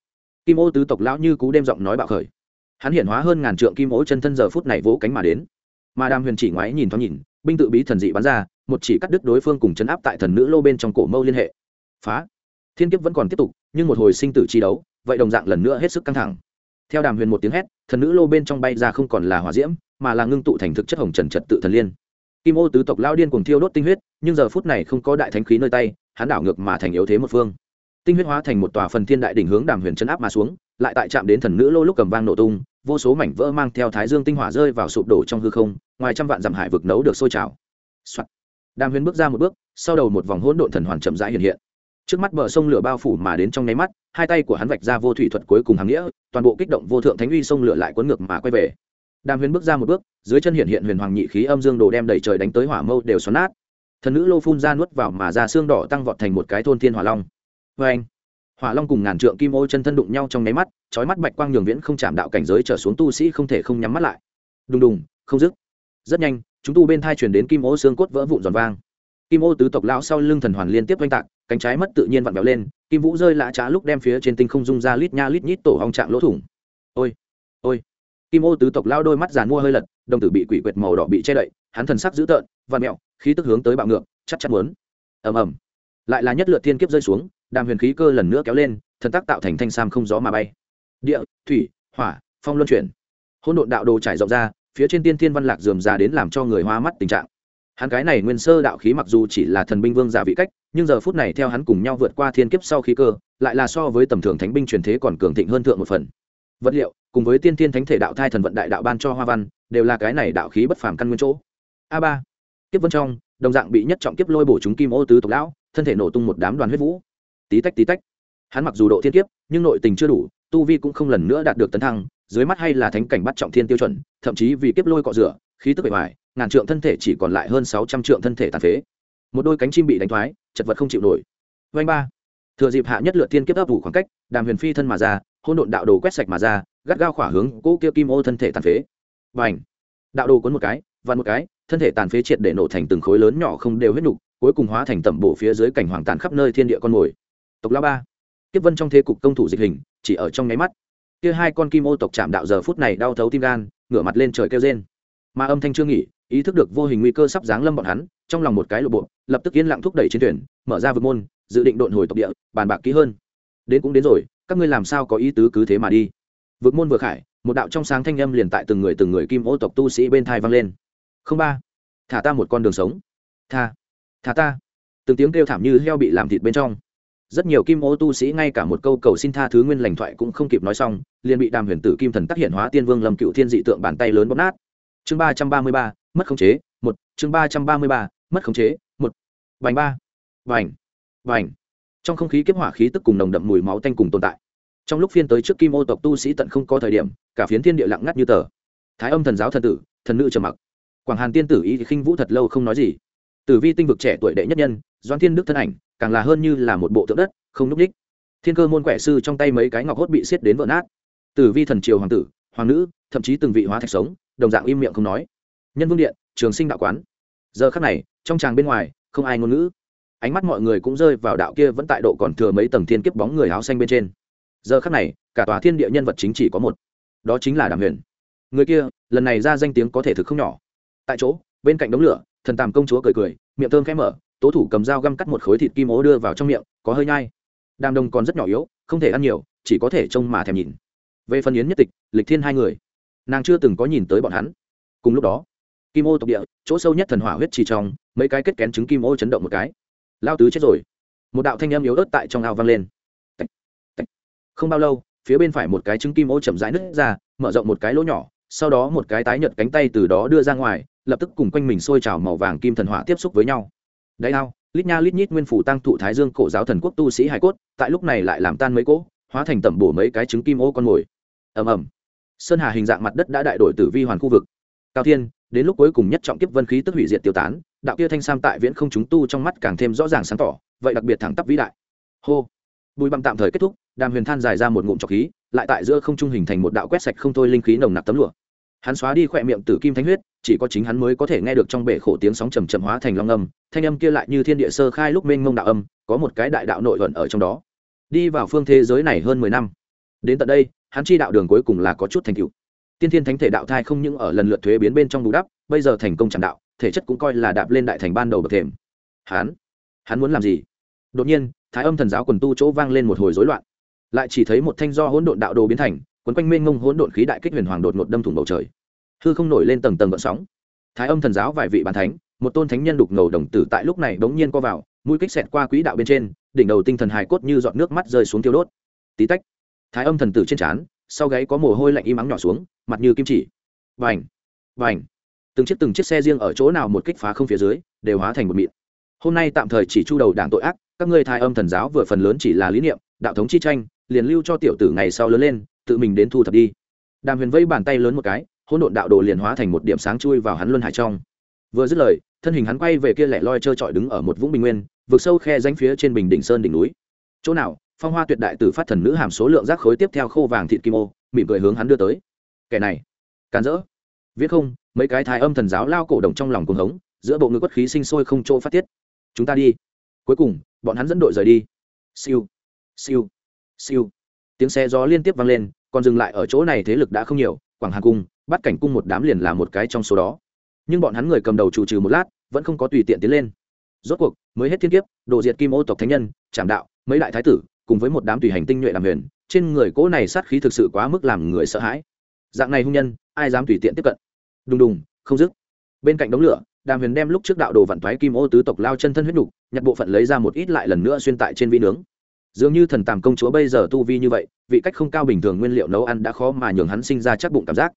Kim ô tứ tộc lão như cú đêm giọng nói bạo khởi hắn hiện hóa hơn ngàn trượng kim ố chân thân giờ phút này vỗ cánh mà đến. Mà đàm huyền chỉ ngoái nhìn thoáng nhìn, binh tự bí thần dị bắn ra, một chỉ cắt đứt đối phương cùng chấn áp tại thần nữ lô bên trong cổ mâu liên hệ. Phá! Thiên kiếp vẫn còn tiếp tục, nhưng một hồi sinh tử chi đấu, vậy đồng dạng lần nữa hết sức căng thẳng. Theo đàm huyền một tiếng hét, thần nữ lô bên trong bay ra không còn là hỏa diễm, mà là ngưng tụ thành thực chất hồng trần trật tự thần liên. Kim ô tứ tộc lao điên cùng thiêu đốt tinh huyết, nhưng giờ phút này không có đại thánh khí nơi tay, hắn đảo ngược mà thành yếu thế một phương. Tinh huyết hóa thành một tòa phần thiên đại đỉnh hướng đàm huyền chấn áp mà xuống lại tại chạm đến thần nữ lô lúc cầm vang nổ tung, vô số mảnh vỡ mang theo thái dương tinh hỏa rơi vào sụp đổ trong hư không, ngoài trăm vạn dặm hải vực nấu được sôi trào、Soạn. đàm huyền bước ra một bước, sau đầu một vòng hỗn độn thần hoàn chậm rãi hiện hiện. Trước mắt bờ sông lửa bao phủ mà đến trong nháy mắt, hai tay của hắn vạch ra vô thủy thuật cuối cùng hàng nghĩa, toàn bộ kích động vô thượng thánh uy sông lửa lại cuốn ngược mà quay về. Đàm huyền bước ra một bước, dưới chân hiện hiện huyền hoàng nhị khí âm dương đồ đem đầy trời đánh tới hỏa mâu đều xoắn nát. Thần nữ lô phun ra nuốt vào mà ra xương đỏ tăng vọt thành một cái thôn thiên hỏa long. Vê anh hỏa long cùng ngàn trượng kim ô chân thân đụng nhau trong nháy mắt trói mắt bạch quang nhường viễn không chạm đạo cảnh giới trở xuống tu sĩ không thể không nhắm mắt lại. Đùng đùng, không dứt. Rất nhanh, chúng tu bên thai truyền đến kim ô xương cốt vỡ vụn giòn vang. Kim ô tứ tộc lão sau lưng thần hoàn liên tiếp oanh tạc, cánh trái mất tự nhiên vặn vẹo lên, kim vũ rơi lạ trá lúc đem phía trên tinh không dung ra lít nha lít nhít tổ hong trạng lỗ thủng. Ôi ôi. Kim ô tứ tộc lao đôi mắt giàn mua hơi lật, đồng tử bị quỷ quyệt màu đỏ bị che đậy, hắn thần sắc dữ tợn, vặn mẹo, khí tức hướng tới bạo ngược, chắc chắn muốn. Ầm ầm. Lại là nhất lượt thiên kiếp rơi xuống đàm huyền khí cơ lần nữa kéo lên, thần tác tạo thành thanh sam không gió mà bay. Địa, thủy, hỏa, phong luân chuyển. Hỗn độn đạo đồ trải rộng ra, phía trên tiên thiên văn lạc dườm ra đến làm cho người hoa mắt tình trạng. Hắn cái này nguyên sơ đạo khí mặc dù chỉ là thần binh vương giả vị cách, nhưng giờ phút này theo hắn cùng nhau vượt qua thiên kiếp sau khí cơ, lại là so với tầm thường thánh binh truyền thế còn cường thịnh hơn thượng một phần. Vật liệu, cùng với tiên thiên thánh thể đạo thai thần vận đại đạo ban cho hoa văn, đều là cái này đạo khí bất phàm căn nguyên chỗ. A ba. Kiếp vân trong, đồng dạng bị nhất trọng kiếp lôi bổ chúng kim ô tứ tộc lão, thân thể nổ tung một đám đoàn huyết vũ tí tách tí tách. Hắn mặc dù độ thiên kiếp, nhưng nội tình chưa đủ, tu vi cũng không lần nữa đạt được tấn thăng, dưới mắt hay là thánh cảnh bắt trọng thiên tiêu chuẩn, thậm chí vì kiếp lôi cọ rửa, khí tức bề ngoài, ngàn trượng thân thể chỉ còn lại hơn sáu trăm trượng thân thể tàn phế. Một đôi cánh chim bị đánh thoái, chật vật không chịu nổi. Vanh ba. Thừa dịp hạ nhất lượt thiên kiếp ấp ủ khoảng cách, đàm huyền phi thân mà ra hôn độn đạo đồ quét sạch mà ra, gắt gao khỏa hướng cỗ kia kim ô thân thể tàn phế. Và ảnh đạo đồ cuốn một cái, vặn một cái, thân thể tàn phế triệt để nổ thành từng khối lớn nhỏ không đều huyết nục, cuối cùng hóa thành tẩm bổ phía dưới cảnh hoàng tàn khắp nơi thiên địa con mồi tộc la ba. Kiếp vân trong thế cục công thủ dịch hình, chỉ ở trong nháy mắt. Kia hai con kim ô tộc chạm đạo giờ phút này đau thấu tim gan, ngửa mặt lên trời kêu rên. Mà âm thanh chưa nghỉ, ý thức được vô hình nguy cơ sắp giáng lâm bọn hắn, trong lòng một cái lộ bộ lập tức yên lặng thúc đẩy chiến thuyền, mở ra vực môn, dự định độn hồi tộc địa, bàn bạc kỹ hơn. Đến cũng đến rồi, các ngươi làm sao có ý tứ cứ thế mà đi? Vực môn vừa khải, một đạo trong sáng thanh âm liền tại từng người từng người kim ô tộc tu sĩ bên thai vang lên. Không ba, thả ta một con đường sống. Tha, thả ta. Từng tiếng kêu thảm như heo bị làm thịt bên trong rất nhiều kim ô tu sĩ ngay cả một câu cầu xin tha thứ nguyên lành thoại cũng không kịp nói xong, liền bị đàm huyền tử kim thần tác hiện hóa tiên vương lâm cựu thiên dị tượng bàn tay lớn bóp nát. Chương ba trăm ba mươi ba, mất khống chế, một. Chương ba trăm ba mươi ba, mất khống chế, một. Vành ba. Vành. Vành. Trong không khí kiếp hỏa khí tức cùng nồng đậm mùi máu tanh cùng tồn tại. Trong lúc phiên tới trước kim ô tộc tu sĩ tận không có thời điểm, cả phiến thiên địa lặng ngắt như tờ. Thái âm thần giáo thần tử, thần nữ trầm mặc. Quảng hàn tiên tử ý khinh vũ thật lâu không nói gì. Tử vi tinh vực trẻ tuổi đệ nhất nhân doan thiên đức thân ảnh càng là hơn như là một bộ tượng đất, không núp đích thiên cơ môn quẻ sư trong tay mấy cái ngọc hốt bị xiết đến vỡ nát. Tử vi thần triều hoàng tử, hoàng nữ, thậm chí từng vị hóa thạch sống, đồng dạng im miệng không nói. Nhân vương điện, trường sinh đạo quán. Giờ khắc này, trong tràng bên ngoài, không ai ngôn ngữ. Ánh mắt mọi người cũng rơi vào đạo kia vẫn tại độ còn thừa mấy tầng thiên kiếp bóng người áo xanh bên trên. Giờ khắc này, cả tòa thiên địa nhân vật chính chỉ có một. Đó chính là đàm huyền. Người kia, lần này ra danh tiếng có thể thực không nhỏ. Tại chỗ, bên cạnh đống lửa, thần tàm công chúa cười cười, miệng thơm khẽ mở tố thủ cầm dao găm cắt một khối thịt kim ố đưa vào trong miệng có hơi nhai. Đàm đồng còn rất nhỏ yếu không thể ăn nhiều chỉ có thể trông mà thèm nhìn. Về phần yến nhất tịch lịch thiên hai người nàng chưa từng có nhìn tới bọn hắn. Cùng lúc đó kim ô tộc địa chỗ sâu nhất thần hỏa huyết trì trong mấy cái kết kén trứng kim ô chấn động một cái. Lao tứ chết rồi. Một đạo thanh âm yếu ớt tại trong ao vang lên. Tạch, tạch. không bao lâu phía bên phải một cái trứng kim ô chậm rãi nứt ra mở rộng một cái lỗ nhỏ sau đó một cái tái nhợt cánh tay từ đó đưa ra ngoài lập tức cùng quanh mình sôi trào màu vàng kim thần hỏa tiếp xúc với nhau đáy ao, lít nha lít nhít nguyên phủ tăng thụ thái dương cổ giáo thần quốc tu sĩ hải cốt, tại lúc này lại làm tan mấy cỗ, hóa thành tẩm bổ mấy cái trứng kim ô con mồi. Ầm ầm. Sơn hà hình dạng mặt đất đã đại đổi tử vi hoàn khu vực. Cao thiên, đến lúc cuối cùng nhất trọng kiếp vân khí tức hủy diệt tiêu tán, đạo kia thanh sam tại viễn không chúng tu trong mắt càng thêm rõ ràng sáng tỏ, vậy đặc biệt thẳng tắp vĩ đại. Hô. Bùi băng tạm thời kết thúc, đàm huyền than dài ra một ngụm trọc khí, lại tại giữa không trung hình thành một đạo quét sạch không thôi linh khí nồng nặc tấm lụa hắn xóa đi khỏe miệng tử kim thánh huyết, chỉ có chính hắn mới có thể nghe được trong bể khổ tiếng sóng trầm trầm hóa thành long âm, thanh âm kia lại như thiên địa sơ khai lúc mênh mông đạo âm, có một cái đại đạo nội luận ở trong đó. Đi vào phương thế giới này hơn mười năm. Đến tận đây, hắn chi đạo đường cuối cùng là có chút thành tựu. Tiên thiên thánh thể đạo thai không những ở lần lượt thuế biến bên trong bù đắp, bây giờ thành công tràn đạo, thể chất cũng coi là đạp lên đại thành ban đầu bậc thềm. Hắn hắn muốn làm gì? Đột nhiên, thái âm thần giáo quần tu chỗ vang lên một hồi rối loạn. Lại chỉ thấy một thanh do hỗn độn đạo đồ biến thành quấn quanh mênh mông hỗn độn khí đại kích huyền hoàng đột ngột đâm thủng bầu trời. Hư không nổi lên tầng tầng gợn sóng. Thái âm thần giáo vài vị bàn thánh, một tôn thánh nhân đục ngầu đồng tử tại lúc này bỗng nhiên co vào, mũi kích xẹt qua quỹ đạo bên trên, đỉnh đầu tinh thần hài cốt như giọt nước mắt rơi xuống tiêu đốt. Tí tách, thái âm thần tử trên trán, sau gáy có mồ hôi lạnh im ắng nhỏ xuống, mặt như kim chỉ. Vành vành. Từng chiếc từng chiếc xe riêng ở chỗ nào một kích phá không phía dưới, đều hóa thành một mịn. Hôm nay tạm thời chỉ chu đầu đảng tội ác, các ngươi Thái âm thần giáo vừa phần lớn chỉ là lý niệm, đạo thống chi tranh, liền lưu cho tiểu tử ngày sau lớn lên tự mình đến thu thập đi. Đàm huyền vây bàn tay lớn một cái, hỗn độn đạo đồ liền hóa thành một điểm sáng chui vào hắn luân hải trong. Vừa dứt lời, thân hình hắn quay về kia lẻ loi trơ trọi đứng ở một vũng bình nguyên, vực sâu khe danh phía trên bình đỉnh sơn đỉnh núi. Chỗ nào, phong hoa tuyệt đại tử phát thần nữ hàm số lượng rác khối tiếp theo khô vàng thịt kim ô, mỉm cười hướng hắn đưa tới. Kẻ này, càn rỡ. Viết không, mấy cái thái âm thần giáo lao cổ động trong lòng cuồng hống, giữa bộ ngực quất khí sinh sôi không chỗ phát tiết. Chúng ta đi. Cuối cùng, bọn hắn dẫn đội rời đi. Siêu siêu siêu. Tiếng xe gió liên tiếp vang lên còn dừng lại ở chỗ này thế lực đã không nhiều, quảng hà cung bắt cảnh cung một đám liền là một cái trong số đó. Nhưng bọn hắn người cầm đầu chủ trừ một lát, vẫn không có tùy tiện tiến lên. Rốt cuộc, mới hết thiên kiếp, đồ diệt kim ô tộc thánh nhân, trảm đạo, mấy đại thái tử, cùng với một đám tùy hành tinh nhuệ làm huyền, trên người cỗ này sát khí thực sự quá mức làm người sợ hãi. Dạng này hung nhân, ai dám tùy tiện tiếp cận? Đùng đùng, không dứt. Bên cạnh đống lửa, đàm huyền đem lúc trước đạo đồ vạn thoái kim ô tứ tộc lao chân thân huyết nục, nhặt bộ phận lấy ra một ít lại lần nữa xuyên tại trên vi nướng dường như thần tàm công chúa bây giờ tu vi như vậy vị cách không cao bình thường nguyên liệu nấu ăn đã khó mà nhường hắn sinh ra chắc bụng cảm giác.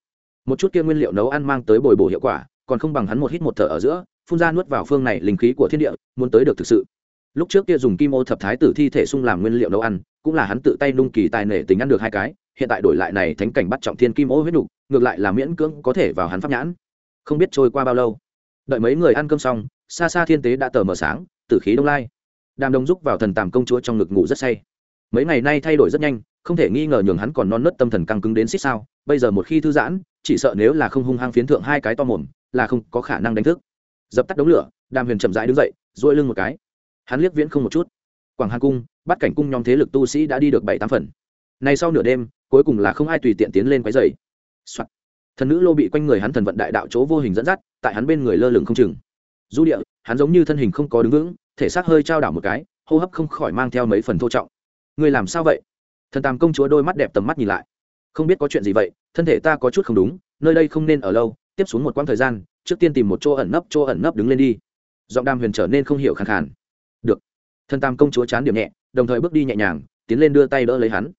Một chút kia nguyên liệu nấu ăn mang tới bồi bổ hiệu quả còn không bằng hắn một hít một thở ở giữa phun ra nuốt vào phương này linh khí của thiên địa muốn tới được thực sự. Lúc trước kia dùng kim ô thập thái tử thi thể sung làm nguyên liệu nấu ăn cũng là hắn tự tay nung kỳ tài nể tính ăn được hai cái hiện tại đổi lại này thánh cảnh bắt trọng thiên kim ô huyết đủ, ngược lại là miễn cưỡng có thể vào hắn pháp nhãn. Không biết trôi qua bao lâu. Đợi mấy người ăn cơm xong xa xa thiên tế đã tờ mờ sáng tử khí đông lai đàm đông giúp vào thần tàm công chúa trong ngực ngủ rất say. Mấy ngày nay thay đổi rất nhanh, không thể nghi ngờ nhường hắn còn non nớt tâm thần căng cứng đến xích sao. Bây giờ một khi thư giãn, chỉ sợ nếu là không hung hăng phiến thượng hai cái to mồm, là không có khả năng đánh thức. Dập tắt đống lửa, đàm huyền chậm rãi đứng dậy dội lưng một cái. Hắn liếc viễn không một chút. Quảng hà cung, bắt cảnh cung nhóm thế lực tu sĩ đã đi được bảy tám phần. Nay sau nửa đêm, cuối cùng là không ai tùy tiện tiến lên quái dày、Soạn. thần nữ lô bị quanh người hắn thần vận đại đạo chỗ vô hình dẫn dắt, tại hắn bên người lơ lửng không chừng. Du địa, hắn giống như thân hình không có đứng vững thể xác hơi trao đảo một cái, hô hấp không khỏi mang theo mấy phần thô trọng. Người làm sao vậy? Thần tàm công chúa đôi mắt đẹp tầm mắt nhìn lại. Không biết có chuyện gì vậy, thân thể ta có chút không đúng, nơi đây không nên ở lâu, tiếp xuống một quãng thời gian, trước tiên tìm một chỗ ẩn nấp, chỗ ẩn nấp đứng lên đi. Giọng đàm huyền trở nên không hiểu khàn khàn. Được. Thần tam công chúa chán điểm nhẹ, đồng thời bước đi nhẹ nhàng, tiến lên đưa tay đỡ lấy hắn.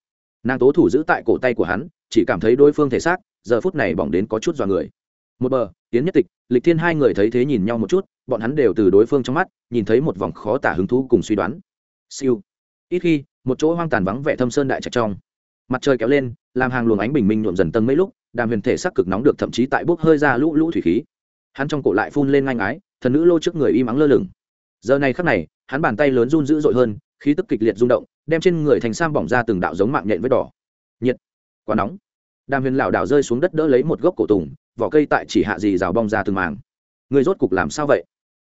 Nàng tố thủ giữ tại cổ tay của hắn, chỉ cảm thấy đối phương thể xác, giờ phút này bỏng đến có chút dọa người. Một bờ tiến nhất tịch, lịch thiên hai người thấy thế nhìn nhau một chút bọn hắn đều từ đối phương trong mắt, nhìn thấy một vòng khó tả hứng thú cùng suy đoán. Siêu. Ít khi, một chỗ hoang tàn vắng vẻ thâm sơn đại trạch trong, mặt trời kéo lên, làm hàng luồng ánh bình minh nhuộm dần tân mấy lúc, đàm huyền thể sắc cực nóng được thậm chí tại bốc hơi ra lũ lũ thủy khí. Hắn trong cổ lại phun lên ngang ái thần nữ lô trước người im ắng lơ lửng. Giờ này khắc này, hắn bàn tay lớn run dữ dội hơn, khí tức kịch liệt rung động, đem trên người thành sam bỏng ra từng đạo giống mạng nhện với đỏ. Nhiệt. Quá nóng. Đàm huyền lảo đảo rơi xuống đất đỡ lấy một gốc cổ tùng, vỏ cây tại chỉ hạ gì rào bong ra từng màng người rốt cục làm sao vậy?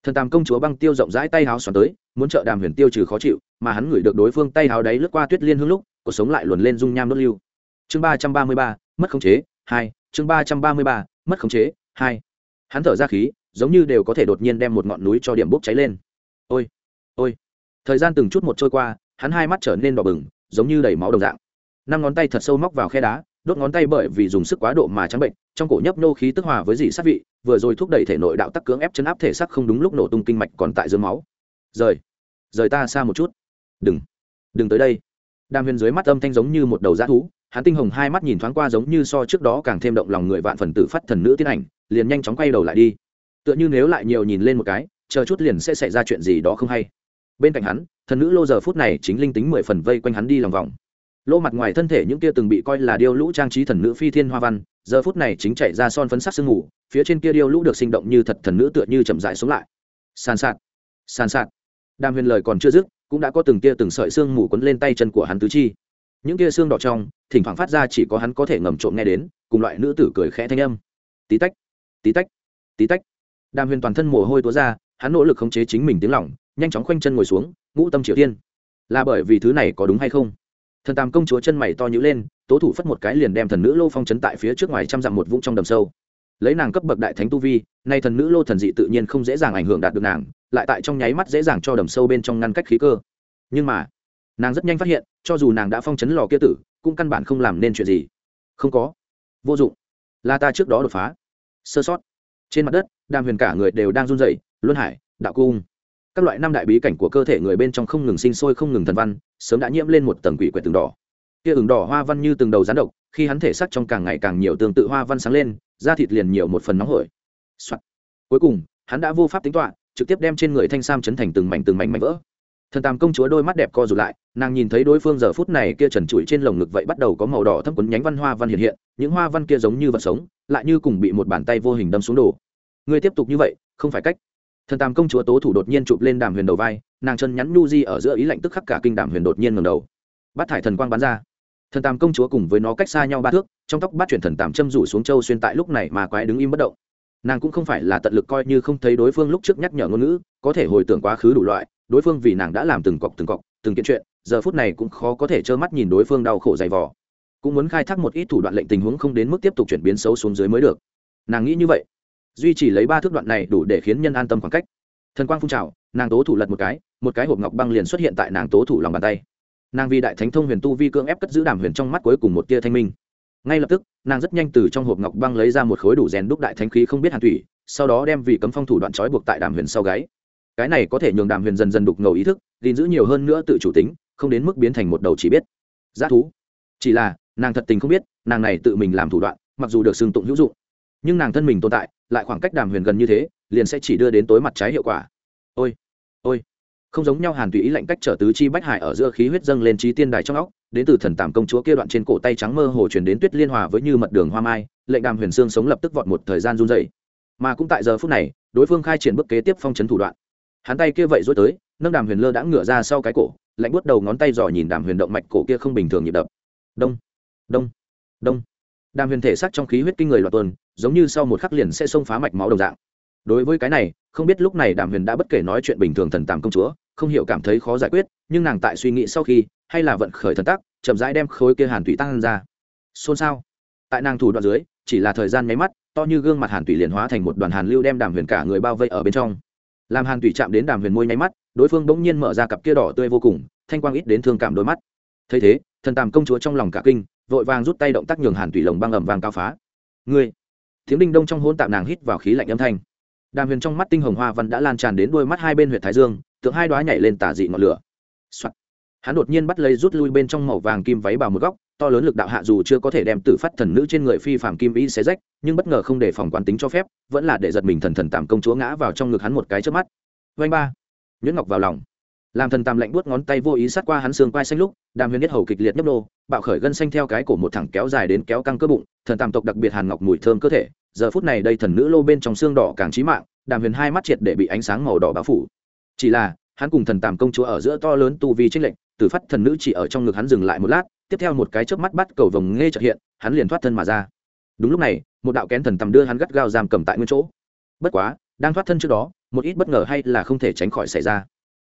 Thần tàm công chúa băng tiêu rộng rãi tay háo xoắn tới, muốn trợ đàm huyền tiêu trừ khó chịu, mà hắn ngửi được đối phương tay háo đáy lướt qua tuyết liên hương lúc, cuộc sống lại luồn lên dung nham đốt lưu. Chương ba trăm ba mươi ba, mất khống chế, hai, chương ba trăm ba mươi ba, mất khống chế, hai. Hắn thở ra khí, giống như đều có thể đột nhiên đem một ngọn núi cho điểm bốc cháy lên. Ôi ôi. Thời gian từng chút một trôi qua, hắn hai mắt trở nên đỏ bừng, giống như đầy máu đồng dạng. Năm ngón tay thật sâu móc vào khe đá, đốt ngón tay bởi vì dùng sức quá độ mà trắng bệnh, trong cổ nhấp nô khí tức hòa với dị sát vị vừa rồi thúc đẩy thể nội đạo tắc cưỡng ép chấn áp thể xác không đúng lúc nổ tung kinh mạch còn tại dưới máu. Rời. Rời ta xa một chút. Đừng. Đừng tới đây. Đàm huyền dưới mắt âm thanh giống như một đầu g thú, hắn tinh hồng hai mắt nhìn thoáng qua giống như so trước đó càng thêm động lòng người vạn phần tử phát thần nữ tiến ảnh, liền nhanh chóng quay đầu lại đi. Tựa như nếu lại nhiều nhìn lên một cái, chờ chút liền sẽ xảy ra chuyện gì đó không hay. Bên cạnh hắn, thần nữ lô giờ phút này chính linh tính mười phần vây quanh hắn đi lòng vòng. Lô mặt ngoài thân thể những kia từng bị coi là điêu lũ trang trí thần nữ phi thiên hoa văn giờ phút này chính chạy ra son phấn sắc sương ngủ phía trên kia điêu lũ được sinh động như thật thần nữ tựa như chậm dại xuống lại. Sàn sạt sàn sạt. Đàm huyền lời còn chưa dứt, cũng đã có từng kia từng sợi xương mù quấn lên tay chân của hắn tứ chi. Những kia xương đỏ trong, thỉnh thoảng phát ra chỉ có hắn có thể ngầm trộm nghe đến, cùng loại nữ tử cười khẽ thanh âm. Tí tách tí tách tí tách. Đàm huyền toàn thân mồ hôi túa ra, hắn nỗ lực khống chế chính mình tiếng lỏng nhanh chóng khoanh chân ngồi xuống, ngũ tâm triều tiên. Là bởi vì thứ này có đúng hay không? Thần tam công chúa chân mày to nhữ lên, tố thủ phất một cái liền đem thần nữ lô phong chấn tại phía trước ngoài trăm dặm một vũng trong đầm sâu. Lấy nàng cấp bậc đại thánh tu vi, nay thần nữ lô thần dị tự nhiên không dễ dàng ảnh hưởng đạt được nàng, lại tại trong nháy mắt dễ dàng cho đầm sâu bên trong ngăn cách khí cơ. Nhưng mà, nàng rất nhanh phát hiện, cho dù nàng đã phong chấn lò kia tử, cũng căn bản không làm nên chuyện gì. Không có. Vô dụng. Là ta trước đó đột phá. Sơ sót. Trên mặt đất, đàm huyền cả người đều đang run rẩy, luân hải, đạo cung các loại năm đại bí cảnh của cơ thể người bên trong không ngừng sinh sôi, không ngừng thần văn, sớm đã nhiễm lên một tầng quỷ quyệt từng đỏ. Kia ửng đỏ hoa văn như từng đầu rán độc, khi hắn thể sắc trong càng ngày càng nhiều tương tự hoa văn sáng lên, da thịt liền nhiều một phần nóng hổi、Soạn. cuối cùng, hắn đã vô pháp tính toạ trực tiếp đem trên người thanh sam chấn thành từng mảnh từng mảnh mảnh vỡ. Thần tam công chúa đôi mắt đẹp co rụt lại, nàng nhìn thấy đối phương giờ phút này kia trần trụi trên lồng ngực vậy bắt đầu có màu đỏ thâm quấn nhánh văn hoa văn hiện hiện, những hoa văn kia giống như vật sống, lại như cùng bị một bàn tay vô hình đâm xuống đồ. Ngươi tiếp tục như vậy, không phải cách thần tam công chúa tố thủ đột nhiên chụp lên đàm huyền đầu vai, nàng chân nhắn nhu di ở giữa ý lạnh tức khắc cả kinh đàm huyền đột nhiên ngầm đầu. Bắt thải thần quang bắn ra. Thần tam công chúa cùng với nó cách xa nhau ba thước, trong tóc bắt chuyển thần tam châm rủ xuống châu xuyên tại lúc này mà quái đứng im bất động. Nàng cũng không phải là tận lực coi như không thấy đối phương lúc trước nhắc nhở ngôn ngữ, có thể hồi tưởng quá khứ đủ loại, đối phương vì nàng đã làm từng cọc từng cọc, từng kiện chuyện, giờ phút này cũng khó có thể trơ mắt nhìn đối phương đau khổ dày vò. Cũng muốn khai thác một ít thủ đoạn lệnh tình huống không đến mức tiếp tục chuyển biến xấu xuống dưới mới được. Nàng nghĩ như vậy duy trì lấy ba thước đoạn này đủ để khiến nhân an tâm khoảng cách. Thần quang phun trào, nàng tố thủ lật một cái một cái hộp ngọc băng liền xuất hiện tại nàng tố thủ lòng bàn tay. Nàng vì đại thánh thông huyền tu vi cưỡng ép cất giữ đàm huyền trong mắt cuối cùng một tia thanh minh. Ngay lập tức, nàng rất nhanh từ trong hộp ngọc băng lấy ra một khối đủ rèn đúc đại thánh khí không biết hàn thủy, sau đó đem vì cấm phong thủ đoạn trói buộc tại đàm huyền sau gáy. Cái này có thể nhường đàm huyền dần dần đục ngầu ý thức, gìn giữ nhiều hơn nữa tự chủ tính, không đến mức biến thành một đầu chỉ biết. Giá thú. Chỉ là, nàng thật tình không biết, nàng này tự mình làm thủ đoạn, mặc dù được xưng tụng hữu dụng, nhưng nàng thân mình tồn tại lại khoảng cách đàm huyền gần như thế, liền sẽ chỉ đưa đến tối mặt trái hiệu quả. Ôi ôi, không giống nhau hàn tùy ý lạnh cách trở tứ chi bách hải ở giữa khí huyết dâng lên trí tiên đài trong óc, đến từ thần tàm công chúa kia đoạn trên cổ tay trắng mơ hồ chuyển đến tuyết liên hòa với như mật đường hoa mai, lệnh đàm huyền xương sống lập tức vọt một thời gian run dày mà cũng tại giờ phút này, đối phương khai triển bước kế tiếp phong trấn thủ đoạn. Hắn tay kia vậy dối tới, nâng đàm huyền lơ đã ngửa ra sau cái cổ, lạnh bút đầu ngón tay dò nhìn đàm huyền động mạch cổ kia không bình thường nhịp đập. Đông đông đông. Đàm huyền thể sắc trong khí huyết kinh người loạt tuần giống như sau một khắc liền sẽ xông phá mạch máu đồng dạng. Đối với cái này, không biết lúc này đàm huyền đã bất kể nói chuyện bình thường thần tàm công chúa, không hiểu cảm thấy khó giải quyết, nhưng nàng tại suy nghĩ sau khi, hay là vận khởi thần tắc, chậm rãi đem khối kia hàn tủy tăng ra. Xôn xao. Tại nàng thủ đoạn dưới, chỉ là thời gian nháy mắt, to như gương mặt hàn tủy liền hóa thành một đoàn hàn lưu đem đàm huyền cả người bao vây ở bên trong. Làm hàn tủy chạm đến đàm huyền môi nháy mắt, đối phương bỗng nhiên mở ra cặp kia đỏ tươi vô cùng, thanh quang ít đến thương cảm đôi mắt. Thấy thế, thần tàm công chúa trong lòng cả kinh, vội vàng rút tay động tác nhường hàn tủy lồng băng ẩm vàng cao phá. Ngươi tiếng đinh đông trong hôn tạm nàng hít vào khí lạnh âm thanh. Đàm huyền trong mắt tinh hồng hoa văn đã lan tràn đến đôi mắt hai bên huyện thái dương, tượng hai đoá nhảy lên tả dị ngọn lửa、Soạn. hắn đột nhiên bắt lấy rút lui bên trong màu vàng kim váy vào một góc, to lớn lực đạo hạ dù chưa có thể đem tử phát thần nữ trên người phi phạm kim ý xé rách, nhưng bất ngờ không để phòng quán tính cho phép, vẫn là để giật mình thần thần tạm công chúa ngã vào trong ngực hắn một cái trước mắt. Vanh ba. Nhuyễn ngọc vào lòng làm thần tàm lạnh buốt ngón tay vô ý sát qua hắn xương quai xanh lúc, đàm huyền nhất hầu kịch liệt nhấp nô, bạo khởi gân xanh theo cái cổ một thẳng kéo dài đến kéo căng cơ bụng, thần tàm tộc đặc biệt hàn ngọc mùi thơm cơ thể, giờ phút này đây thần nữ lô bên trong xương đỏ càng trí mạng, đàm huyền hai mắt triệt để bị ánh sáng màu đỏ bao phủ. Chỉ là, hắn cùng thần tàm công chúa ở giữa to lớn tu vi trích lệnh tử phát thần nữ chỉ ở trong ngực hắn dừng lại một lát, tiếp theo một cái chớp mắt bắt cầu vồng nghe chợt hiện, hắn liền thoát thân mà ra. Đúng lúc này, một đạo kén thần tầm đưa hắn gắt gao giam cầm tại nguyên chỗ. Bất quá, đang thoát thân trước đó, một ít bất ngờ hay là không thể tránh khỏi xảy ra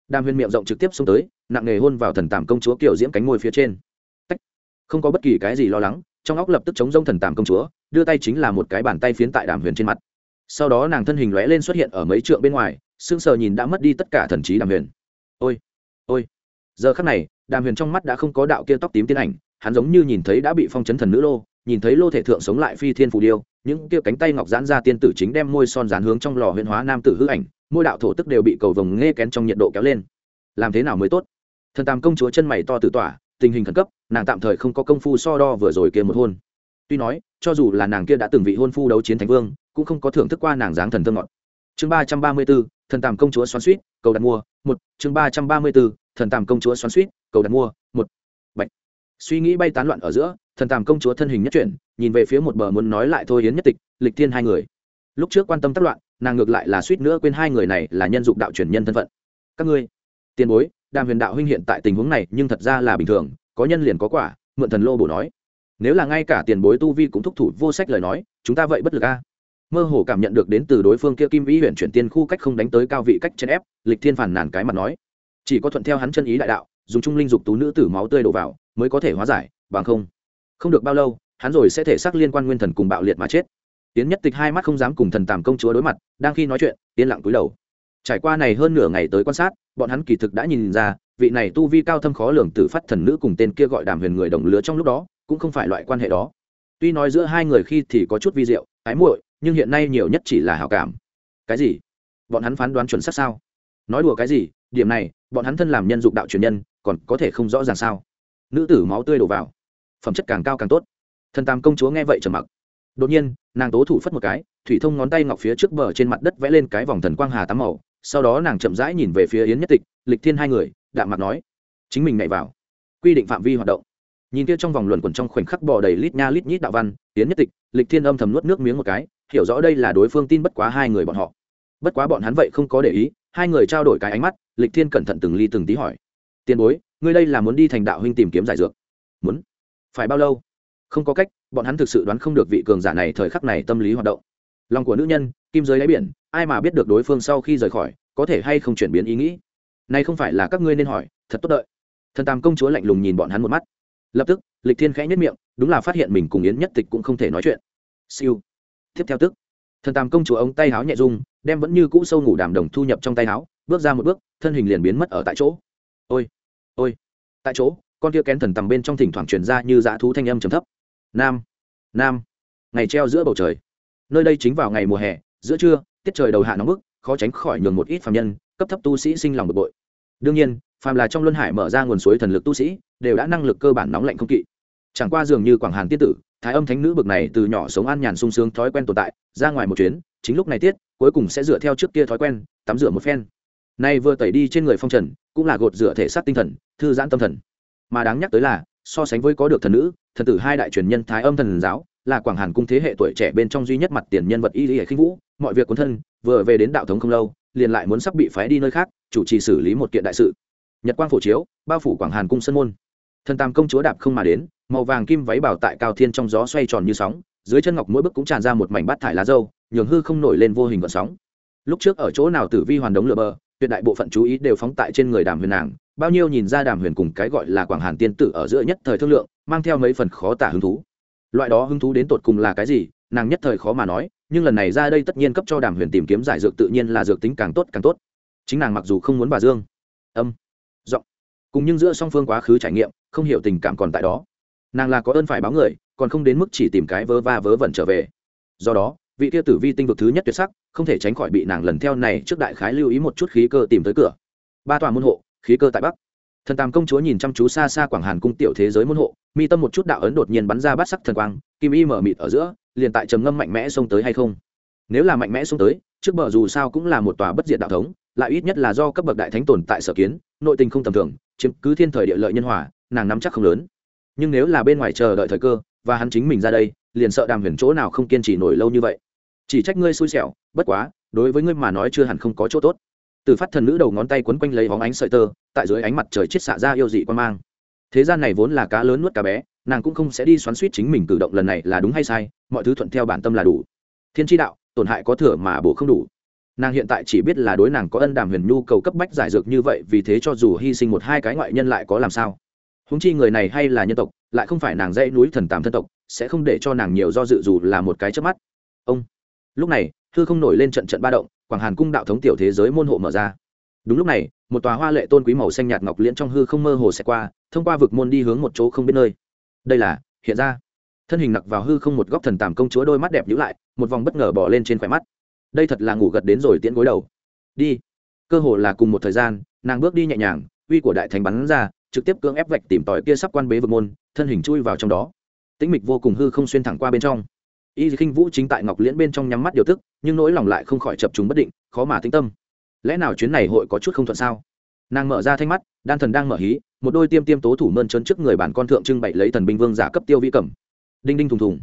đàm huyền miệng rộng trực tiếp xông tới, nặng nề hôn vào thần tàm công chúa kiểu diễm cánh môi phía trên. Tách. không có bất kỳ cái gì lo lắng, trong óc lập tức chống rông thần tàm công chúa, đưa tay chính là một cái bàn tay phiến tại đàm huyền trên mặt. Sau đó nàng thân hình lóe lên xuất hiện ở mấy trượng bên ngoài, sững sờ nhìn đã mất đi tất cả thần trí đàm huyền. Ôi ôi. Giờ khắc này, đàm huyền trong mắt đã không có đạo kia tóc tím tiên ảnh, hắn giống như nhìn thấy đã bị phong chấn thần nữ lô, nhìn thấy lô thể thượng sống lại phi thiên phù điêu, những kia cánh tay ngọc giãn ra tiên tử chính đem môi son dán hướng trong lò huyền hóa nam tử hư ảnh mỗi đạo thổ tức đều bị cầu vồng nghe kén trong nhiệt độ kéo lên. Làm thế nào mới tốt? Thần tam công chúa chân mày to tự tỏa, tình hình khẩn cấp, nàng tạm thời không có công phu so đo vừa rồi kia một hôn. Tuy nói, cho dù là nàng kia đã từng vị hôn phu đấu chiến thánh vương, cũng không có thưởng thức qua nàng dáng thần thơ ngọt. Chương ba trăm ba mươi b ố thần tàm công chúa xoắn suýt cầu đặt mua, một. Chương ba trăm ba mươi b ố thần tàm công chúa xoắn suýt cầu đặt mua, một. Bạch. suy nghĩ bay tán loạn ở giữa, thần tàm công chúa thân hình nhất chuyển, nhìn về phía một bờ muốn nói lại thôi hiến nhất tịch, lịch thiên hai người. Lúc trước quan tâm tác loạn nàng ngược lại là suýt nữa quên hai người này là nhân dụng đạo truyền nhân thân phận. Các ngươi, tiền bối, đàm huyền đạo huynh hiện tại tình huống này nhưng thật ra là bình thường, có nhân liền có quả, mượn thần lô bổ nói. Nếu là ngay cả tiền bối tu vi cũng thúc thủ vô sách lời nói, chúng ta vậy bất lực a. Mơ hồ cảm nhận được đến từ đối phương kia kim vĩ huyện chuyển tiên khu cách không đánh tới cao vị cách chân ép, lịch thiên phản nản cái mặt nói. Chỉ có thuận theo hắn chân ý đại đạo, dùng trung linh dục tú nữ tử máu tươi đổ vào, mới có thể hóa giải, bằng không không được bao lâu, hắn rồi sẽ thể xác liên quan nguyên thần cùng bạo liệt mà chết tiến nhất tịch hai mắt không dám cùng thần tàm công chúa đối mặt, đang khi nói chuyện, yên lặng cúi đầu. Trải qua này hơn nửa ngày tới quan sát, bọn hắn kỳ thực đã nhìn ra, vị này tu vi cao thâm khó lường tử phát thần nữ cùng tên kia gọi đàm huyền người đồng lứa trong lúc đó, cũng không phải loại quan hệ đó. Tuy nói giữa hai người khi thì có chút vi diệu, ái muội, nhưng hiện nay nhiều nhất chỉ là hảo cảm. Cái gì? Bọn hắn phán đoán chuẩn xác sao? Nói đùa cái gì? Điểm này, bọn hắn thân làm nhân dục đạo truyền nhân, còn có thể không rõ ràng sao? Nữ tử máu tươi đổ vào. Phẩm chất càng cao càng tốt. Thần tam công chúa nghe vậy trầm mặc đột nhiên, nàng tố thủ phất một cái, thủy thông ngón tay ngọc phía trước bờ trên mặt đất vẽ lên cái vòng thần quang hà tám màu, sau đó nàng chậm rãi nhìn về phía yến nhất tịch, lịch thiên hai người, đạm mặt nói, chính mình nhảy vào, quy định phạm vi hoạt động. Nhìn kia trong vòng luẩn quẩn trong khoảnh khắc bò đầy lít nha lít nhít đạo văn, yến nhất tịch, lịch thiên âm thầm nuốt nước miếng một cái, hiểu rõ đây là đối phương tin bất quá hai người bọn họ. Bất quá bọn hắn vậy không có để ý, hai người trao đổi cái ánh mắt, lịch thiên cẩn thận từng ly từng tí hỏi, tiền bối, ngươi đây là muốn đi thành đạo huynh tìm kiếm giải dược, muốn, phải bao lâu? Không có cách, bọn hắn thực sự đoán không được vị cường giả này thời khắc này tâm lý hoạt động. Lòng của nữ nhân, kim giới đáy biển, ai mà biết được đối phương sau khi rời khỏi, có thể hay không chuyển biến ý nghĩ? Này không phải là các ngươi nên hỏi, thật tốt đợi. Thần tam công chúa lạnh lùng nhìn bọn hắn một mắt. Lập tức, lịch thiên khẽ nhất miệng, đúng là phát hiện mình cùng yến nhất tịch cũng không thể nói chuyện. Siêu. Tiếp theo tức, thần tam công chúa ống tay háo nhẹ dung đem vẫn như cũ sâu ngủ đàm đồng thu nhập trong tay háo, bước ra một bước, thân hình liền biến mất ở tại chỗ. Ôi ôi, tại chỗ, con kia kén thần tầm bên trong thỉnh thoảng truyền ra như dã thú thanh âm trầm thấp nam. Nam. Ngày treo giữa bầu trời. Nơi đây chính vào ngày mùa hè, giữa trưa, tiết trời đầu hạ nóng bức, khó tránh khỏi nhường một ít phạm nhân, cấp thấp tu sĩ sinh lòng bực bội. Đương nhiên, phàm là trong luân hải mở ra nguồn suối thần lực tu sĩ, đều đã năng lực cơ bản nóng lạnh không kỵ. Chẳng qua dường như quảng hàn tiên tử, thái âm thánh nữ bực này từ nhỏ sống an nhàn sung sướng thói quen tồn tại, ra ngoài một chuyến, chính lúc này tiết, cuối cùng sẽ dựa theo trước kia thói quen, tắm rửa một phen. Nay vừa tẩy đi trên người phong trần, cũng là gột rửa thể xác tinh thần, thư giãn tâm thần. Mà đáng nhắc tới là, so sánh với có được thần nữ thần tử hai đại truyền nhân thái âm thần giáo, là quảng hàn cung thế hệ tuổi trẻ bên trong duy nhất mặt tiền nhân vật y lý khinh vũ. Mọi việc cuốn thân, vừa về đến đạo thống không lâu, liền lại muốn sắp bị phái đi nơi khác, chủ trì xử lý một kiện đại sự. Nhật quang phổ chiếu, bao phủ quảng hàn cung sân môn. Thần tam công chúa đạp không mà đến, màu vàng kim váy bảo tại cao thiên trong gió xoay tròn như sóng, dưới chân ngọc mỗi bức cũng tràn ra một mảnh bát thải lá dâu, nhường hư không nổi lên vô hình gợn sóng. Lúc trước ở chỗ nào tử vi hoàn đống lửa bờ, tuyệt đại bộ phận chú ý đều phóng tại trên người đàm huyền nàng. Bao nhiêu nhìn ra đàm huyền cùng cái gọi là quảng hàn tiên tử ở giữa nhất thời thương lượng mang theo mấy phần khó tả hứng thú. Loại đó hứng thú đến tột cùng là cái gì, nàng nhất thời khó mà nói, nhưng lần này ra đây tất nhiên cấp cho đàm huyền tìm kiếm giải dược tự nhiên là dược tính càng tốt càng tốt. Chính nàng mặc dù không muốn bà dương. Âm. Giọng. Cùng nhưng giữa song phương quá khứ trải nghiệm, không hiểu tình cảm còn tại đó. Nàng là có ơn phải báo người, còn không đến mức chỉ tìm cái vớ va vớ vẩn trở về. Do đó, vị kia tử vi tinh vực thứ nhất tuyệt sắc, không thể tránh khỏi bị nàng lần theo này trước đại khái lưu ý một chút khí cơ tìm tới cửa. Ba tòa môn hộ, khí cơ tại bắc thần tam công chúa nhìn chăm chú xa xa quảng hàn cung tiểu thế giới môn hộ, mi tâm một chút đạo ấn đột nhiên bắn ra bát sắc thần quang, kim y mở mịt ở giữa, liền tại trầm ngâm mạnh mẽ xông tới hay không? Nếu là mạnh mẽ xông tới, trước bờ dù sao cũng là một tòa bất diệt đạo thống, lại ít nhất là do cấp bậc đại thánh tồn tại sở kiến, nội tình không tầm thường, chiếm cứ thiên thời địa lợi nhân hòa, nàng nắm chắc không lớn. Nhưng nếu là bên ngoài chờ đợi thời cơ, và hắn chính mình ra đây, liền sợ đàm huyền chỗ nào không kiên trì nổi lâu như vậy. Chỉ trách ngươi xui xẻo, bất quá, đối với ngươi mà nói chưa hẳn không có chỗ tốt từ phát thần nữ đầu ngón tay quấn quanh lấy hóng ánh sợi tơ, tại dưới ánh mặt trời chết xạ ra yêu dị quan mang. Thế gian này vốn là cá lớn nuốt cá bé, nàng cũng không sẽ đi xoắn suýt chính mình cử động lần này là đúng hay sai, mọi thứ thuận theo bản tâm là đủ. Thiên tri đạo, tổn hại có thừa mà bổ không đủ. Nàng hiện tại chỉ biết là đối nàng có ân đàm huyền nhu cầu cấp bách giải dược như vậy, vì thế cho dù hy sinh một hai cái ngoại nhân lại có làm sao? Húng chi người này hay là nhân tộc, lại không phải nàng dãy núi thần tàm thân tộc, sẽ không để cho nàng nhiều do dự dù là một cái trước mắt. Ông. Lúc này hư không nổi lên trận trận ba động quảng hàn cung đạo thống tiểu thế giới môn hộ mở ra. Đúng lúc này, một tòa hoa lệ tôn quý màu xanh nhạt ngọc liễn trong hư không mơ hồ sẽ qua, thông qua vực môn đi hướng một chỗ không biết nơi. Đây là, hiện ra. Thân hình nặc vào hư không một góc thần tàm công chúa đôi mắt đẹp nhữ lại, một vòng bất ngờ bỏ lên trên khỏe mắt. Đây thật là ngủ gật đến rồi tiễn gối đầu. Đi. Cơ hồ là cùng một thời gian, nàng bước đi nhẹ nhàng, uy của đại thành bắn ra, trực tiếp cưỡng ép vạch tìm tòi kia sắp quan bế vực môn, thân hình chui vào trong đó. Tĩnh mịch vô cùng hư không xuyên thẳng qua bên trong y khinh vũ chính tại ngọc liễn bên trong nhắm mắt điều tức, nhưng nỗi lòng lại không khỏi chập chúng bất định, khó mà tĩnh tâm. Lẽ nào chuyến này hội có chút không thuận sao? Nàng mở ra thanh mắt, đan thần đang mở hí, một đôi tiêm tiêm tố thủ mơn trơn trước người bản con thượng trưng bày lấy thần binh vương giả cấp tiêu vi cẩm. Đinh đinh thùng thùng.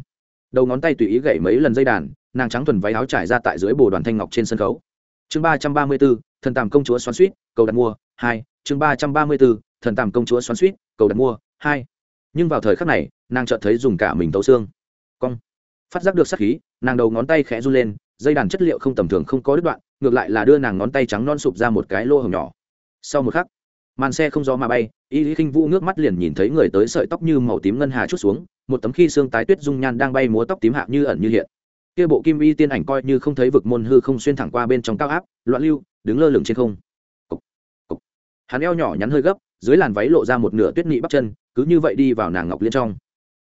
Đầu ngón tay tùy ý gậy mấy lần dây đàn, nàng trắng thuần váy áo trải ra tại dưới bồ đoàn thanh ngọc trên sân khấu. Chương ba trăm ba mươi b ố thần tàm công chúa xoắn suýt cầu đặt mua, hai, chương ba trăm ba mươi b ố thần tàm công chúa xoắn suýt cầu đặt mua, hai. Nhưng vào thời khắc này, nàng chợt thấy dùng cả mình tấu xương. Cong phát giác được sát khí nàng đầu ngón tay khẽ run lên dây đàn chất liệu không tầm thường không có đứt đoạn ngược lại là đưa nàng ngón tay trắng non sụp ra một cái lô hồng nhỏ. Sau một khắc màn xe không gió mà bay y lý khinh vũ nước mắt liền nhìn thấy người tới sợi tóc như màu tím ngân hà chút xuống một tấm khi xương tái tuyết dung nhan đang bay múa tóc tím hạ như ẩn như hiện. Kia bộ kim y tiên ảnh coi như không thấy vực môn hư không xuyên thẳng qua bên trong cao áp loạn lưu đứng lơ lửng trên không. Cục, cục. hắn eo nhỏ nhắn hơi gấp dưới làn váy lộ ra một nửa tuyết nị bắp chân cứ như vậy đi vào nàng ngọc liên trong.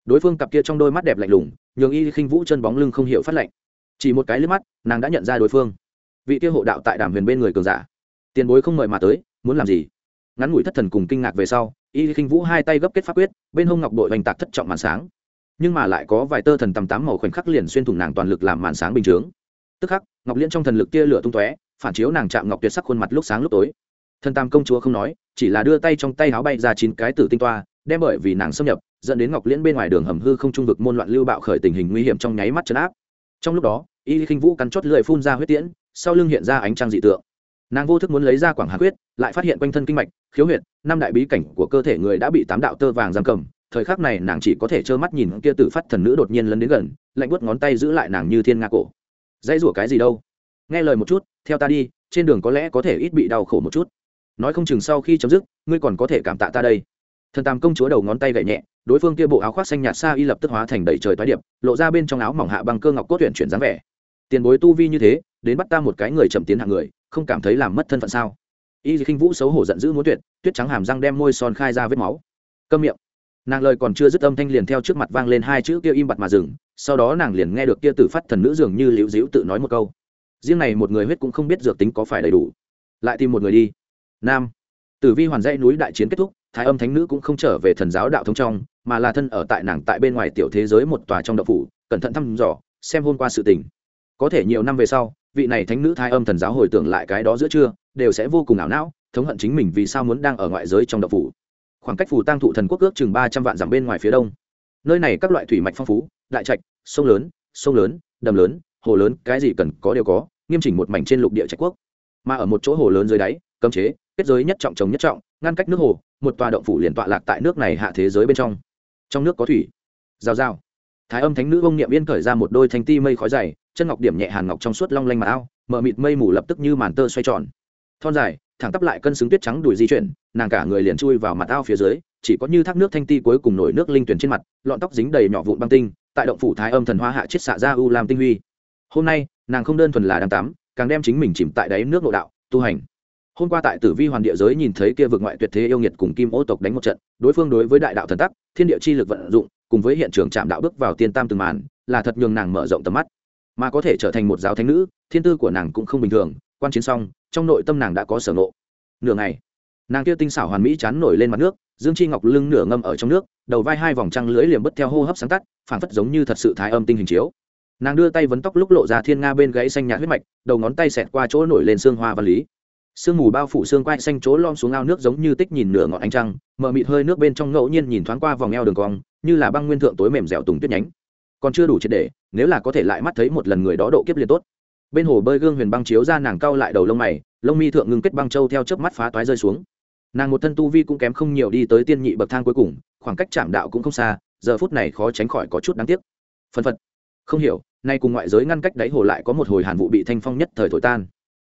Đối phương cặp kia trong đôi mắt đẹp lạnh lùng nhường y khinh vũ chân bóng lưng không hiểu phát lệnh, chỉ một cái lướt mắt nàng đã nhận ra đối phương. Vị kia hộ đạo tại đàm huyền bên người cường giả. Tiền bối không mời mà tới muốn làm gì? Ngắn ngủi thất thần cùng kinh ngạc về sau y khinh vũ hai tay gấp kết pháp quyết bên hông ngọc bội oanh tạc thất trọng màn sáng. Nhưng mà lại có vài tơ thần tầm tám màu khoảnh khắc liền xuyên thủng nàng toàn lực làm màn sáng bình chướng. Tức khắc ngọc liên trong thần lực tia lửa tung tóe phản chiếu nàng chạm ngọc tuyệt sắc khuôn mặt lúc sáng lúc tối. Thần tam công chúa không nói chỉ là đưa tay trong tay áo bay ra chín cái tử tinh toa đem bởi vì nàng xâm nhập, dẫn đến ngọc liễn bên ngoài đường hầm hư không trung vực môn loạn lưu bạo khởi tình hình nguy hiểm trong nháy mắt chấn áp. Trong lúc đó, y khinh vũ cắn chót lưỡi phun ra huyết tiễn, sau lưng hiện ra ánh trăng dị tượng. Nàng vô thức muốn lấy ra quảng hà quyết, lại phát hiện quanh thân kinh mạch, khiếu huyệt, năm đại bí cảnh của cơ thể người đã bị tám đạo tơ vàng giam cầm. Thời khắc này nàng chỉ có thể trơ mắt nhìn kia tử phát thần nữ đột nhiên lấn đến gần, lạnh buốt ngón tay giữ lại nàng như thiên nga cổ. Dãy rủa cái gì đâu? Nghe lời một chút, theo ta đi, trên đường có lẽ có thể ít bị đau khổ một chút. Nói không chừng sau khi chấm dứt, ngươi còn có thể cảm tạ ta đây thần tam công chúa đầu ngón tay gậy nhẹ, đối phương kia bộ áo khoác xanh nhạt xa y lập tức hóa thành đầy trời toái điệp, lộ ra bên trong áo mỏng hạ bằng cơ ngọc cốt tuyển chuyển dáng vẻ. Tiền bối tu vi như thế, đến bắt ta một cái người chậm tiến hạng người, không cảm thấy làm mất thân phận sao? Y khinh vũ xấu hổ giận dữ muốn tuyệt, tuyết trắng hàm răng đem môi son khai ra vết máu. Câm miệng. Nàng lời còn chưa dứt âm thanh liền theo trước mặt vang lên hai chữ kia im bặt mà dừng, sau đó nàng liền nghe được kia tử phát thần nữ dường như liễu diễu tự nói một câu. Riêng này một người huyết cũng không biết dược tính có phải đầy đủ. Lại tìm một người đi. Nam. Tử vi hoàn dãy núi đại chiến kết thúc thái âm thánh nữ cũng không trở về thần giáo đạo thống trong, mà là thân ở tại nàng tại bên ngoài tiểu thế giới một tòa trong đậu phủ, cẩn thận thăm dò, xem hôm qua sự tình. Có thể nhiều năm về sau, vị này thánh nữ thái âm thần giáo hồi tưởng lại cái đó giữa trưa, đều sẽ vô cùng ảo não, thống hận chính mình vì sao muốn đang ở ngoại giới trong đậu phủ. Khoảng cách phủ tăng thụ thần quốc ước chừng ba trăm vạn dặm bên ngoài phía đông. Nơi này các loại thủy mạch phong phú, đại trạch, sông lớn sông lớn, đầm lớn, hồ lớn, cái gì cần có đều có, nghiêm chỉnh một mảnh trên lục địa trạch quốc. Mà ở một chỗ hồ lớn dưới đáy, cấm chế kết giới nhất trọng chống nhất trọng, ngăn cách nước hồ, một tòa động phủ liền tọa lạc tại nước này hạ thế giới bên trong. Trong nước có thủy. Rào rào. Thái âm thánh nữ ông niệm yên khởi ra một đôi thanh ti mây khói dày, chân ngọc điểm nhẹ hàn ngọc trong suốt long lanh mà ao, mở mịt mây mù lập tức như màn tơ xoay tròn. Thon dài, thẳng tắp lại cân xứng tuyết trắng đùi di chuyển, nàng cả người liền chui vào mặt ao phía dưới, chỉ có như thác nước thanh ti cuối cùng nổi nước linh tuyển trên mặt, lọn tóc dính đầy nhỏ vụn băng tinh, tại động phủ thái âm thần hoa hạ chiết xạ ra u làm tinh huy. Hôm nay, nàng không đơn thuần là đang tắm càng đem chính mình chìm tại đáy nước nội đạo, tu hành hôm qua tại tử vi hoàn địa giới nhìn thấy kia vực ngoại tuyệt thế yêu nghiệt cùng kim ô tộc đánh một trận, đối phương đối với đại đạo thần tắc, thiên địa chi lực vận dụng, cùng với hiện trường chạm đạo bước vào tiên tam từng màn, là thật nhường nàng mở rộng tầm mắt. Mà có thể trở thành một giáo thánh nữ, thiên tư của nàng cũng không bình thường, quan chiến xong, trong nội tâm nàng đã có sở ngộ. Nửa ngày, nàng kia tinh xảo hoàn mỹ chán nổi lên mặt nước, dương chi ngọc lưng nửa ngâm ở trong nước, đầu vai hai vòng trăng lưỡi liềm bất theo hô hấp sáng tắt, phảng phất giống như thật sự thái âm tinh hình chiếu. Nàng đưa tay vấn tóc lúc lộ ra thiên nga bên gãy xanh nhạt huyết mạch, đầu ngón tay xẹt qua chỗ nổi lên xương hoa văn lý sương mù bao phủ xương quai xanh chỗ lom xuống ao nước giống như tích nhìn nửa ngọn ánh trăng, mờ mịt hơi nước bên trong ngẫu nhiên nhìn thoáng qua vòng eo đường cong, như là băng nguyên thượng tối mềm dẻo tùng tuyết nhánh. Còn chưa đủ triệt để, nếu là có thể lại mắt thấy một lần người đó độ kiếp liền tốt. Bên hồ bơi gương huyền băng chiếu ra nàng cau lại đầu lông mày, lông mi thượng ngưng kết băng châu theo chớp mắt phá toái rơi xuống. Nàng một thân tu vi cũng kém không nhiều đi tới tiên nhị bậc thang cuối cùng, khoảng cách chạm đạo cũng không xa, giờ phút này khó tránh khỏi có chút đáng tiếc. Phân phật. Không hiểu, nay cùng ngoại giới ngăn cách đáy hồ lại có một hồi hàn vụ bị thanh phong nhất thời thổi tan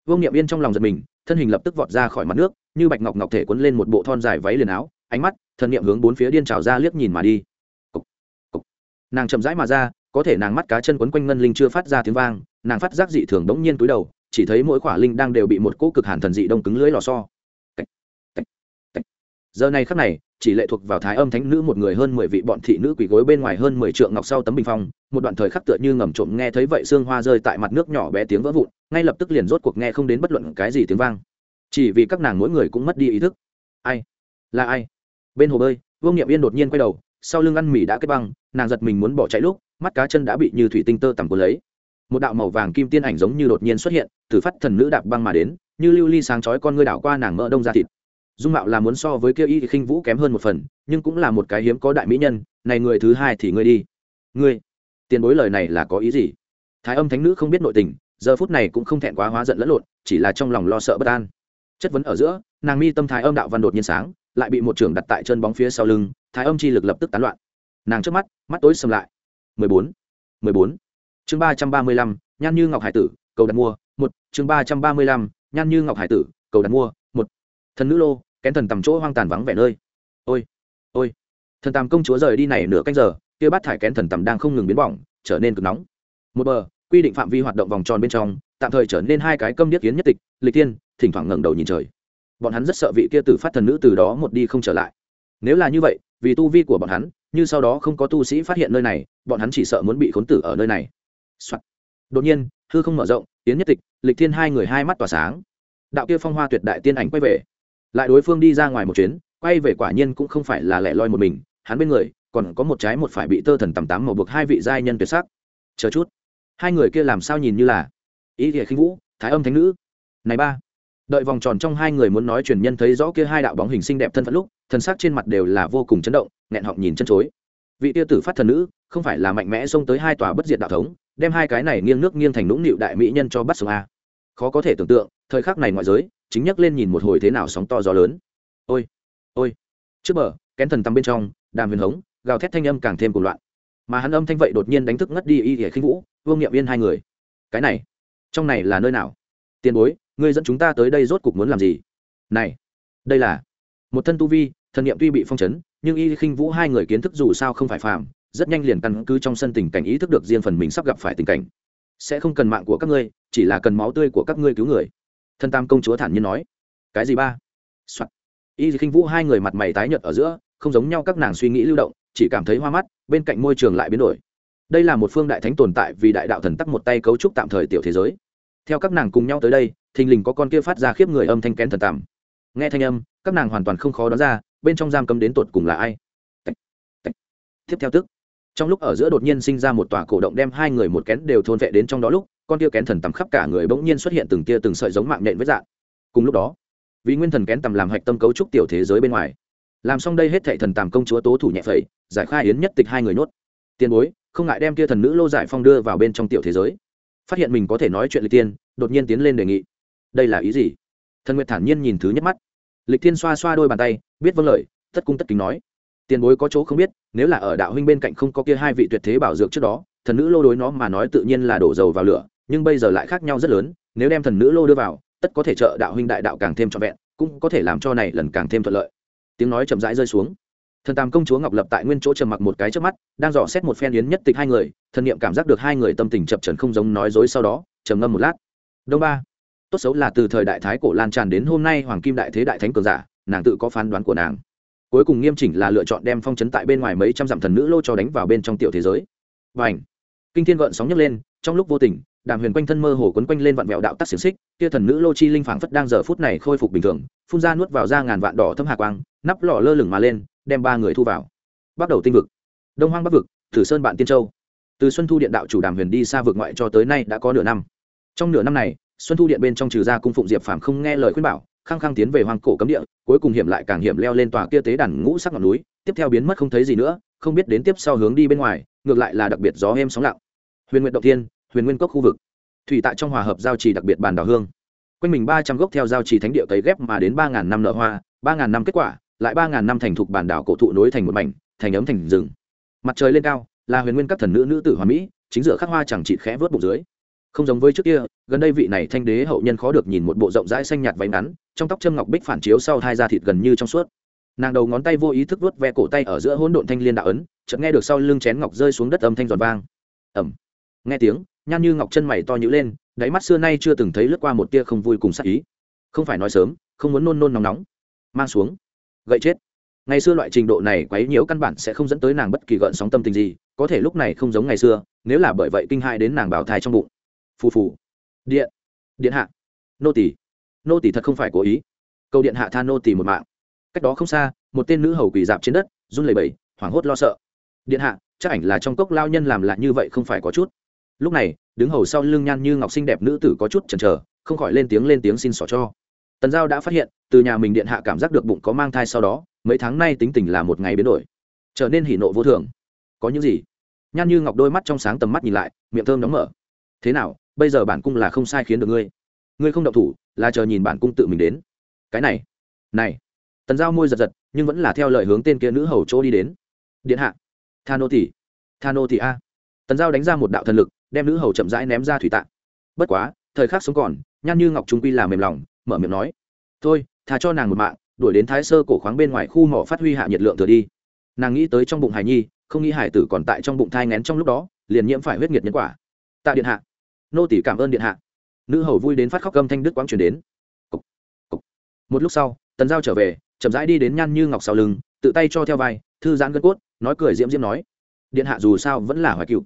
vô niệm yên trong lòng giật mình thân hình lập tức vọt ra khỏi mặt nước như bạch ngọc ngọc thể quấn lên một bộ thon dài váy liền áo ánh mắt thần niệm hướng bốn phía điên trào ra liếc nhìn mà đi Cục, cục. nàng chậm rãi mà ra có thể nàng mắt cá chân quấn quanh ngân linh chưa phát ra tiếng vang nàng phát giác dị thường đống nhiên túi đầu chỉ thấy mỗi quả linh đang đều bị một cỗ cực hàn thần dị đông cứng lưới lò so giờ này khắc này, chỉ lệ thuộc vào thái âm thánh nữ một người hơn mười vị bọn thị nữ quỳ gối bên ngoài hơn mười trượng ngọc sau tấm bình phong. Một đoạn thời khắc tựa như ngầm trộm nghe thấy vậy xương hoa rơi tại mặt nước nhỏ bé tiếng vỡ vụn, ngay lập tức liền rốt cuộc nghe không đến bất luận cái gì tiếng vang. Chỉ vì các nàng mỗi người cũng mất đi ý thức. Ai? Là ai? Bên hồ bơi, vương nghiệm yên đột nhiên quay đầu, sau lưng ăn mì đã kết băng, nàng giật mình muốn bỏ chạy lúc, mắt cá chân đã bị như thủy tinh tơ tằm cuốn lấy. Một đạo màu vàng kim tiên ảnh giống như đột nhiên xuất hiện, từ phát thần nữ đạp băng mà đến, như lưu ly sáng chói con ngươi đảo qua nàng mỡ đông ra thịt dung mạo là muốn so với kia y khinh vũ kém hơn một phần nhưng cũng là một cái hiếm có đại mỹ nhân này người thứ hai thì ngươi đi. Ngươi tiền bối lời này là có ý gì? Thái âm thánh nữ không biết nội tình giờ phút này cũng không thẹn quá hóa giận lẫn lộn chỉ là trong lòng lo sợ bất an. Chất vấn ở giữa nàng mi tâm thái âm đạo văn đột nhiên sáng lại bị một trưởng đặt tại chân bóng phía sau lưng thái âm chi lực lập tức tán loạn. Nàng trước mắt mắt tối sầm lại. 14. 14. chương 335, nhan như ngọc hải tử cầu đặt mua một. Chương 335, nhan như ngọc hải tử cầu đặt mua một. Thần nữ lô kén thần tầm chỗ hoang tàn vắng vẻ nơi. Ôi ôi, thần tàm công chúa rời đi này nửa canh giờ, kia bát thải kén thần tầm đang không ngừng biến bỏng, trở nên cực nóng. Một bờ, quy định phạm vi hoạt động vòng tròn bên trong, tạm thời trở nên hai cái câm điếc kiến nhất tịch, lịch tiên thỉnh thoảng ngẩng đầu nhìn trời. Bọn hắn rất sợ vị kia tử phát thần nữ từ đó một đi không trở lại. Nếu là như vậy, vì tu vi của bọn hắn, như sau đó không có tu sĩ phát hiện nơi này, bọn hắn chỉ sợ muốn bị khốn tử ở nơi này、Soạn. đột nhiên, hư không mở rộng tiến nhất tịch, lịch thiên hai người hai mắt tỏa sáng. Đạo kia phong hoa tuyệt đại tiên ảnh quay về lại đối phương đi ra ngoài một chuyến, quay về quả nhiên cũng không phải là lẻ loi một mình, hắn bên người còn có một trái một phải bị tơ thần tầm tám màu buộc hai vị giai nhân tuyệt sắc. Chờ chút. Hai người kia làm sao nhìn như là? Ý nghĩa khinh vũ, thái âm thánh nữ. Này ba. Đợi vòng tròn trong hai người muốn nói truyền nhân thấy rõ kia hai đạo bóng hình xinh đẹp thân phận lúc, thần sắc trên mặt đều là vô cùng chấn động, nghẹn họng nhìn chân chối. Vị tia tử phát thần nữ, không phải là mạnh mẽ xông tới hai tòa bất diệt đạo thống, đem hai cái này nghiêng nước nghiêng thành nũng nịu đại mỹ nhân cho bắt sông a. Khó có thể tưởng tượng, thời khắc này ngoại giới chính nhắc lên nhìn một hồi thế nào sóng to gió lớn. Ôi ôi. Trước bờ, kén thần tắm bên trong, đàm huyền hống, gào thét thanh âm càng thêm cuồng loạn. Mà hắn âm thanh vậy đột nhiên đánh thức ngất đi y thể khinh vũ, vương nghiệm yên hai người. Cái này, trong này là nơi nào? Tiền bối, ngươi dẫn chúng ta tới đây rốt cục muốn làm gì? Này, đây là một thân tu vi, thần niệm tuy bị phong chấn, nhưng y khinh vũ hai người kiến thức dù sao không phải phàm, rất nhanh liền căn cứ trong sân tình cảnh ý thức được riêng phần mình sắp gặp phải tình cảnh. Sẽ không cần mạng của các ngươi, chỉ là cần máu tươi của các ngươi cứu người thân tam công chúa thản nhiên nói, cái gì ba? Soạt. Y khinh vũ hai người mặt mày tái nhợt ở giữa, không giống nhau các nàng suy nghĩ lưu động, chỉ cảm thấy hoa mắt, bên cạnh môi trường lại biến đổi. Đây là một phương đại thánh tồn tại vì đại đạo thần tắc một tay cấu trúc tạm thời tiểu thế giới. Theo các nàng cùng nhau tới đây, thình lình có con kia phát ra khiếp người âm thanh kén thần tạm. Nghe thanh âm, các nàng hoàn toàn không khó đoán ra, bên trong giam cấm đến tột cùng là ai. Tạch. Tạch. tiếp theo tức. Trong lúc ở giữa đột nhiên sinh ra một tòa cổ động đem hai người một kén đều thôn vệ đến trong đó lúc con kia kén thần tầm khắp cả người bỗng nhiên xuất hiện từng tia từng sợi giống mạng nhện với dạng. Cùng lúc đó, vì nguyên thần kén tầm làm hạch tâm cấu trúc tiểu thế giới bên ngoài, làm xong đây hết thệ thần tàm công chúa tố thủ nhẹ phẩy, giải khai yến nhất tịch hai người nuốt tiền bối, không ngại đem kia thần nữ lô giải phong đưa vào bên trong tiểu thế giới. Phát hiện mình có thể nói chuyện lịch tiên, đột nhiên tiến lên đề nghị. Đây là ý gì? Thần nguyệt thản nhiên nhìn thứ nhất mắt. Lịch tiên xoa xoa đôi bàn tay, biết vâng lời, tất cung tất kính nói. Tiền bối có chỗ không biết, nếu là ở đạo huynh bên cạnh không có kia hai vị tuyệt thế bảo dược trước đó, thần nữ lô đối nó mà nói tự nhiên là đổ dầu vào lửa nhưng bây giờ lại khác nhau rất lớn, nếu đem thần nữ lô đưa vào, tất có thể trợ đạo huynh đại đạo càng thêm trọn vẹn, cũng có thể làm cho này lần càng thêm thuận lợi. Tiếng nói chậm rãi rơi xuống. Thần tam công chúa ngọc lập tại nguyên chỗ trầm mặc một cái trước mắt, đang dò xét một phen yến nhất tịch hai người, thần niệm cảm giác được hai người tâm tình chập trần không giống nói dối sau đó, trầm ngâm một lát. Đông ba. Tốt xấu là từ thời đại thái cổ lan tràn đến hôm nay hoàng kim đại thế đại thánh cường giả, nàng tự có phán đoán của nàng. Cuối cùng nghiêm chỉnh là lựa chọn đem phong chấn tại bên ngoài mấy trăm dặm thần nữ lô cho đánh vào bên trong tiểu thế giới. Và ảnh kinh thiên gợn sóng nhấc lên trong lúc vô tình, đàm huyền quanh thân mơ hồ quấn quanh lên vạn vẹo đạo tắc xiềng xích, kia thần nữ lô chi linh phảng phất đang giờ phút này khôi phục bình thường, phun ra nuốt vào ra ngàn vạn đỏ thâm hạ quang, nắp lò lơ lửng mà lên, đem ba người thu vào. Bắt đầu tinh vực. Đông hoang bắc vực thử sơn bạn tiên châu. Từ xuân thu điện đạo chủ đàm huyền đi xa vực ngoại cho tới nay đã có nửa năm. Trong nửa năm này, xuân thu điện bên trong trừ ra cung phụng diệp phàm không nghe lời khuyên bảo, khăng khăng tiến về hoang cổ cấm địa, cuối cùng hiểm lại càng hiểm leo lên tòa kia tế đàn ngũ sắc ngọn núi, tiếp theo biến mất không thấy gì nữa, không biết đến tiếp sau hướng đi bên ngoài, ngược lại là đặc biệt gió êm sóng lặng huyền nguyện động thiên, huyền nguyên cốc khu vực. Thủy tại trong hòa hợp giao trì đặc biệt bàn đào hương. Quanh mình ba trăm gốc theo giao trì thánh địa cấy ghép mà đến ba ngàn năm nở hoa, ba ngàn năm kết quả, lại ba ngàn năm thành thục bản đảo cổ thụ nối thành một mảnh, thành ấm thành rừng. Mặt trời lên cao, là huyền nguyên các thần nữ nữ tử hoa mỹ, chính giữa khắc hoa chẳng chịt khẽ vớt bụng dưới. Không giống với trước kia, gần đây vị này thanh đế hậu nhân khó được nhìn một bộ rộng rãi xanh nhạt váy ngắn, trong tóc châm ngọc bích phản chiếu sau hai da thịt gần như trong suốt. Nàng đầu ngón tay vô ý thức vớt ve cổ tay ở giữa hỗn độn thanh liên đạo ấn, chợt nghe được sau lưng chén ngọc rơi xuống đất âm thanh giòn vang. Ẩm nghe tiếng, nhan như ngọc chân mày to nhữ lên, đáy mắt xưa nay chưa từng thấy lướt qua một tia không vui cùng sắc ý. Không phải nói sớm, không muốn nôn nôn nóng nóng. Mang xuống. Gậy chết. Ngày xưa loại trình độ này quấy nhiễu căn bản sẽ không dẫn tới nàng bất kỳ gợn sóng tâm tình gì, có thể lúc này không giống ngày xưa, nếu là bởi vậy kinh hại đến nàng bảo thai trong bụng. Phù phù. Điện. Điện hạ. Nô tỷ nô tỷ thật không phải cố ý. Câu điện hạ tha nô tỷ một mạng. Cách đó không xa, một tên nữ hầu quỳ dạp trên đất, run lẩy bẩy, hoảng hốt lo sợ. Điện hạ, chắc ảnh là trong cốc lao nhân làm lại như vậy không phải có chút lúc này, đứng hầu sau lưng nhan như ngọc xinh đẹp nữ tử có chút chần chờ, không khỏi lên tiếng lên tiếng xin xỏ cho. Tần giao đã phát hiện, từ nhà mình điện hạ cảm giác được bụng có mang thai sau đó, mấy tháng nay tính tình là một ngày biến đổi, trở nên hỉ nộ vô thường. Có những gì? Nhan như ngọc đôi mắt trong sáng tầm mắt nhìn lại, miệng thơm đóng mở. Thế nào, bây giờ bản cung là không sai khiến được ngươi. Ngươi không động thủ, là chờ nhìn bản cung tự mình đến. Cái này này. Tần giao môi giật giật, nhưng vẫn là theo lời hướng tên kia nữ hầu chỗ đi đến. Điện hạ. Tha nô tỷ tha nô tỷ a. Tần giao đánh ra một đạo thần lực đem nữ hầu chậm rãi ném ra thủy tạng. Bất quá thời khắc sống còn nhan như ngọc trung quy là mềm lòng mở miệng nói thôi thà cho nàng một mạng đuổi đến thái sơ cổ khoáng bên ngoài khu mỏ phát huy hạ nhiệt lượng thừa đi. Nàng nghĩ tới trong bụng hải nhi không nghĩ hải tử còn tại trong bụng thai ngén trong lúc đó liền nhiễm phải huyết nhiệt nhân quả. Tạ điện hạ. Nô tỷ cảm ơn điện hạ. Nữ hầu vui đến phát khóc gâm thanh đức quang truyền đến. Cục, cục. một lúc sau tần giao trở về chậm rãi đi đến nhan như ngọc sau lưng tự tay cho theo vai thư giãn gân cốt nói cười diễm diễm nói điện hạ dù sao vẫn là hoài cựu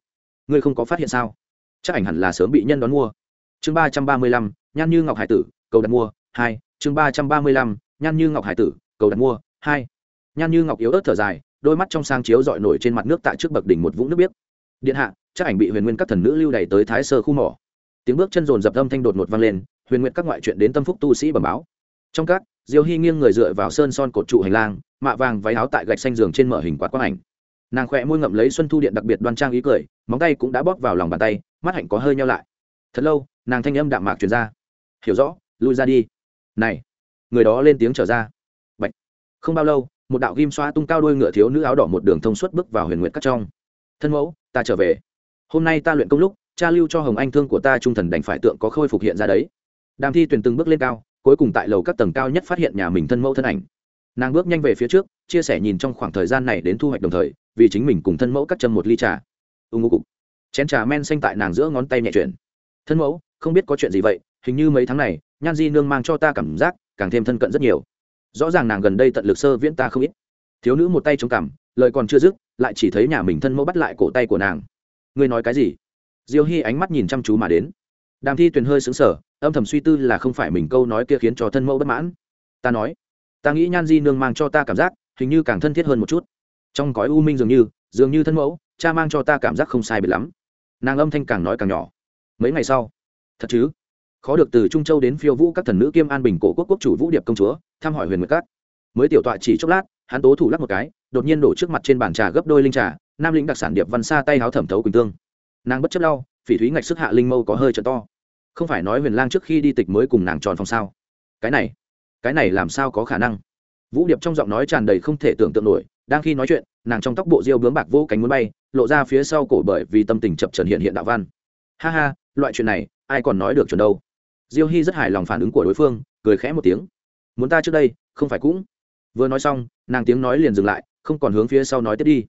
ngươi không có phát hiện sao? Chắc ảnh hẳn là sớm bị nhân đón mua. Chương ba trăm ba mươi lăm, nhan như ngọc hải tử, cầu đặt mua, hai. Chương ba trăm ba mươi lăm, nhan như ngọc hải tử, cầu đặt mua, hai. Nhan như ngọc yếu ớt thở dài, đôi mắt trong sang chiếu dọi nổi trên mặt nước tại trước bậc đỉnh một vũng nước biếc. Điện hạ, chắc ảnh bị huyền nguyên các thần nữ lưu đày tới thái sơ khu mỏ. Tiếng bước chân rồn dập âm thanh đột ngột vang lên, huyền nguyện các ngoại chuyện đến tâm phúc tu sĩ bẩm báo. Trong các, diêu hy nghiêng người dựa vào sơn son cột trụ hành lang, mạ vàng váy áo tại gạch xanh giường trên mở hình quạt quang ảnh nàng khỏe môi ngậm lấy xuân thu điện đặc biệt đoan trang ý cười, móng tay cũng đã bóp vào lòng bàn tay, mắt hạnh có hơi nhau lại. Thật lâu, nàng thanh âm đạm mạc truyền ra. Hiểu rõ, lui ra đi. Này. Người đó lên tiếng trở ra. Bạch. không bao lâu, một đạo ghim xoa tung cao đuôi ngựa thiếu nữ áo đỏ một đường thông suốt bước vào huyền nguyện cắt trong. Thân mẫu, ta trở về. Hôm nay ta luyện công lúc, cha lưu cho hồng anh thương của ta trung thần đành phải tượng có khôi phục hiện ra đấy. Đàm thi tuyển từng bước lên cao, cuối cùng tại lầu các tầng cao nhất phát hiện nhà mình thân mẫu thân ảnh nàng bước nhanh về phía trước, chia sẻ nhìn trong khoảng thời gian này đến thu hoạch đồng thời, vì chính mình cùng thân mẫu cắt chân một ly trà. Ưng ngô cục. Chén trà men xanh tại nàng giữa ngón tay nhẹ chuyển. Thân mẫu, không biết có chuyện gì vậy, hình như mấy tháng này, nhan di nương mang cho ta cảm giác càng thêm thân cận rất nhiều. Rõ ràng nàng gần đây tận lực sơ viễn ta không ít. Thiếu nữ một tay chống cằm, lời còn chưa dứt, lại chỉ thấy nhà mình thân mẫu bắt lại cổ tay của nàng. Ngươi nói cái gì? Diêu hy ánh mắt nhìn chăm chú mà đến. Đàm thi tuyền hơi xứng sở âm thầm suy tư là không phải mình câu nói kia khiến cho thân mẫu bất mãn. Ta nói ta nghĩ nhan di nương mang cho ta cảm giác hình như càng thân thiết hơn một chút trong cõi u minh dường như dường như thân mẫu cha mang cho ta cảm giác không sai biệt lắm nàng âm thanh càng nói càng nhỏ mấy ngày sau thật chứ khó được từ trung châu đến phiêu vũ các thần nữ kiêm an bình cổ quốc quốc chủ vũ điệp công chúa thăm hỏi huyền nguyệt cát mới tiểu tọa chỉ chốc lát hắn tố thủ lắc một cái đột nhiên đổ trước mặt trên bàn trà gấp đôi linh trà nam lĩnh đặc sản điệp văn xa tay háo thẩm thấu quỳnh tương nàng bất chấp đau phỉ thúy ngạch sức hạ linh mâu có hơi trận to không phải nói huyền lang trước khi đi tịch mới cùng nàng tròn phòng sao cái này cái này làm sao có khả năng? Vũ điệp trong giọng nói tràn đầy không thể tưởng tượng nổi, đang khi nói chuyện, nàng trong tóc bộ diêu bướm bạc vô cánh muốn bay, lộ ra phía sau cổ bởi vì tâm tình chập trần hiện hiện đạo văn. Ha ha, loại chuyện này, ai còn nói được chuẩn đâu? Diêu hy rất hài lòng phản ứng của đối phương, cười khẽ một tiếng. Muốn ta trước đây, không phải cũng. Vừa nói xong, nàng tiếng nói liền dừng lại, không còn hướng phía sau nói tiếp đi.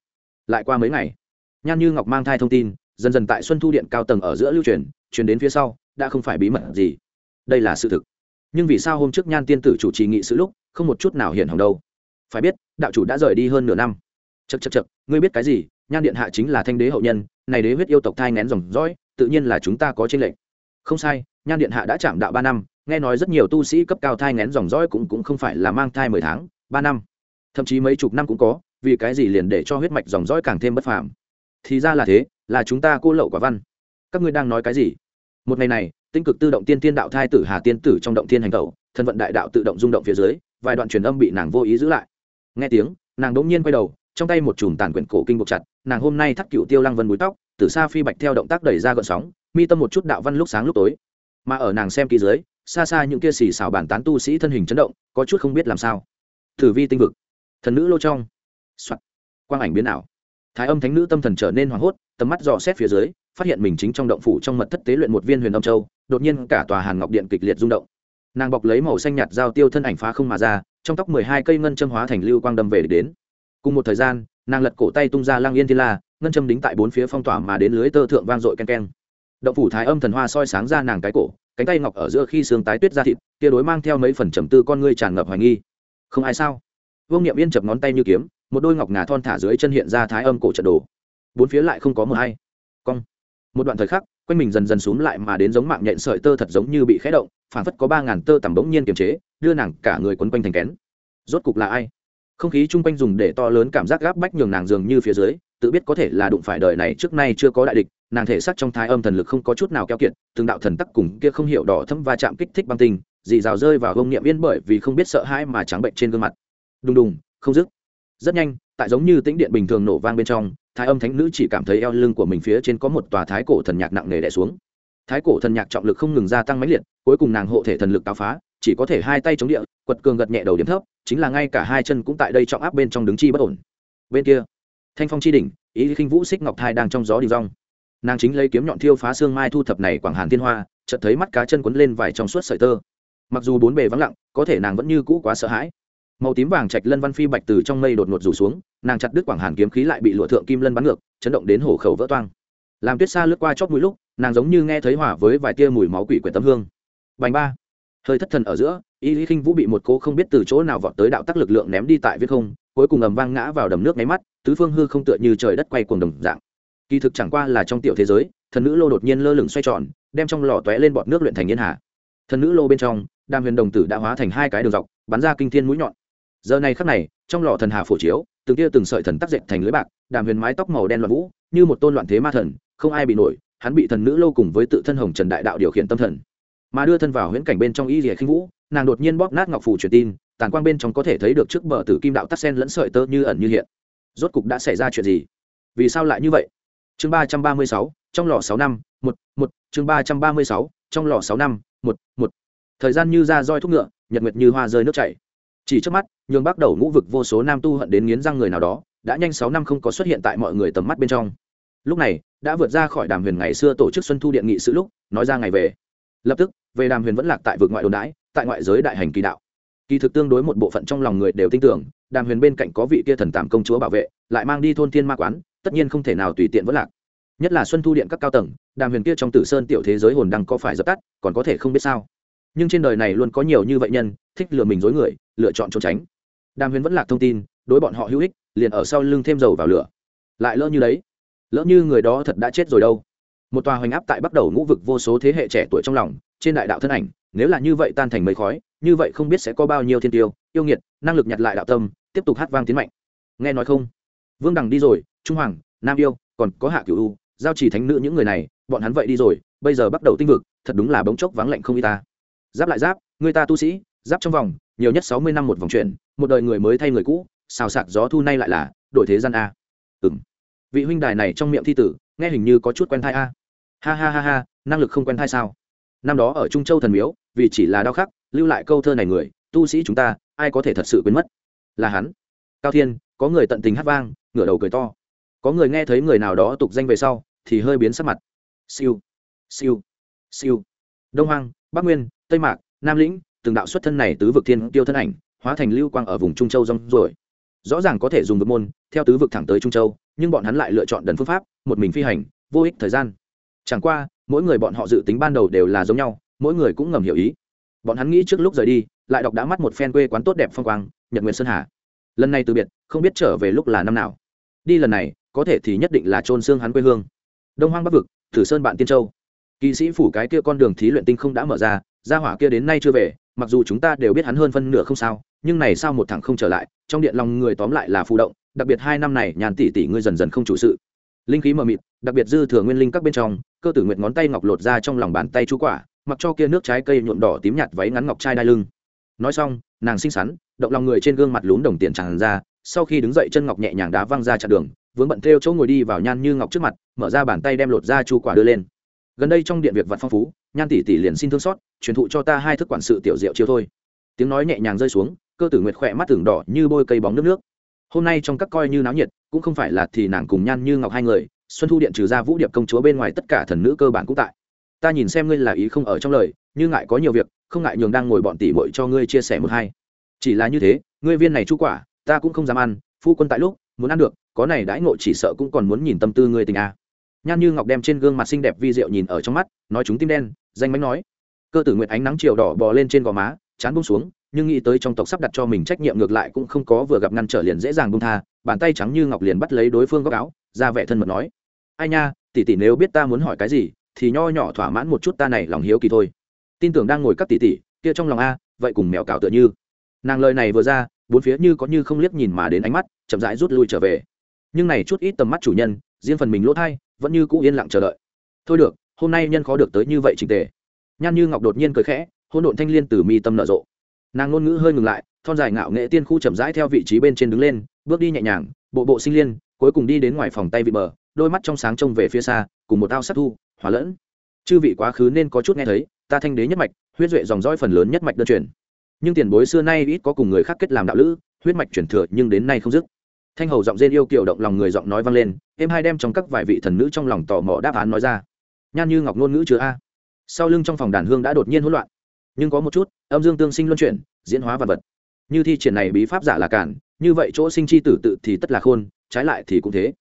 Lại qua mấy ngày, nhan như ngọc mang thai thông tin, dần dần tại xuân thu điện cao tầng ở giữa lưu truyền truyền đến phía sau, đã không phải bí mật gì. Đây là sự thực nhưng vì sao hôm trước nhan tiên tử chủ trì nghị sự lúc, không một chút nào hiển hỏng đâu? Phải biết, đạo chủ đã rời đi hơn nửa năm. Chật chật chật ngươi biết cái gì? Nhan điện hạ chính là thanh đế hậu nhân, này đế huyết yêu tộc thai ngén dòng dõi, tự nhiên là chúng ta có trên lệnh không sai, nhan điện hạ đã chạm đạo ba năm, nghe nói rất nhiều tu sĩ cấp cao thai ngén dòng dõi cũng cũng không phải là mang thai mười tháng, ba năm. Thậm chí mấy chục năm cũng có, vì cái gì liền để cho huyết mạch dòng dõi càng thêm bất phàm? Thì ra là thế, là chúng ta cô lậu quả văn. Các ngươi đang nói cái gì? Một ngày này tinh cực tự động tiên tiên đạo thai tử hà tiên tử trong động tiên hành tẩu, thân vận đại đạo tự động rung động phía dưới, vài đoạn truyền âm bị nàng vô ý giữ lại. Nghe tiếng, nàng đỗng nhiên quay đầu, trong tay một chùm tàn quyển cổ kinh buộc chặt, nàng hôm nay thắt cựu tiêu lăng vân búi tóc, từ xa phi bạch theo động tác đẩy ra gợn sóng, mi tâm một chút đạo văn lúc sáng lúc tối. Mà ở nàng xem kỳ dưới, xa xa những kia xì xào bản tán tu sĩ thân hình chấn động, có chút không biết làm sao. Thử vi tinh vực, thần nữ lô trong. Soạt, quang ảnh biến ảo. Thái âm thánh nữ tâm thần trở nên hoảng hốt, tầm mắt dò xét phía dưới, phát hiện mình chính trong động phủ trong mật thất tế luyện một viên huyền âm châu đột nhiên cả tòa hàn ngọc điện kịch liệt rung động. Nàng bọc lấy màu xanh nhạt giao tiêu thân ảnh phá không mà ra, trong tóc mười hai cây ngân châm hóa thành lưu quang đâm về để đến. Cùng một thời gian, nàng lật cổ tay tung ra lang yên thiên la, ngân châm đính tại bốn phía phong tỏa mà đến lưới tơ thượng vang dội ken ken động phủ thái âm thần hoa soi sáng ra nàng cái cổ, cánh tay ngọc ở giữa khi xương tái tuyết ra thịt tia đối mang theo mấy phần trầm tư con ngươi tràn ngập hoài nghi. Không ai sao? Vương niệm yên chập ngón tay như kiếm, một đôi ngọc ngà thon thả dưới chân hiện ra thái âm cổ trận đồ. Bốn phía lại không có mờ hay. Cong. Một đoạn thời khắc quanh mình dần dần xúm lại mà đến giống mạng nhện sợi tơ thật giống như bị khé động phản phất có ba ngàn tơ tằm bỗng nhiên kiềm chế, đưa nàng cả người quấn quanh thành kén. Rốt cục là ai? Không khí chung quanh dùng để to lớn cảm giác gáp bách nhường nàng dường như phía dưới, tự biết có thể là đụng phải đời này trước nay chưa có đại địch, nàng thể xác trong thái âm thần lực không có chút nào keo kiệt, từng đạo thần tắc cùng kia không hiểu đỏ thâm va chạm kích thích băng tinh dì rào rơi vào gông niệm yên bởi vì không biết sợ hãi mà trắng bệnh trên gương mặt. Đùng đùng, không dứt. Rất nhanh, tại giống như tĩnh điện bình thường nổ vang bên trong thái âm thánh nữ chỉ cảm thấy eo lưng của mình phía trên có một tòa thái cổ thần nhạc nặng nề đẻ xuống. Thái cổ thần nhạc trọng lực không ngừng gia tăng mãnh liệt, cuối cùng nàng hộ thể thần lực táo phá, chỉ có thể hai tay chống địa, quật cường gật nhẹ đầu điểm thấp, chính là ngay cả hai chân cũng tại đây trọng áp bên trong đứng chi bất ổn. Bên kia, thanh phong chi đỉnh, ý khinh vũ xích ngọc thai đang trong gió đi rong nàng chính lấy kiếm nhọn thiêu phá xương mai thu thập này quảng hàn thiên hoa, chợt thấy mắt cá chân quấn lên vài trong suốt sợi tơ. Mặc dù bốn bề vắng lặng, có thể nàng vẫn như cũ quá sợ hãi màu tím vàng trạch lân văn phi bạch từ trong mây đột ngột rủ xuống, nàng chặt đứt quảng hàn kiếm khí lại bị lụa thượng kim lân bắn ngược, chấn động đến hổ khẩu vỡ toang. Làm tuyết xa lướt qua chót mũi lúc, nàng giống như nghe thấy hỏa với vài tia mùi máu quỷ quyển tấm hương. Bành ba. Hơi thất thần ở giữa, y lý khinh vũ bị một cô không biết từ chỗ nào vọt tới đạo tắc lực lượng ném đi tại viết không, cuối cùng ầm vang ngã vào đầm nước nháy mắt, tứ phương hư không tựa như trời đất quay cuồng đồng dạng. Kỳ thực chẳng qua là trong tiểu thế giới, thần nữ lô đột nhiên lơ lửng xoay tròn, đem trong lò tóe lên bọt nước luyện thành yên hà. Thần nữ lô bên trong, đàm huyền đồng tử đã hóa thành hai cái đường dọc, bắn ra kinh thiên mũi nhọn giờ này khắc này, trong lò thần hà phổ chiếu, từng tia từng sợi thần tắc dệt thành lưới bạc, đàm huyền mái tóc màu đen loạn vũ, như một tôn loạn thế ma thần, không ai bị nổi, hắn bị thần nữ lâu cùng với tự thân hồng trần đại đạo điều khiển tâm thần. Mà đưa thân vào huyễn cảnh bên trong y rìa khinh vũ, nàng đột nhiên bóp nát ngọc phủ truyền tin, tàn quang bên trong có thể thấy được trước bờ tử kim đạo tắc sen lẫn sợi tơ như ẩn như hiện. Rốt cục đã xảy ra chuyện gì? Vì sao lại như vậy? Chương ba trăm ba mươi sáu, trong lò sáu năm, một một, chương ba trăm ba mươi sáu, trong lò sáu năm, một một. Thời gian như ra roi thúc ngựa, nhật nguyệt như hoa rơi nước chảy chỉ trước mắt, nhường bắt đầu ngũ vực vô số nam tu hận đến nghiến răng người nào đó, đã nhanh sáu năm không có xuất hiện tại mọi người tầm mắt bên trong. Lúc này, đã vượt ra khỏi đàm huyền ngày xưa tổ chức xuân thu điện nghị sự lúc, nói ra ngày về. Lập tức, về đàm huyền vẫn lạc tại vực ngoại đồn đái tại ngoại giới đại hành kỳ đạo. Kỳ thực tương đối một bộ phận trong lòng người đều tin tưởng, đàm huyền bên cạnh có vị kia thần tàm công chúa bảo vệ, lại mang đi thôn thiên ma quán, tất nhiên không thể nào tùy tiện vẫn lạc. Nhất là xuân thu điện các cao tầng, đàm huyền kia trong tử sơn tiểu thế giới hồn đăng có phải dập tắt, còn có thể không biết sao. Nhưng trên đời này luôn có nhiều như vậy nhân, thích lừa mình dối người lựa chọn trốn tránh. Đàm huyền vẫn lạc thông tin, đối bọn họ hữu ích, liền ở sau lưng thêm dầu vào lửa. Lại lỡ như đấy, lỡ như người đó thật đã chết rồi đâu. Một tòa hoành áp tại bắt đầu ngũ vực vô số thế hệ trẻ tuổi trong lòng, trên đại đạo thân ảnh, nếu là như vậy tan thành mấy khói, như vậy không biết sẽ có bao nhiêu thiên tiêu, yêu nghiệt, năng lực nhặt lại đạo tâm, tiếp tục hát vang tiến mạnh. Nghe nói không? Vương đằng đi rồi, trung hoàng, nam yêu, còn có hạ cửu u, giao chỉ thánh nữ những người này, bọn hắn vậy đi rồi, bây giờ bắt đầu tinh vực, thật đúng là bóng chốc vắng lạnh không y ta. Giáp lại giáp, người ta tu sĩ, giáp trong vòng nhiều nhất sáu mươi năm một vòng chuyển, một đời người mới thay người cũ, xào sạc gió thu nay lại là, đổi thế gian a. Ừng vị huynh đài này trong miệng thi tử, nghe hình như có chút quen thai a. Ha ha ha ha, năng lực không quen thai sao? Năm đó ở trung châu thần miếu, vì chỉ là đau khắc, lưu lại câu thơ này người, tu sĩ chúng ta, ai có thể thật sự quên mất? Là hắn. Cao thiên, có người tận tình hát vang, ngửa đầu cười to. Có người nghe thấy người nào đó tục danh về sau, thì hơi biến sắc mặt. Siêu. Siêu. Siêu. Đông hoang, bắc nguyên, tây mạc, nam lĩnh từng đạo xuất thân này tứ vực thiên tiêu thân ảnh, hóa thành lưu quang ở vùng trung châu rong rồi rõ ràng có thể dùng vực môn, theo tứ vực thẳng tới trung châu, nhưng bọn hắn lại lựa chọn đần phương pháp, một mình phi hành, vô ích thời gian. Chẳng qua, mỗi người bọn họ dự tính ban đầu đều là giống nhau, mỗi người cũng ngầm hiểu ý. Bọn hắn nghĩ trước lúc rời đi, lại đọc đã mắt một phen quê quán tốt đẹp phong quang, nhật nguyện sơn hà. Lần này từ biệt, không biết trở về lúc là năm nào. Đi lần này, có thể thì nhất định là trôn xương hắn quê hương. Đông hoang bắc vực, thử sơn bạn tiên châu. Kỵ sĩ phủ cái kia con đường thí luyện tinh không đã mở ra, gia hỏa kia đến nay chưa về mặc dù chúng ta đều biết hắn hơn phân nửa không sao, nhưng này sao một thằng không trở lại, trong điện lòng người tóm lại là phụ động, đặc biệt hai năm này, nhàn tỷ tỷ ngươi dần dần không chủ sự. Linh khí mờ mịt, đặc biệt dư thừa nguyên linh các bên trong, cơ tử nguyệt ngón tay ngọc lột ra trong lòng bàn tay chú quả, mặc cho kia nước trái cây nhuộm đỏ tím nhạt váy ngắn ngọc trai đai lưng. Nói xong, nàng xinh xắn, động lòng người trên gương mặt lún đồng tiền tràn ra, sau khi đứng dậy chân ngọc nhẹ nhàng đá văng ra chặn đường, vướng bận theo chỗ ngồi đi vào nhan như ngọc trước mặt, mở ra bàn tay đem lột ra chu quả đưa lên. Gần đây trong điện việc vật phong phú nhan tỷ tỷ liền xin thương xót, truyền thụ cho ta hai thức quản sự tiểu diệu chiêu thôi. Tiếng nói nhẹ nhàng rơi xuống, cơ tử nguyệt khỏe mắt tưởng đỏ như bôi cây bóng nước nước. Hôm nay trong các coi như náo nhiệt, cũng không phải là thì nàng cùng nhan như ngọc hai người, xuân thu điện trừ ra vũ điệp công chúa bên ngoài tất cả thần nữ cơ bản cũng tại. Ta nhìn xem ngươi là ý không ở trong lời, như ngại có nhiều việc, không ngại nhường đang ngồi bọn tỷ bội cho ngươi chia sẻ một hai. Chỉ là như thế, ngươi viên này chú quả, ta cũng không dám ăn, phu quân tại lúc, muốn ăn được, có này đãi ngộ chỉ sợ cũng còn muốn nhìn tâm tư ngươi tình a. À. nhan như ngọc đem trên gương mặt xinh đẹp vi diệu nhìn ở trong mắt, nói chúng tim đen danh mánh nói. Cơ tử nguyệt ánh nắng chiều đỏ bò lên trên gò má, chán bông xuống, nhưng nghĩ tới trong tộc sắp đặt cho mình trách nhiệm ngược lại cũng không có vừa gặp ngăn trở liền dễ dàng bông tha, bàn tay trắng như ngọc liền bắt lấy đối phương góc áo, ra vẻ thân mật nói. Ai nha, tỷ tỷ nếu biết ta muốn hỏi cái gì, thì nho nhỏ thỏa mãn một chút ta này lòng hiếu kỳ thôi. Tin tưởng đang ngồi các tỷ tỷ, kia trong lòng a, vậy cùng mèo cào tựa như. Nàng lời này vừa ra, bốn phía như có như không liếc nhìn mà đến ánh mắt, chậm rãi rút lui trở về. Nhưng này chút ít tầm mắt chủ nhân, riêng phần mình lỗ thai, vẫn như cũ yên lặng chờ đợi. Thôi được hôm nay nhân khó được tới như vậy trình tề. Nhan như ngọc đột nhiên cười khẽ hôn độn thanh liên từ mi tâm nở rộ. Nàng ngôn ngữ hơi ngừng lại, thon dài ngạo nghệ tiên khu chậm rãi theo vị trí bên trên đứng lên, bước đi nhẹ nhàng, bộ bộ sinh liên, cuối cùng đi đến ngoài phòng tay vị bờ, đôi mắt trong sáng trông về phía xa, cùng một ao sát thu, hòa lẫn. Chư vị quá khứ nên có chút nghe thấy, ta thanh đế nhất mạch, huyết duệ dòng dõi phần lớn nhất mạch đơn truyền. Nhưng tiền bối xưa nay ít có cùng người khác kết làm đạo lữ, huyết mạch truyền thừa nhưng đến nay không dứt. Thanh hầu giọng rên yêu kiều động lòng người giọng nói vang lên em hai đem trong các vài vị thần nữ trong lòng tò mò đáp án nói ra nhan như ngọc ngôn ngữ chứa a. Sau lưng trong phòng đàn hương đã đột nhiên hỗn loạn. Nhưng có một chút, âm dương tương sinh luân chuyển, diễn hóa vật vật. Như thi triển này bí pháp giả là cản, như vậy chỗ sinh chi tử tự thì tất là khôn, trái lại thì cũng thế.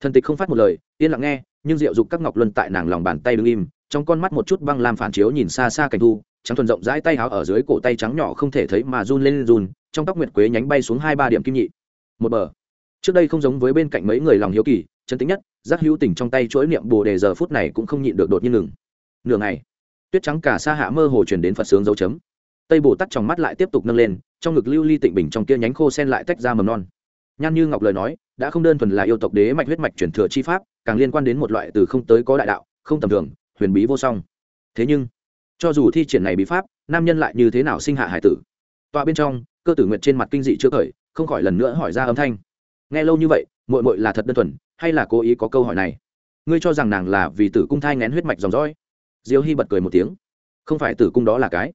Thần tịch không phát một lời, yên lặng nghe, nhưng diệu dục các ngọc luân tại nàng lòng bàn tay đứng im, trong con mắt một chút băng làm phản chiếu nhìn xa xa cảnh thu, trắng thuần rộng rãi tay háo ở dưới cổ tay trắng nhỏ không thể thấy mà run lên run, trong tóc nguyệt quế nhánh bay xuống hai ba điểm kim nhị. Một bờ. Trước đây không giống với bên cạnh mấy người lòng hiếu kỳ chân tính nhất, giác hữu tình trong tay chuỗi niệm bồ đề giờ phút này cũng không nhịn được đột nhiên ngừng. Nửa ngày, tuyết trắng cả xa hạ mơ hồ truyền đến phật sướng dấu chấm. Tây bồ tắt trong mắt lại tiếp tục nâng lên, trong ngực lưu ly tịnh bình trong kia nhánh khô sen lại tách ra mầm non. Nhan như ngọc lời nói, đã không đơn thuần là yêu tộc đế mạch huyết mạch chuyển thừa chi pháp, càng liên quan đến một loại từ không tới có đại đạo, không tầm thường, huyền bí vô song. Thế nhưng, cho dù thi triển này bí pháp, nam nhân lại như thế nào sinh hạ hải tử? Tọa bên trong, cơ tử nguyệt trên mặt kinh dị chưa khởi, không khỏi lần nữa hỏi ra âm thanh nghe lâu như vậy mội mội là thật đơn thuần, hay là cố ý có câu hỏi này? Ngươi cho rằng nàng là vì tử cung thai ngén huyết mạch dòng dõi? Diêu hy bật cười một tiếng. Không phải tử cung đó là cái.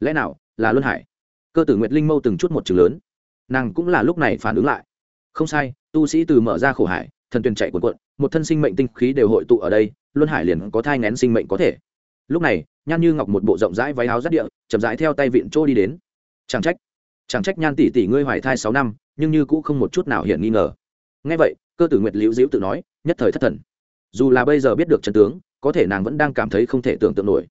Lẽ nào, là luân hải? Cơ tử nguyệt linh mâu từng chút một chừng lớn. Nàng cũng là lúc này phản ứng lại. Không sai, tu sĩ từ mở ra khổ hải, thần tuyền chạy cuộn cuộn, một thân sinh mệnh tinh khí đều hội tụ ở đây, luân hải liền có thai ngén sinh mệnh có thể. Lúc này, nhan như ngọc một bộ rộng rãi váy áo rắt địa, chậm rãi theo tay vịn trô đi đến. Chẳng trách chẳng trách nhan tỷ tỷ ngươi hoài thai sáu năm, nhưng như cũng không một chút nào hiện nghi ngờ. Ngay vậy, cơ tử nguyệt liễu diễu tự nói, nhất thời thất thần. Dù là bây giờ biết được chân tướng, có thể nàng vẫn đang cảm thấy không thể tưởng tượng nổi.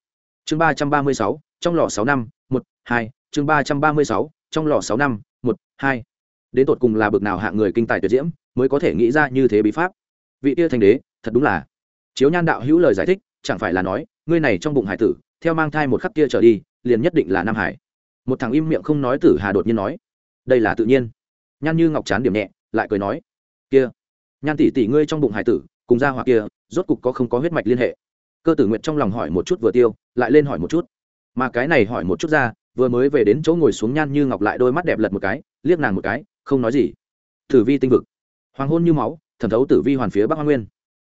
Chương ba trăm ba mươi sáu, trong lò sáu năm, một, hai, chương ba trăm ba mươi sáu, trong lò sáu năm, một, hai. Đến tột cùng là bực nào hạng người kinh tài tuyệt diễm, mới có thể nghĩ ra như thế bí pháp. Vị tia thành đế, thật đúng là. Chiếu nhan đạo hữu lời giải thích, chẳng phải là nói, ngươi này trong bụng hải tử, theo mang thai một khắc kia trở đi, liền nhất định là nam hải một thằng im miệng không nói tử hà đột nhiên nói, đây là tự nhiên. Nhan như ngọc chán điểm nhẹ, lại cười nói, kia, nhan tỷ tỷ ngươi trong bụng hải tử, cùng ra hoặc kia, rốt cục có không có huyết mạch liên hệ? Cơ tử nguyện trong lòng hỏi một chút vừa tiêu, lại lên hỏi một chút. Mà cái này hỏi một chút ra, vừa mới về đến chỗ ngồi xuống nhan như ngọc lại đôi mắt đẹp lật một cái, liếc nàng một cái, không nói gì. Tử vi tinh vực. Hoàng hôn như máu, thẩm thấu tử vi hoàn phía bắc hoa nguyên.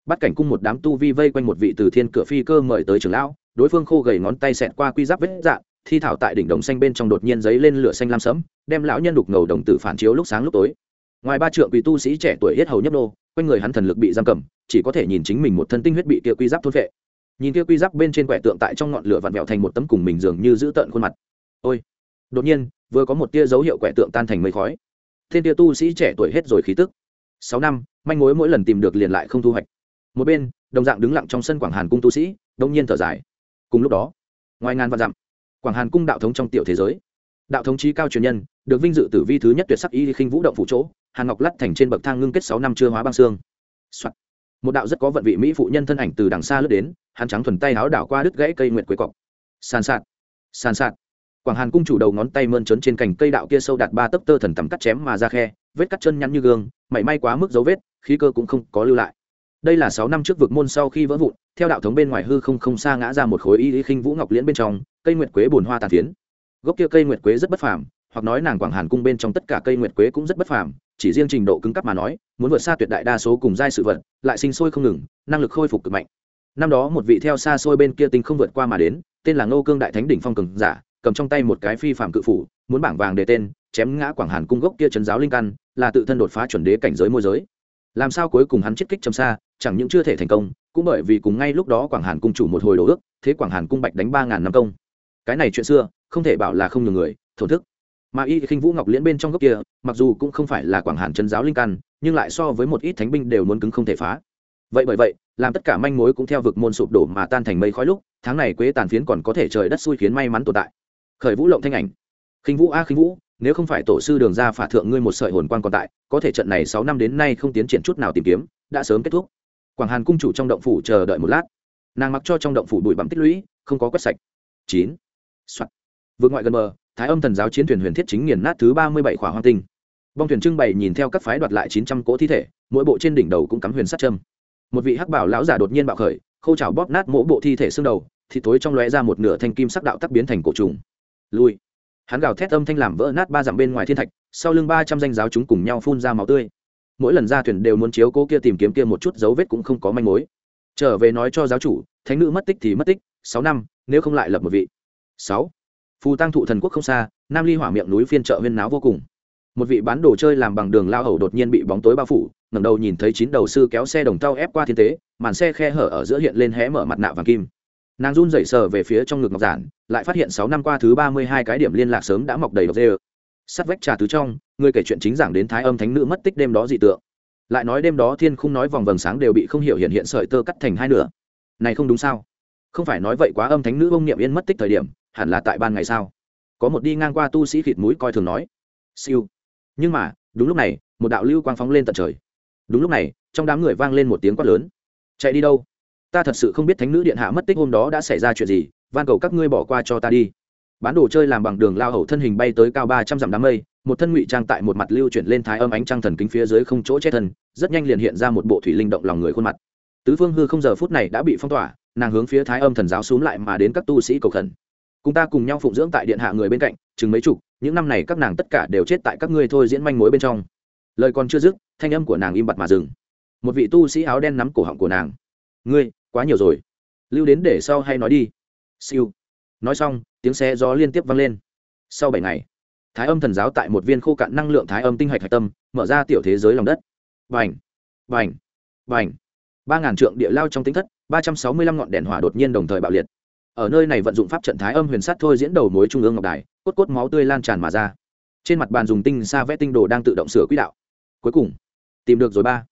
Bắt cảnh cung một đám tu vi vây quanh một vị từ thiên cửa phi cơ mời tới trường lão, đối phương khô gầy ngón tay xẹt qua quy giáp vết dạng thi thảo tại đỉnh đồng xanh bên trong đột nhiên giấy lên lửa xanh lam sẫm, đem lão nhân đục ngầu đồng tử phản chiếu lúc sáng lúc tối. Ngoài ba trượng quỷ tu sĩ trẻ tuổi hết hầu nhấp nô, quanh người hắn thần lực bị giam cầm, chỉ có thể nhìn chính mình một thân tinh huyết bị kia quy giáp thôn vệ nhìn kia quy giáp bên trên quẻ tượng tại trong ngọn lửa vặn vẹo thành một tấm cùng mình dường như giữ tợn khuôn mặt. Ôi! Đột nhiên, vừa có một tia dấu hiệu quẻ tượng tan thành mây khói. Thiên tia tu sĩ trẻ tuổi hết rồi khí tức. Sáu năm, manh mối mỗi lần tìm được liền lại không thu hoạch. Một bên, đồng dạng đứng lặng trong sân quảng hàn cung tu sĩ, đông nhiên thở dài. Cùng lúc đó, ngoài ngàn vạn dặm quảng hàn cung đạo thống trong tiểu thế giới. Đạo thống trí cao truyền nhân, được vinh dự tử vi thứ nhất tuyệt sắc y khinh vũ động phủ chỗ, hàn ngọc lắt thành trên bậc thang ngưng kết sáu năm chưa hóa băng xương、Soạn. một đạo rất có vận vị mỹ phụ nhân thân ảnh từ đằng xa lướt đến, hắn trắng thuần tay áo đảo qua đứt gãy cây nguyệt quế cọc. Sàn sạt. Sàn sạt. Quảng hàn cung chủ đầu ngón tay mơn trớn trên cành cây đạo kia sâu đạt ba tấc tơ thần tầm cắt chém mà ra khe, vết cắt chân nhắn như gương, mảy may quá mức dấu vết, khí cơ cũng không có lưu lại. Đây là sáu năm trước vực môn sau khi vỡ vụn, theo đạo thống bên ngoài hư không không xa ngã ra một khối y y khinh vũ ngọc liễn bên trong cây nguyệt quế bồn hoa tàn phiến. Gốc kia cây nguyệt quế rất bất phàm, hoặc nói nàng quảng hàn cung bên trong tất cả cây nguyệt quế cũng rất bất phàm, chỉ riêng trình độ cứng cấp mà nói, muốn vượt xa tuyệt đại đa số cùng giai sự vật, lại sinh sôi không ngừng, năng lực khôi phục cực mạnh. Năm đó một vị theo xa xôi bên kia tinh không vượt qua mà đến, tên là ngô cương đại thánh đỉnh phong cường giả, cầm trong tay một cái phi phạm cự phủ, muốn bảng vàng để tên, chém ngã quảng hàn cung gốc kia trấn giáo linh căn, là tự thân đột phá chuẩn đế cảnh giới môi giới. Làm sao cuối cùng hắn chết kích trầm xa, chẳng những chưa thể thành công, cũng bởi vì cùng ngay lúc đó quảng hàn cung chủ một hồi đổ ước, thế quảng hàn cung bạch đánh ba ngàn năm công cái này chuyện xưa, không thể bảo là không nhiều người, thổn thức. Mà y khinh vũ ngọc liễn bên trong gốc kia, mặc dù cũng không phải là quảng hàn chân giáo linh căn, nhưng lại so với một ít thánh binh đều muốn cứng không thể phá. Vậy bởi vậy, làm tất cả manh mối cũng theo vực môn sụp đổ mà tan thành mây khói lúc, tháng này quế tàn phiến còn có thể trời đất xui khiến may mắn tồn tại. Khởi vũ lộng thanh ảnh. Khinh vũ a khinh vũ, nếu không phải tổ sư đường ra phả thượng ngươi một sợi hồn quan còn tại, có thể trận này sáu năm đến nay không tiến triển chút nào tìm kiếm, đã sớm kết thúc. Quảng hàn cung chủ trong động phủ chờ đợi một lát. Nàng mặc cho trong động phủ bụi bặm tích lũy, không có quét sạch. Chín soạt. Vượt ngoại gần bờ, thái âm thần giáo chiến thuyền huyền thiết chính nghiền nát thứ ba mươi bảy khỏa hoang tinh. Bong thuyền trưng bày nhìn theo các phái đoạt lại chín trăm cỗ thi thể, mỗi bộ trên đỉnh đầu cũng cắm huyền sắt châm. Một vị hắc bảo lão giả đột nhiên bạo khởi, khâu chảo bóp nát mỗi bộ thi thể xương đầu thì tối trong lóe ra một nửa thanh kim sắc đạo tắc biến thành cổ trùng. Lui. Hắn gào thét âm thanh làm vỡ nát ba dặm bên ngoài thiên thạch, sau lưng ba trăm danh giáo chúng cùng nhau phun ra máu tươi. Mỗi lần ra thuyền đều muốn chiếu cố kia tìm kiếm kia một chút dấu vết cũng không có manh mối. Trở về nói cho giáo chủ, thánh nữ mất tích thì mất tích, sáu năm, nếu không lại lập một vị sáu. Phù tăng thụ thần quốc không xa, nam ly hỏa miệng núi phiên chợ huyên náo vô cùng. Một vị bán đồ chơi làm bằng đường lao hầu đột nhiên bị bóng tối bao phủ, ngẩng đầu nhìn thấy chín đầu sư kéo xe đồng tao ép qua thiên tế, màn xe khe hở ở giữa hiện lên hé mở mặt nạ vàng kim. Nàng run dậy sờ về phía trong ngực ngọc giản, lại phát hiện sáu năm qua thứ ba mươi hai cái điểm liên lạc sớm đã mọc đầy độc dê sắt vách trà tứ trong, người kể chuyện chính giảng đến thái âm thánh nữ mất tích đêm đó dị tượng. Lại nói đêm đó thiên không nói vòng vầng sáng đều bị không hiểu hiện hiện sợi tơ cắt thành hai nửa. Này không đúng sao? Không phải nói vậy quá âm thánh nữ ông niệm yên mất tích thời điểm hẳn là tại ban ngày sao? Có một đi ngang qua tu sĩ khịt mũi coi thường nói. Siêu. Nhưng mà, đúng lúc này, một đạo lưu quang phóng lên tận trời. Đúng lúc này, trong đám người vang lên một tiếng quát lớn. Chạy đi đâu? Ta thật sự không biết thánh nữ điện hạ mất tích hôm đó đã xảy ra chuyện gì, van cầu các ngươi bỏ qua cho ta đi. Bán đồ chơi làm bằng đường lao hầu thân hình bay tới cao ba trăm dặm đám mây, một thân ngụy trang tại một mặt lưu chuyển lên thái âm ánh trăng thần kính phía dưới không chỗ che thân, rất nhanh liền hiện ra một bộ thủy linh động lòng người khuôn mặt. Tứ phương hư không giờ phút này đã bị phong tỏa, nàng hướng phía thái âm thần giáo xúm lại mà đến các tu sĩ cầu khẩn cùng ta cùng nhau phụng dưỡng tại điện hạ người bên cạnh, chừng mấy chục, những năm này các nàng tất cả đều chết tại các ngươi thôi diễn manh mối bên trong. Lời còn chưa dứt, thanh âm của nàng im bặt mà dừng. Một vị tu sĩ áo đen nắm cổ họng của nàng. Ngươi, quá nhiều rồi. Lưu đến để sau hay nói đi. Siêu. Nói xong, tiếng xe gió liên tiếp vang lên. Sau bảy ngày, thái âm thần giáo tại một viên khô cạn năng lượng thái âm tinh hạch hạch tâm, mở ra tiểu thế giới lòng đất. Vành vành vành ba ngàn trượng địa lao trong tính thất, ba trăm sáu mươi lăm ngọn đèn hỏa đột nhiên đồng thời bạo liệt ở nơi này vận dụng pháp trận thái âm huyền sát thôi diễn đầu mối trung ương ngọc đài, cốt cốt máu tươi lan tràn mà ra. Trên mặt bàn dùng tinh xa vẽ tinh đồ đang tự động sửa quỹ đạo. Cuối cùng, tìm được rồi ba.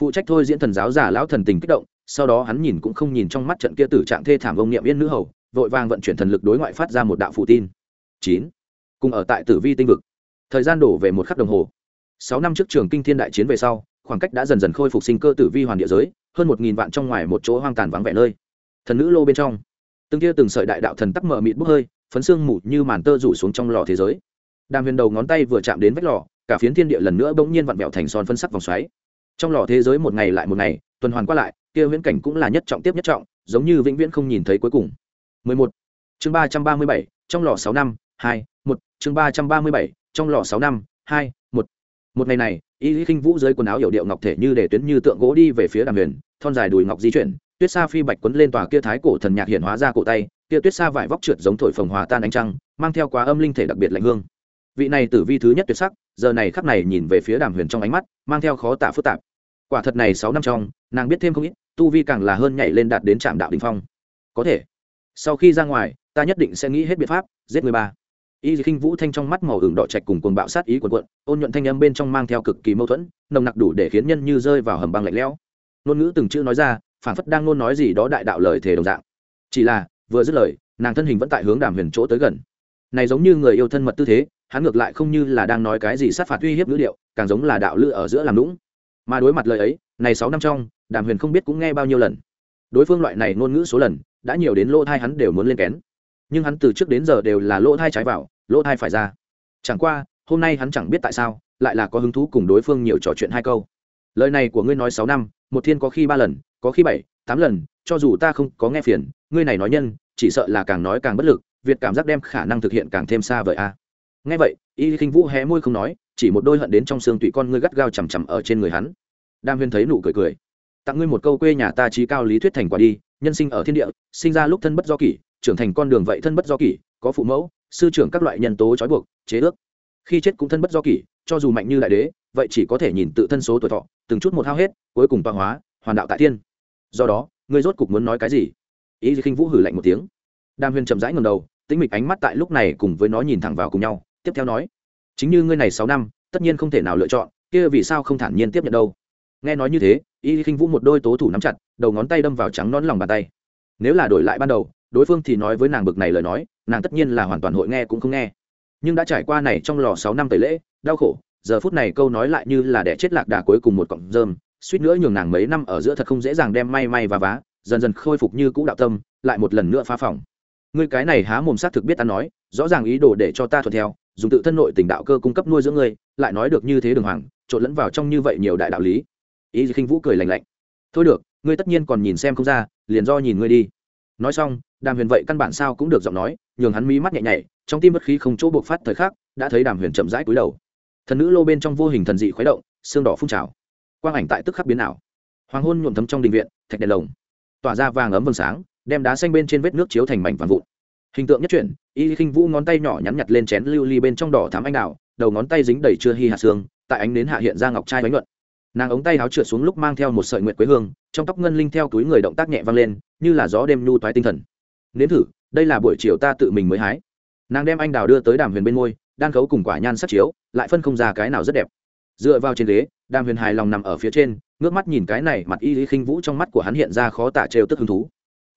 Phụ trách thôi diễn thần giáo giả lão thần tình kích động, sau đó hắn nhìn cũng không nhìn trong mắt trận kia tử trạng thê thảm ông niệm yên nữ hầu, vội vàng vận chuyển thần lực đối ngoại phát ra một đạo phụ tin. Chín. Cùng ở tại tử vi tinh vực. Thời gian đổ về một khắc đồng hồ. Sáu năm trước trường kinh thiên đại chiến về sau, khoảng cách đã dần dần khôi phục sinh cơ tử vi hoàn địa giới, hơn một nghìn vạn trong ngoài một chỗ hoang tàn vắng vẻ nơi. Thần nữ lô bên trong từng kia từng sợi đại đạo thần tắc mở mịt bốc hơi phấn xương mù như màn tơ rủ xuống trong lò thế giới đàm huyền đầu ngón tay vừa chạm đến vách lò cả phiến thiên địa lần nữa bỗng nhiên vặn vẹo thành son phân sắc vòng xoáy trong lò thế giới một ngày lại một ngày tuần hoàn qua lại kia viễn cảnh cũng là nhất trọng tiếp nhất trọng giống như vĩnh viễn không nhìn thấy cuối cùng 11. chương 337, trong lò 6 năm 2, 1, chương 337, trong lò 6 năm 2, 1. một ngày này y lý khinh vũ dưới quần áo hiểu điệu ngọc thể như để tuyến như tượng gỗ đi về phía đàm huyền thon dài đùi ngọc di chuyển tuyết sa phi bạch quấn lên tòa kia thái cổ thần nhạc hiện hóa ra cổ tay, kia tuyết sa vải vóc trượt giống thổi phồng hòa tan ánh trăng, mang theo quá âm linh thể đặc biệt lạnh hương. Vị này tử vi thứ nhất tuyệt sắc, giờ này khắc này nhìn về phía đàm huyền trong ánh mắt, mang theo khó tả phức tạp. Quả thật này sáu năm trong, nàng biết thêm không ít, tu vi càng là hơn nhảy lên đạt đến trạm đạo đình phong. Có thể, sau khi ra ngoài, ta nhất định sẽ nghĩ hết biện pháp, giết người ba. Y khinh vũ thanh trong mắt màu hưởng đỏ trạch cùng cuồng bạo sát ý quần quận ôn nhuận thanh âm bên trong mang theo cực kỳ mâu thuẫn, nồng nặc đủ để khiến nhân như rơi vào hầm băng lạnh lẽo. Ngôn ngữ từng chữ nói ra phản phất đang nôn nói gì đó đại đạo lời thề đồng dạng. Chỉ là, vừa dứt lời, nàng thân hình vẫn tại hướng đàm huyền chỗ tới gần. Này giống như người yêu thân mật tư thế, hắn ngược lại không như là đang nói cái gì sát phạt uy hiếp ngữ điệu, càng giống là đạo lữ ở giữa làm lũng mà đối mặt lời ấy, này sáu năm trong, đàm huyền không biết cũng nghe bao nhiêu lần. Đối phương loại này ngôn ngữ số lần, đã nhiều đến lỗ thai hắn đều muốn lên kén. Nhưng hắn từ trước đến giờ đều là lỗ thai trái vào, lỗ thai phải ra. Chẳng qua, hôm nay hắn chẳng biết tại sao, lại là có hứng thú cùng đối phương nhiều trò chuyện hai câu lời này của ngươi nói sáu năm, một thiên có khi ba lần, có khi bảy, tám lần, cho dù ta không có nghe phiền, ngươi này nói nhân, chỉ sợ là càng nói càng bất lực việc cảm giác đem khả năng thực hiện càng thêm xa vời a. Nghe vậy, y khinh vũ hé môi không nói, chỉ một đôi hận đến trong xương tụy con ngươi gắt gao chằm chằm ở trên người hắn. Đam huyên thấy nụ cười cười. Tặng ngươi một câu quê nhà ta trí cao lý thuyết thành quả đi, nhân sinh ở thiên địa, sinh ra lúc thân bất do kỷ, trưởng thành con đường vậy thân bất do kỷ, có phụ mẫu, sư trưởng các loại nhân tố trói buộc, chế ước. Khi chết cũng thân bất do kỷ, cho dù mạnh như đại đế vậy chỉ có thể nhìn tự thân số tuổi thọ, từng chút một hao hết, cuối cùng tọa hóa, hoàn đạo tại thiên. Do đó, ngươi rốt cục muốn nói cái gì? Ý gì khinh vũ hử lạnh một tiếng. Đan huyên chậm rãi ngầm đầu, tĩnh mịch ánh mắt tại lúc này cùng với nó nhìn thẳng vào cùng nhau, tiếp theo nói, chính như ngươi này sáu năm, tất nhiên không thể nào lựa chọn, kia vì sao không thản nhiên tiếp nhận đâu? Nghe nói như thế y khinh vũ một đôi tố thủ nắm chặt, đầu ngón tay đâm vào trắng nón lòng bàn tay. Nếu là đổi lại ban đầu, đối phương thì nói với nàng bực này lời nói, nàng tất nhiên là hoàn toàn hội nghe cũng không nghe. Nhưng đã trải qua này trong lò sáu năm tẩy lễ, đau khổ giờ phút này câu nói lại như là đẻ chết lạc đà cuối cùng một cọng rơm, suýt nữa nhường nàng mấy năm ở giữa thật không dễ dàng đem may may và vá, dần dần khôi phục như cũ đạo tâm, lại một lần nữa phá phòng. Ngươi cái này há mồm xác thực biết ta nói, rõ ràng ý đồ để cho ta thuận theo, dùng tự thân nội tình đạo cơ cung cấp nuôi dưỡng ngươi, lại nói được như thế đường hoàng, trộn lẫn vào trong như vậy nhiều đại đạo lý. Ý khinh vũ cười lành lạnh. Thôi được, ngươi tất nhiên còn nhìn xem không ra, liền do nhìn ngươi đi. Nói xong, đàm huyền vậy căn bản sao cũng được giọng nói, nhường hắn mí mắt nhẹ nhảy, trong tim bất khí không chỗ buộc phát thời khắc, đã thấy đàm huyền chậm rãi cúi đầu thần nữ lô bên trong vô hình thần dị khuấy động, xương đỏ phun trào. Quang ảnh tại tức khắc biến ảo. Hoàng hôn nhuộm thấm trong đình viện, thạch đèn lồng. Tỏa ra vàng ấm vầng sáng, đem đá xanh bên trên vết nước chiếu thành mảnh vàng vụn. Hình tượng nhất chuyển, y khinh vũ ngón tay nhỏ nhắn nhặt lên chén lưu ly bên trong đỏ thám anh đào, đầu ngón tay dính đầy chưa hy hạt xương, tại ánh nến hạ hiện ra ngọc trai bánh luận. Nàng ống tay áo trượt xuống lúc mang theo một sợi nguyệt quế hương, trong tóc ngân linh theo túi người động tác nhẹ vang lên, như là gió đêm nhu toái tinh thần. Nếm thử, đây là buổi chiều ta tự mình mới hái. Nàng đem anh đào đưa tới đàm huyền bên môi đan khấu cùng quả nhan sắc chiếu, lại phân không ra cái nào rất đẹp. Dựa vào trên ghế, đàm huyền hài lòng nằm ở phía trên, ngước mắt nhìn cái này mặt y lý khinh vũ trong mắt của hắn hiện ra khó tả trêu tức hứng thú.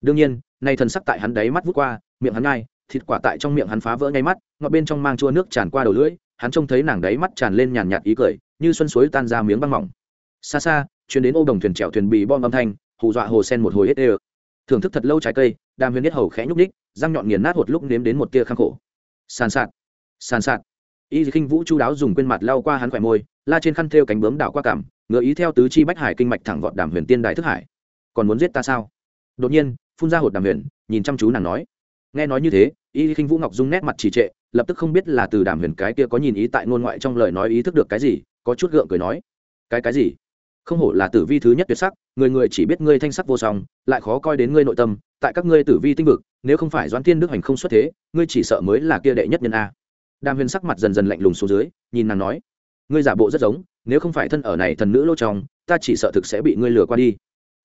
Đương nhiên, nay thần sắc tại hắn đáy mắt vút qua, miệng hắn ngay thịt quả tại trong miệng hắn phá vỡ ngay mắt, ngọt bên trong mang chua nước tràn qua đầu lưỡi, hắn trông thấy nàng đáy mắt tràn lên nhàn nhạt ý cười, như xuân suối tan ra miếng băng mỏng. Xa xa chuyến đến ô đồng thuyền trèo thuyền bì bom âm thanh, hù dọa hồ sen một hồi hết ê thưởng thức thật lâu trái cây, đàm huyền nhất hầu khẽ nhúc ních răng nhọn nghiền nát hột lúc nếm đến một tia khang khổ. Sàn sạt sàn sạt. Y khinh vũ chu đáo dùng quên mặt lao qua hắn khỏe môi, la trên khăn thêu cánh bướm đảo qua cảm, ngựa ý theo tứ chi bách hải kinh mạch thẳng vọt đàm huyền tiên đại thức hải. Còn muốn giết ta sao? Đột nhiên, phun ra hột đàm huyền, nhìn chăm chú nàng nói. Nghe nói như thế, y khinh vũ ngọc dung nét mặt trì trệ, lập tức không biết là từ đàm huyền cái kia có nhìn ý tại ngôn ngoại trong lời nói ý thức được cái gì, có chút gượng cười nói. Cái cái gì? Không hổ là tử vi thứ nhất tuyệt sắc, người người chỉ biết ngươi thanh sắc vô song, lại khó coi đến ngươi nội tâm, tại các ngươi tử vi tinh vực, nếu không phải doãn thiên đức hành không xuất thế, ngươi chỉ sợ mới là kia đệ nhất nhân a đàm huyền sắc mặt dần dần lạnh lùng xuống dưới, nhìn nàng nói, ngươi giả bộ rất giống, nếu không phải thân ở này thần nữ lô trong, ta chỉ sợ thực sẽ bị ngươi lừa qua đi.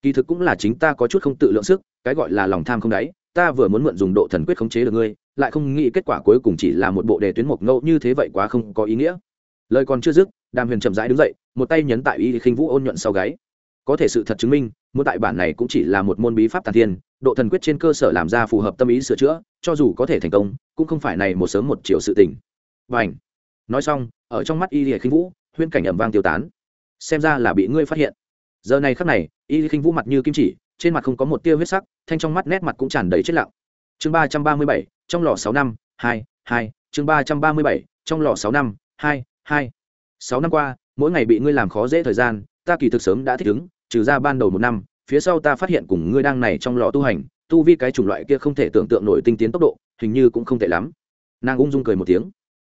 Kỳ thực cũng là chính ta có chút không tự lượng sức, cái gọi là lòng tham không đáy, ta vừa muốn mượn dùng độ thần quyết khống chế được ngươi, lại không nghĩ kết quả cuối cùng chỉ là một bộ đề tuyến mộc ngẫu như thế vậy quá không có ý nghĩa. Lời còn chưa dứt, đàm huyền chậm rãi đứng dậy, một tay nhấn tại y khinh vũ ôn nhuận sau gáy có thể sự thật chứng minh, muốn tại bản này cũng chỉ là một môn bí pháp tàn thiên, độ thần quyết trên cơ sở làm ra phù hợp tâm ý sửa chữa, cho dù có thể thành công, cũng không phải này một sớm một chiều sự tình. Và ảnh nói xong, ở trong mắt y khinh vũ huyên cảnh ẩm vang tiêu tán. Xem ra là bị ngươi phát hiện. Giờ này khắc này, y khinh vũ mặt như kim chỉ, trên mặt không có một tia huyết sắc, thanh trong mắt nét mặt cũng tràn đầy chết lặng. Chương ba trăm ba mươi bảy, trong lò sáu năm, hai hai, chương ba trăm ba mươi bảy, trong lò sáu năm, hai hai. Sáu năm qua, mỗi ngày bị ngươi làm khó dễ thời gian ta kỳ thực sớm đã thích ứng, trừ ra ban đầu một năm, phía sau ta phát hiện cùng ngươi đang này trong lò tu hành, tu vi cái chủng loại kia không thể tưởng tượng nổi tinh tiến tốc độ, hình như cũng không tệ lắm. Nàng ung dung cười một tiếng.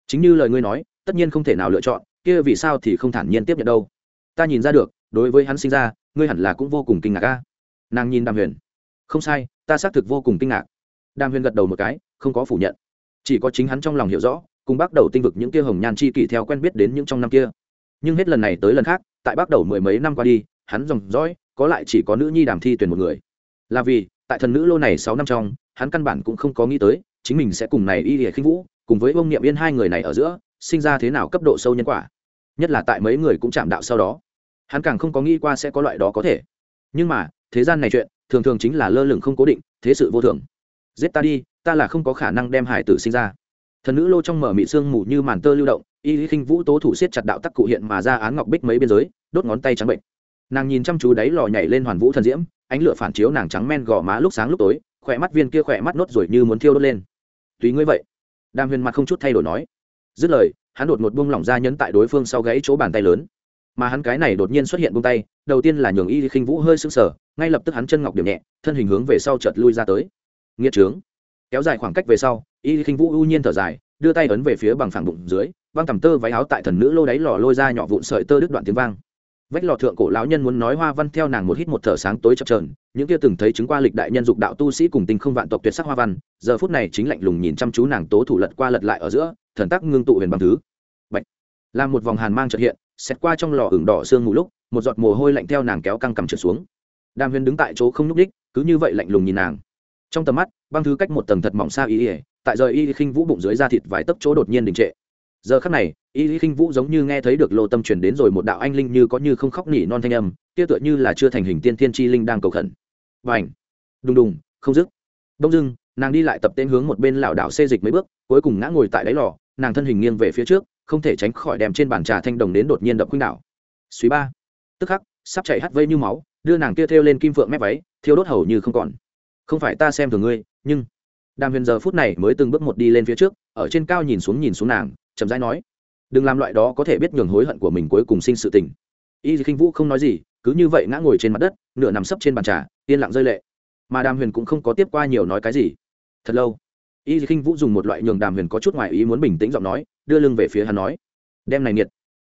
Chính như lời ngươi nói, tất nhiên không thể nào lựa chọn, kia vì sao thì không thản nhiên tiếp nhận đâu. Ta nhìn ra được, đối với hắn sinh ra, ngươi hẳn là cũng vô cùng kinh ngạc a. Nàng nhìn đàm huyền. Không sai, ta xác thực vô cùng kinh ngạc. Đàm huyền gật đầu một cái, không có phủ nhận. Chỉ có chính hắn trong lòng hiểu rõ, cùng bắt đầu tinh vực những kia hồng nhan chi kỷ theo quen biết đến những trong năm kia. Nhưng hết lần này tới lần khác tại bắt đầu mười mấy năm qua đi, hắn dòng dõi, có lại chỉ có nữ nhi đàm thi tuyển một người. Là vì, tại thần nữ lô này sáu năm trong, hắn căn bản cũng không có nghĩ tới, chính mình sẽ cùng này y hệ khinh vũ, cùng với ông niệm yên hai người này ở giữa, sinh ra thế nào cấp độ sâu nhân quả. Nhất là tại mấy người cũng chạm đạo sau đó. Hắn càng không có nghĩ qua sẽ có loại đó có thể. Nhưng mà, thế gian này chuyện, thường thường chính là lơ lửng không cố định, thế sự vô thường. Giết ta đi, ta là không có khả năng đem hải tử sinh ra. Thần nữ lô trong mở mị sương mù như màn tơ lưu động y lý khinh vũ tố thủ siết chặt đạo tắc cụ hiện mà ra án ngọc bích mấy biên giới, đốt ngón tay trắng bệnh. Nàng nhìn chăm chú đáy lò nhảy lên hoàn vũ thần diễm, ánh lửa phản chiếu nàng trắng men gò má lúc sáng lúc tối, khỏe mắt viên kia khỏe mắt nốt rồi như muốn thiêu đốt lên. Tùy ngươi vậy. Đàm huyền mặt không chút thay đổi nói. Dứt lời, hắn đột ngột buông lỏng ra nhấn tại đối phương sau gãy chỗ bàn tay lớn. Mà hắn cái này đột nhiên xuất hiện buông tay, đầu tiên là nhường y khinh vũ hơi sững sờ, ngay lập tức hắn chân ngọc điểm nhẹ, thân hình hướng về sau chợt lui ra tới. Nghĩa trướng. Kéo dài khoảng cách về sau, y khinh vũ ưu nhiên thở dài, đưa tay ấn về phía bằng phẳng bụng dưới băng tầm tơ váy áo tại thần nữ lô đáy lò lôi ra nhỏ vụn sợi tơ đứt đoạn tiếng vang. Vách lò thượng cổ lão nhân muốn nói hoa văn theo nàng một hít một thở sáng tối chập trờn những kia từng thấy chứng qua lịch đại nhân dục đạo tu sĩ cùng tinh không vạn tộc tuyệt sắc hoa văn, giờ phút này chính lạnh lùng nhìn chăm chú nàng tố thủ lật qua lật lại ở giữa, thần tắc ngưng tụ huyền bằng thứ. Bạch. làm một vòng hàn mang trật hiện xét qua trong lò ửng đỏ sương ngủ lúc, một giọt mồ hôi lạnh theo nàng kéo căng cầm trượt xuống. Đàm huyền đứng tại chỗ không nhúc đích cứ như vậy lạnh lùng nhìn nàng. Trong tầm mắt, băng thứ cách một tầng thật mỏng xa y ỉa tại rời y khinh vũ bụng dưới da thịt vài tấc chỗ đột nhiên đình trệ giờ khắc này, y lý khinh vũ giống như nghe thấy được lô tâm truyền đến rồi một đạo anh linh như có như không khóc nỉ non thanh âm, kia tựa như là chưa thành hình tiên thiên chi linh đang cầu khẩn. Và ảnh đùng đùng, không dứt. Đông dưng, nàng đi lại tập tên hướng một bên lảo đảo xê dịch mấy bước, cuối cùng ngã ngồi tại đáy lò, nàng thân hình nghiêng về phía trước, không thể tránh khỏi đem trên bàn trà thanh đồng đến đột nhiên đập khuynh đảo. Suy ba. Tức khắc, sắp chạy hắt vây như máu, đưa nàng kia thêu lên kim phượng mép váy, thiêu đốt hầu như không còn. Không phải ta xem thường ngươi, nhưng đàm huyền giờ phút này mới từng bước một đi lên phía trước ở trên cao nhìn xuống nhìn xuống nàng, chậm rãi nói, đừng làm loại đó có thể biết nhường hối hận của mình cuối cùng sinh sự tình. Y khinh vũ không nói gì, cứ như vậy ngã ngồi trên mặt đất, nửa nằm sấp trên bàn trà, yên lặng rơi lệ. Mà đàm huyền cũng không có tiếp qua nhiều nói cái gì. Thật lâu, y khinh vũ dùng một loại nhường đàm huyền có chút ngoài ý muốn bình tĩnh giọng nói, đưa lưng về phía hắn nói, đem này nhiệt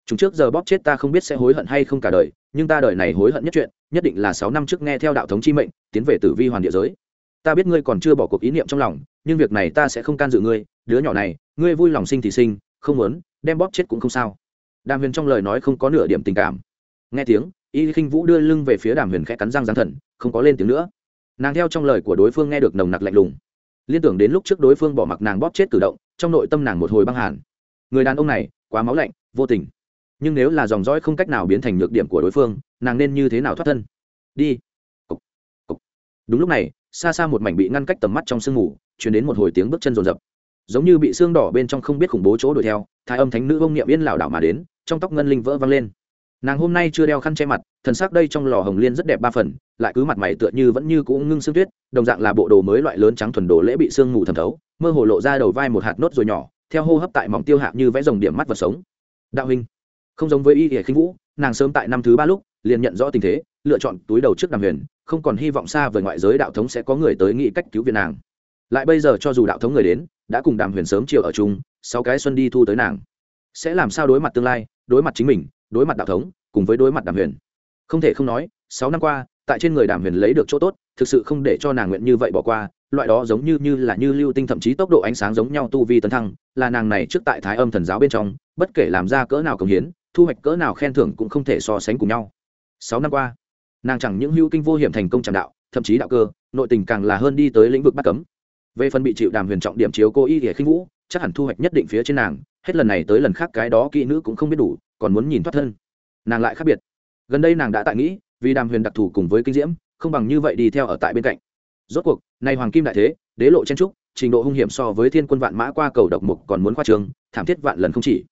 chúng trước giờ bóp chết ta không biết sẽ hối hận hay không cả đời, nhưng ta đời này hối hận nhất chuyện, nhất định là sáu năm trước nghe theo đạo thống chi mệnh, tiến về tử vi hoàn địa giới. Ta biết ngươi còn chưa bỏ cuộc ý niệm trong lòng, nhưng việc này ta sẽ không can dự ngươi đứa nhỏ này, ngươi vui lòng sinh thì sinh, không muốn, đem bóp chết cũng không sao. Đàm huyền trong lời nói không có nửa điểm tình cảm. Nghe tiếng, y khinh vũ đưa lưng về phía đàm huyền khẽ cắn răng giang thần, không có lên tiếng nữa. Nàng theo trong lời của đối phương nghe được nồng nặc lạnh lùng. Liên tưởng đến lúc trước đối phương bỏ mặc nàng bóp chết tự động, trong nội tâm nàng một hồi băng hàn. Người đàn ông này, quá máu lạnh, vô tình. Nhưng nếu là dòng dõi không cách nào biến thành nhược điểm của đối phương, nàng nên như thế nào thoát thân? Đi. Cục. Cục. đúng lúc này, xa xa một mảnh bị ngăn cách tầm mắt trong sương mù chuyển đến một hồi tiếng bước chân rồn rập giống như bị xương đỏ bên trong không biết khủng bố chỗ đuổi theo thái âm thánh nữ vông niệm yên lảo đảo mà đến, trong tóc ngân linh vỡ văng lên. Nàng hôm nay chưa đeo khăn che mặt, thần sắc đây trong lò hồng liên rất đẹp ba phần, lại cứ mặt mày tựa như vẫn như cũ ngưng sương tuyết, đồng dạng là bộ đồ mới loại lớn trắng thuần đồ lễ bị sương mù thẩm thấu, mơ hồ lộ ra đầu vai một hạt nốt rồi nhỏ, theo hô hấp tại mỏng tiêu hạ như vẽ dòng điểm mắt vật sống. Đạo huynh, không giống với y hề khinh vũ, nàng sớm tại năm thứ ba lúc, liền nhận rõ tình thế, lựa chọn túi đầu trước đàm huyền, không còn hy vọng xa về ngoại giới đạo thống sẽ có người tới nghĩ cách cứu viện nàng lại bây giờ cho dù đạo thống người đến, đã cùng đàm huyền sớm chiều ở chung sáu cái xuân đi thu tới nàng. Sẽ làm sao đối mặt tương lai, đối mặt chính mình, đối mặt đạo thống, cùng với đối mặt đàm huyền? Không thể không nói, sáu năm qua, tại trên người đàm huyền lấy được chỗ tốt, thực sự không để cho nàng nguyện như vậy bỏ qua, loại đó giống như như là như lưu tinh thậm chí tốc độ ánh sáng giống nhau tu vi tấn thăng, là nàng này trước tại thái âm thần giáo bên trong, bất kể làm ra cỡ nào công hiến, thu hoạch cỡ nào khen thưởng cũng không thể so sánh cùng nhau. Sáu năm qua, nàng chẳng những hữu kinh vô hiểm thành công tràng đạo, thậm chí đạo cơ, nội tình càng là hơn đi tới lĩnh vực bắt cấm về phần bị chịu đàm huyền trọng điểm chiếu cô y thì khinh vũ, chắc hẳn thu hoạch nhất định phía trên nàng, hết lần này tới lần khác cái đó kỹ nữ cũng không biết đủ, còn muốn nhìn thoát thân. Nàng lại khác biệt. Gần đây nàng đã tại nghĩ, vì đàm huyền đặc thù cùng với kinh diễm, không bằng như vậy đi theo ở tại bên cạnh. Rốt cuộc nay hoàng kim đại thế, đế lộ chen trúc, trình độ hung hiểm so với thiên quân vạn mã qua cầu độc mục còn muốn khoa trường thảm thiết vạn lần không chỉ.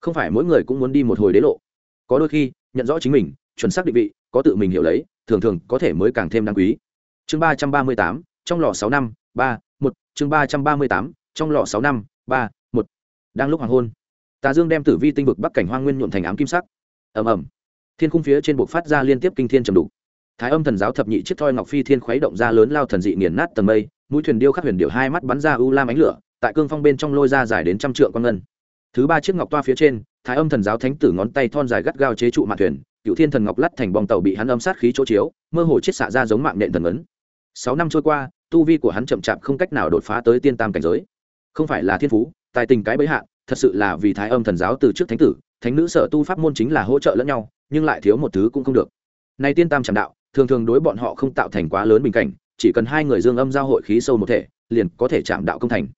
Không phải mỗi người cũng muốn đi một hồi đế lộ. Có đôi khi, nhận rõ chính mình, chuẩn xác định vị, có tự mình hiểu lấy, thường thường có thể mới càng thêm đáng quý. Chương ba trăm ba mươi tám, trong lò sáu năm, ba một chương ba trăm ba mươi tám trong lọ sáu năm ba một. Đang lúc hoàng hôn tà dương đem tử vi tinh vực bắc cảnh hoang nguyên nhuộm thành ám kim sắc. Ầm ầm. Thiên khung phía trên buộc phát ra liên tiếp kinh thiên trầm đục, thái âm thần giáo thập nhị chiếc thoi ngọc phi thiên khuấy động ra lớn lao thần dị nghiền nát tầng mây mũi thuyền điêu khắc huyền điệu hai mắt bắn ra u lam ánh lửa tại cương phong bên trong lôi ra dài đến trăm trượng con ngân. Thứ ba chiếc ngọc toa phía trên thái âm thần giáo thánh tử ngón tay thon dài gắt gao chế trụ mạn thuyền cựu thiên thần ngọc lắt thành bong tàu bị hắn âm sát khí chỗ chiếu mơ hồ chiếc xạ ra giống mạng nện thần ấn. Sáu năm trôi qua tu vi của hắn chậm chạp không cách nào đột phá tới tiên tam cảnh giới. Không phải là thiên phú, tài tình cái bấy hạ, thật sự là vì thái âm thần giáo từ trước thánh tử, thánh nữ sở tu pháp môn chính là hỗ trợ lẫn nhau, nhưng lại thiếu một thứ cũng không được. Nay tiên tam tràng đạo, thường thường đối bọn họ không tạo thành quá lớn bình cảnh, chỉ cần hai người dương âm giao hội khí sâu một thể, liền có thể chạm đạo công thành.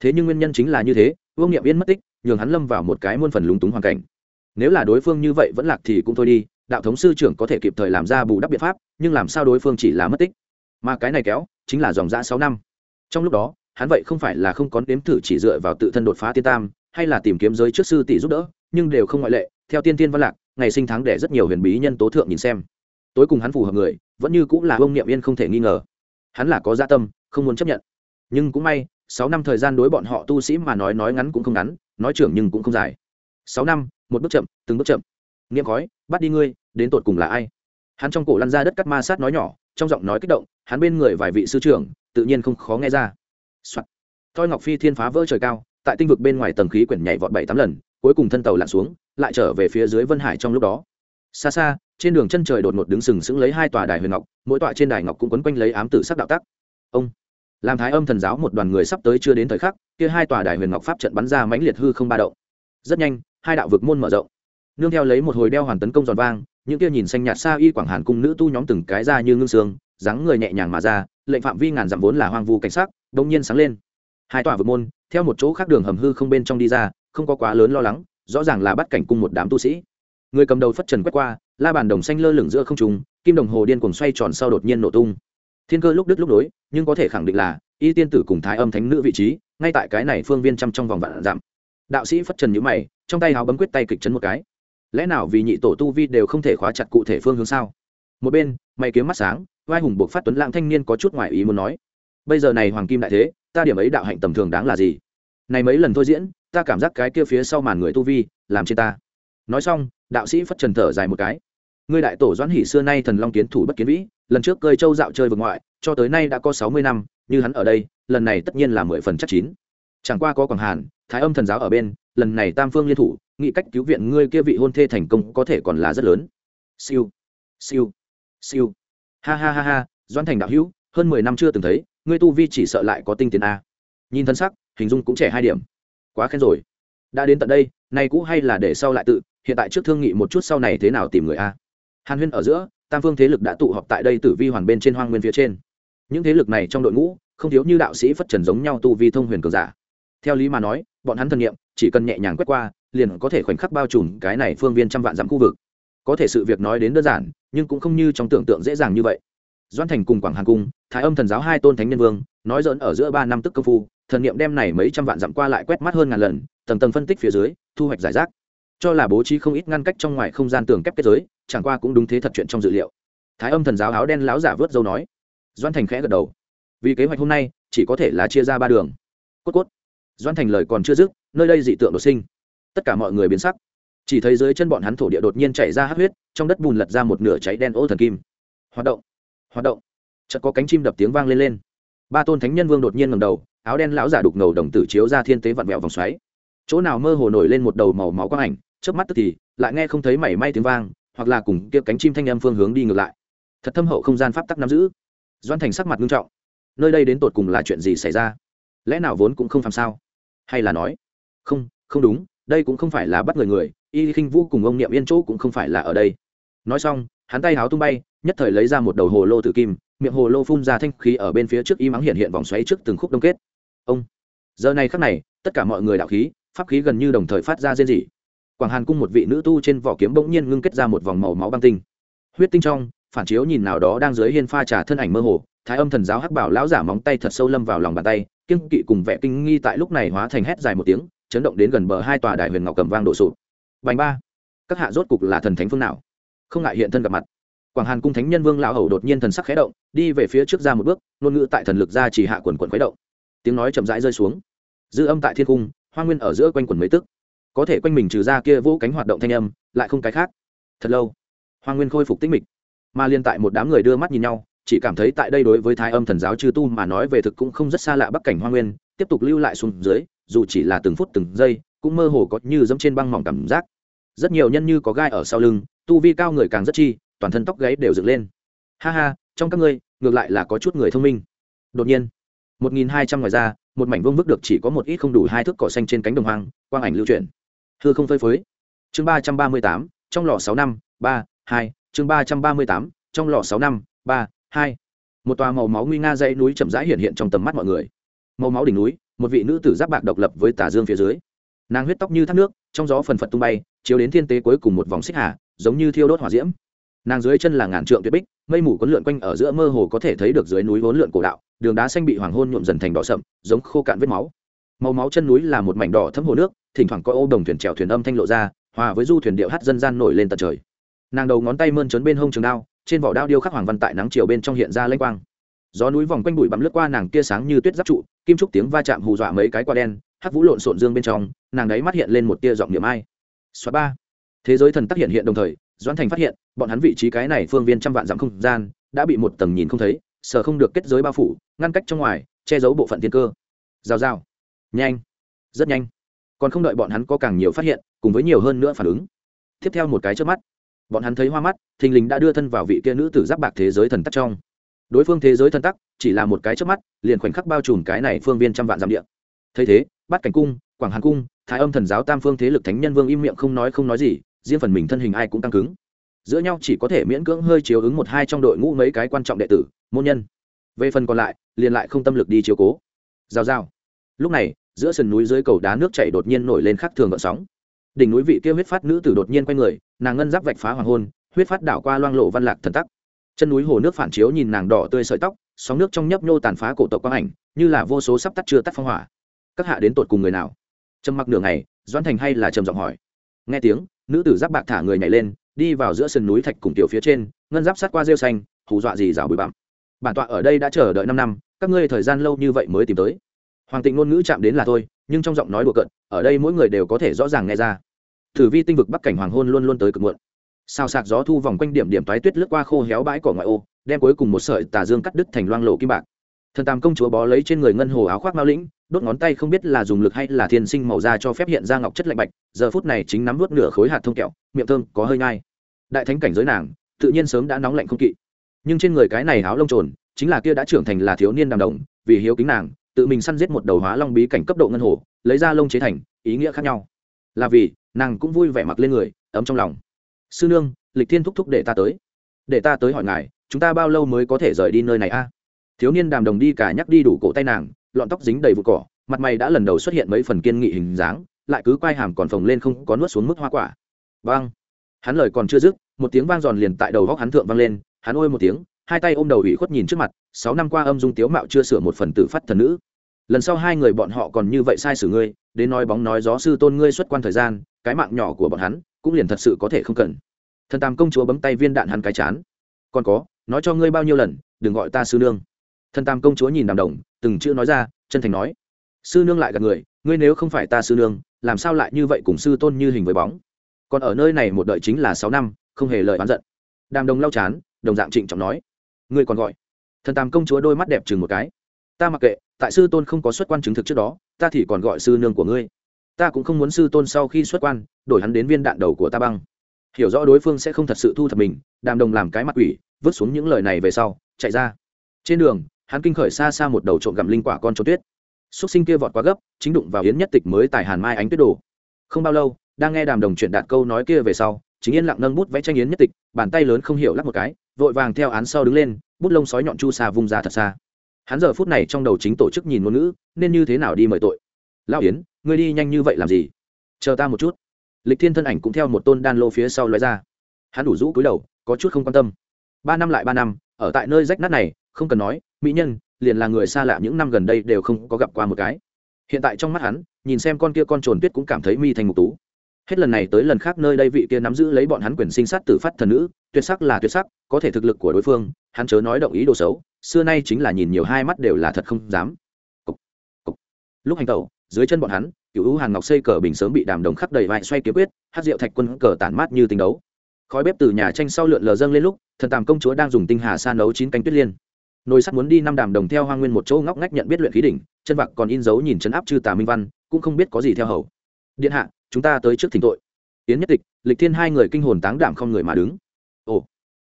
Thế nhưng nguyên nhân chính là như thế, vương nghiệm yên mất tích, nhường hắn lâm vào một cái muôn phần lúng túng hoàn cảnh. Nếu là đối phương như vậy vẫn lạc thì cũng thôi đi, đạo thống sư trưởng có thể kịp thời làm ra bù đắp biện pháp, nhưng làm sao đối phương chỉ là mất tích? Mà cái này kéo chính là dòng giã sáu năm. Trong lúc đó, hắn vậy không phải là không có nếm thử chỉ dựa vào tự thân đột phá tiên tam, hay là tìm kiếm giới trước sư tỷ giúp đỡ, nhưng đều không ngoại lệ. Theo tiên tiên văn lạc, ngày sinh tháng để rất nhiều huyền bí nhân tố thượng nhìn xem. Tối cùng hắn phù hợp người, vẫn như cũng là ông niệm yên không thể nghi ngờ. Hắn là có gia dạ tâm, không muốn chấp nhận. Nhưng cũng may, sáu năm thời gian đối bọn họ tu sĩ mà nói nói ngắn cũng không ngắn, nói trưởng nhưng cũng không dài. Sáu năm, một bước chậm, từng bước chậm. Niệm khói, bắt đi ngươi, đến tột cùng là ai? Hắn trong cổ lăn ra đất cắt ma sát nói nhỏ trong giọng nói kích động, hắn bên người vài vị sư trưởng, tự nhiên không khó nghe ra、Soạn. thoi ngọc phi thiên phá vỡ trời cao, tại tinh vực bên ngoài tầng khí quyển nhảy vọt bảy tám lần, cuối cùng thân tàu lặn xuống, lại trở về phía dưới vân hải trong lúc đó. Xa xa, trên đường chân trời đột ngột đứng sừng sững lấy hai tòa đài huyền ngọc, mỗi tọa trên đài ngọc cũng quấn quanh lấy ám tử sắc đạo tắc. Ông. Làm thái âm thần giáo một đoàn người sắp tới chưa đến thời khắc, kia hai tòa đài huyền ngọc pháp trận bắn ra mãnh liệt hư không ba động. Rất nhanh, hai đạo vực môn mở rộng. Nương theo lấy một hồi đeo hoàn tấn công giòn vang những kia nhìn xanh nhạt xa y quảng hàn cung nữ tu nhóm từng cái ra như ngưng sương dáng người nhẹ nhàng mà ra, lệnh phạm vi ngàn dặm vốn là hoang vu cảnh sắc đông nhiên sáng lên. Hai tòa vực môn, theo một chỗ khác đường hầm hư không bên trong đi ra, không có quá lớn lo lắng, rõ ràng là bắt cảnh cung một đám tu sĩ. Người cầm đầu phất trần quét qua, la bàn đồng xanh lơ lửng giữa không trùng kim đồng hồ điên cuồng xoay tròn sau đột nhiên nổ tung. Thiên cơ lúc đứt lúc đối nhưng có thể khẳng định là, y tiên tử cùng thái âm thánh nữ vị trí, ngay tại cái này phương viên trăm trong vòng vạn dặm. Đạo sĩ phất trần nhữ mày, trong tay háo bấm quyết tay kịch chấn một cái lẽ nào vì nhị tổ tu vi đều không thể khóa chặt cụ thể phương hướng sao? Một bên, mày kiếm mắt sáng, vai hùng buộc phát tuấn lãng thanh niên có chút ngoại ý muốn nói. Bây giờ này hoàng kim đại thế, ta điểm ấy đạo hạnh tầm thường đáng là gì? Này mấy lần thôi diễn, ta cảm giác cái kia phía sau màn người tu vi, làm trên ta. Nói xong, đạo sĩ phất trần thở dài một cái. Ngươi đại tổ doãn hỷ xưa nay thần long kiến thủ bất kiến vĩ, lần trước cơi châu dạo chơi vực ngoại, cho tới nay đã có sáu mươi năm, như hắn ở đây, lần này tất nhiên là mười phần chắc chín. Chẳng qua có quảng hàn, thái âm thần giáo ở bên, lần này tam phương liên thủ nghĩ cách cứu viện ngươi kia vị hôn thê thành công có thể còn là rất lớn. Siêu. Siêu. Siêu. Ha ha ha ha, doãn thành đạo hữu, hơn mười năm chưa từng thấy, ngươi tu vi chỉ sợ lại có tinh tiến a. Nhìn thân sắc, hình dung cũng trẻ hai điểm. Quá khen rồi. Đã đến tận đây, nay cũ hay là để sau lại tự, hiện tại trước thương nghị một chút sau này thế nào tìm người a. Hàn huyên ở giữa, tam phương thế lực đã tụ họp tại đây tử vi hoàn bên trên hoang nguyên phía trên. Những thế lực này trong đội ngũ, không thiếu như đạo sĩ phất trần giống nhau tu vi thông huyền cường giả. Theo lý mà nói, bọn hắn thần nghiệm chỉ cần nhẹ nhàng quét qua liền có thể khoảnh khắc bao trùm cái này phương viên trăm vạn dặm khu vực. Có thể sự việc nói đến đơn giản, nhưng cũng không như trong tưởng tượng dễ dàng như vậy. Doan thành cùng quảng hàn cung, thái âm thần giáo hai tôn thánh nhân vương, nói dỡn ở giữa ba năm tức công phu, thần niệm đem này mấy trăm vạn dặm qua lại quét mắt hơn ngàn lần, tầng tầng phân tích phía dưới, thu hoạch giải rác. Cho là bố trí không ít ngăn cách trong ngoài không gian tường kép kết giới, chẳng qua cũng đúng thế thật chuyện trong dự liệu. Thái âm thần giáo áo đen láo giả vớt dâu nói. Doan thành khẽ gật đầu. Vì kế hoạch hôm nay, chỉ có thể là chia ra ba đường. Cốt cốt. Doan thành lời còn chưa dứt, nơi đây dị tượng đột sinh tất cả mọi người biến sắc. Chỉ thấy dưới chân bọn hắn thổ địa đột nhiên chảy ra hát huyết, trong đất bùn lật ra một nửa cháy đen ô thần kim. Hoạt động! Hoạt động! Chợt có cánh chim đập tiếng vang lên lên. Ba tôn thánh nhân vương đột nhiên ngầm đầu, áo đen lão giả đục ngầu đồng tử chiếu ra thiên tế vặn vẹo vòng xoáy. Chỗ nào mơ hồ nổi lên một đầu màu máu quang ảnh trước mắt tức thì, lại nghe không thấy mảy may tiếng vang, hoặc là cùng kia cánh chim thanh âm phương hướng đi ngược lại. Thật thâm hậu không gian pháp tắc nắm giữ. Doan thành sắc mặt nghiêm trọng. Nơi đây đến tột cùng là chuyện gì xảy ra? Lẽ nào vốn cũng không làm sao? Hay là nói, không không đúng đây cũng không phải là bắt người người, y khinh vũ cùng ông niệm yên chỗ cũng không phải là ở đây. Nói xong, hắn tay háo tung bay, nhất thời lấy ra một đầu hồ lô tử kim, miệng hồ lô phun ra thanh khí ở bên phía trước y mắng hiện hiện vòng xoáy trước từng khúc đông kết. Ông, giờ này khắc này, tất cả mọi người đạo khí, pháp khí gần như đồng thời phát ra riêng gì quảng hàn cung một vị nữ tu trên vỏ kiếm bỗng nhiên ngưng kết ra một vòng màu máu băng tinh. Huyết tinh trong, phản chiếu nhìn nào đó đang dưới hiên pha trà thân ảnh mơ hồ, thái âm thần giáo hắc bảo lão giả móng tay thật sâu lâm vào lòng bàn tay, kiêng kỵ cùng vẻ kinh nghi tại lúc này hóa thành hét dài một tiếng chấn động đến gần bờ hai tòa đại huyền ngọc cầm vang đổ sụp. Bành ba, các hạ rốt cục là thần thánh phương nào? Không ngại hiện thân gặp mặt. Quảng hàn cung thánh nhân vương lão hầu đột nhiên thần sắc khẽ động, đi về phía trước ra một bước, ngôn ngữ tại thần lực ra chỉ hạ quần quần khuấy động. Tiếng nói chậm rãi rơi xuống. Dư âm tại thiên cung, hoa nguyên ở giữa quanh quần mấy tức. Có thể quanh mình trừ ra kia vũ cánh hoạt động thanh âm, lại không cái khác. Thật lâu, hoa nguyên khôi phục tích mịch. Mà liên tại một đám người đưa mắt nhìn nhau, chỉ cảm thấy tại đây đối với thái âm thần giáo chư tu mà nói về thực cũng không rất xa lạ bắc cảnh hoa nguyên, tiếp tục lưu lại xuống dưới dù chỉ là từng phút từng giây, cũng mơ hồ có như dẫm trên băng mỏng cảm giác. Rất nhiều nhân như có gai ở sau lưng, tu vi cao người càng rất chi, toàn thân tóc gáy đều dựng lên. Ha ha, trong các ngươi, ngược lại là có chút người thông minh. Đột nhiên, một nghìn hai trăm ngoài ra, một mảnh vương vức được chỉ có một ít không đủ hai thước cỏ xanh trên cánh đồng hoang, quang ảnh lưu chuyển. Hư không phơi phới. Chương ba trăm ba mươi tám, trong lò sáu năm, ba, hai, chương ba trăm ba mươi tám, trong lò sáu năm, ba, hai. Một tòa màu máu nguy nga dãy núi chậm rãi hiện hiện trong tầm mắt mọi người. Màu máu đỉnh núi một vị nữ tử giáp bạc độc lập với tà dương phía dưới. Nàng huyết tóc như thác nước, trong gió phần phật tung bay, chiếu đến thiên tế cuối cùng một vòng xích hà, giống như thiêu đốt hỏa diễm. Nàng dưới chân là ngàn trượng tuyệt bích, mây mù cuốn lượn quanh ở giữa mơ hồ có thể thấy được dưới núi vốn lượn cổ đạo, đường đá xanh bị hoàng hôn nhuộm dần thành đỏ sậm, giống khô cạn vết máu. Màu máu chân núi là một mảnh đỏ thấm hồ nước, thỉnh thoảng có ô đồng thuyền trèo thuyền âm thanh lộ ra, hòa với du thuyền điệu hát dân gian nổi lên tận trời. Nàng đầu ngón tay mơn trớn bên hông trường đao, trên vỏ đao điêu khắc hoàng văn tại nắng chiều bên trong hiện ra lênh quang gió núi vòng quanh bụi bặm lướt qua nàng kia sáng như tuyết giáp trụ, kim trúc tiếng va chạm hù dọa mấy cái quả đen, hắc vũ lộn xộn dương bên trong, nàng đấy mắt hiện lên một tia giọng niệm ai. Xóa ba. Thế giới thần tác hiện hiện đồng thời, doãn thành phát hiện, bọn hắn vị trí cái này phương viên trăm vạn dặm không gian, đã bị một tầng nhìn không thấy sở không được kết giới bao phủ, ngăn cách trong ngoài, che giấu bộ phận thiên cơ. Rào rào. Nhanh. Rất nhanh. Còn không đợi bọn hắn có càng nhiều phát hiện, cùng với nhiều hơn nữa phản ứng. Tiếp theo một cái trước mắt, bọn hắn thấy hoa mắt, thình lình đã đưa thân vào vị kia nữ tử giáp bạc thế giới thần tắc trong đối phương thế giới thần tắc, chỉ là một cái trước mắt, liền khoảnh khắc bao trùm cái này phương viên trăm vạn dặm địa. Thấy thế bắt cảnh cung, quảng hàn cung, thái âm thần giáo tam phương thế lực thánh nhân vương im miệng không nói không nói gì, riêng phần mình thân hình ai cũng tăng cứng. Giữa nhau chỉ có thể miễn cưỡng hơi chiếu ứng một hai trong đội ngũ mấy cái quan trọng đệ tử, môn nhân. Về phần còn lại, liền lại không tâm lực đi chiếu cố. Giao giao lúc này, giữa sườn núi dưới cầu đá nước chảy đột nhiên nổi lên khắc thường gợn sóng. Đỉnh núi vị kia huyết phát nữ tử đột nhiên quay người, nàng ngân giáp vạch phá hoàng hôn, huyết phát đảo qua loang lộ văn lạc thần tắc chân núi hồ nước phản chiếu nhìn nàng đỏ tươi sợi tóc, sóng nước trong nhấp nhô tàn phá cổ tộc quang ảnh, như là vô số sắp tắt chưa tắt phong hỏa. Các hạ đến tột cùng người nào? Trầm mặc nửa ngày, doãn thành hay là trầm giọng hỏi. Nghe tiếng, nữ tử giáp bạc thả người nhảy lên, đi vào giữa sườn núi thạch cùng tiểu phía trên, ngân giáp sát qua rêu xanh, hù dọa gì rào bụi bặm. Bản tọa ở đây đã chờ đợi năm năm, các ngươi thời gian lâu như vậy mới tìm tới. Hoàng tịnh ngôn ngữ chạm đến là thôi, nhưng trong giọng nói đùa cận ở đây mỗi người đều có thể rõ ràng nghe ra. Thử vi tinh vực bắc cảnh hoàng hôn luôn luôn tới cực muộn sao sạc gió thu vòng quanh điểm điểm toái tuyết lướt qua khô héo bãi cỏ ngoại ô, đem cuối cùng một sợi tà dương cắt đứt thành loang lộ kim bạc. Thần tam công chúa bó lấy trên người ngân hồ áo khoác mao lĩnh, đốt ngón tay không biết là dùng lực hay là thiên sinh màu da cho phép hiện ra ngọc chất lạnh bạch, giờ phút này chính nắm vút nửa khối hạt thông kẹo, miệng thơm, có hơi ngai. đại thánh cảnh giới nàng, tự nhiên sớm đã nóng lạnh không kỵ. Nhưng trên người cái này áo lông trồn, chính là kia đã trưởng thành là thiếu niên đàm đồng, vì hiếu kính nàng, tự mình săn giết một đầu hóa long bí cảnh cấp độ ngân hồ, lấy ra lông chế thành, ý nghĩa khác nhau. Là vì, nàng cũng vui vẻ mặc lên người, ấm trong lòng sư nương, lịch thiên thúc thúc để ta tới. Để ta tới hỏi ngài, chúng ta bao lâu mới có thể rời đi nơi này a? Thiếu niên đàm đồng đi cả nhắc đi đủ cổ tay nàng, lọn tóc dính đầy vụ cỏ, mặt mày đã lần đầu xuất hiện mấy phần kiên nghị hình dáng, lại cứ quay hàm còn phồng lên không có nuốt xuống mức hoa quả. Vang hắn lời còn chưa dứt, một tiếng vang giòn liền tại đầu góc hắn thượng vang lên, hắn ôi một tiếng, hai tay ôm đầu ủy khuất nhìn trước mặt, sáu năm qua âm dung tiếu mạo chưa sửa một phần tử phát thần nữ. Lần sau hai người bọn họ còn như vậy sai sử ngươi, đến nói bóng nói gió sư tôn ngươi xuất quan thời gian, cái mạng nhỏ của bọn hắn, cũng liền thật sự có thể không cần thần tam công chúa bấm tay viên đạn hắn cái chán. Còn có, nói cho ngươi bao nhiêu lần, đừng gọi ta sư nương. Thần tam công chúa nhìn đàm đồng, từng chữ nói ra, chân thành nói, sư nương lại gặp người, ngươi nếu không phải ta sư nương, làm sao lại như vậy cùng sư tôn như hình với bóng? Còn ở nơi này một đợi chính là sáu năm, không hề lời oán giận. Đàm đồng lau chán, đồng dạng trịnh trọng nói, ngươi còn gọi? Thần tam công chúa đôi mắt đẹp chừng một cái, ta mặc kệ, tại sư tôn không có xuất quan chứng thực trước đó, ta thì còn gọi sư nương của ngươi. Ta cũng không muốn sư tôn sau khi xuất quan, đổi hắn đến viên đạn đầu của ta băng hiểu rõ đối phương sẽ không thật sự thu thập mình, đàm đồng làm cái mặt quỷ, vứt xuống những lời này về sau, chạy ra. Trên đường, hắn kinh khởi xa xa một đầu trộm gặm linh quả con trốn tuyết. Xúc sinh kia vọt quá gấp, chính đụng vào yến nhất tịch mới tài hàn mai ánh tuyết đồ không bao lâu, đang nghe đàm đồng chuyện đạt câu nói kia về sau, chính yên lặng nâng bút vẽ tranh yến nhất tịch, bàn tay lớn không hiểu lắp một cái, vội vàng theo án sau đứng lên, bút lông sói nhọn chu xa vung ra thật xa. Hắn giờ phút này trong đầu chính tổ chức nhìn ngôn ngữ, nên như thế nào đi mời tội? Lão yến, ngươi đi nhanh như vậy làm gì? Chờ ta một chút lịch thiên thân ảnh cũng theo một tôn đan lô phía sau lóe ra. Hắn đủ rũ cúi đầu có chút không quan tâm. Ba năm lại ba năm ở tại nơi rách nát này không cần nói mỹ nhân liền là người xa lạ những năm gần đây đều không có gặp qua một cái. Hiện tại trong mắt hắn nhìn xem con kia con trồn tuyết cũng cảm thấy mi thành mục tú. Hết lần này tới lần khác nơi đây vị kia nắm giữ lấy bọn hắn quyền sinh sát tử phát thần nữ tuyệt sắc là tuyệt sắc có thể thực lực của đối phương hắn chớ nói động ý đồ xấu xưa nay chính là nhìn nhiều hai mắt đều là thật không dám. Cục, cục. lúc hành tẩu dưới chân bọn hắn, cựu hữu hàn ngọc xây cờ bình sớm bị đàm đồng khắc đầy vại xoay kiếm quyết, hát rượu thạch quân cờ tản mát như tinh đấu. Khói bếp từ nhà tranh sau lượn lờ dâng lên lúc, thần tàm công chúa đang dùng tinh hà sa nấu chín canh tuyết liên. Nồi sắt muốn đi năm đàm đồng theo hoa nguyên một chỗ ngóc ngách nhận biết luyện khí đỉnh, chân vạc còn in dấu nhìn chấn áp chư tà minh văn, cũng không biết có gì theo hầu. Điện hạ, chúng ta tới trước thỉnh tội. Yến nhất tịch, lịch thiên hai người kinh hồn táng đảm không người mà đứng. Ồ,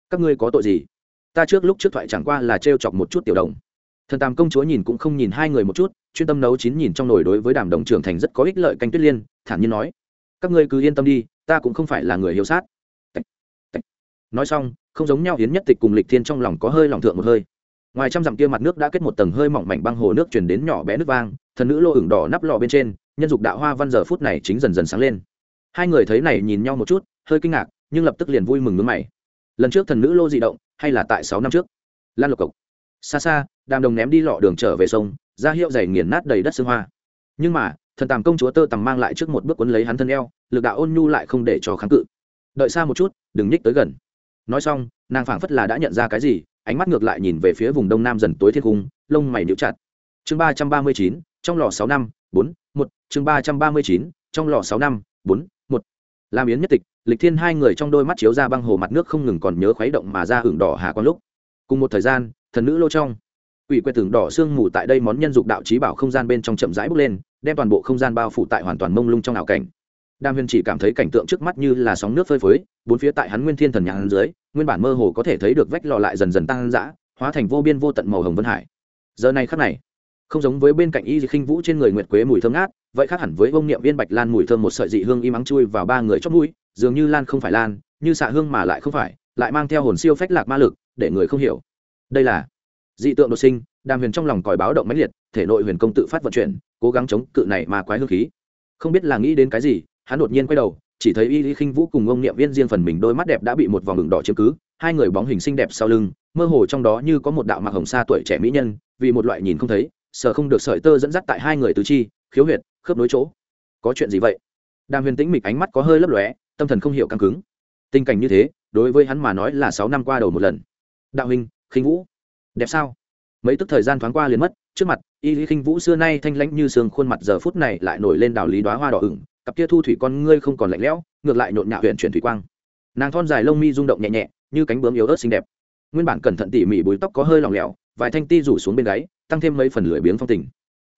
các ngươi có tội gì? Ta trước lúc trước thoại chẳng qua là trêu chọc một chút tiểu đồng thần tàm công chúa nhìn cũng không nhìn hai người một chút, chuyên tâm nấu chín nhìn trong nồi đối với đàm đồng trưởng thành rất có ích lợi canh tuyết liên, thản nhiên nói. Các ngươi cứ yên tâm đi, ta cũng không phải là người hiếu sát. Nói xong, không giống nhau hiến nhất tịch cùng lịch thiên trong lòng có hơi lòng thượng một hơi. Ngoài trăm dặm kia mặt nước đã kết một tầng hơi mỏng mảnh băng hồ nước chuyển đến nhỏ bé nước vang, thần nữ lô ửng đỏ nắp lò bên trên, nhân dục đạo hoa văn giờ phút này chính dần dần sáng lên. Hai người thấy này nhìn nhau một chút, hơi kinh ngạc, nhưng lập tức liền vui mừng nước mày. Lần trước thần nữ lô dị động, hay là tại sáu năm trước? Lan lộc cộc. Xa xa đàm đồng ném đi lọ đường trở về sông, ra hiệu giày nghiền nát đầy đất xương hoa. Nhưng mà, thần tàm công chúa tơ tằm mang lại trước một bước quấn lấy hắn thân eo, lực đạo ôn nhu lại không để cho kháng cự. Đợi xa một chút, đừng nhích tới gần. Nói xong, nàng phảng phất là đã nhận ra cái gì, ánh mắt ngược lại nhìn về phía vùng đông nam dần tối thiên cung, lông mày níu chặt. Chương ba trăm ba mươi chín, trong lò sáu năm, bốn, một. Chương ba trăm ba mươi chín, trong lò sáu năm, bốn, một. Làm yến nhất tịch, lịch thiên hai người trong đôi mắt chiếu ra băng hồ mặt nước không ngừng còn nhớ khuấy động mà ra hưởng đỏ hà con lúc. Cùng một thời gian, thần nữ lô trong. Quỷ quyệt tưởng đỏ xương mù tại đây món nhân dục đạo trí bảo không gian bên trong chậm rãi bước lên, đem toàn bộ không gian bao phủ tại hoàn toàn mông lung trong ảo cảnh. Đam huyền chỉ cảm thấy cảnh tượng trước mắt như là sóng nước phơi phới, bốn phía tại hắn nguyên thiên thần nhãn dưới, nguyên bản mơ hồ có thể thấy được vách lò lại dần dần tăng dã, hóa thành vô biên vô tận màu hồng vân hải. Giờ này khắc này, không giống với bên cạnh y khinh vũ trên người nguyệt quế mùi thơm ngát, vậy khác hẳn với ông niệm viên bạch lan mùi thơm một sợi dị hương im ắng chui vào ba người chót mũi, dường như lan không phải lan, như xạ hương mà lại không phải, lại mang theo hồn siêu phách lạc ma lực, để người không hiểu. Đây là dị tượng đột sinh, đàm huyền trong lòng còi báo động mãnh liệt, thể nội huyền công tự phát vận chuyển, cố gắng chống cự này mà quái hương khí. Không biết là nghĩ đến cái gì, hắn đột nhiên quay đầu, chỉ thấy y lý khinh vũ cùng ông niệm viên riêng phần mình đôi mắt đẹp đã bị một vòng đường đỏ chiếm cứ, hai người bóng hình xinh đẹp sau lưng, mơ hồ trong đó như có một đạo mặc hồng sa tuổi trẻ mỹ nhân, vì một loại nhìn không thấy, sợ không được sợi tơ dẫn dắt tại hai người tứ chi, khiếu huyệt, khớp nối chỗ. Có chuyện gì vậy? Đàm huyền tĩnh mịch ánh mắt có hơi lấp lóe, tâm thần không hiểu căng cứng. Tình cảnh như thế, đối với hắn mà nói là sáu năm qua đầu một lần. Đạo huynh, khinh vũ đẹp sao? Mấy tức thời gian thoáng qua liền mất trước mặt y lý khinh vũ xưa nay thanh lãnh như sương khuôn mặt giờ phút này lại nổi lên đảo lý đoá hoa đỏ ửng cặp kia thu thủy con ngươi không còn lạnh lẽo ngược lại nhộn nhạo huyện chuyển thủy quang. Nàng thon dài lông mi rung động nhẹ nhẹ như cánh bướm yếu ớt xinh đẹp. Nguyên bản cẩn thận tỉ mỉ búi tóc có hơi lỏng lẻo vài thanh ti rủ xuống bên gáy tăng thêm mấy phần lưỡi biếng phong tình.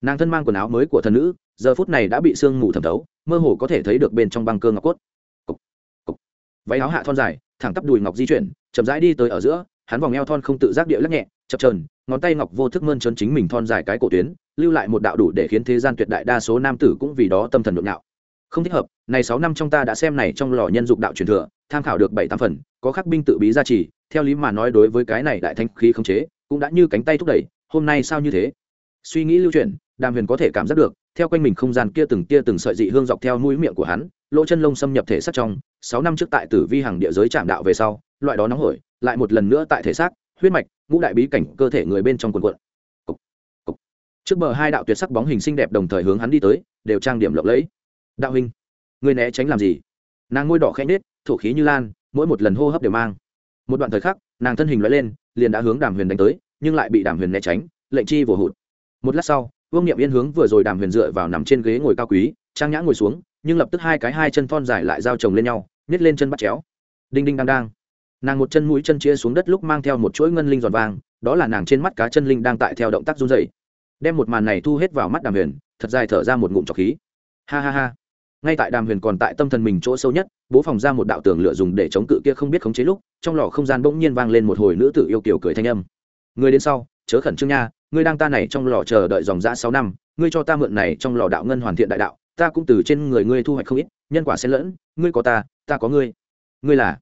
Nàng thân mang quần áo mới của thần nữ giờ phút này đã bị sương mù thẩm thấu mơ hồ có thể thấy được bên trong băng cơ ngọc cốt. Cục, cục. váy áo hạ thon dài thẳng tắp đùi ngọc di chuyển chậm rãi đi tới ở giữa hắn vòng eo thon không tự giác địa lắc nhẹ chập trờn ngón tay ngọc vô thức mơn trớn chính mình thon dài cái cổ tuyến, lưu lại một đạo đủ để khiến thế gian tuyệt đại đa số nam tử cũng vì đó tâm thần nhộn nhạo. Không thích hợp, này sáu năm trong ta đã xem này trong lò nhân dục đạo truyền thừa, tham khảo được bảy tám phần, có khắc binh tự bí gia trì, theo lý mà nói đối với cái này đại thanh khí khống chế, cũng đã như cánh tay thúc đẩy, hôm nay sao như thế? Suy nghĩ lưu chuyển, đàm huyền có thể cảm giác được, theo quanh mình không gian kia từng tia từng sợi dị hương dọc theo mũi miệng của hắn, lỗ chân lông xâm nhập thể xác trong, sáu năm trước tại tử vi hàng địa giới chạm đạo về sau, loại đó nóng hổi, lại một lần nữa tại thể xác huyết mạch, ngũ đại bí cảnh cơ thể người bên trong quần quận. Trước bờ hai đạo tuyệt sắc bóng hình xinh đẹp đồng thời hướng hắn đi tới, đều trang điểm lộng lẫy. Đạo hình ngươi né tránh làm gì? Nàng ngôi đỏ khẽ nết thổ khí như lan, mỗi một lần hô hấp đều mang. Một đoạn thời khắc, nàng thân hình loại lên, liền đã hướng đàm huyền đánh tới, nhưng lại bị đàm huyền né tránh, lệnh chi vồ hụt. Một lát sau, vương niệm yên hướng vừa rồi đàm huyền dựa vào nằm trên ghế ngồi cao quý, trang nhã ngồi xuống, nhưng lập tức hai cái hai chân thon dài lại giao chồng lên nhau, nhét lên chân bắt chéo. Đinh đinh đang đang nàng một chân mũi chân chia xuống đất lúc mang theo một chuỗi ngân linh giòn vàng, đó là nàng trên mắt cá chân linh đang tại theo động tác run dày đem một màn này thu hết vào mắt đàm huyền, thật dài thở ra một ngụm trọc khí. Ha ha ha. Ngay tại đàm huyền còn tại tâm thần mình chỗ sâu nhất, bố phòng ra một đạo tường lửa dùng để chống cự kia không biết khống chế lúc, trong lò không gian bỗng nhiên vang lên một hồi nữ tử yêu kiểu cười thanh âm. Người đến sau, chớ khẩn trương nha, ngươi đang ta này trong lò chờ đợi dòng dã sáu năm, ngươi cho ta mượn này trong lò đạo ngân hoàn thiện đại đạo, ta cũng từ trên người ngươi thu hoạch không ít, nhân quả xen lẫn, ngươi có ta ta có ngươi. Ngươi là?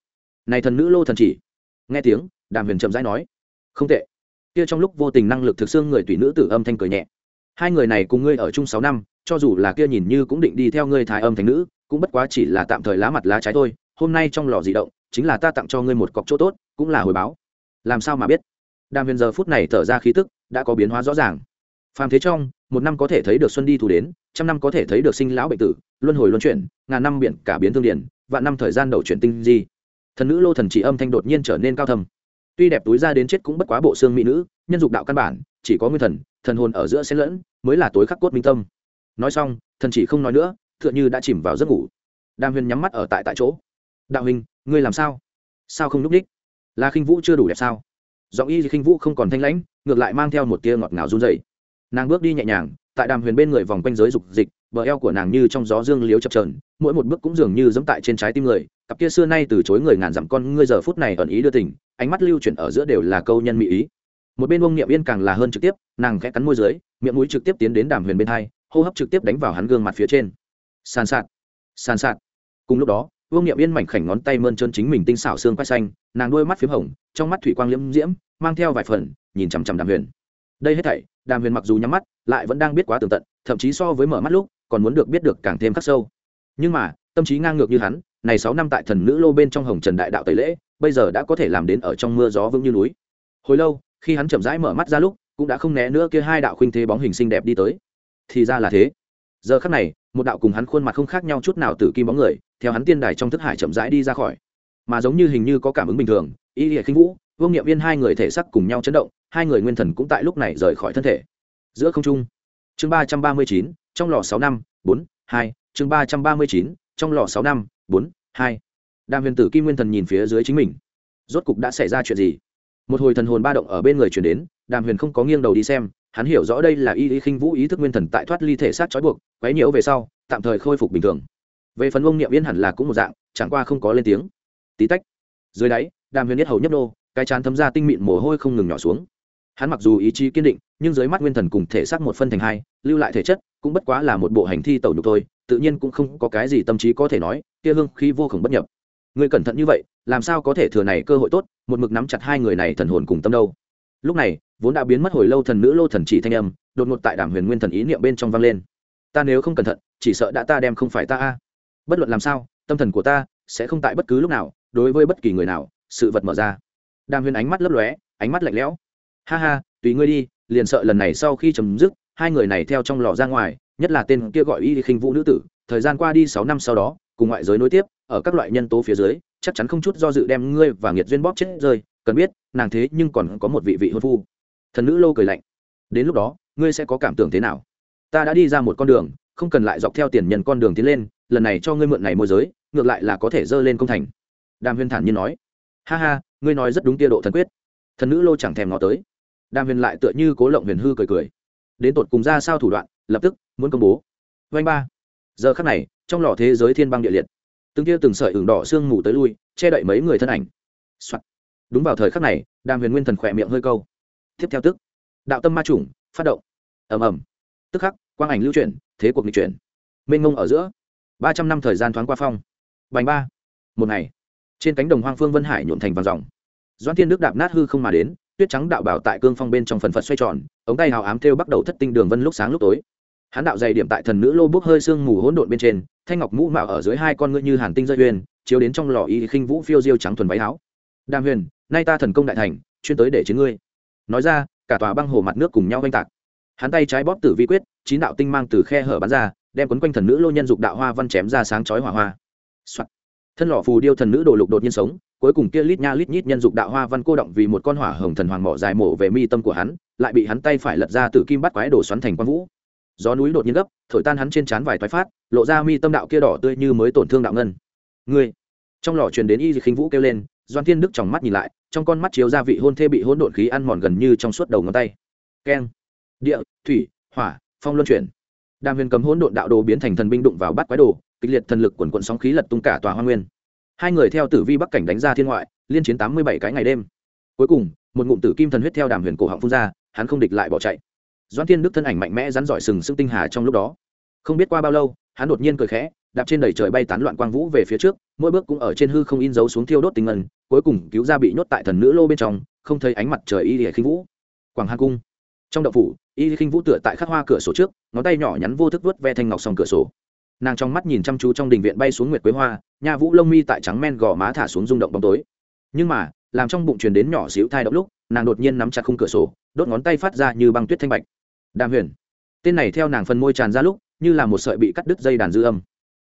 Này thần nữ lô thần chỉ. Nghe tiếng, đàm huyền chậm rãi nói, không tệ. Kia trong lúc vô tình năng lực thực xương người tùy nữ tử âm thanh cười nhẹ. Hai người này cùng ngươi ở chung sáu năm, cho dù là kia nhìn như cũng định đi theo ngươi thái âm thành nữ, cũng bất quá chỉ là tạm thời lá mặt lá trái thôi. Hôm nay trong lò di động, chính là ta tặng cho ngươi một cọc chỗ tốt, cũng là hồi báo. Làm sao mà biết? Đàm huyền giờ phút này thở ra khí tức, đã có biến hóa rõ ràng. Phàm thế trong, một năm có thể thấy được xuân đi thủ đến, trăm năm có thể thấy được sinh lão bệnh tử, luân hồi luân chuyển, ngàn năm biển cả biến thương điển, vạn năm thời gian đầu chuyển tinh di thần nữ lô thần chỉ âm thanh đột nhiên trở nên cao thầm tuy đẹp túi ra đến chết cũng bất quá bộ xương mỹ nữ, nhân dục đạo căn bản, chỉ có nguyên thần thần hồn ở giữa xen lẫn, mới là tối khắc cốt minh tâm. Nói xong, thần chỉ không nói nữa, tựa như đã chìm vào giấc ngủ. Đàm huyền nhắm mắt ở tại tại chỗ. Đạo hình ngươi làm sao? Sao không núp đích? Là khinh vũ chưa đủ đẹp sao? Giọng y khinh vũ không còn thanh lãnh, ngược lại mang theo một tia ngọt ngào run dày nàng bước đi nhẹ nhàng, tại đàm huyền bên người vòng quanh giới dục dịch bờ eo của nàng như trong gió dương liếu chập trờn mỗi một bước cũng dường như dẫm tại trên trái tim người. Cặp kia xưa nay từ chối người ngàn dặm con, ngươi giờ phút này ẩn ý đưa tình, ánh mắt lưu chuyển ở giữa đều là câu nhân mỹ ý. Một bên ông niệm yên càng là hơn trực tiếp, nàng khẽ cắn môi dưới, miệng mũi trực tiếp tiến đến đàm huyền bên hai, hô hấp trực tiếp đánh vào hắn gương mặt phía trên. Sàn sạt sàn sạt. Cùng lúc đó vương niệm yên mảnh khảnh ngón tay mơn trơn chính mình tinh xảo xương quay xanh, nàng đôi mắt p h í m hồng, trong mắt thủy quang liễm diễm, mang theo vài phần, nhìn chằm chằm đàm huyền. Đây hết thảy, đàm huyền mặc dù nhắm mắt, lại vẫn đang biết quá tường tận, thậm chí so với mở mắt lúc còn muốn được biết được càng thêm khắc sâu. Nhưng mà, tâm trí ngang ngược như hắn, này sáu năm tại thần nữ lô bên trong hồng trần đại đạo tẩy lễ, bây giờ đã có thể làm đến ở trong mưa gió vững như núi. Hồi lâu, khi hắn chậm rãi mở mắt ra lúc, cũng đã không né nữa kia hai đạo khuynh thế bóng hình xinh đẹp đi tới. Thì ra là thế. Giờ khắc này, một đạo cùng hắn khuôn mặt không khác nhau chút nào từ kim bóng người, theo hắn tiên đài trong thức hải chậm rãi đi ra khỏi. Mà giống như hình như có cảm ứng bình thường, y hệ khinh vũ, vương nghiệm viên hai người thể sắc cùng nhau chấn động, hai người nguyên thần cũng tại lúc này rời khỏi thân thể. Giữa không trung. Chương ba trăm ba mươi chín trong lò sáu năm, bốn, hai, chương ba trăm ba mươi chín, trong lò sáu năm, bốn, hai. Đàm huyền tử kim nguyên thần nhìn phía dưới chính mình. Rốt cục đã xảy ra chuyện gì? Một hồi thần hồn ba động ở bên người chuyển đến, đàm huyền không có nghiêng đầu đi xem, hắn hiểu rõ đây là y y khinh vũ ý thức nguyên thần tại thoát ly thể sát trói buộc, quấy nhiễu về sau, tạm thời khôi phục bình thường. Về phần ông niệm yên hẳn là cũng một dạng, chẳng qua không có lên tiếng. Tí tách. Dưới đáy, đàm huyền nhất hầu nhấp nô, cái chán thấm ra tinh mịn mồ hôi không ngừng nhỏ xuống. Hắn mặc dù ý chí kiên định, nhưng dưới mắt nguyên thần cùng thể xác một phân thành hai, lưu lại thể chất cũng bất quá là một bộ hành thi tẩu nhục thôi, tự nhiên cũng không có cái gì tâm trí có thể nói, kia hương khi vô khổng bất nhập. Người cẩn thận như vậy, làm sao có thể thừa này cơ hội tốt, một mực nắm chặt hai người này thần hồn cùng tâm đâu. Lúc này, vốn đã biến mất hồi lâu thần nữ lô thần chỉ thanh âm, đột ngột tại đàm huyền nguyên thần ý niệm bên trong vang lên. Ta nếu không cẩn thận, chỉ sợ đã ta đem không phải ta a. Bất luận làm sao, tâm thần của ta sẽ không tại bất cứ lúc nào, đối với bất kỳ người nào, sự vật mở ra. Đàm huyền ánh mắt lấp lóe, ánh mắt lạnh lẽo. Ha ha, tùy ngươi đi, liền sợ lần này sau khi chấm dứt hai người này theo trong lò ra ngoài, nhất là tên kia gọi y khinh vũ nữ tử, thời gian qua đi sáu năm sau đó, cùng ngoại giới nối tiếp, ở các loại nhân tố phía dưới, chắc chắn không chút do dự đem ngươi và nghiệt duyên bóp chết rơi, cần biết, nàng thế nhưng còn có một vị vị hôn phu. Thần nữ lâu cười lạnh. Đến lúc đó, ngươi sẽ có cảm tưởng thế nào? Ta đã đi ra một con đường, không cần lại dọc theo tiền nhân con đường tiến lên, lần này cho ngươi mượn này môi giới, ngược lại là có thể dơ lên công thành. Đàm huyên thản nhiên nói. Ha ha, ngươi nói rất đúng tia độ thần quyết. Thần nữ lô chẳng thèm ngó tới. Đàm huyền lại tựa như cố lộng huyền hư cười cười đến tột cùng ra sao thủ đoạn, lập tức muốn công bố. Vanh ba. Giờ khắc này, trong lò thế giới thiên băng địa liệt, từng tia từng sợi ửng đỏ sương mù tới lui, che đậy mấy người thân ảnh、Soạn. đúng vào thời khắc này, đàm huyền nguyên thần khỏe miệng hơi câu. Tiếp theo tức, đạo tâm ma chủng phát động. Ầm ầm. Tức khắc, quang ảnh lưu chuyển, thế cuộc nghịch chuyển. Mênh mông ở giữa, ba trăm năm thời gian thoáng qua phong. Bành ba. Một ngày, trên cánh đồng hoang phương vân hải nhuộn thành vàng dòng. Doan thiên đức đạp nát hư không mà đến tuyết trắng đạo bảo tại cương phong bên trong phần phật xoay tròn, ống tay hào ám thêu bắt đầu thất tinh đường vân lúc sáng lúc tối. Hắn đạo dày điểm tại thần nữ lô bốc hơi sương mù hỗn độn bên trên, thanh ngọc mũ mạo ở dưới hai con ngựa như hàn tinh rơi huyền chiếu đến trong lò y khinh vũ phiêu diêu trắng thuần váy áo. Đàm huyền, nay ta thần công đại thành, chuyên tới để chiến ngươi. Nói ra, cả tòa băng hồ mặt nước cùng nhau oanh tạc. Hắn tay trái bóp tử vi quyết, chín đạo tinh mang từ khe hở bắn ra, đem quấn quanh thần nữ lô nhân dục đạo hoa văn chém ra sáng chói hỏa hoa、Soạn. thân lò phù điêu thần nữ đồ lục đột nhiên sống cuối cùng kia lít nha lít nhít nhân dục đạo hoa văn cô động vì một con hỏa hồng thần hoàng mỏ dài mổ về mi tâm của hắn, lại bị hắn tay phải lật ra từ kim bắt quái đổ xoắn thành quang vũ. Gió núi đột nhiên gấp, thổi tan hắn trên trán vài toái phát, lộ ra mi tâm đạo kia đỏ tươi như mới tổn thương đạo ngân. Ngươi! Trong lò truyền đến y khinh vũ kêu lên, doan thiên đức trong mắt nhìn lại, trong con mắt chiếu ra vị hôn thê bị hỗn độn khí ăn mòn gần như trong suốt đầu ngón tay. Keng! Địa, thủy, hỏa, phong luân chuyển. Đàm huyền cầm hỗn độn đạo đồ biến thành thần binh đụng vào bắt quái đồ, kịch liệt thần lực quần quận sóng khí lật tung cả tòa hoa nguyên hai người theo tử vi bắc cảnh đánh ra thiên ngoại, liên chiến tám mươi bảy cái ngày đêm. Cuối cùng, một ngụm tử kim thần huyết theo đàm huyền cổ họng phun ra, hắn không địch lại bỏ chạy. Doan thiên đức thân ảnh mạnh mẽ rắn giỏi sừng sững tinh hà trong lúc đó. Không biết qua bao lâu, hắn đột nhiên cười khẽ, đạp trên đầy trời bay tán loạn quang vũ về phía trước, mỗi bước cũng ở trên hư không in dấu xuống thiêu đốt tinh ngân, cuối cùng cứu ra bị nhốt tại thần nữ lô bên trong, không thấy ánh mặt trời y lìa khinh vũ. Quảng hà cung. Trong đậu phủ, y khinh vũ tựa tại khắc hoa cửa sổ trước, ngón tay nhỏ nhắn vô thức vớt ve thanh ngọc sòng cửa sổ nàng trong mắt nhìn chăm chú trong đình viện bay xuống nguyệt quế hoa nhà vũ lông mi tại trắng men gò má thả xuống rung động bóng tối. Nhưng mà, làm trong bụng truyền đến nhỏ xíu thai động lúc, nàng đột nhiên nắm chặt khung cửa sổ, đốt ngón tay phát ra như băng tuyết thanh bạch. Đàm huyền, tên này theo nàng phần môi tràn ra lúc, như là một sợi bị cắt đứt dây đàn dư âm.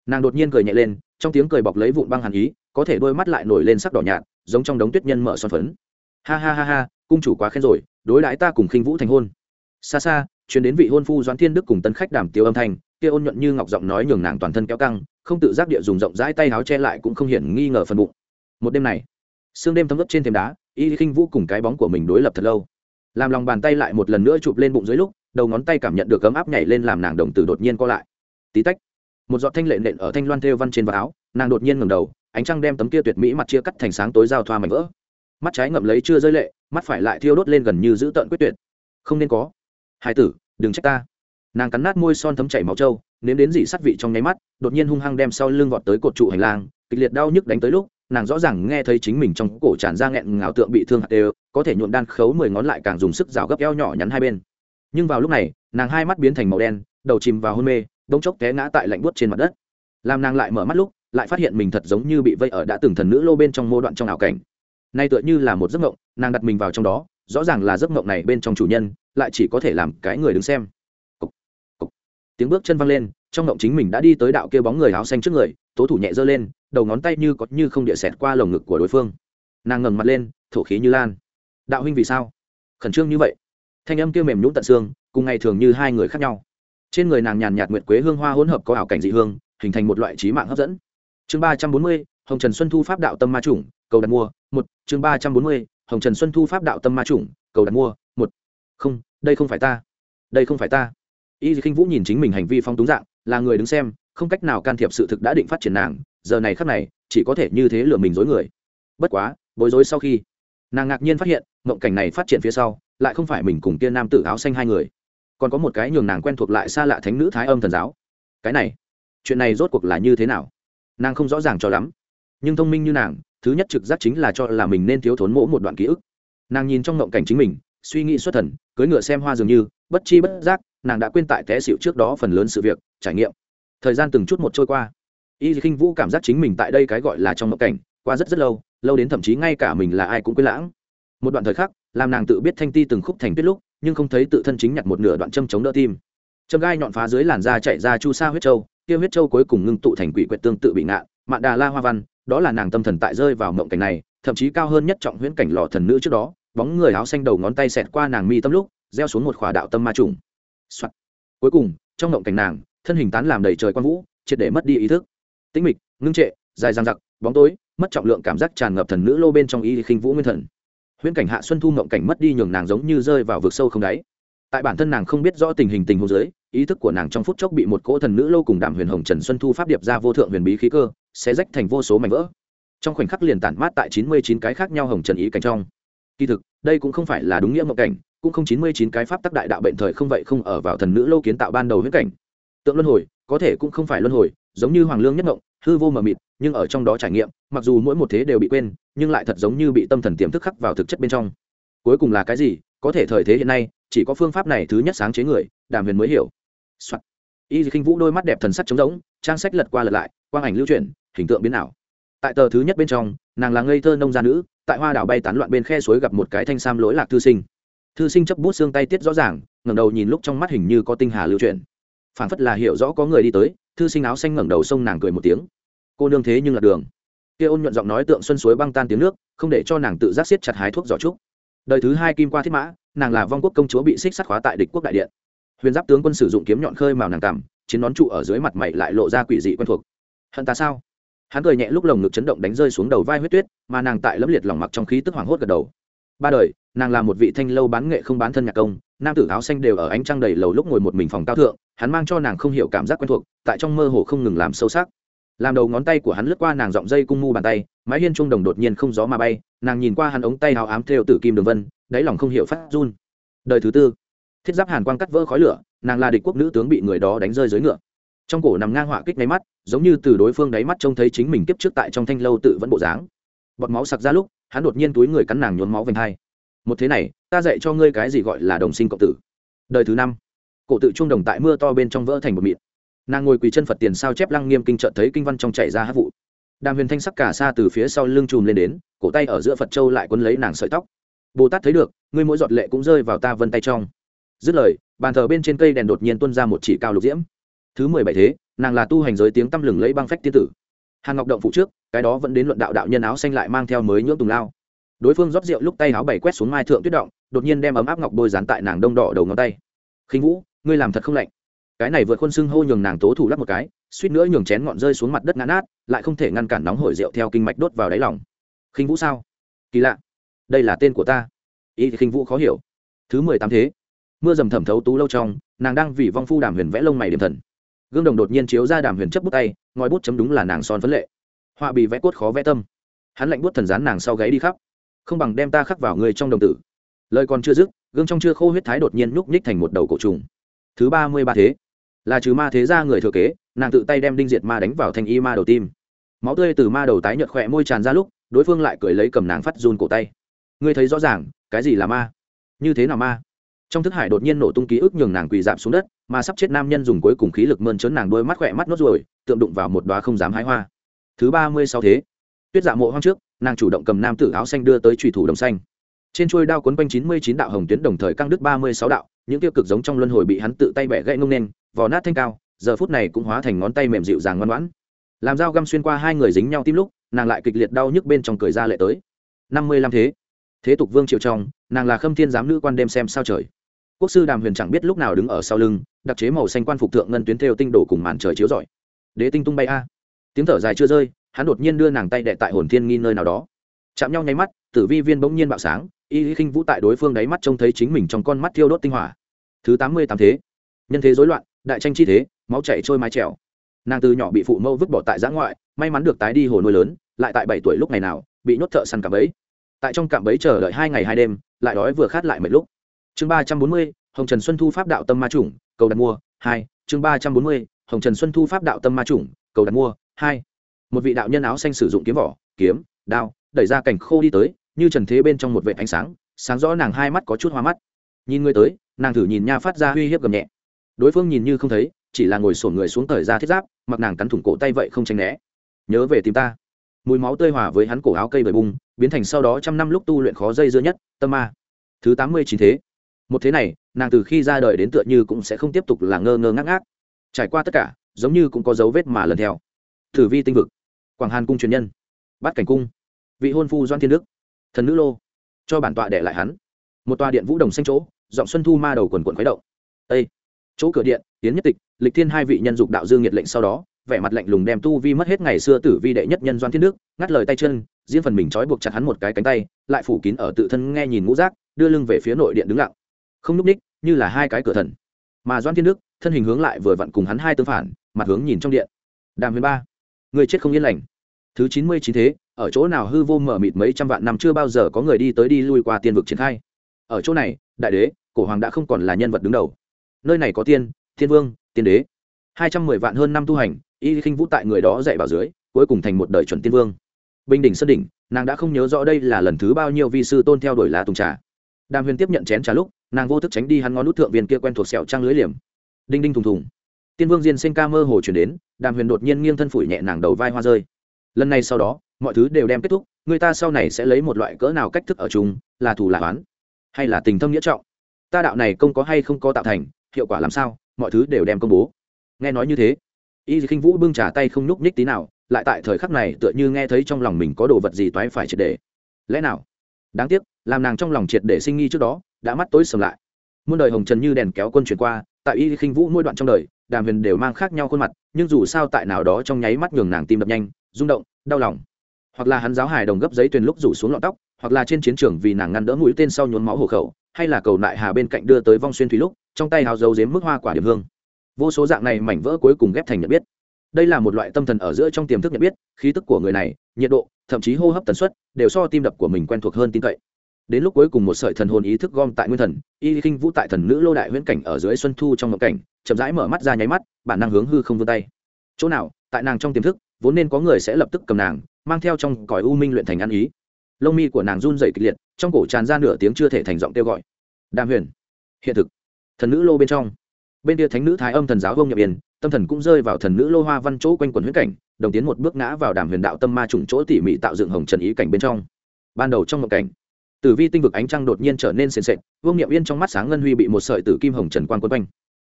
Nàng đột nhiên cười nhẹ lên, trong tiếng cười bọc lấy vụn băng hàn ý, có thể đôi mắt lại nổi lên sắc đỏ nhạt, giống trong đống tuyết nhân mở son phấn. Ha ha ha ha, cung chủ quá khen rồi, đối đãi ta cùng khinh vũ thành hôn. Xa xa chuyến đến vị hôn phu doãn thiên đức cùng tân khách đàm tiêu âm thanh, kia ôn nhuận như ngọc giọng nói nhường nàng toàn thân kéo căng, không tự giác địa dùng rộng rãi tay áo che lại cũng không hiển nghi ngờ phần bụng. Một đêm này, sương đêm thấm ướt trên thềm đá, y khinh vũ cùng cái bóng của mình đối lập thật lâu. Làm lòng bàn tay lại một lần nữa chụp lên bụng dưới lúc, đầu ngón tay cảm nhận được ấm áp nhảy lên làm nàng đồng tử đột nhiên co lại. Tí tách, một giọt thanh lệ nện ở thanh loan thêu văn trên vạt áo, nàng đột nhiên ngầm đầu, ánh trăng đem tấm kia tuyệt mỹ mặt chia cắt thành sáng tối giao thoa mảnh vỡ. Mắt trái ngậm lấy chưa rơi lệ, mắt phải lại thiêu đốt lên gần như giữ tợn quyết tuyệt. Không nên có. Hai tử đừng trách ta. Nàng cắn nát môi son thấm chảy máu trâu, nếm đến dị sắt vị trong nháy mắt, đột nhiên hung hăng đem sau lưng vọt tới cột trụ hành lang, kịch liệt đau nhức đánh tới lúc, nàng rõ ràng nghe thấy chính mình trong cổ tràn ra nghẹn ngào tượng bị thương hạt đều, có thể nhuộn đan khấu mười ngón lại càng dùng sức rào gấp eo nhỏ nhắn hai bên. Nhưng vào lúc này, nàng hai mắt biến thành màu đen, đầu chìm vào hôn mê đống chốc té ngã tại lạnh buốt trên mặt đất. Làm nàng lại mở mắt lúc, lại phát hiện mình thật giống như bị vây ở đã từng thần nữ lô bên trong mô đoạn trong ảo cảnh. Nay tựa như là một giấc mộng, nàng đặt mình vào trong đó, rõ ràng là giấc mộng này bên trong chủ nhân lại chỉ có thể làm cái người đứng xem. Cục, cục. tiếng bước chân văng lên trong ngộng chính mình đã đi tới đạo kia bóng người áo xanh trước người tố thủ nhẹ giơ lên đầu ngón tay như có như không địa xẹt qua lồng ngực của đối phương. Nàng ngẩng mặt lên thổ khí như lan. Đạo huynh vì sao? Khẩn trương như vậy. Thanh âm kia mềm nhũn tận xương cùng ngày thường như hai người khác nhau. Trên người nàng nhàn nhạt nguyệt quế hương hoa hỗn hợp có ảo cảnh dị hương hình thành một loại trí mạng hấp dẫn. Chương ba trăm bốn mươi hồng trần xuân thu pháp đạo tâm ma chủng cầu đặt mua một. Chương ba trăm bốn mươi hồng trần xuân thu pháp đạo tâm ma chủng cầu đặt mua một không, đây không phải ta. Đây không phải ta. Y khinh vũ nhìn chính mình hành vi phong túng dạng, là người đứng xem, không cách nào can thiệp sự thực đã định phát triển nàng, giờ này khắc này, chỉ có thể như thế lừa mình dối người. Bất quá, bối rối sau khi, nàng ngạc nhiên phát hiện, mộng cảnh này phát triển phía sau, lại không phải mình cùng kia nam tử áo xanh hai người. Còn có một cái nhường nàng quen thuộc lại xa lạ thánh nữ thái âm thần giáo. Cái này, chuyện này rốt cuộc là như thế nào? Nàng không rõ ràng cho lắm. Nhưng thông minh như nàng, thứ nhất trực giác chính là cho là mình nên thiếu thốn mỗ một đoạn ký ức. Nàng nhìn trong mộng cảnh chính mình suy nghĩ xuất thần cưới ngựa xem hoa dường như, bất chi bất giác, nàng đã quên tại té xịu trước đó phần lớn sự việc, trải nghiệm. Thời gian từng chút một trôi qua. Y khinh vũ cảm giác chính mình tại đây cái gọi là trong mộng cảnh, qua rất rất lâu lâu đến thậm chí ngay cả mình là ai cũng quên lãng. Một đoạn thời khắc, làm nàng tự biết thanh ti từng khúc thành tuyết lúc, nhưng không thấy tự thân chính nhặt một nửa đoạn châm chống đỡ tim. Châm gai nhọn phá dưới làn da chạy ra chu sa huyết châu, kia huyết châu cuối cùng ngưng tụ thành quỷ quyệt tương tự bị ngạn, mạn đà la hoa văn, đó là nàng tâm thần tại rơi vào mộng cảnh này, thậm chí cao hơn nhất trọng huyễn cảnh lò thần nữ trước đó bóng người áo xanh đầu ngón tay xẹt qua nàng mi tâm lúc, gieo xuống một khỏa đạo tâm ma trùng、Soạn. cuối cùng, trong ngộng cảnh nàng, thân hình tán làm đầy trời quang vũ, triệt để mất đi ý thức. Tĩnh mịch, ngưng trệ, dài răng giặc bóng tối, mất trọng lượng cảm giác tràn ngập thần nữ lô bên trong y khinh vũ nguyên thần. Huyễn cảnh hạ xuân thu ngộng cảnh mất đi nhường nàng giống như rơi vào vực sâu không đáy. Tại bản thân nàng không biết rõ tình hình tình huống dưới, ý thức của nàng trong phút chốc bị một cỗ thần nữ lô cùng đảm huyền hồng trần xuân thu pháp điệp ra vô thượng huyền bí khí cơ sẽ rách thành vô số mảnh vỡ. Trong khoảnh khắc liền tản mát tại chín mươi chín cái khác nhau hồng trần ý cảnh trong kỳ thực, đây cũng không phải là đúng nghĩa mộng cảnh, cũng không chín mươi chín cái pháp tắc đại đạo bệnh thời không vậy không ở vào thần nữ lâu kiến tạo ban đầu huyết cảnh. Tượng luân hồi, có thể cũng không phải luân hồi, giống như hoàng lương nhất mộng, hư vô mờ mịt, nhưng ở trong đó trải nghiệm, mặc dù mỗi một thế đều bị quên, nhưng lại thật giống như bị tâm thần tiềm thức khắc vào thực chất bên trong. Cuối cùng là cái gì? Có thể thời thế hiện nay, chỉ có phương pháp này thứ nhất sáng chế người, đàm huyền mới hiểu、Soạn. y khinh vũ đôi mắt đẹp thần sắc trống rỗng, trang sách lật qua lật lại, quang ảnh lưu chuyển, hình tượng biến ảo tại tờ thứ nhất bên trong, nàng là ngây thơ nông gia nữ, tại hoa đảo bay tán loạn bên khe suối gặp một cái thanh sam lỗi lạc thư sinh. Thư sinh chấp bút xương tay tiết rõ ràng, ngẩng đầu nhìn lúc trong mắt hình như có tinh hà lưu chuyển. Phản phất là hiểu rõ có người đi tới, thư sinh áo xanh ngẩng đầu sông nàng cười một tiếng. Cô nương thế nhưng là đường. Kia ôn nhuận giọng nói tượng xuân suối băng tan tiếng nước, không để cho nàng tự giác siết chặt hái thuốc giỏ trúc. Đời thứ hai kim qua thiết mã, nàng là vong quốc công chúa bị xích sắt khóa tại địch quốc đại điện. Huyền giáp tướng quân sử dụng kiếm nhọn khơi màu nàng cằm, chiến nón trụ ở dưới mặt mày lại lộ ra quỷ dị quen thuộc. Hận ta sao? Hắn cười nhẹ lúc lồng ngực chấn động đánh rơi xuống đầu vai huyết tuyết, mà nàng tại lẫm liệt lòng mặc trong khí tức hoảng hốt gật đầu. Ba đời, nàng là một vị thanh lâu bán nghệ không bán thân nhạc công, nam tử áo xanh đều ở ánh trăng đầy lầu lúc ngồi một mình phòng cao thượng, hắn mang cho nàng không hiểu cảm giác quen thuộc, tại trong mơ hồ không ngừng làm sâu sắc. Làm đầu ngón tay của hắn lướt qua nàng giọng dây cung mu bàn tay, mái hiên trung đồng đột nhiên không gió mà bay, nàng nhìn qua hắn ống tay áo ám theo tử kim đường vân, đáy lòng không hiểu phát run. Đời thứ tư, thiết giáp hàn quang cắt vỡ khói lửa, nàng là địch quốc nữ tướng bị người đó đánh rơi dưới ngựa trong cổ nằm ngang họa kích nháy mắt, giống như từ đối phương đáy mắt trông thấy chính mình kiếp trước tại trong thanh lâu tự vẫn bộ dáng. Bọt máu sặc ra lúc, hắn đột nhiên túi người cắn nàng nhốn máu vành hai. Một thế này, ta dạy cho ngươi cái gì gọi là đồng sinh cộng tử? Đời thứ năm, cổ tự trung đồng tại mưa to bên trong vỡ thành một mịn. Nàng ngồi quỳ chân phật tiền sao chép lăng nghiêm kinh trợn thấy kinh văn trong chảy ra hát vụ. Đàm huyền thanh sắc cả xa từ phía sau lưng chùm lên đến, cổ tay ở giữa phật châu lại quấn lấy nàng sợi tóc. Bồ tát thấy được, ngươi mỗi giọt lệ cũng rơi vào ta vân tay trong. Dứt lời, bàn thờ bên trên cây đèn đột nhiên tuôn ra một chỉ cao lục diễm thứ mười bảy thế, nàng là tu hành giới tiếng tăm lừng lấy băng phách tiên tử. Hàn ngọc động phụ trước, cái đó vẫn đến luận đạo đạo nhân áo xanh lại mang theo mới nhưỡng tùng lao. Đối phương rót rượu lúc tay áo bảy quét xuống mai thượng tuyết động, đột nhiên đem ấm áp ngọc bôi dán tại nàng đông đỏ đầu ngón tay. Khinh vũ, ngươi làm thật không lạnh. Cái này vượt khuôn sưng hô nhường nàng tố thủ lắp một cái, suýt nữa nhường chén ngọn rơi xuống mặt đất ngã nát, lại không thể ngăn cản nóng hổi rượu theo kinh mạch đốt vào đáy lòng. Khinh vũ sao? Kỳ lạ. Đây là tên của ta. Ý thì khinh vũ khó hiểu. Thứ mười tám thế. Mưa dầm thẩm thấu tú lâu trong, nàng đang vì vong phu đàm huyền vẽ lông mày điểm thần gương đồng đột nhiên chiếu ra đàm huyền chấp bút tay, ngòi bút chấm đúng là nàng son phấn lệ. Họa bị vẽ cốt khó vẽ tâm. Hắn lạnh bút thần rán nàng sau gáy đi khắp. Không bằng đem ta khắc vào người trong đồng tử. Lời còn chưa dứt, gương trong chưa khô huyết thái đột nhiên nhúc nhích thành một đầu cổ trùng. Thứ ba mươi ba thế. Là trừ ma thế ra người thừa kế, nàng tự tay đem đinh diệt ma đánh vào thành y ma đầu tim. Máu tươi từ ma đầu tái nhợt khỏe môi tràn ra lúc, đối phương lại cười lấy cầm nàng phát run cổ tay. Ngươi thấy rõ ràng, cái gì là ma? Như thế nào ma? Trong thức hải đột nhiên nổ tung ký ức nhường nàng quỳ dạp xuống đất, mà sắp chết nam nhân dùng cuối cùng khí lực mơn trớn nàng đôi mắt khỏe mắt nốt ruồi, tượng đụng vào một đoá không dám hái hoa. Thứ ba mươi sáu thế. Tuyết dạ mộ hoang trước, nàng chủ động cầm nam tử áo xanh đưa tới trùy thủ đồng xanh. Trên chuôi đao quấn quanh chín mươi chín đạo hồng tuyến đồng thời căng đứt ba mươi sáu đạo, những tiêu cực giống trong luân hồi bị hắn tự tay bẻ gãy ngông nên vò nát thanh cao, giờ phút này cũng hóa thành ngón tay mềm dịu dàng ngoan ngoãn. Làm dao găm xuyên qua hai người dính nhau tim lúc, nàng lại kịch liệt đau nhức bên trong cười ra lệ tới. Năm mươi lăm thế. Thế tục vương triệu trong, nàng là khâm thiên giám nữ quan đêm xem sao trời quốc sư đàm huyền chẳng biết lúc nào đứng ở sau lưng, đặc chế màu xanh quan phục thượng ngân tuyến theo tinh đổ cùng màn trời chiếu rọi. Đế tinh tung bay a. Tiếng thở dài chưa rơi, hắn đột nhiên đưa nàng tay đệ tại hồn thiên nghi nơi nào đó. Chạm nhau nháy mắt, tử vi viên bỗng nhiên bạo sáng y khinh vũ tại đối phương đáy mắt trông thấy chính mình trong con mắt thiêu đốt tinh hỏa. Thứ tám mươi tám thế. Nhân thế rối loạn, đại tranh chi thế, máu chảy trôi mái trèo. Nàng từ nhỏ bị phụ mẫu vứt bỏ tại giã ngoại, may mắn được tái đi hồ nuôi lớn, lại tại bảy tuổi lúc ngày nào, bị nhốt thợ săn cạm bẫy. Tại trong cạm bẫy chờ đợi hai ngày hai đêm, lại đói vừa khát lại mệt lúc chương ba trăm bốn mươi, hồng trần xuân thu pháp đạo tâm ma chủng, cầu đặt mua, hai. Chương ba trăm bốn mươi, hồng trần xuân thu pháp đạo tâm ma chủng, cầu đặt mua, hai. Một vị đạo nhân áo xanh sử dụng kiếm vỏ, kiếm, đao, đẩy ra cảnh khô đi tới, như trần thế bên trong một vệ ánh sáng sáng rõ nàng hai mắt có chút hoa mắt. Nhìn người tới, nàng thử nhìn nha phát ra uy hiếp gầm nhẹ. Đối phương nhìn như không thấy, chỉ là ngồi sổn người xuống thời ra thiết giáp, mặc nàng cắn thủng cổ tay vậy không tránh né. Nhớ về tìm ta. Mùi máu tơi hòa với hắn cổ áo cây bởi bung biến thành sau đó trăm năm lúc tu luyện khó dây dưa nhất, tâm ma. Thứ tám mươi chín thế một thế này, nàng từ khi ra đời đến tựa như cũng sẽ không tiếp tục là ngơ ngơ ngác ngác. Trải qua tất cả, giống như cũng có dấu vết mà lần theo. Thử vi tinh vực. Quảng hàn cung truyền nhân. Bát cảnh cung. Vị hôn phu doan thiên đức. Thần nữ lô. Cho bản tọa để lại hắn. Một tòa điện vũ đồng xanh chỗ, giọng xuân thu ma đầu quần quần khuấy động. Â chỗ cửa điện tiến nhất tịch, lịch thiên hai vị nhân dục đạo dương nhiệt lệnh sau đó, vẻ mặt lạnh lùng đem tu vi mất hết ngày xưa tử vi đệ nhất nhân doan thiên đức, ngắt lời tay chân, riêng phần mình trói buộc chặt hắn một cái cánh tay, lại phủ kín ở tự thân nghe nhìn ngũ giác, đưa lưng về phía nội điện đứng lặng không núp ních, như là hai cái cửa thần. Mà doan thiên đức, thân hình hướng lại vừa vặn cùng hắn hai tương phản, mặt hướng nhìn trong điện. Đàm huyền ba, người chết không yên lành. Thứ chín mươi chín thế, ở chỗ nào hư vô mở mịt mấy trăm vạn năm chưa bao giờ có người đi tới đi lui qua tiên vực triển khai. Ở chỗ này, đại đế, cổ hoàng đã không còn là nhân vật đứng đầu. Nơi này có tiên, thiên vương, tiên đế. Hai trăm mười vạn hơn năm tu hành, y khinh vũ tại người đó dạy vào dưới, cuối cùng thành một đời chuẩn tiên vương. Bình đỉnh sân đỉnh, nàng đã không nhớ rõ đây là lần thứ bao nhiêu vi sư tôn theo đuổi lá tùng trà. Đàm huyền tiếp nhận chén trà lúc nàng vô thức tránh đi hắn ngón nút thượng viên kia quen thuộc sẹo trang lưới liềm. Đinh đinh thùng thùng. Tiên vương diên sinh ca mơ hồ chuyển đến, đàm huyền đột nhiên nghiêng thân phủi nhẹ nàng đầu vai hoa rơi. Lần này sau đó, mọi thứ đều đem kết thúc, người ta sau này sẽ lấy một loại cỡ nào cách thức ở chung, là thù là oán, hay là tình thâm nghĩa trọng. Ta đạo này công có hay không có tạo thành, hiệu quả làm sao, mọi thứ đều đem công bố. Nghe nói như thế, y khinh vũ bưng trả tay không nhúc nhích tí nào, lại tại thời khắc này tựa như nghe thấy trong lòng mình có đồ vật gì toái phải triệt để. Lẽ nào? Đáng tiếc, làm nàng trong lòng triệt để sinh nghi trước đó đã mắt tối sầm lại. Muôn đời hồng trần như đèn kéo quân chuyển qua, tại y khinh vũ mỗi đoạn trong đời, đàm huyền đều mang khác nhau khuôn mặt, nhưng dù sao tại nào đó trong nháy mắt nhường nàng tim đập nhanh, rung động, đau lòng. Hoặc là hắn giáo hài đồng gấp giấy tuyền lúc rủ xuống lọn tóc, hoặc là trên chiến trường vì nàng ngăn đỡ mũi tên sau nhuốm máu hộ khẩu, hay là cầu nại hà bên cạnh đưa tới vong xuyên thủy lúc, trong tay hào dấu dếm mức hoa quả điểm hương. Vô số dạng này mảnh vỡ cuối cùng ghép thành nhận biết. Đây là một loại tâm thần ở giữa trong tiềm thức nhận biết, khí tức của người này, nhiệt độ, thậm chí hô hấp tần suất, đều so tim đập của mình quen thuộc hơn tin cậy đến lúc cuối cùng một sợi thần hồn ý thức gom tại nguyên thần, y khinh vũ tại thần nữ lô đại huyễn cảnh ở dưới xuân thu trong ngộng cảnh, chậm rãi mở mắt ra nháy mắt, bản năng hướng hư không vươn tay. Chỗ nào, tại nàng trong tiềm thức, vốn nên có người sẽ lập tức cầm nàng, mang theo trong cõi u minh luyện thành ăn ý. Lông mi của nàng run dày kịch liệt, trong cổ tràn ra nửa tiếng chưa thể thành giọng kêu gọi. Đàm huyền, hiện thực. Thần nữ lô bên trong. Bên kia thánh nữ thái âm thần giáo vông nhập yên, tâm thần cũng rơi vào thần nữ lô hoa văn chỗ quanh quần huyết cảnh, đồng tiến một bước ngã vào đàm huyền đạo tâm ma trùng chỗ tỉ mỉ tạo dựng hồng trần ý cảnh bên trong. Ban đầu trong một cảnh tử vi tinh vực ánh trăng đột nhiên trở nên sền sệt, vương niệm yên trong mắt sáng ngân huy bị một sợi tử kim hồng trần quan quân quanh.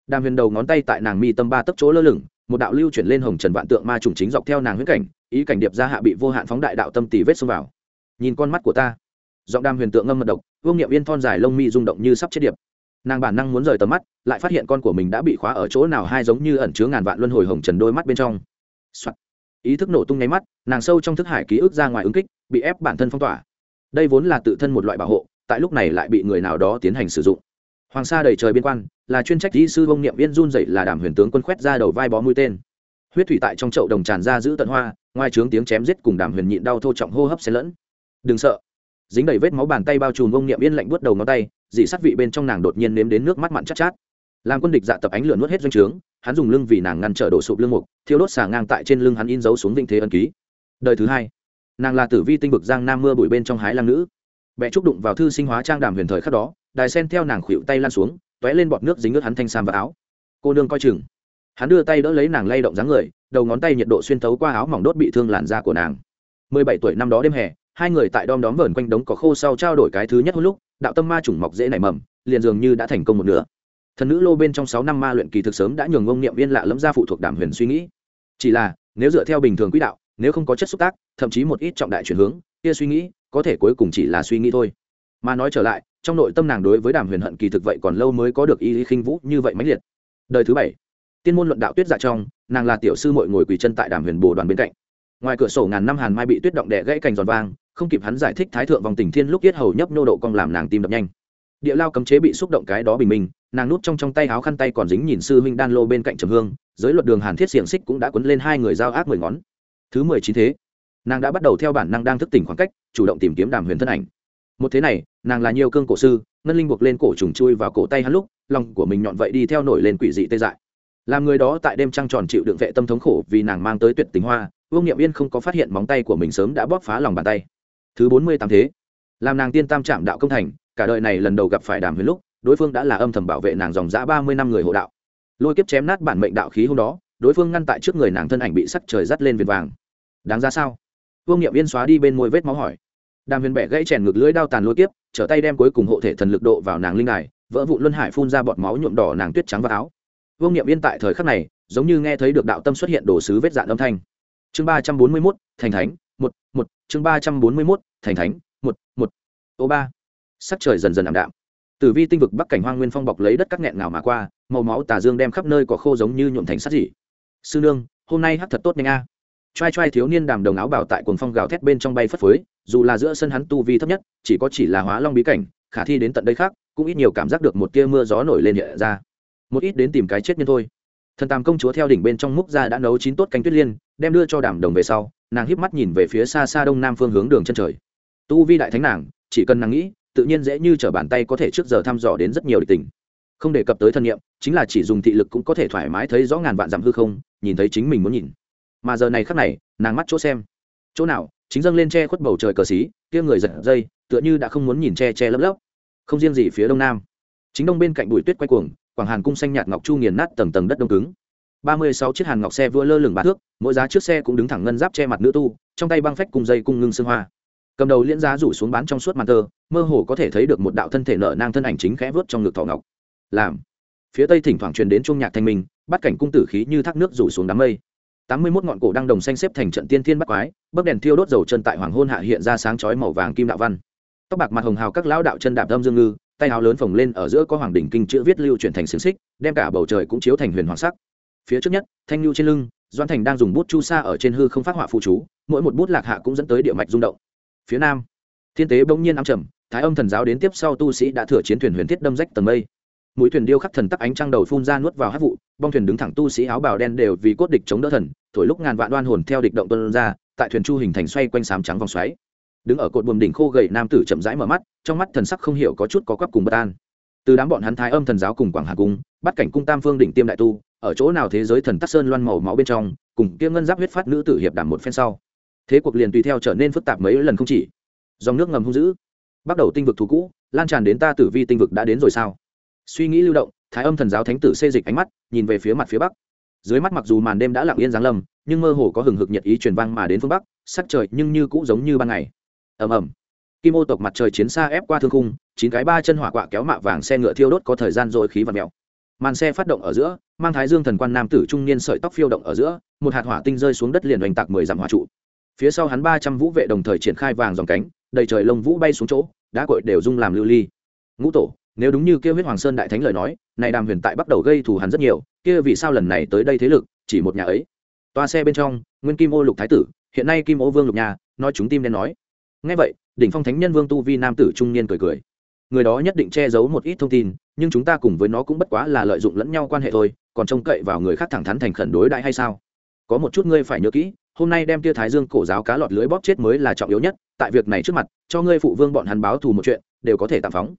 Đàm huyền đầu ngón tay tại nàng mi tâm ba tấc chỗ lơ lửng, một đạo lưu chuyển lên hồng trần vạn tượng ma trùng chính dọc theo nàng huyết cảnh, ý cảnh điệp ra hạ bị vô hạn phóng đại đạo tâm tì vết xông vào. Nhìn con mắt của ta. Giọng đàm huyền tượng ngâm mật độc, vương niệm yên thon dài lông mi rung động như sắp chết điệp. Nàng bản năng muốn rời tầm mắt, lại phát hiện con của mình đã bị khóa ở chỗ nào hai giống như ẩn chứa ngàn vạn luân hồi hồng trần đôi mắt bên trong、Soạn. ý thức nổ tung nháy mắt, nàng sâu trong thức hải ký ức ra ngoài ứng kích, bị ép bản thân phong tỏa đây vốn là tự thân một loại bảo hộ, tại lúc này lại bị người nào đó tiến hành sử dụng. Hoàng sa đầy trời biên quan, là chuyên trách di sư vông niệm viên run dậy là đàm huyền tướng quân khoét ra đầu vai bó mũi tên. Huyết thủy tại trong chậu đồng tràn ra giữ tận hoa, ngoài trướng tiếng chém giết cùng đàm huyền nhịn đau thô trọng hô hấp xen lẫn. Đừng sợ. Dính đầy vết máu bàn tay bao trùm vông niệm yên lạnh buốt đầu ngón tay, dị sát vị bên trong nàng đột nhiên nếm đến nước mắt mặn chát chát. Làm quân địch dạ tập ánh lửa nuốt hết doanh trướng, hắn dùng lưng vì nàng ngăn trở đổ sụp lưng mục, thiêu đốt xà ngang tại trên lưng hắn in dấu xuống vinh thế ân ký. Đời thứ hai nàng là tử vi tinh vực giang nam mưa bụi bên trong hái lang nữ. Bẹ trúc đụng vào thư sinh hóa trang đàm huyền thời khắc đó, đài sen theo nàng khuỵu tay lan xuống, t ó é lên bọt nước dính ướt hắn thanh sam và áo. Cô nương coi chừng. Hắn đưa tay đỡ lấy nàng lay động dáng người, đầu ngón tay nhiệt độ xuyên thấu qua áo mỏng đốt bị thương làn da của nàng. Mười bảy tuổi năm đó đêm hè, hai người tại đom đóm vờn quanh đống cỏ khô sau trao đổi cái thứ nhất hôm lúc, đạo tâm ma chủng mọc dễ nảy mầm, liền dường như đã thành công một nửa. Thần nữ lô bên trong sáu năm ma luyện kỳ thực sớm đã nhường ngông niệm viên lạ lẫm ra phụ thuộc đàm huyền suy nghĩ. Chỉ là, nếu dựa theo bình thường quỹ đạo nếu không có chất xúc tác, thậm chí một ít trọng đại chuyển hướng, kia suy nghĩ có thể cuối cùng chỉ là suy nghĩ thôi. Mà nói trở lại, trong nội tâm nàng đối với đàm huyền hận kỳ thực vậy còn lâu mới có được ý lý khinh vũ như vậy mãnh liệt. Đời thứ bảy, tiên môn luận đạo tuyết dạ trong, nàng là tiểu sư mội ngồi quỳ chân tại đàm huyền bồ đoàn bên cạnh. Ngoài cửa sổ ngàn năm hàn mai bị tuyết động đẻ gãy cành giòn vang, không kịp hắn giải thích thái thượng vòng tình thiên lúc yết hầu nhấp nô độ cong làm nàng tim đập nhanh. Địa lao cấm chế bị xúc động cái đó bình minh, nàng nút trong trong tay áo khăn tay còn dính nhìn sư huynh đan lô bên cạnh trầm hương, giới luật đường hàn thiết xiềng xích cũng đã quấn lên hai người giao ác mười ngón thứ mười chín thế, nàng đã bắt đầu theo bản năng đang thức tỉnh khoảng cách, chủ động tìm kiếm đàm huyền thân ảnh. Một thế này, nàng là nhiều cương cổ sư, ngân linh buộc lên cổ trùng chui vào cổ tay hắn lúc, lòng của mình nhọn vậy đi theo nổi lên quỷ dị tê dại. Làm người đó tại đêm trăng tròn chịu đựng vệ tâm thống khổ vì nàng mang tới tuyệt tình hoa, vương nghiệm yên không có phát hiện móng tay của mình sớm đã bóp phá lòng bàn tay. Thứ bốn mươi tám thế, làm nàng tiên tam trạm đạo công thành, cả đời này lần đầu gặp phải đàm huyền lúc, đối phương đã là âm thầm bảo vệ nàng dòng dã ba mươi năm người hộ đạo. Lôi kiếp chém nát bản mệnh đạo khí hôm đó đối phương ngăn tại trước người nàng thân ảnh bị sắc trời dắt lên viền vàng. Đáng ra sao? Vương nghiệm yên xóa đi bên môi vết máu hỏi. Đàm huyền bẻ gãy chèn ngực lưỡi đao tàn lôi kiếp, trở tay đem cuối cùng hộ thể thần lực độ vào nàng linh đài, vỡ vụ luân hải phun ra bọt máu nhuộm đỏ nàng tuyết trắng vào áo. Vương nghiệm yên tại thời khắc này, giống như nghe thấy được đạo tâm xuất hiện đồ sứ vết dạn âm thanh. Chương ba trăm bốn mươi mốt, thành thánh, một một. Chương ba trăm bốn mươi mốt, thành thánh, một một. Ô ba. Sắc trời dần dần ảm đạm. Tử vi tinh vực bắc cảnh hoang nguyên phong bọc lấy đất các nghẹn ngào mà qua, màu máu tà dương đem khắp nơi có khô giống như nhuộm thành sắt dị sư nương, hôm nay hát thật tốt nhanh a. Trai trai thiếu niên đàm đồng áo bảo tại cuồng phong gào thét bên trong bay phất phới, dù là giữa sân hắn tu vi thấp nhất, chỉ có chỉ là hóa long bí cảnh, khả thi đến tận đây khác, cũng ít nhiều cảm giác được một tia mưa gió nổi lên hiện ra. Một ít đến tìm cái chết nhân thôi. Thần tàm công chúa theo đỉnh bên trong múc ra đã nấu chín tốt canh tuyết liên, đem đưa cho đàm đồng về sau, nàng híp mắt nhìn về phía xa xa đông nam phương hướng đường chân trời. Tu vi đại thánh nàng, chỉ cần nàng nghĩ, tự nhiên dễ như t r ở bàn tay có thể trước giờ thăm dò đến rất nhiều địch tình không đề cập tới thân nhiệm, chính là chỉ dùng thị lực cũng có thể thoải mái thấy rõ ngàn vạn dặm hư không, nhìn thấy chính mình muốn nhìn. Mà giờ này khắc này, nàng mắt chỗ xem. Chỗ nào, chính dâng lên che khuất bầu trời cờ xí, kia người giật dây, tựa như đã không muốn nhìn che che lấp lấp. Không riêng gì phía đông nam. Chính đông bên cạnh bụi tuyết quay cuồng, quảng hàn cung xanh nhạt ngọc chu nghiền nát tầng tầng đất đông cứng. Ba mươi sáu chiếc hàn ngọc xe vua lơ lửng bát thước, mỗi giá trước xe cũng đứng thẳng ngân giáp che mặt nữ tu, trong tay băng phách cùng dây cung ngưng xương hoa. Cầm đầu liễn giá rủ xuống bán trong suốt màn tơ, mơ hồ có thể thấy được một đạo thân thể nợ nang thân ảnh chính khẽ vớt trong ngực thỏ ngọc làm. Phía tây thỉnh thoảng truyền đến chuông nhạc thanh minh, bắt cảnh cung tử khí như thác nước rủ xuống đám mây. Tám mươi mốt ngọn cổ đang đồng xanh xếp thành trận tiên thiên bắt quái, bấc đèn thiêu đốt dầu chân tại hoàng hôn hạ hiện ra sáng chói màu vàng kim đạo văn. Tóc bạc mặt hồng hào các lão đạo chân đạp âm dương ngư, tay áo lớn phồng lên ở giữa có hoàng đỉnh kinh chữ viết lưu chuyển thành xiềng xích, đem cả bầu trời cũng chiếu thành huyền hoàng sắc. Phía trước nhất, thanh lưu trên lưng doan thành đang dùng bút chu sa ở trên hư không phát họa phụ chú, mỗi một bút lạc hạ cũng dẫn tới địa mạch rung động. Phía nam, thiên tế bỗng nhiên ám trầm, thái âm thần giáo đến tiếp sau tu sĩ đã thừa chiến thuyền huyền thiết đâm rách tầng mây mũi thuyền điêu khắc thần tắc ánh trăng đầu phun ra nuốt vào hát vụ, bong thuyền đứng thẳng tu sĩ áo bào đen đều vì cốt địch chống đỡ thần, thổi lúc ngàn vạn đoan hồn theo địch động tuân ra, tại thuyền chu hình thành xoay quanh sám trắng vòng xoáy. Đứng ở cột buồm đỉnh khô gầy nam tử chậm rãi mở mắt, trong mắt thần sắc không hiểu có chút có quắp cùng bất an. Từ đám bọn hắn thái âm thần giáo cùng quảng hà cung, bắt cảnh cung tam phương đỉnh tiêm đại tu, ở chỗ nào thế giới thần tắc sơn loan màu máu bên trong, cùng kia ngân giáp huyết phát nữ tử hiệp đảm một phen sau. Thế cuộc liền tùy theo trở nên phức tạp mấy lần không chỉ. Dòng nước ngầm hung dữ. Bắt đầu tinh vực thú cũ, lan tràn đến ta tử vi tinh vực đã đến rồi sao? Suy nghĩ lưu động, thái âm thần giáo thánh tử xê dịch ánh mắt, nhìn về phía mặt phía bắc. Dưới mắt mặc dù màn đêm đã lặng yên giáng lâm, nhưng mơ hồ có hừng hực nhiệt ý truyền vang mà đến phương bắc, sắc trời nhưng như cũ giống như ban ngày. Ầm ầm. Kim ô tộc mặt trời chiến xa ép qua thương khung, chín cái ba chân hỏa quạ kéo mạ vàng xe ngựa thiêu đốt có thời gian rồi khí và mèo. Màn xe phát động ở giữa, mang thái dương thần quan nam tử trung niên sợi tóc phiêu động ở giữa, một hạt hỏa tinh rơi xuống đất liền oanh tạc mười dặm hỏa trụ. Phía sau hắn ba trăm vũ vệ đồng thời triển khai vàng dòng cánh, đầy trời lông vũ bay xuống chỗ, đá cội đều rung làm lưu ly. Ngũ tổ nếu đúng như kia huyết hoàng sơn đại thánh lời nói, này đàm huyền tại bắt đầu gây thù hắn rất nhiều, kia vì sao lần này tới đây thế lực, chỉ một nhà ấy? Toa xe bên trong, nguyên kim ô lục thái tử, hiện nay kim ô vương lục nhà nói chúng tim đen nói. Ngay vậy, đỉnh phong thánh nhân vương tu vi nam tử trung niên cười cười. Người đó nhất định che giấu một ít thông tin, nhưng chúng ta cùng với nó cũng bất quá là lợi dụng lẫn nhau quan hệ thôi, còn trông cậy vào người khác thẳng thắn thành khẩn đối đại hay sao? Có một chút ngươi phải nhớ kỹ, hôm nay đem tia thái dương cổ giáo cá lọt lưới bóp chết mới là trọng yếu nhất, tại việc này trước mặt, cho ngươi phụ vương bọn hắn báo thù một chuyện, đều có thể tạm phóng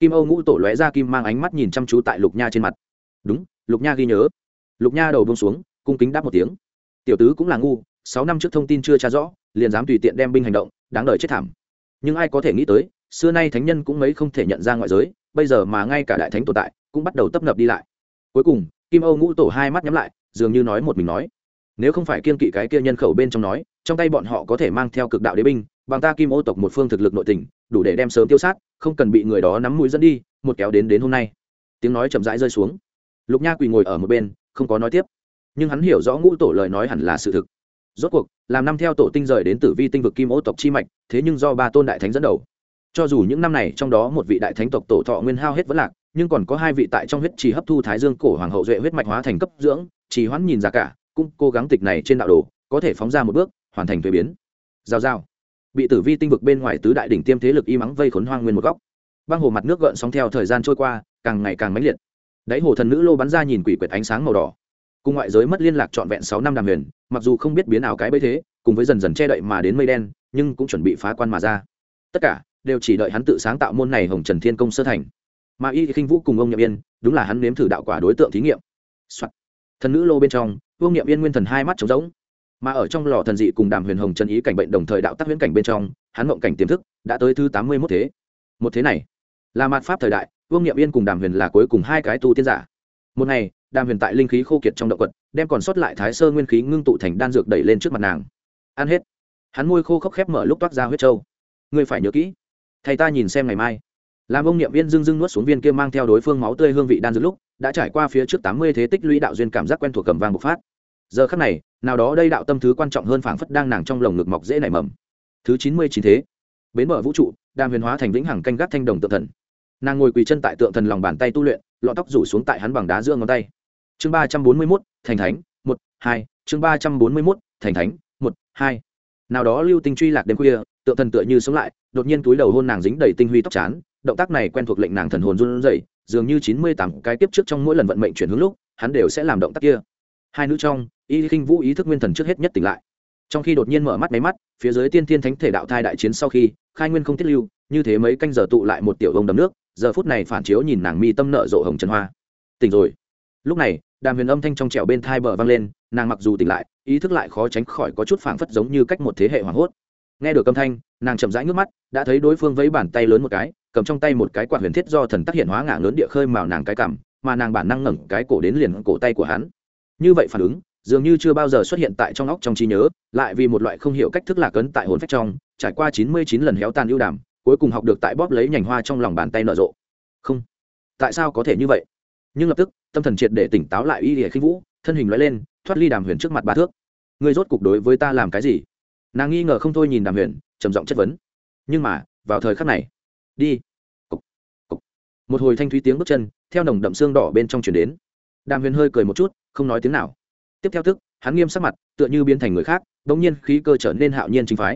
kim âu ngũ tổ lóe ra kim mang ánh mắt nhìn chăm chú tại lục nha trên mặt. Đúng, lục nha ghi nhớ. Lục nha đầu bông xuống, cung kính đáp một tiếng. Tiểu tứ cũng là ngu, sáu năm trước thông tin chưa tra rõ, liền dám tùy tiện đem binh hành động, đáng đời chết thảm. Nhưng ai có thể nghĩ tới, xưa nay thánh nhân cũng mấy không thể nhận ra ngoại giới, bây giờ mà ngay cả đại thánh tồn tại cũng bắt đầu tấp nập đi lại. Cuối cùng, kim âu ngũ tổ hai mắt nhắm lại, dường như nói một mình nói. Nếu không phải kiên kỵ cái kia nhân khẩu bên trong nói, trong tay bọn họ có thể mang theo cực đạo đế binh bằng ta kim ô tộc một phương thực lực nội tình, đủ để đem sớm tiêu sát, không cần bị người đó nắm mũi dẫn đi, một kéo đến đến hôm nay. Tiếng nói chậm rãi rơi xuống. Lục nha quỳ ngồi ở một bên, không có nói tiếp. Nhưng hắn hiểu rõ ngũ tổ lời nói hẳn là sự thực. Rốt cuộc, làm năm theo tổ tinh rời đến tử vi tinh vực kim ô tộc chi mạch, thế nhưng do ba tôn đại thánh dẫn đầu. Cho dù những năm này trong đó một vị đại thánh tộc tổ thọ nguyên hao hết vẫn lạc, nhưng còn có hai vị tại trong huyết trì hấp thu thái dương cổ hoàng hậu duệ huyết mạch hóa thành cấp dưỡng, trì hoãn nhìn ra cả, cũng cố gắng tịch này trên đạo đồ, có thể phóng ra một bước, hoàn thành thuế biến. Giao giao bị tử vi tinh vực bên ngoài tứ đại đỉnh tiêm thế lực y mắng vây khốn hoang nguyên một góc. Băng hồ mặt nước gợn sóng theo thời gian trôi qua, càng ngày càng mãnh liệt. Đáy hồ thần nữ lô bắn ra nhìn quỷ quyệt ánh sáng màu đỏ. Cùng ngoại giới mất liên lạc trọn vẹn sáu năm đàm huyền, mặc dù không biết biến nào cái bấy thế, cùng với dần dần che đậy mà đến mây đen, nhưng cũng chuẩn bị phá quan mà ra. Tất cả đều chỉ đợi hắn tự sáng tạo môn này hồng trần thiên công sơ thành. Mà y khinh vũ cùng ông nhậm yên, đúng là hắn nếm thử đạo quả đối tượng thí nghiệm、Soạn. thần nữ lô bên trong ông nhậm yên nguyên thần hai mắt trống rỗng mà ở trong lò thần dị cùng đàm huyền hồng chân ý cảnh bệnh đồng thời đạo tác huyễn cảnh bên trong, hắn mộng cảnh tiềm thức đã tới thứ tám mươi mốt thế. Một thế này, là mạt pháp thời đại, vương nghiệm yên cùng đàm huyền là cuối cùng hai cái tu tiên giả. Một ngày, đàm huyền tại linh khí khô kiệt trong động quật, đem còn sót lại thái sơ nguyên khí ngưng tụ thành đan dược đẩy lên trước mặt nàng. Ăn hết. Hắn môi khô khốc khép mở lúc toát ra huyết trâu ngươi phải nhớ kỹ. Thầy ta nhìn xem ngày mai. Làm ông niệm viên dưng dưng nuốt xuống viên kia mang theo đối phương máu tươi hương vị đan dược lúc, đã trải qua phía trước tám mươi thế tích lũy đạo duyên cảm giác quen thuộc cầm vang bộc phát giờ khắc này, nào đó đây đạo tâm thứ quan trọng hơn phảng phất đang nàng trong lồng ngực mọc dễ nảy mầm. Thứ chín mươi chín thế. Bến bờ vũ trụ đàm huyền hóa thành vĩnh hằng canh gác thanh đồng tượng thần. Nàng ngồi quỳ chân tại tượng thần lòng bàn tay tu luyện, lọ tóc rủ xuống tại hắn bằng đá giữa ngón tay. Chương ba trăm bốn mươi mốt, thành thánh, một, hai. Chương ba trăm bốn mươi mốt, thành thánh, một, hai. Nào đó lưu tinh truy lạc đêm khuya, tượng thần tựa như sống lại, đột nhiên túi đầu hôn nàng dính đầy tinh huy tóc chán, động tác này quen thuộc lệnh nàng thần hồn run rẩy, dường như chín mươi tám cái tiếp trước trong mỗi lần vận mệnh chuyển hướng lúc, hắn đều sẽ làm động tác kia hai nữ trong, y khinh vũ ý thức nguyên thần trước hết nhất tỉnh lại. Trong khi đột nhiên mở mắt máy mắt, phía dưới tiên thiên thánh thể đạo thai đại chiến sau khi, khai nguyên không tiết lưu, như thế mấy canh giờ tụ lại một tiểu ông đầm nước, giờ phút này phản chiếu nhìn nàng mi tâm nợ rộ hồng trần hoa. Tỉnh rồi. Lúc này, đàm huyền âm thanh trong trẻo bên thai bờ vang lên, nàng mặc dù tỉnh lại, ý thức lại khó tránh khỏi có chút phảng phất giống như cách một thế hệ hoảng hốt. Nghe được âm thanh, nàng chậm rãi ngước mắt, đã thấy đối phương vẫy bàn tay lớn một cái, cầm trong tay một cái quạt huyền thiết do thần tác hiện hóa ngã lớn địa khơi mà nàng cái cảm mà nàng bản năng ngẩng cái cổ đến liền cổ tay của hắn như vậy phản ứng, dường như chưa bao giờ xuất hiện tại trong óc trong trí nhớ, lại vì một loại không hiểu cách thức lạc ấn tại hồn phách trong, trải qua chín mươi chín lần héo tàn ưu đàm, cuối cùng học được tại bóp lấy nhành hoa trong lòng bàn tay nở rộ. Không. Tại sao có thể như vậy? Nhưng lập tức, tâm thần triệt để tỉnh táo lại y hệ khinh vũ, thân hình loại lên, thoát ly đàm huyền trước mặt ba thước. Ngươi rốt cục đối với ta làm cái gì? Nàng nghi ngờ không thôi nhìn đàm huyền, trầm giọng chất vấn. Nhưng mà, vào thời khắc này, đi. Cục. Cục. một hồi thanh thúy tiếng bước chân, theo nồng đậm xương đỏ bên trong chuyển đến đàm huyền hơi cười một chút, không nói tiếng nào. Tiếp theo tức, hắn nghiêm sắc mặt, tựa như biến thành người khác đ ỗ n g nhiên khí cơ trở nên hạo nhiên chính phái.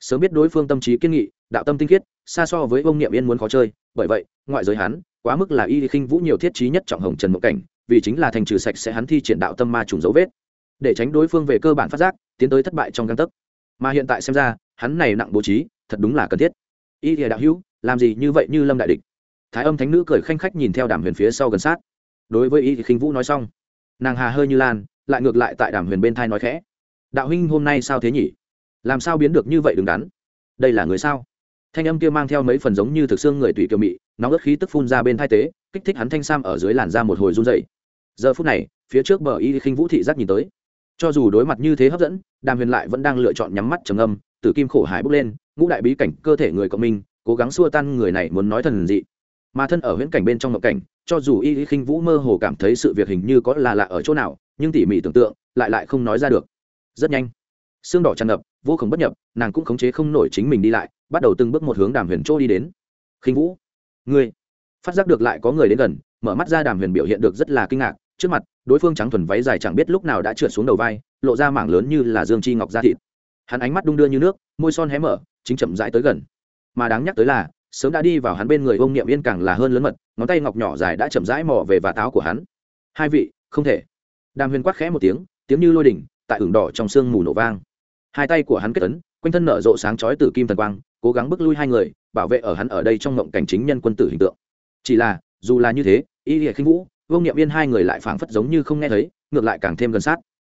Sớm biết đối phương tâm trí kiên nghị, đạo tâm tinh khiết, xa so với ông niệm yên muốn khó chơi, bởi vậy, ngoại giới hắn, quá mức là y khinh vũ nhiều thiết trí nhất trọng hồng trần mộng cảnh, vì chính là thành trừ sạch sẽ hắn thi triển đạo tâm ma trùng dấu vết. Để tránh đối phương về cơ bản phát giác, tiến tới thất bại trong găng tấc. Mà hiện tại xem ra, hắn này nặng bố trí, thật đúng là cần thiết. Y thìa đạo hữu, làm gì như vậy như lâm đại địch? Thái âm thánh nữ cười khanh khách nhìn theo đàm huyền phía sau gần sát đối với y thì khinh vũ nói xong. Nàng hà hơi như lan, lại ngược lại tại đàm huyền bên thai nói khẽ. Đạo huynh hôm nay sao thế nhỉ? Làm sao biến được như vậy đứng đắn? Đây là người sao? Thanh âm kia mang theo mấy phần giống như thực xương người tùy kiều mị, nóng ớt khí tức phun ra bên thai tế, kích thích hắn thanh sam ở dưới làn da một hồi run dày giờ phút này, phía trước bờ y khinh vũ thị giác nhìn tới. Cho dù đối mặt như thế hấp dẫn, đàm huyền lại vẫn đang lựa chọn nhắm mắt trầm âm từ kim khổ hải bước lên, ngũ đại bí cảnh cơ thể người cộng minh, cố gắng xua tan người này muốn nói thần dị mà thân ở huyễn cảnh bên trong ngộ cảnh, cho dù y khinh vũ mơ hồ cảm thấy sự việc hình như có là lạ ở chỗ nào, nhưng tỉ mỉ tưởng tượng, lại lại không nói ra được. Rất nhanh, xương đỏ tràn ngập, vô khổng bất nhập, nàng cũng khống chế không nổi chính mình đi lại, bắt đầu từng bước một hướng đàm huyền chỗ đi đến. Khinh vũ, ngươi. Phát giác được lại có người đến gần, mở mắt ra đàm huyền biểu hiện được rất là kinh ngạc, trước mặt, đối phương trắng thuần váy dài chẳng biết lúc nào đã trượt xuống đầu vai, lộ ra mảng lớn như là dương chi ngọc da thịt. Hắn ánh mắt đung đưa như nước, môi son hé mở, chính chậm rãi tới gần. Mà đáng nhắc tới là sớm đã đi vào hắn bên người ông niệm yên càng là hơn lớn mật, ngón tay ngọc nhỏ dài đã chậm rãi mò về và táo của hắn. Hai vị, không thể. Đàm huyền quát khẽ một tiếng tiếng như lôi đỉnh, tại ửng đỏ trong sương mù nổ vang. Hai tay của hắn kết tấn quanh thân nở rộ sáng chói từ kim thần quang, cố gắng bước lui hai người, bảo vệ ở hắn ở đây trong ngộng cảnh chính nhân quân tử hình tượng. Chỉ là, dù là như thế, y lìa khinh vũ vương niệm yên hai người lại phảng phất giống như không nghe thấy, ngược lại càng thêm gần sát.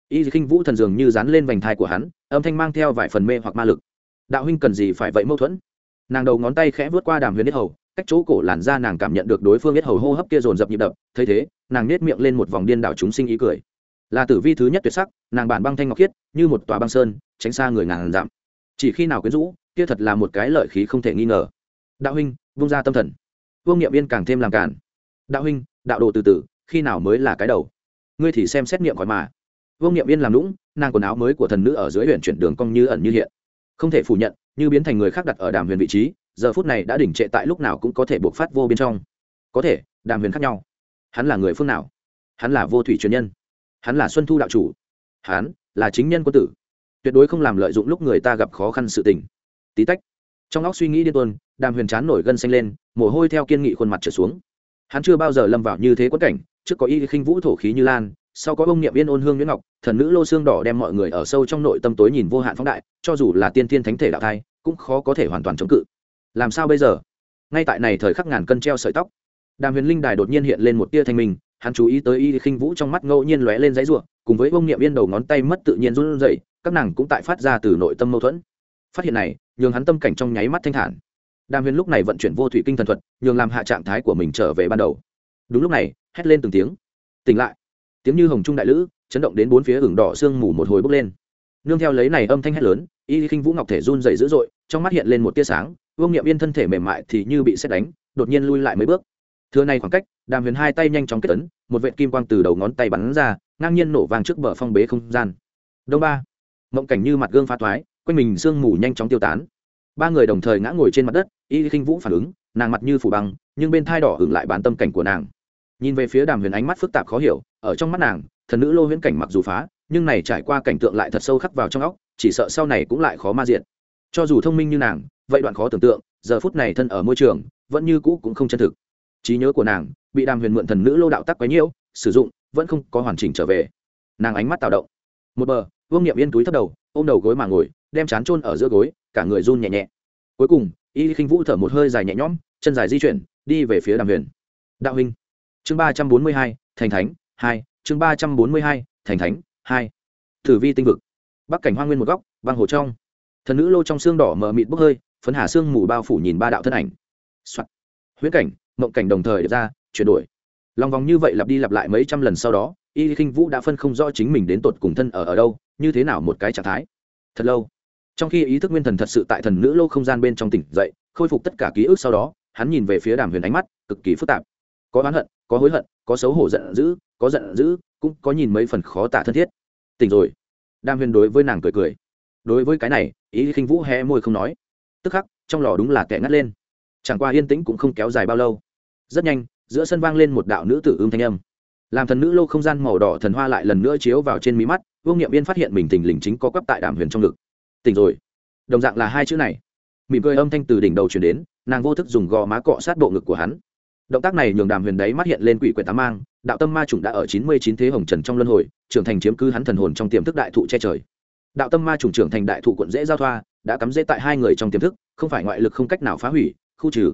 Y khinh vũ thần dường như dán lên vành thai của hắn, âm thanh mang theo vài phần mê hoặc ma lực. Đạo huynh cần gì phải vậy mâu thuẫn? Nàng đầu ngón tay khẽ vượt qua đàm huyền yết hầu, cách chỗ cổ làn ra nàng cảm nhận được đối phương yết hầu hô hấp kia dồn dập nhịp đập, thấy thế, nàng nết miệng lên một vòng điên đảo chúng sinh ý cười. Là tử vi thứ nhất tuyệt sắc, nàng bản băng thanh ngọc khiết, như một tòa băng sơn, tránh xa người ngàn dặm. Chỉ khi nào quyến rũ, kia thật là một cái lợi khí không thể nghi ngờ. Đạo huynh, vung ra tâm thần. Vương niệm yên càng thêm làm cản đạo huynh, đạo đồ từ từ, khi nào mới là cái đầu? Ngươi thì xem xét niệm khỏi mà. Vương niệm yên làm lũng nàng quần áo mới của thần nữ ở dưới huyện chuyển đường cong như ẩn như hiện. Không thể phủ nhận như biến thành người khác đặt ở đàm huyền vị trí, giờ phút này đã đỉnh trệ tại lúc nào cũng có thể buộc phát vô bên trong. Có thể, đàm huyền khác nhau. Hắn là người phương nào? Hắn là vô thủy truyền nhân. Hắn là xuân thu đạo chủ. Hắn là chính nhân quân tử. Tuyệt đối không làm lợi dụng lúc người ta gặp khó khăn sự tình. Tí tách, trong óc suy nghĩ điên tuôn đàm huyền chán nổi gân xanh lên, mồ hôi theo kiên nghị khuôn mặt trở xuống. Hắn chưa bao giờ lâm vào như thế quất cảnh, trước có y khinh vũ thổ khí như lan sau có ông niệm yên ôn hương nguyễn ngọc, thần nữ lô xương đỏ đem mọi người ở sâu trong nội tâm tối nhìn vô hạn phóng đại, cho dù là tiên thiên thánh thể đạo thai, cũng khó có thể hoàn toàn chống cự. Làm sao bây giờ? Ngay tại này thời khắc ngàn cân treo sợi tóc, đàm huyền linh đài đột nhiên hiện lên một tia thanh minh, hắn chú ý tới y khinh vũ trong mắt ngẫu nhiên lóe lên giấy ruộng cùng với ông niệm yên đầu ngón tay mất tự nhiên run rẩy, các nàng cũng tại phát ra từ nội tâm mâu thuẫn. Phát hiện này, nhường hắn tâm cảnh trong nháy mắt thanh thản. Đàm huyền lúc này vận chuyển vô thủy kinh thần thuật, nhường làm hạ trạng thái của mình trở về ban đầu. Đúng lúc này, hét lên từng tiếng. Tỉnh lại tiếng như hồng trung đại lữ, chấn động đến bốn phía hưởng đỏ sương mù một hồi bốc lên. Nương theo lấy này âm thanh hét lớn, y khinh vũ ngọc thể run dày dữ dội, trong mắt hiện lên một tia sáng, vương niệm yên thân thể mềm mại thì như bị xét đánh, đột nhiên lui lại mấy bước. Thưa này khoảng cách, đàm huyền hai tay nhanh chóng kết tấn một vệ kim quang từ đầu ngón tay bắn ra, ngang nhiên nổ vàng trước bờ phong bế không gian. Đông ba, mộng cảnh như mặt gương pha thoái, quanh mình sương mù nhanh chóng tiêu tán. Ba người đồng thời ngã ngồi trên mặt đất, y khinh vũ phản ứng, nàng mặt như phủ băng, nhưng bên thai đỏ hưởng lại bán tâm cảnh của nàng nhìn về phía đàm huyền ánh mắt phức tạp khó hiểu, ở trong mắt nàng, thần nữ lô huyễn cảnh mặc dù phá, nhưng này trải qua cảnh tượng lại thật sâu khắc vào trong óc, chỉ sợ sau này cũng lại khó ma diện cho dù thông minh như nàng, vậy đoạn khó tưởng tượng, giờ phút này thân ở môi trường, vẫn như cũ cũng không chân thực. Trí nhớ của nàng, bị đàm huyền mượn thần nữ lô đạo tắc quấy nhiễu, sử dụng, vẫn không có hoàn chỉnh trở về. Nàng ánh mắt tạo động. Một bờ, vương niệm yên túi thấp đầu, ôm đầu gối mà ngồi, đem chán trôn ở giữa gối, cả người run nhẹ nhẹ. Cuối cùng, y khinh vũ thở một hơi dài nhẹ nhõm, chân dài di chuyển, đi về phía đàm huyền. Đạo huynh chương ba trăm bốn mươi hai, thành thánh, hai. Chương ba trăm bốn mươi hai, thành thánh, hai. Thử vi tinh vực. Bắc cảnh hoa nguyên một góc, băng hồ trong. Thần nữ lô trong xương đỏ mờ mịt bốc hơi, phấn hà xương mù bao phủ nhìn ba đạo thân ảnh、Soạn. huyễn cảnh, mộng cảnh đồng thời ra, chuyển đổi. Lòng vòng như vậy lặp đi lặp lại mấy trăm lần sau đó, y khinh vũ đã phân không rõ chính mình đến tột cùng thân ở ở đâu, như thế nào một cái trạng thái. Thật lâu. Trong khi ý thức nguyên thần thật sự tại thần nữ lô không gian bên trong tỉnh dậy, khôi phục tất cả ký ức sau đó, hắn nhìn về phía đàm huyền ánh mắt, cực kỳ phức tạp. Có oán hận có hối hận, có xấu hổ giận dữ, có giận dữ, cũng có nhìn mấy phần khó tả thân thiết. Tỉnh rồi. Đam huyền đối với nàng cười cười. Đối với cái này, ý khinh vũ hé môi không nói. Tức khắc, trong lò đúng là kẻ ngắt lên. Chẳng qua yên tĩnh cũng không kéo dài bao lâu. Rất nhanh, giữa sân vang lên một đạo nữ tử ưng thanh âm. Làm thần nữ lô không gian màu đỏ thần hoa lại lần nữa chiếu vào trên mí mắt, vương nghiệm yên phát hiện mình tình lình chính có quắp tại đàm huyền trong ngực. Tỉnh rồi. Đồng dạng là hai chữ này. Mỉm cười âm thanh từ đỉnh đầu chuyển đến, nàng vô thức dùng gò má cọ sát bộ ngực của hắn động tác này nhường đàm huyền đấy mắt hiện lên quỷ quyển tám mang, đạo tâm ma chủng đã ở chín mươi chín thế hồng trần trong luân hồi, trưởng thành chiếm cứ hắn thần hồn trong tiềm thức đại thụ che trời. Đạo tâm ma chủng trưởng thành đại thụ quận dễ giao thoa, đã cắm dễ tại hai người trong tiềm thức, không phải ngoại lực không cách nào phá hủy, khu trừ.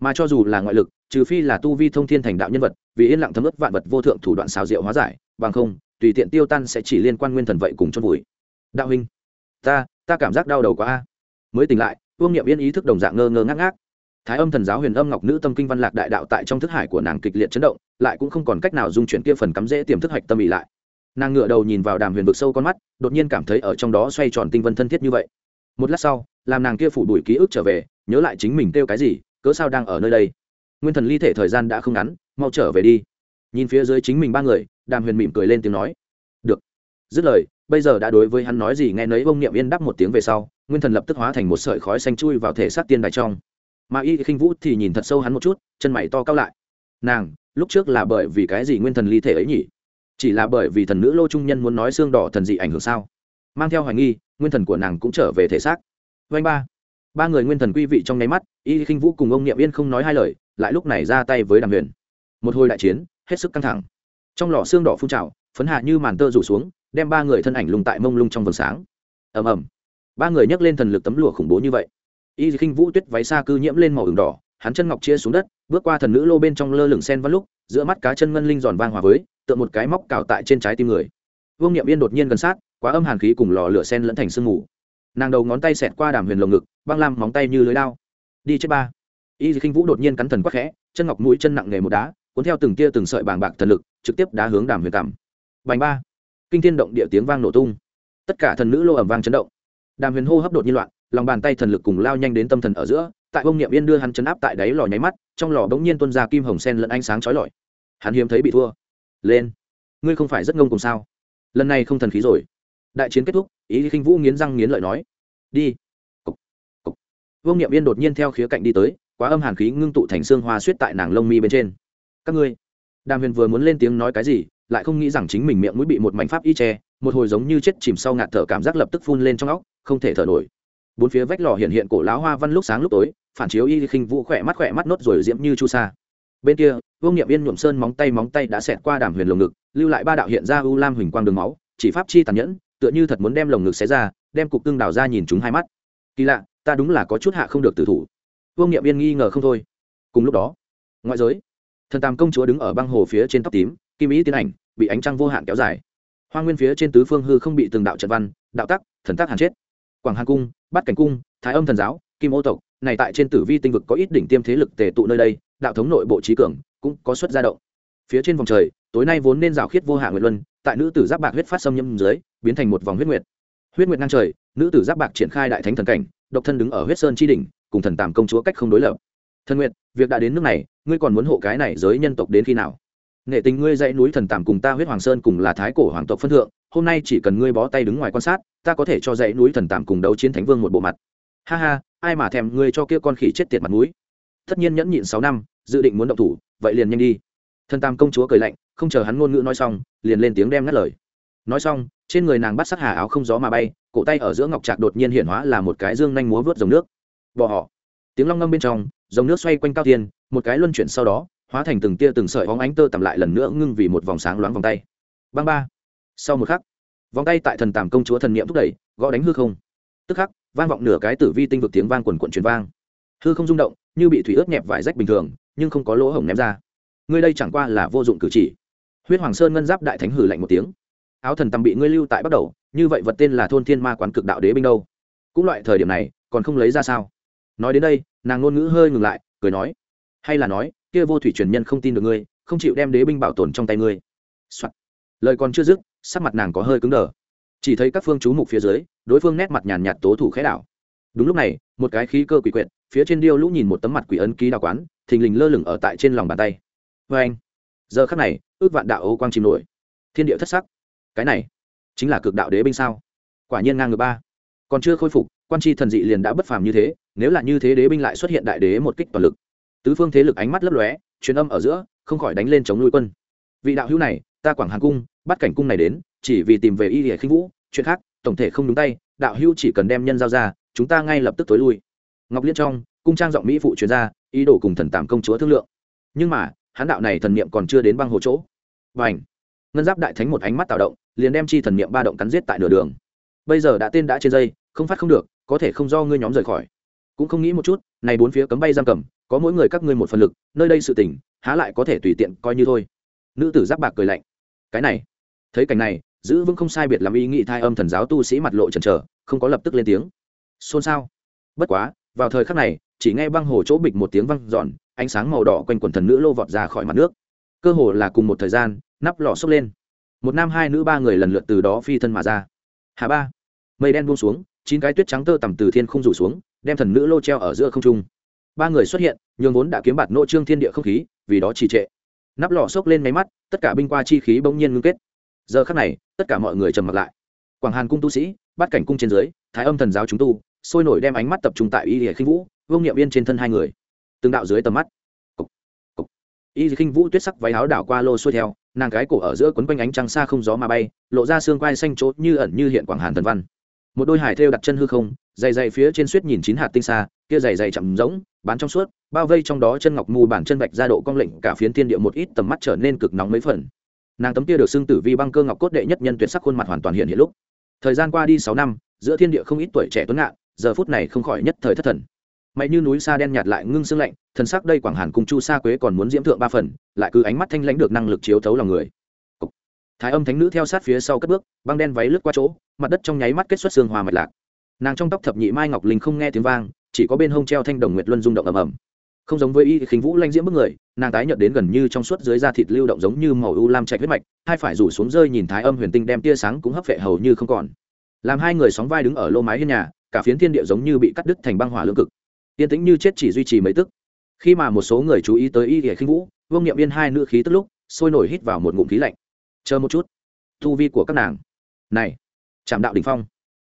Mà cho dù là ngoại lực, trừ phi là tu vi thông thiên thành đạo nhân vật, vì yên lặng thấm ướt vạn vật vô thượng thủ đoạn xào rượu hóa giải, bằng không, tùy tiện tiêu tan sẽ chỉ liên quan nguyên thần vậy cùng chôn vùi. Đạo huynh, ta ta cảm giác đau đầu quá a. Mới tỉnh lại, vương niệm yên ý thức đồng dạng ngơ ngơ ngác ngác thái âm thần giáo huyền âm ngọc nữ tâm kinh văn lạc đại đạo tại trong thức hải của nàng kịch liệt chấn động, lại cũng không còn cách nào dung chuyển kia phần cắm dễ tiềm thức hạch tâm ỉ lại. Nàng ngựa đầu nhìn vào đàm huyền vực sâu con mắt, đột nhiên cảm thấy ở trong đó xoay tròn tinh vân thân thiết như vậy. Một lát sau, làm nàng kia phủ đuổi ký ức trở về, nhớ lại chính mình kêu cái gì, cớ sao đang ở nơi đây. Nguyên thần ly thể thời gian đã không ngắn, mau trở về đi. Nhìn phía dưới chính mình ba người, đàm huyền mỉm cười lên tiếng nói. Được. Dứt lời, bây giờ đã đối với hắn nói gì nghe nấy bông niệm yên đáp một tiếng về sau, nguyên thần lập tức hóa thành một sợi khói xanh chui vào thể xác tiên đài trong mà y khinh vũ thì nhìn thật sâu hắn một chút, chân mày to cao lại. Nàng, lúc trước là bởi vì cái gì nguyên thần ly thể ấy nhỉ? Chỉ là bởi vì thần nữ lô trung nhân muốn nói xương đỏ thần dị ảnh hưởng sao? Mang theo hoài nghi, nguyên thần của nàng cũng trở về thể xác. Vanh ba. Ba người nguyên thần quy vị trong nháy mắt, y khinh vũ cùng ông niệm yên không nói hai lời, lại lúc này ra tay với đàm huyền. Một hồi đại chiến, hết sức căng thẳng. Trong lò xương đỏ phun trào, phấn hạ như màn tơ rủ xuống, đem ba người thân ảnh lùng tại mông lung trong vầng sáng. Ầm ầm. Ba người nhấc lên thần lực tấm lụa khủng bố như vậy y khinh vũ tuyết váy xa cư nhiễm lên màu ửng đỏ, hắn chân ngọc chia xuống đất, bước qua thần nữ lô bên trong lơ lửng sen văn lúc, giữa mắt cá chân ngân linh giòn vang hòa với tựa một cái móc cào tại trên trái tim người. Vương niệm yên đột nhiên gần sát, quá âm hàn khí cùng lò lửa sen lẫn thành sương mù. Nàng đầu ngón tay xẹt qua đàm huyền lồng ngực, băng lam móng tay như lưới lao đi chết ba. Y khinh vũ đột nhiên cắn thần quắc khẽ, chân ngọc mũi chân nặng nghề một đá, cuốn theo từng tia từng sợi bàng bạc thần lực, trực tiếp đá hướng đàm huyền cảm bành ba. Kinh thiên động địa tiếng vang nổ tung. Tất cả thần nữ lô ẩm vang chấn động. Đàm huyền hô hấp đột nhiên loạn lòng bàn tay thần lực cùng lao nhanh đến tâm thần ở giữa, tại ông niệm yên đưa hắn chấn áp tại đáy lò nháy mắt, trong lò bỗng nhiên tuôn ra kim hồng sen lẫn ánh sáng chói lọi. Hắn hiếm thấy bị thua. Lên. Ngươi không phải rất ngông cùng sao? Lần này không thần khí rồi. Đại chiến kết thúc, ý khinh vũ nghiến răng nghiến lợi nói. Đi. Cục. Cục. vương niệm yên đột nhiên theo khía cạnh đi tới, quá âm hàn khí ngưng tụ thành xương hoa suýt tại nàng lông mi bên trên. Các ngươi. Đàm huyền vừa muốn lên tiếng nói cái gì, lại không nghĩ rằng chính mình miệng mũi bị một mảnh pháp y che, một hồi giống như chết chìm sau ngạt thở cảm giác lập tức phun lên trong óc, không thể thở nổi bốn phía vách lò hiện hiện cổ láo hoa văn lúc sáng lúc tối, phản chiếu y khinh vũ khỏe mắt khỏe mắt nốt rồi diễm như chu sa. Bên kia, vương nghiệm yên nhuộm sơn móng tay móng tay đã xẹt qua đàm huyền lồng ngực, lưu lại ba đạo hiện ra u lam huỳnh quang đường máu, chỉ pháp chi tàn nhẫn, tựa như thật muốn đem lồng ngực xé ra, đem cục cưng đào ra nhìn chúng hai mắt. Kỳ lạ, ta đúng là có chút hạ không được tử thủ. Vương nghiệm yên nghi ngờ không thôi. Cùng lúc đó, ngoại giới, thần tam công chúa đứng ở băng hồ phía trên tóc tím, kim ý tiến ảnh, bị ánh trăng vô hạn kéo dài. Hoa nguyên phía trên tứ phương hư không bị từng đạo trận văn, đạo tắc, thần tác hàn chết quảng hà cung, bát cảnh cung, thái âm thần giáo, kim ô tộc, này tại trên tử vi tinh vực có ít đỉnh tiêm thế lực tề tụ nơi đây, đạo thống nội bộ trí cường cũng có xuất gia động. Phía trên vòng trời, tối nay vốn nên rào khiết vô hạ nguyệt luân, tại nữ tử giáp bạc huyết phát xâm nhâm dưới, biến thành một vòng huyết nguyệt. Huyết nguyệt ngang trời, nữ tử giáp bạc triển khai đại thánh thần cảnh, độc thân đứng ở huyết sơn tri đỉnh, cùng thần tàm công chúa cách không đối lập. Thần nguyệt, việc đã đến nước này, ngươi còn muốn hộ cái này giới nhân tộc đến khi nào? Nghệ tình ngươi dãy núi thần tàm cùng ta huyết hoàng sơn cùng là thái cổ hoàng tộc phân thượng hôm nay chỉ cần ngươi bó tay đứng ngoài quan sát, ta có thể cho dãy núi thần tàm cùng đấu chiến thánh vương một bộ mặt. Ha ha, ai mà thèm ngươi cho kia con khỉ chết tiệt mặt mũi. Tất nhiên nhẫn nhịn sáu năm, dự định muốn động thủ, vậy liền nhanh đi. Thần tam công chúa cười lạnh, không chờ hắn ngôn ngữ nói xong, liền lên tiếng đem ngắt lời. Nói xong, trên người nàng bắt sắc hà áo không gió mà bay, cổ tay ở giữa ngọc trạc đột nhiên hiện hóa là một cái dương nhanh múa vớt dòng nước. Bỏ họ. Tiếng long ngâm bên trong, dòng nước xoay quanh cao thiên, một cái luân chuyển sau đó, hóa thành từng tia từng sợi hóng ánh tơ tầm lại lần nữa ngưng vì một vòng sáng loáng vòng tay. Băng ba sau một khắc, vòng tay tại thần tàm công chúa thần niệm thúc đẩy, gõ đánh hư không. Tức khắc, vang vọng nửa cái tử vi tinh vực tiếng vang quần quận truyền vang. Hư không rung động, như bị thủy ướt nhẹp vải rách bình thường, nhưng không có lỗ hổng ném ra. Ngươi đây chẳng qua là vô dụng cử chỉ. Huyết hoàng sơn ngân giáp đại thánh hử lạnh một tiếng. Áo thần tầm bị ngươi lưu tại bắt đầu, như vậy vật tên là thôn thiên ma quán cực đạo đế binh đâu? Cũng loại thời điểm này, còn không lấy ra sao? Nói đến đây, nàng ngôn ngữ hơi ngừng lại, cười nói, hay là nói, kia vô thủy truyền nhân không tin được ngươi, không chịu đem đế binh bảo tồn trong tay ngươi、Soạn. lời còn chưa dứt sắc mặt nàng có hơi cứng đờ. Chỉ thấy các phương chú mục phía dưới, đối phương nét mặt nhàn nhạt tố thủ khẽ đảo. Đúng lúc này, một cái khí cơ quỷ quyệt, phía trên điêu lũ nhìn một tấm mặt quỷ ấn ký đào quán, thình lình lơ lửng ở tại trên lòng bàn tay. Vê anh, giờ khắc này, ước vạn đạo ô quang chìm nổi. Thiên địa thất sắc. Cái này, chính là cực đạo đế binh sao? Quả nhiên ngang ngược ba. Còn chưa khôi phục, quan tri thần dị liền đã bất phàm như thế, nếu là như thế đế binh lại xuất hiện đại đế một kích toàn lực. Tứ phương thế lực ánh mắt lấp lóe, truyền âm ở giữa, không khỏi đánh lên chống nuôi quân. Vị đạo hữu này ta quảng hàn cung, bắt cảnh cung này đến, chỉ vì tìm về y hệ khinh vũ, chuyện khác, tổng thể không đúng tay, đạo Hưu chỉ cần đem nhân giao ra, chúng ta ngay lập tức tối lui. Ngọc liên trong, cung trang giọng mỹ phụ chuyên gia ý đồ cùng thần tàm công chúa thương lượng. Nhưng mà hán đạo này thần niệm còn chưa đến băng hồ chỗ. Và ảnh ngân giáp đại thánh một ánh mắt tạo động, liền đem chi thần niệm ba động cắn giết tại nửa đường. Bây giờ đã tên đã trên dây, không phát không được, có thể không do ngươi nhóm rời khỏi. Cũng không nghĩ một chút, này bốn phía cấm bay giam cầm, có mỗi người các ngươi một phần lực, nơi đây sự tỉnh há lại có thể tùy tiện coi như thôi. Nữ tử giáp bạc cười lạnh cái này. Thấy cảnh này giữ vững không sai biệt làm ý nghĩ thai âm thần giáo tu sĩ mặt lộ trần trở không có lập tức lên tiếng. Xôn xao. Bất quá, vào thời khắc này, chỉ nghe băng hồ chỗ bịch một tiếng văng giòn ánh sáng màu đỏ quanh quần thần nữ lô vọt ra khỏi mặt nước. Cơ hồ là cùng một thời gian, nắp lọ xốc lên. Một nam hai nữ ba người lần lượt từ đó phi thân mà ra. Hà ba. Mây đen buông xuống, chín cái tuyết trắng tơ tầm từ thiên không rủ xuống, đem thần nữ lô treo ở giữa không trung. Ba người xuất hiện, nhường vốn đã kiếm bạt nô trương thiên địa không khí, vì đó trì trệ nắp lọ xốc lên máy mắt tất cả binh qua chi khí bỗng nhiên ngưng kết. Giờ khắc này tất cả mọi người trầm mặt lại. Quảng hàn cung tu sĩ bắt cảnh cung trên dưới thái âm thần giáo chúng tu sôi nổi đem ánh mắt tập trung tại y hệ khinh vũ vương nghiệm yên trên thân hai người. Từng đạo dưới tầm mắt. Cục, cục. y khinh vũ tuyết sắc váy áo đảo qua lô xuôi theo nàng cái cổ ở giữa quấn quanh ánh trăng xa không gió mà bay lộ ra xương quai xanh chốt như ẩn như hiện quảng hàn thần văn. Một đôi hải thêu đặt chân hư không dày dày phía trên suýt nhìn chín hạt tinh xa kia dày dày chậm rỗng bán trong suốt, bao vây trong đó chân ngọc mù bản chân vạch ra độ cong lệnh cả phiến thiên địa một ít tầm mắt trở nên cực nóng mấy phần. Nàng tấm kia được xưng tử vi băng cơ ngọc cốt đệ nhất nhân tuyệt sắc khuôn mặt hoàn toàn hiện hiện lúc. Thời gian qua đi sáu năm, giữa thiên địa không ít tuổi trẻ tuấn ngạn, giờ phút này không khỏi nhất thời thất thần. Mày như núi xa đen nhạt lại ngưng sương lạnh, thần sắc đây quảng hàn cùng chu sa quế còn muốn diễm thượng ba phần, lại cứ ánh mắt thanh lãnh được năng lực chiếu thấu lòng người. Thái âm thánh nữ theo sát phía sau cất bước, băng đen váy lướt qua chỗ, mặt đất trong nháy mắt kết xuất xương hòa mạch lạc. Nàng trong tóc thập nhị mai ngọc linh không nghe tiếng vang chỉ có bên hông treo thanh đồng nguyệt luân rung động ầm ầm. Không giống với y khinh vũ lanh diễm bức người, nàng tái nhợt đến gần như trong suốt dưới da thịt lưu động giống như màu u lam chạy huyết mạch, hai phải rủ xuống rơi nhìn thái âm huyền tinh đem tia sáng cũng hấp vệ hầu như không còn. Làm hai người sóng vai đứng ở lô mái hiên nhà, cả phiến thiên địa giống như bị cắt đứt thành băng hỏa lưỡng cực. Yên tĩnh như chết chỉ duy trì mấy tức. Khi mà một số người chú ý tới y khinh vũ, vương nghiệm viên hai nữ khí tức lúc, sôi nổi hít vào một ngụm khí lạnh. Chờ một chút. Thu vi của các nàng. Này chạm đạo đ ỉ n h phong.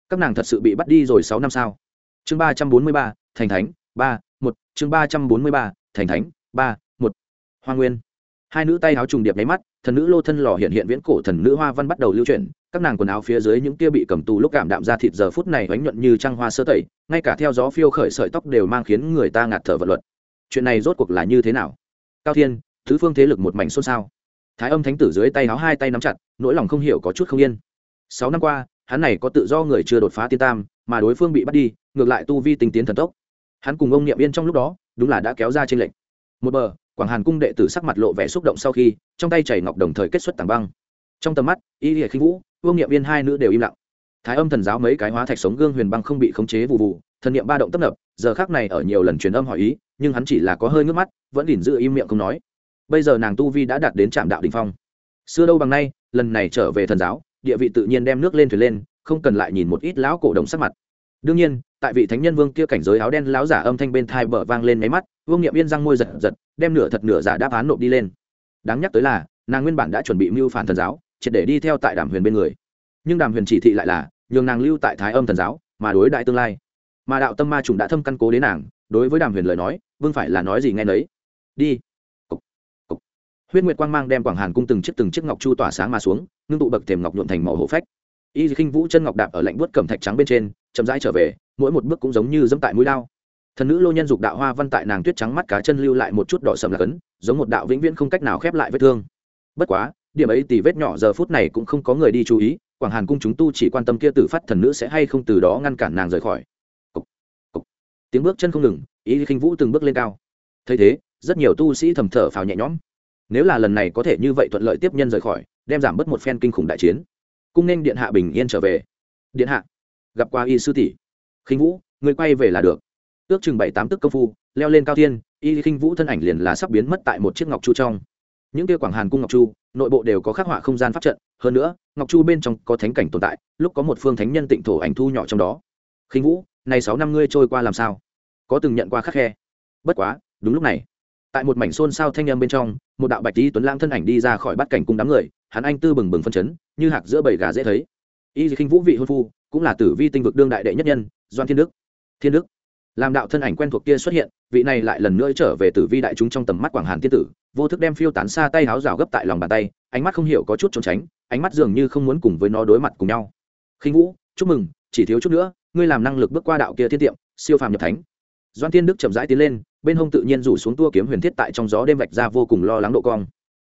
Các nàng thật sự bị bắt đi rồi sáu năm sao? Chương ba trăm bốn mươi ba thành thánh, ba, một, chương ba trăm bốn mươi ba, thành thánh, ba, một. Hoa nguyên. Hai nữ tay áo trùng điệp nháy mắt, thần nữ lô thân lò hiện hiện viễn cổ thần nữ hoa văn bắt đầu lưu chuyển, các nàng quần áo phía dưới những kia bị cầm tù lúc cảm đạm ra thịt giờ phút này oánh nhuận như trăng hoa sơ tẩy, ngay cả theo gió phiêu khởi sợi tóc đều mang khiến người ta ngạt thở vật luật. Chuyện này rốt cuộc là như thế nào? Cao thiên, thứ phương thế lực một mảnh xôn xao. Thái âm thánh tử dưới tay áo hai tay nắm chặt, nỗi lòng không hiểu có chút không yên. Sáu năm qua, hắn này có tự do người chưa đột phá tiên tam mà đối phương bị bắt đi, ngược lại tu vi tinh tiến thần tốc. Hắn cùng ông niệm yên trong lúc đó, đúng là đã kéo ra trên lệnh một bờ, quảng hàn cung đệ tử sắc mặt lộ vẻ xúc động sau khi, trong tay chảy ngọc đồng thời kết xuất tảng băng. Trong tầm mắt, y lìa khinh vũ, vương niệm yên hai nữ đều im lặng. Thái âm thần giáo mấy cái hóa thạch sống gương huyền băng không bị khống chế vụ vụ thần niệm ba động tấp nập, giờ khác này ở nhiều lần truyền âm hỏi ý, nhưng hắn chỉ là có hơi ngước mắt, vẫn đỉn giữ im miệng không nói. Bây giờ nàng tu vi đã đạt đến trạm đạo đình phong. Xưa đâu bằng nay, lần này trở về thần giáo, địa vị tự nhiên đem nước lên thuyền lên không cần lại nhìn một ít lão cổ đồng sắc mặt. Đương nhiên, tại vị thánh nhân vương kia cảnh giới áo đen lão giả âm thanh bên thai bờ vang lên máy mắt, vương nghiệm yên răng môi giật giật, đem nửa thật nửa giả đáp án nộp đi lên. Đáng nhắc tới là, nàng nguyên bản đã chuẩn bị mưu phản thần giáo, triệt để đi theo tại đàm huyền bên người. Nhưng đàm huyền chỉ thị lại là, nhường nàng lưu tại thái âm thần giáo, mà đối đại tương lai. Mà đạo tâm ma trùng đã thâm căn cố đến nàng, đối với đàm huyền lời nói, vương phải là nói gì nghe nấy. Đi. Cục. Cục. huyết nguyệt quang mang đem quảng hàn cung từng chiếc từng chiếc ngọc chu tỏa sáng mà xuống, ngưng tụ bậc thềm ngọc nhuộm thành màu hổ phách y khinh vũ chân ngọc đạp ở lạnh buốt cẩm thạch trắng bên trên chậm rãi trở về mỗi một bước cũng giống như dẫm tại mũi lao. Thần nữ lô nhân dục đạo hoa văn tại nàng tuyết trắng mắt cá chân lưu lại một chút đỏ sầm là cấn giống một đạo vĩnh viễn không cách nào khép lại vết thương. Bất quá điểm ấy tỷ vết nhỏ giờ phút này cũng không có người đi chú ý quảng hàn cung chúng tu chỉ quan tâm kia tử phát thần nữ sẽ hay không từ đó ngăn cản nàng rời khỏi. Cục, cục. tiếng bước chân không ngừng ý khinh vũ từng bước lên cao. Thấy thế rất nhiều tu sĩ thầm thở phào nhẹ nhõm. Nếu là lần này có thể như vậy thuận lợi tiếp nhân rời khỏi đem giảm bớt một phen kinh khủng đại chiến cung nên điện hạ bình yên trở về. Điện hạ, gặp qua y sư tỷ. Khinh vũ, người quay về là được. Ước chừng bảy tám tức công phu, leo lên cao thiên, y khinh vũ thân ảnh liền là sắp biến mất tại một chiếc ngọc chu trong. Những kia quảng hàn cung ngọc chu, nội bộ đều có khắc họa không gian pháp trận, hơn nữa, ngọc chu bên trong có thánh cảnh tồn tại, lúc có một phương thánh nhân tịnh thổ ảnh thu nhỏ trong đó. Khinh vũ, này sáu năm ngươi trôi qua làm sao? Có từng nhận qua khắc khe? Bất quá, đúng lúc này tại một mảnh xôn xao thanh âm bên trong, một đạo bạch tý tuấn lãng thân ảnh đi ra khỏi bắt cảnh cung đám người, hắn anh tư bừng bừng phân chấn, như hạc giữa bầy gà dễ thấy. Y khinh vũ vị hôn phu, cũng là tử vi tinh vực đương đại đệ nhất nhân, doan thiên đức. Thiên đức. Làm đạo thân ảnh quen thuộc kia xuất hiện, vị này lại lần nữa trở về tử vi đại chúng trong tầm mắt quảng hàn tiên tử, vô thức đem phiêu tán xa tay háo rào gấp tại lòng bàn tay, ánh mắt không hiểu có chút trốn tránh, ánh mắt dường như không muốn cùng với nó đối mặt cùng nhau. Khinh vũ, chúc mừng, chỉ thiếu chút nữa, ngươi làm năng lực bước qua đạo kia thiên tiệm, siêu phàm nhập thánh doan tiên đức chậm rãi tiến lên bên hông tự nhiên rủ xuống tua kiếm huyền thiết tại trong gió đêm vạch ra vô cùng lo lắng độ cong.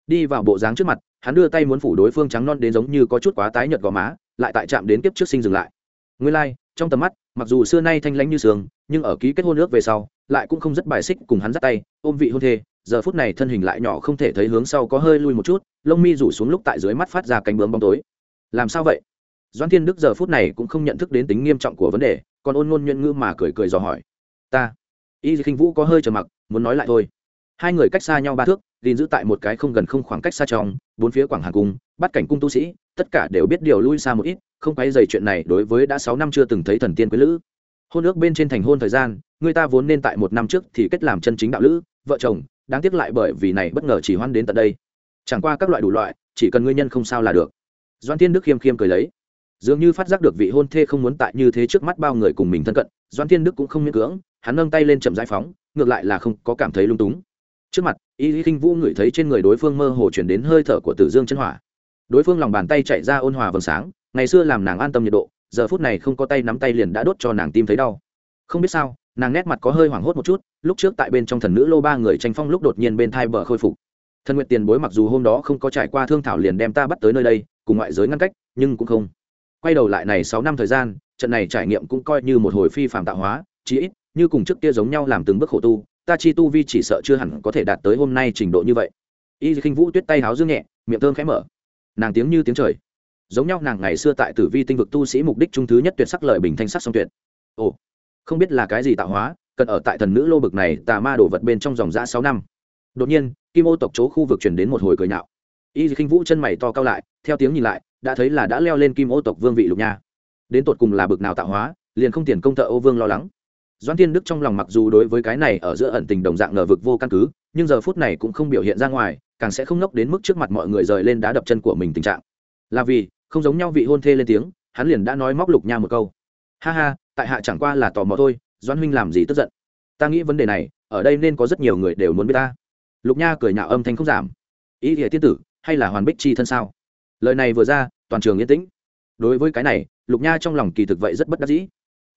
Đi vào bộ dáng trước mặt hắn đưa tay muốn phủ đối phương trắng non đến giống như có chút quá tái nhợt gò má lại tại chạm đến kiếp trước sinh dừng lại. Nguyên lai、like, trong tầm mắt mặc dù xưa nay thanh lãnh như sương nhưng ở ký kết hôn ước về sau lại cũng không rất bài xích cùng hắn dắt tay ôm vị hôn thê giờ phút này thân hình lại nhỏ không thể thấy hướng sau có hơi lui một chút lông mi rủ xuống lúc tại dưới mắt phát ra cánh bướm bóng tối. Làm sao vậy? Doan thiên đức giờ phút này cũng không nhận thức đến tính nghiêm trọng của vấn đề còn ôn ngôn nhuận ngữ mà cười cười dò hỏi ta. Y khinh vũ có hơi trầm mặc, muốn nói lại thôi. Hai người cách xa nhau ba thước, gìn giữ tại một cái không gần không khoảng cách xa trong, bốn phía quảng hàng cung, bắt cảnh cung tu sĩ, tất cả đều biết điều lui xa một ít, không quay dày chuyện này đối với đã sáu năm chưa từng thấy thần tiên quý lữ. Hôn ước bên trên thành hôn thời gian, người ta vốn nên tại một năm trước thì kết làm chân chính đạo lữ, vợ chồng, đáng tiếc lại bởi vì này bất ngờ chỉ hoan đến tận đây. Chẳng qua các loại đủ loại, chỉ cần nguyên nhân không sao là được. Doan thiên đức khiêm khiêm cười lấy. Dường như phát giác được vị hôn thê không muốn tại như thế trước mắt bao người cùng mình thân cận, doan thiên đức cũng không miễn cưỡng hắn nâng tay lên chậm giải phóng, ngược lại là không có cảm thấy lung túng. Trước mặt, y khinh vũ ngửi thấy trên người đối phương mơ hồ chuyển đến hơi thở của tử dương chân hỏa. Đối phương lòng bàn tay chạy ra ôn hòa vầng sáng, ngày xưa làm nàng an tâm nhiệt độ, giờ phút này không có tay nắm tay liền đã đốt cho nàng tim thấy đau. Không biết sao, nàng nét mặt có hơi hoảng hốt một chút, lúc trước tại bên trong thần nữ lô ba người tranh phong lúc đột nhiên bên thai bờ khôi phục. Thân nguyện tiền bối mặc dù hôm đó không có trải qua thương thảo liền đem ta bắt tới nơi đây, cùng ngoại giới ngăn cách, nhưng cũng không. Quay đầu lại này sáu năm thời gian, trận này trải nghiệm cũng coi như một hồi phi phạm tạo hóa, chí ít như cùng trước kia giống nhau làm từng bước khổ tu, ta chi tu vi chỉ sợ chưa hẳn có thể đạt tới hôm nay trình độ như vậy. Y khinh vũ tuyết tay háo dương nhẹ, miệng thơm khẽ mở. Nàng tiếng như tiếng trời. Giống nhau nàng ngày xưa tại tử vi tinh vực tu sĩ mục đích trung thứ nhất tuyệt sắc lợi bình thanh sắc song tuyệt. Ồ, không biết là cái gì tạo hóa, cần ở tại thần nữ lô bực này tà ma đổ vật bên trong dòng giã sáu năm. Đột nhiên, kim ô tộc chỗ khu vực chuyển đến một hồi cười nhạo. Y khinh vũ chân mày to cao lại, theo tiếng nhìn lại, đã thấy là đã leo lên kim ô tộc vương vị lục nha. Đến tột cùng là bực nào tạo hóa, liền không tiền công thợ ô vương lo lắng doan Thiên đức trong lòng mặc dù đối với cái này ở giữa ẩn tình đồng dạng ngờ vực vô căn cứ, nhưng giờ phút này cũng không biểu hiện ra ngoài, càng sẽ không ngốc đến mức trước mặt mọi người rời lên đá đập chân của mình tình trạng. Là vì, không giống nhau vị hôn thê lên tiếng, hắn liền đã nói móc lục nha một câu. Ha ha, tại hạ chẳng qua là tò mò thôi doan huynh làm gì tức giận? Ta nghĩ vấn đề này, ở đây nên có rất nhiều người đều muốn biết ta. Lục nha cười nhạo âm thanh không giảm. Ý nghĩa tiên tử, hay là hoàn bích chi thân sao? Lời này vừa ra, toàn trường yên tĩnh. Đối với cái này, lục nha trong lòng kỳ thực vậy rất bất đắc dĩ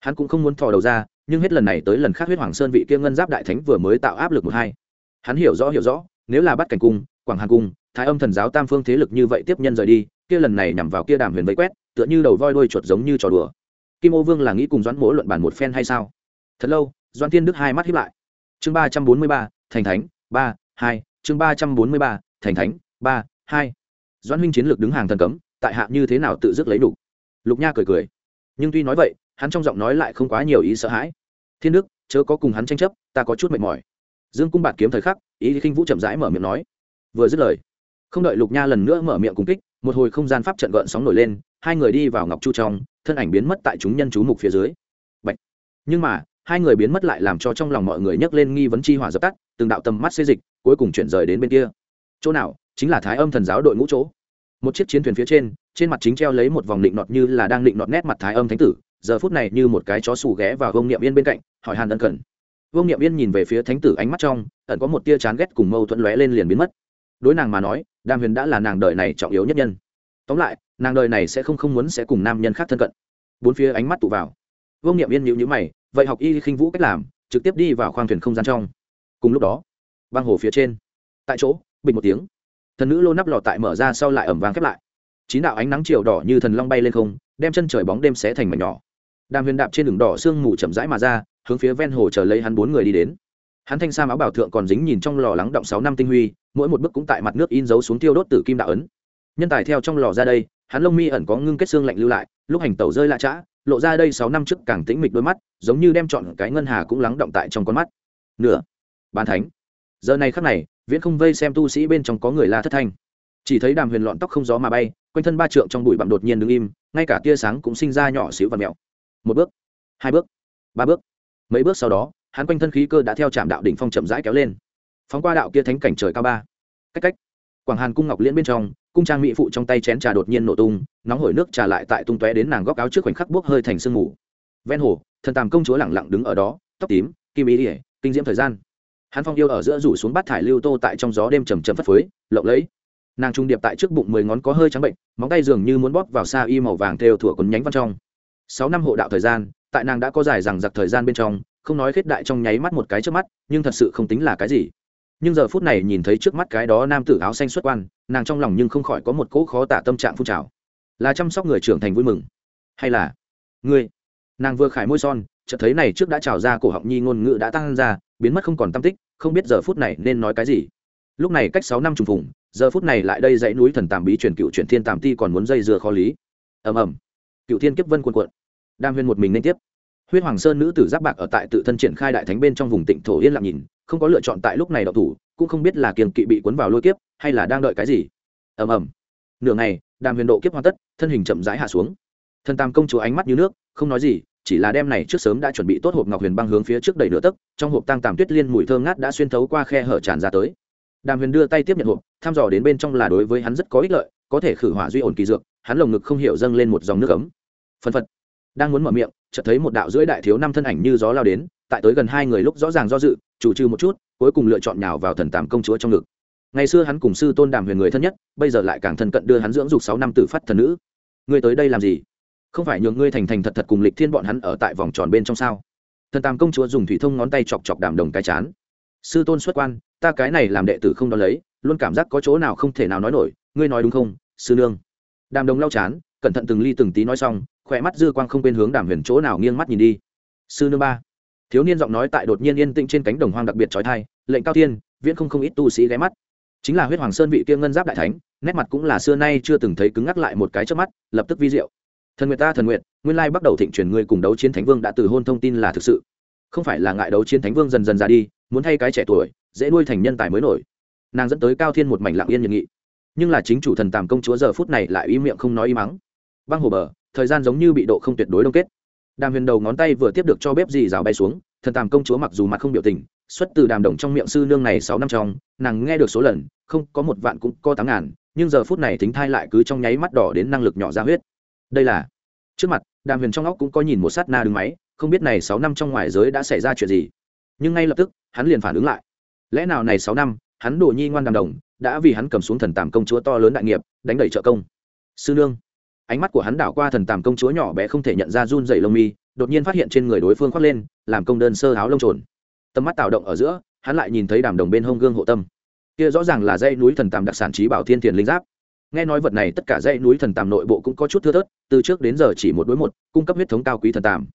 hắn cũng không muốn thò đầu ra, nhưng hết lần này tới lần khác huyết hoàng sơn vị kia ngân giáp đại thánh vừa mới tạo áp lực một hai. Hắn hiểu rõ hiểu rõ, nếu là bắt cảnh cung, quảng hà cung, thái âm thần giáo tam phương thế lực như vậy tiếp nhân rời đi, kia lần này nhằm vào kia đàm huyền vây quét, tựa như đầu voi đuôi chuột giống như trò đùa. Kim ô vương là nghĩ cùng doãn mỗ luận bản một phen hay sao? Thật lâu, doãn tiên đức hai mắt hiếp lại. Chương ba trăm bốn mươi ba, thành thánh, ba, hai, chương ba trăm bốn mươi ba, thành thánh, ba, hai. Doãn huynh chiến lược đứng hàng thần cấm, tại hạ như thế nào tự dứt lấy đủ? Lục nha cười cười. Nhưng tuy nói vậy hắn trong giọng nói lại không quá nhiều ý sợ hãi. Thiên đức, chớ có cùng hắn tranh chấp, ta có chút mệt mỏi. Dương cung bạt kiếm thời khắc, ý khinh vũ chậm rãi mở miệng nói. Vừa dứt lời, không đợi lục nha lần nữa mở miệng cung kích, một hồi không gian pháp trận gợn sóng nổi lên, hai người đi vào ngọc chu trong, thân ảnh biến mất tại chúng nhân chú mục phía dưới. Bạch. nhưng mà, hai người biến mất lại làm cho trong lòng mọi người nhấc lên nghi vấn chi hỏa dập tắt, từng đạo tầm mắt xê dịch, cuối cùng chuyển rời đến bên kia. Chỗ nào, chính là thái âm thần giáo đội ngũ chỗ. Một chiếc chiến thuyền phía trên trên mặt chính treo lấy một vòng định nọt như là đang định nọt nét mặt thái âm thánh tử giờ phút này như một cái chó sủ ghé vào vương niệm yên bên cạnh, hỏi hàn ân cần. Vương niệm yên nhìn về phía thánh tử ánh mắt trong, ẩn có một tia chán ghét cùng mâu thuẫn lóe lên liền biến mất. Đối nàng mà nói, đàm huyền đã là nàng đời này trọng yếu nhất nhân. Tóm lại, nàng đời này sẽ không không muốn sẽ cùng nam nhân khác thân cận. Bốn phía ánh mắt tụ vào. Vương niệm yên nhịu nhữ mày, vậy học y khinh vũ cách làm, trực tiếp đi vào khoang thuyền không gian trong. Cùng lúc đó, băng hồ phía trên, tại chỗ, bình một tiếng, thần nữ lô nắp lò tại mở ra sau lại ẩm vàng khép lại. Chín đạo ánh nắng chiều đỏ như thần long bay lên không, đem chân trời bóng đêm xé thành mảnh nhỏ đàm huyền đạp trên đường đỏ sương mù chậm rãi mà ra, hướng phía ven hồ chờ lấy hắn bốn người đi đến. Hắn thanh sa áo bảo thượng còn dính nhìn trong lò lắng động sáu năm tinh huy, mỗi một bức cũng tại mặt nước in dấu xuống tiêu đốt tử kim đạo ấn. Nhân tài theo trong lò ra đây, hắn lông mi ẩn có ngưng kết xương lạnh lưu lại, lúc hành tẩu rơi lạ chã lộ ra đây sáu năm trước càng tĩnh mịch đôi mắt, giống như đem chọn cái ngân hà cũng lắng động tại trong con mắt. Nửa, bán thánh. Giờ này khắc này, viễn không vây xem tu sĩ bên trong có người la thất thanh. Chỉ thấy đàm huyền lọn tóc không gió mà bay, quanh thân ba trượng trong bụi bặm đột nhiên đứng im, ngay cả tia sáng cũng sinh ra nhỏ xíu và mẹo một bước, hai bước, ba bước. Mấy bước sau đó, hắn quanh thân khí cơ đã theo trạm đạo đỉnh phong chậm rãi kéo lên. Phóng qua đạo kia thánh cảnh trời cao ba. Cách cách. Quảng hàn cung ngọc liễn bên trong, cung trang mỹ phụ trong tay chén trà đột nhiên nổ tung, nóng hổi nước trà lại tại tung tóe đến nàng góc áo trước khoảnh khắc bốc hơi thành sương mù. Ven hồ, thần tàm công chúa lẳng lặng đứng ở đó, tóc tím, kim ý ỉa kinh diễm thời gian. Hắn phong yêu ở giữa rủ xuống bát thải lưu tô tại trong gió đêm trầm trầm phất phới, lộng lẫy. Nàng trung điệp tại trước bụng mười ngón có hơi trắng bệnh, móng tay dường như muốn bóp vào xa y màu vàng theo thủa quấn nhánh văn trong sáu năm hộ đạo thời gian, tại nàng đã có dài rằng giặc thời gian bên trong, không nói khết đại trong nháy mắt một cái trước mắt, nhưng thật sự không tính là cái gì. Nhưng giờ phút này nhìn thấy trước mắt cái đó nam tử áo xanh xuất quan, nàng trong lòng nhưng không khỏi có một cỗ khó tả tâm trạng phun trào. Là chăm sóc người trưởng thành vui mừng, hay là ngươi? Nàng vừa khải môi son, chợt thấy này trước đã trào ra cổ họng nhi ngôn ngữ đã tăng ra, biến mất không còn tâm tích, không biết giờ phút này nên nói cái gì. Lúc này cách sáu năm trùng phùng, giờ phút này lại đây dãy núi thần tàm bí truyền cựu truyền thiên tàm ti còn muốn dây dưa khó lý. Ầm ầm. Cựu thiên kiếp vân cuộn cuộn đam huyên một mình nên tiếp. Huyết hoàng sơn nữ tử giáp bạc ở tại tự thân triển khai đại thánh bên trong vùng tịnh thổ yên lặng nhìn, không có lựa chọn tại lúc này đậu thủ, cũng không biết là kiềm kỵ bị cuốn vào lôi kiếp, hay là đang đợi cái gì. Ầm ầm. Nửa ngày đàm huyền độ kiếp hoàn tất, thân hình chậm rãi hạ xuống. Thần tam công chúa ánh mắt như nước, không nói gì, chỉ là đem này trước sớm đã chuẩn bị tốt hộp ngọc huyền băng hướng phía trước đầy nửa tấc, trong hộp tăng tàm tuyết liên mùi thơm ngát đã xuyên thấu qua khe hở tràn ra tới. Đàm huyền đưa tay tiếp nhận hộp, thăm dò đến bên trong là đối với hắn rất có ích lợi, có thể khử hỏa duy ổn kỳ dược, hắn lồng ngực không hiểu dâng lên một dòng nước ấm. Phân phật đang muốn mở miệng, chợt thấy một đạo rưỡi đại thiếu năm thân ảnh như gió lao đến, tại tới gần hai người lúc rõ ràng do dự, chủ trừ một chút, cuối cùng lựa chọn nhào vào thần tàm công chúa trong ngực. Ngày xưa hắn cùng sư tôn đàm huyền người thân nhất, bây giờ lại càng thân cận đưa hắn dưỡng dục sáu năm tử phát thần nữ. Ngươi tới đây làm gì? Không phải nhường ngươi thành thành thật thật cùng lịch thiên bọn hắn ở tại vòng tròn bên trong sao? Thần tàm công chúa dùng thủy thông ngón tay chọc chọc đàm đồng cái chán. Sư tôn xuất quan, ta cái này làm đệ tử không đo lấy, luôn cảm giác có chỗ nào không thể nào nói nổi, ngươi nói đúng không, sư nương? Đàm đồng lau chán, cẩn thận từng ly từng tí nói xong khỏe mắt dư quang không quên hướng đàm huyền chỗ nào nghiêng mắt nhìn đi. Sư nương ba. Thiếu niên giọng nói tại đột nhiên yên tĩnh trên cánh đồng hoang đặc biệt trói thai, lệnh cao thiên, viễn không không ít tu sĩ ghé mắt. Chính là huyết hoàng sơn vị kia ngân giáp đại thánh, nét mặt cũng là xưa nay chưa từng thấy cứng ngắc lại một cái trước mắt, lập tức vi diệu. Thần nguyệt ta, thần nguyệt, nguyên lai bắt đầu thịnh truyền ngươi cùng đấu chiến thánh vương đã từ hôn thông tin là thực sự. Không phải là ngại đấu chiến thánh vương dần dần ra đi, muốn thay cái trẻ tuổi, dễ nuôi thành nhân tài mới nổi. Nàng dẫn tới cao thiên một mảnh lặng yên nhiệt nghị. Nhưng là chính chủ thần tàm công chúa giờ phút này lại im miệng không nói im mắng. Băng hồ bờ thời gian giống như bị độ không tuyệt đối đông kết. Đàm huyền đầu ngón tay vừa tiếp được cho bếp dì rào bay xuống, thần tàm công chúa mặc dù mặt không biểu tình, xuất từ đàm đồng trong miệng sư nương này sáu năm trong, nàng nghe được số lần, không, có một vạn cũng có tám ngàn, nhưng giờ phút này thính thai lại cứ trong nháy mắt đỏ đến năng lực nhỏ ra huyết. Đây là, trước mặt, đàm huyền trong óc cũng có nhìn một sát na đứng máy, không biết này sáu năm trong ngoài giới đã xảy ra chuyện gì. Nhưng ngay lập tức, hắn liền phản ứng lại. Lẽ nào này sáu năm, hắn đồ nhi ngoan đàm đồng, đã vì hắn cầm xuống thần tàm công chúa to lớn đại nghiệp, đánh đẩy trợ công. Sư nương ánh mắt của hắn đảo qua thần tàm công chúa nhỏ bé không thể nhận ra run dày lông mi, đột nhiên phát hiện trên người đối phương khoác lên, làm công đơn sơ áo lông trồn. Tầm mắt tạo động ở giữa, hắn lại nhìn thấy đàm đồng bên hông gương hộ tâm. Kia rõ ràng là dãy núi thần tàm đặc sản trí bảo thiên thiền linh giáp. Nghe nói vật này tất cả dãy núi thần tàm nội bộ cũng có chút thưa thớt, từ trước đến giờ chỉ một đối một, cung cấp huyết thống cao quý thần tàm.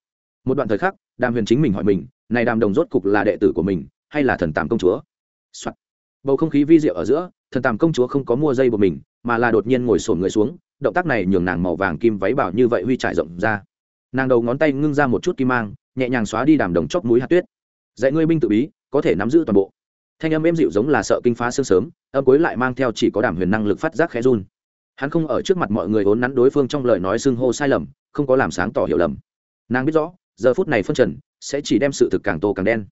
Một đoạn thời khắc, đàm huyền chính mình hỏi mình, này đàm đồng rốt cục là đệ tử của mình, hay là thần tàm công chúa、Soạn. bầu không khí vi diệu ở giữa, thần tàm công chúa không có mua dây của mình, mà là đột nhiên ngồi sổn người xuống động tác này nhường nàng màu vàng kim váy bảo như vậy huy trải rộng ra. Nàng đầu ngón tay ngưng ra một chút kim mang, nhẹ nhàng xóa đi đàm đồng chóp mũi hạt tuyết. Dạy ngươi binh tự bí, có thể nắm giữ toàn bộ. Thanh âm êm dịu giống là sợ kinh phá sương sớm, âm cuối lại mang theo chỉ có đàm huyền năng lực phát giác khẽ run. Hắn không ở trước mặt mọi người vốn nắn đối phương trong lời nói xưng hô sai lầm, không có làm sáng tỏ hiểu lầm. Nàng biết rõ, giờ phút này phân trần, sẽ chỉ đem sự thực càng tô càng đen.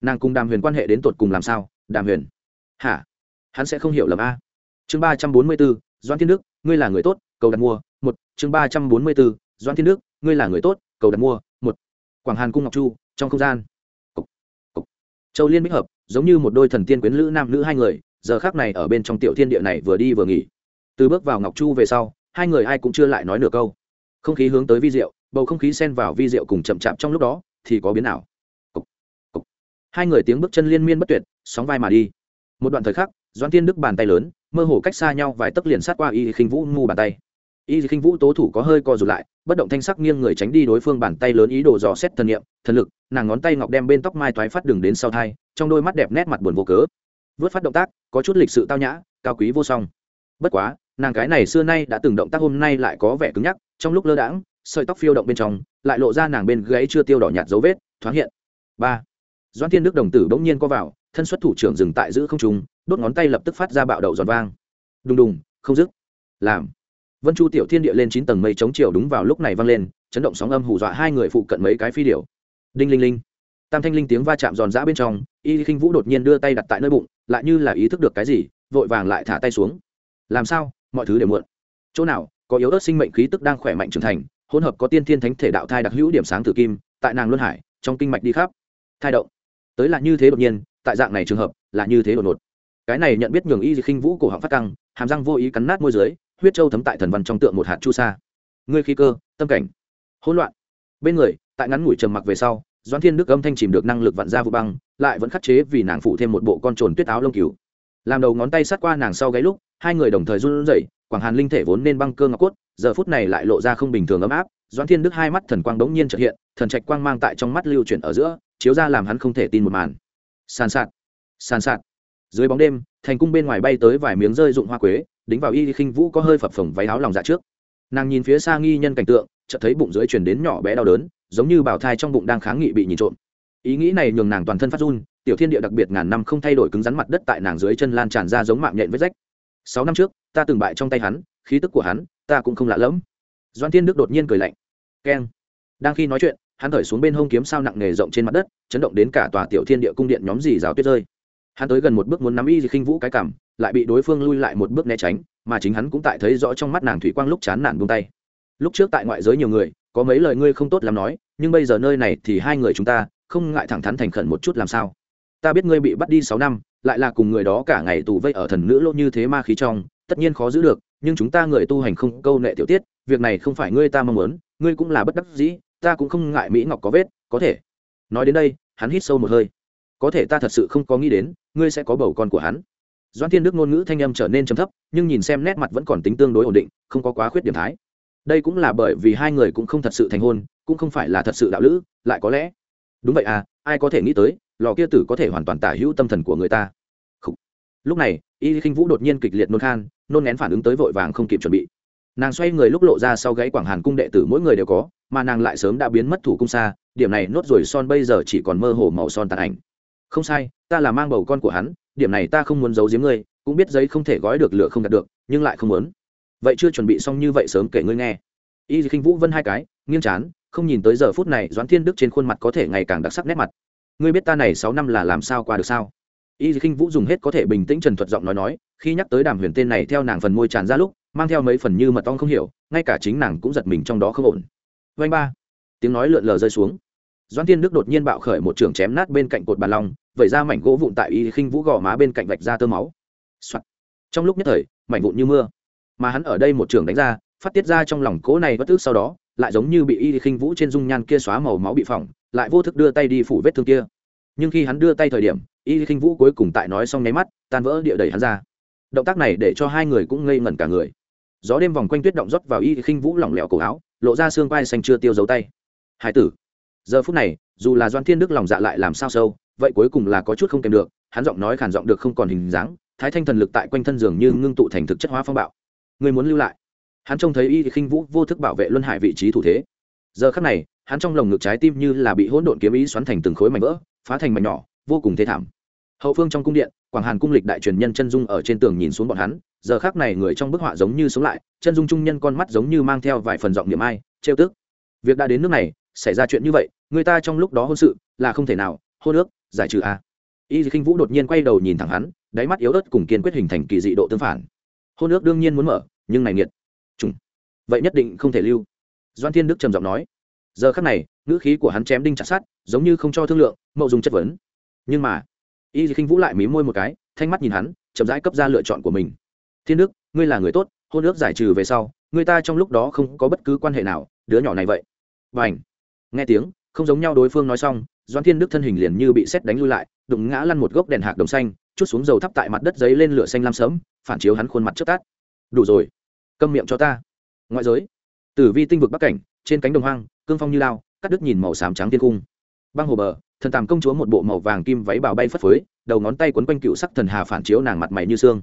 Nàng cùng đàm huyền quan hệ đến tột cùng làm sao? Đàm huyền. Hả? Hắn sẽ không hiểu lầm a. Chương ba trăm bốn mươi b ố doan thiên đức, ngươi là người tốt cầu đặt mua, một, chương ba trăm bốn mươi bốn, doãn doan thiên đức, ngươi là người tốt, cầu đặt mua, một, quảng hàn cung ngọc chu, trong không gian Cục. Cục. châu liên bích hợp, giống như một đôi thần tiên quyến lữ nam nữ hai người, giờ khác này ở bên trong tiểu thiên địa này vừa đi vừa nghỉ từ bước vào ngọc chu về sau, hai người ai cũng chưa lại nói nửa câu không khí hướng tới vi diệu, bầu không khí xen vào vi diệu cùng chậm chạp trong lúc đó, thì có biến nào Cục. Cục. hai người tiếng bước chân liên miên bất tuyệt, sóng vai mà đi một đoạn thời khắc doan tiên đức bàn tay lớn, mơ hồ cách xa nhau vài tấc liền sát qua y khinh vũ ngu bàn tay y khinh vũ tố thủ có hơi co rụt lại, bất động thanh sắc nghiêng người tránh đi đối phương bàn tay lớn ý đồ dò xét thần niệm, thần lực, nàng ngón tay ngọc đem bên tóc mai thoái phát đường đến sau thai, trong đôi mắt đẹp nét mặt buồn vô cớ. Vớt phát động tác, có chút lịch sự tao nhã, cao quý vô song. Bất quá, nàng cái này xưa nay đã từng động tác hôm nay lại có vẻ cứng nhắc, trong lúc lơ đãng, sợi tóc phiêu động bên trong, lại lộ ra nàng bên gáy chưa tiêu đỏ nhạt dấu vết, thoáng hiện. Ba. Doan thiên đức đồng tử bỗng nhiên co vào, thân xuất thủ trưởng dừng tại giữ không trung, đốt ngón tay lập tức phát ra bạo đậu giòn vang. Đùng đùng, không dứt. Làm vân chu tiểu thiên địa lên chín tầng mây chống chiều đúng vào lúc này vang lên, chấn động sóng âm hù dọa hai người phụ cận mấy cái phi điểu. Đinh linh linh. Tam thanh linh tiếng va chạm giòn giã bên trong, y khinh vũ đột nhiên đưa tay đặt tại nơi bụng, lại như là ý thức được cái gì, vội vàng lại thả tay xuống. Làm sao? Mọi thứ đều muộn. Chỗ nào, có yếu ớt sinh mệnh khí tức đang khỏe mạnh trưởng thành, hỗn hợp có tiên thiên thánh thể đạo thai đặc hữu điểm sáng tử kim, tại nàng luân hải, trong kinh mạch đi khắp. Thai động. Tới là như thế đột nhiên, tại dạng này trường hợp, là như thế đột ngột. Cái này nhận biết nhường y khinh vũ cổ họng phát căng, hàm răng vô ý cắn nát môi dưới huyết châu thấm tại thần văn trong tượng một hạt chu sa. Ngươi khí cơ, tâm cảnh, hỗn loạn. Bên người, tại ngắn ngủi trầm mặc về sau, doãn thiên đức âm thanh chìm được năng lực vặn ra vụ băng, lại vẫn khắc chế vì nàng phụ thêm một bộ con trồn tuyết áo lông cừu. Làm đầu ngón tay sát qua nàng sau gáy lúc, hai người đồng thời run rẩy, quảng hàn linh thể vốn nên băng cơ ngọc cốt, giờ phút này lại lộ ra không bình thường ấm áp. Doãn thiên đức hai mắt thần quang đống nhiên trợ hiện, thần trạch quang mang tại trong mắt lưu chuyển ở giữa, chiếu ra làm hắn không thể tin một màn. Sàn sạt sàn sạt. Dưới bóng đêm, thành cung bên ngoài bay tới vài miếng rơi dụng hoa quế đính vào y khinh vũ có hơi phập phồng váy áo lòng dạ trước. Nàng nhìn phía xa nghi nhân cảnh tượng, chợt thấy bụng dưới truyền đến nhỏ bé đau đớn, giống như bảo thai trong bụng đang kháng nghị bị nhìn trộm. Ý nghĩ này nhường nàng toàn thân phát run, tiểu thiên địa đặc biệt ngàn năm không thay đổi cứng rắn mặt đất tại nàng dưới chân lan tràn ra giống mạng nhện vết rách. Sáu năm trước, ta từng bại trong tay hắn, khí tức của hắn, ta cũng không lạ lẫm. Doan thiên đức đột nhiên cười lạnh. Keng. Đang khi nói chuyện, hắn thởi xuống bên hông kiếm sao nặng nề rộng trên mặt đất, chấn động đến cả tòa tiểu thiên địa cung điện nhóm dì rào tuyết rơi. Hắn tới gần một bước muốn nắm y khinh vũ cái cảm lại bị đối phương lui lại một bước né tránh, mà chính hắn cũng tại thấy rõ trong mắt nàng thủy quang lúc chán nản buông tay. Lúc trước tại ngoại giới nhiều người, có mấy lời ngươi không tốt làm nói, nhưng bây giờ nơi này thì hai người chúng ta, không ngại thẳng thắn thành khẩn một chút làm sao? Ta biết ngươi bị bắt đi sáu năm, lại là cùng người đó cả ngày tù vây ở thần nữ lỗ như thế ma khí trong, tất nhiên khó giữ được, nhưng chúng ta người tu hành không câu nệ tiểu tiết, việc này không phải ngươi ta mong muốn, ngươi cũng là bất đắc dĩ, ta cũng không ngại mỹ ngọc có vết, có thể. Nói đến đây, hắn hít sâu một hơi. Có thể ta thật sự không có nghĩ đến, ngươi sẽ có bầu con của hắn doan thiên đức ngôn ngữ thanh âm trở nên trầm thấp, nhưng nhìn xem nét mặt vẫn còn tính tương đối ổn định, không có quá khuyết điểm thái. Đây cũng là bởi vì hai người cũng không thật sự thành hôn, cũng không phải là thật sự đạo lữ, lại có lẽ. Đúng vậy à ai có thể nghĩ tới, lò kia tử có thể hoàn toàn tả hữu tâm thần của người ta. Lúc này, y khinh vũ đột nhiên kịch liệt nôn khan, nôn nén phản ứng tới vội vàng không kịp chuẩn bị. Nàng xoay người lúc lộ ra sau gáy quảng hàn cung đệ tử mỗi người đều có, mà nàng lại sớm đã biến mất thủ cung xa, điểm này nốt rồi son bây giờ chỉ còn mơ hồ màu son tàn ảnh. Không sai, ta là mang bầu con của hắn điểm này ta không muốn giấu giếm ngươi, cũng biết giấy không thể gói được lửa không đạt được, nhưng lại không muốn. Vậy chưa chuẩn bị xong như vậy sớm kể ngươi nghe. Y khinh vũ vân hai cái, nghiêng chán, không nhìn tới giờ phút này doãn thiên đức trên khuôn mặt có thể ngày càng đặc sắc nét mặt. Ngươi biết ta này sáu năm là làm sao qua được sao? Y khinh vũ dùng hết có thể bình tĩnh trần thuật giọng nói nói, khi nhắc tới đàm huyền tên này theo nàng phần môi tràn ra lúc, mang theo mấy phần như mật ong không hiểu, ngay cả chính nàng cũng giật mình trong đó không ổn. Vanh ba! Tiếng nói lượn lờ rơi xuống. Doan thiên đức đột nhiên bạo khởi một trường chém nát bên cạnh cột bàn long, vẩy ra mảnh gỗ vụn tại y khinh vũ gò má bên cạnh vạch ra tơ máu、Soạn. trong lúc nhất thời, mảnh vụn như mưa. Mà hắn ở đây một trường đánh ra, phát tiết ra trong lòng cố này bất tức sau đó, lại giống như bị y khinh vũ trên dung nhan kia xóa màu máu bị phỏng, lại vô thức đưa tay đi phủ vết thương kia. Nhưng khi hắn đưa tay thời điểm, y khinh vũ cuối cùng tại nói xong nháy mắt, tan vỡ địa đầy hắn ra. Động tác này để cho hai người cũng ngây ngẩn cả người. Gió đêm vòng quanh tuyết động rót vào y khinh vũ lỏng lẻo cổ áo, lộ ra xương quai xanh chưa tiêu dấu tay. Hải tử giờ phút này, dù là doan thiên đức lòng dạ lại làm sao sâu, vậy cuối cùng là có chút không kèm được, hắn giọng nói khản giọng được không còn hình dáng, thái thanh thần lực tại quanh thân giường như ngưng tụ thành thực chất hóa phong bạo. Người muốn lưu lại. Hắn trông thấy y khinh vũ vô thức bảo vệ luân hải vị trí thủ thế. Giờ khắc này, hắn trong lồng ngực trái tim như là bị hỗn độn kiếm ý xoắn thành từng khối mảnh vỡ, phá thành mảnh nhỏ, vô cùng thê thảm. Hậu phương trong cung điện, quảng hàn cung lịch đại truyền nhân chân dung ở trên tường nhìn xuống bọn hắn, giờ khác này người trong bức họa giống như sống lại, chân dung trung nhân con mắt giống như mang theo vài phần giọng niệm ai, trêu tức. Việc đã đến nước này xảy ra chuyện như vậy, người ta trong lúc đó hôn sự là không thể nào, hôn ước, giải trừ a y khinh vũ đột nhiên quay đầu nhìn thẳng hắn, đáy mắt yếu ớt cùng kiên quyết hình thành kỳ dị độ tương phản. Hôn ước đương nhiên muốn mở, nhưng này nghiệt. Trùng. Vậy nhất định không thể lưu. Doan thiên đức trầm giọng nói. Giờ khắc này, ngữ khí của hắn chém đinh chặt sát giống như không cho thương lượng, mậu dùng chất vấn. Nhưng mà, y khinh vũ lại mí môi một cái, thanh mắt nhìn hắn, chậm rãi cấp ra lựa chọn của mình. Thiên đức, ngươi là người tốt, hôn ước giải trừ về sau, người ta trong lúc đó không có bất cứ quan hệ nào, đứa nhỏ này vậy. Và ảnh nghe tiếng, không giống nhau đối phương nói xong doan thiên đức thân hình liền như bị xét đánh lui lại, đụng ngã lăn một gốc đèn hạc đồng xanh, chút xuống dầu thắp tại mặt đất giấy lên lửa xanh lam sớm phản chiếu hắn khuôn mặt trước tát. Đủ rồi, câm miệng cho ta. Ngoại giới, tử vi tinh vực bắc cảnh, trên cánh đồng hoang, cương phong như lao, cắt đứt nhìn màu xám trắng thiên cung. Băng hồ bờ, thần tàm công chúa một bộ màu vàng kim váy bào bay phất phới, đầu ngón tay quấn quanh cựu sắc thần hà phản chiếu nàng mặt mày như xương.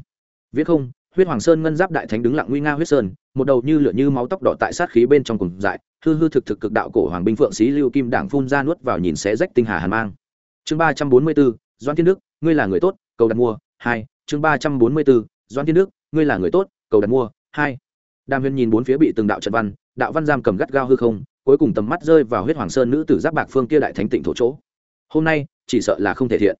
Viết không huyết hoàng sơn ngân giáp đại thánh đứng lặng nguy nga huyết sơn, một đầu như lửa như máu tóc đỏ tại sát khí bên trong cùng dại, hư hư thực thực cực đạo cổ hoàng binh phượng xí lưu kim đảng phun ra nuốt vào nhìn xé rách tinh hà hàn mang. Chương ba trăm bốn mươi bốn doan thiên đức, ngươi là người tốt, cầu đặt mua, hai, chương ba trăm bốn mươi bốn doan thiên đức, ngươi là người tốt, cầu đặt mua, hai. Đàm huyền nhìn bốn phía bị từng đạo trận văn, đạo văn giam cầm gắt gao hư không, cuối cùng tầm mắt rơi vào huyết hoàng sơn nữ tử giáp bạc phương kia đại thánh tịnh thổ chỗ. Hôm nay, chỉ sợ là không thể thiện.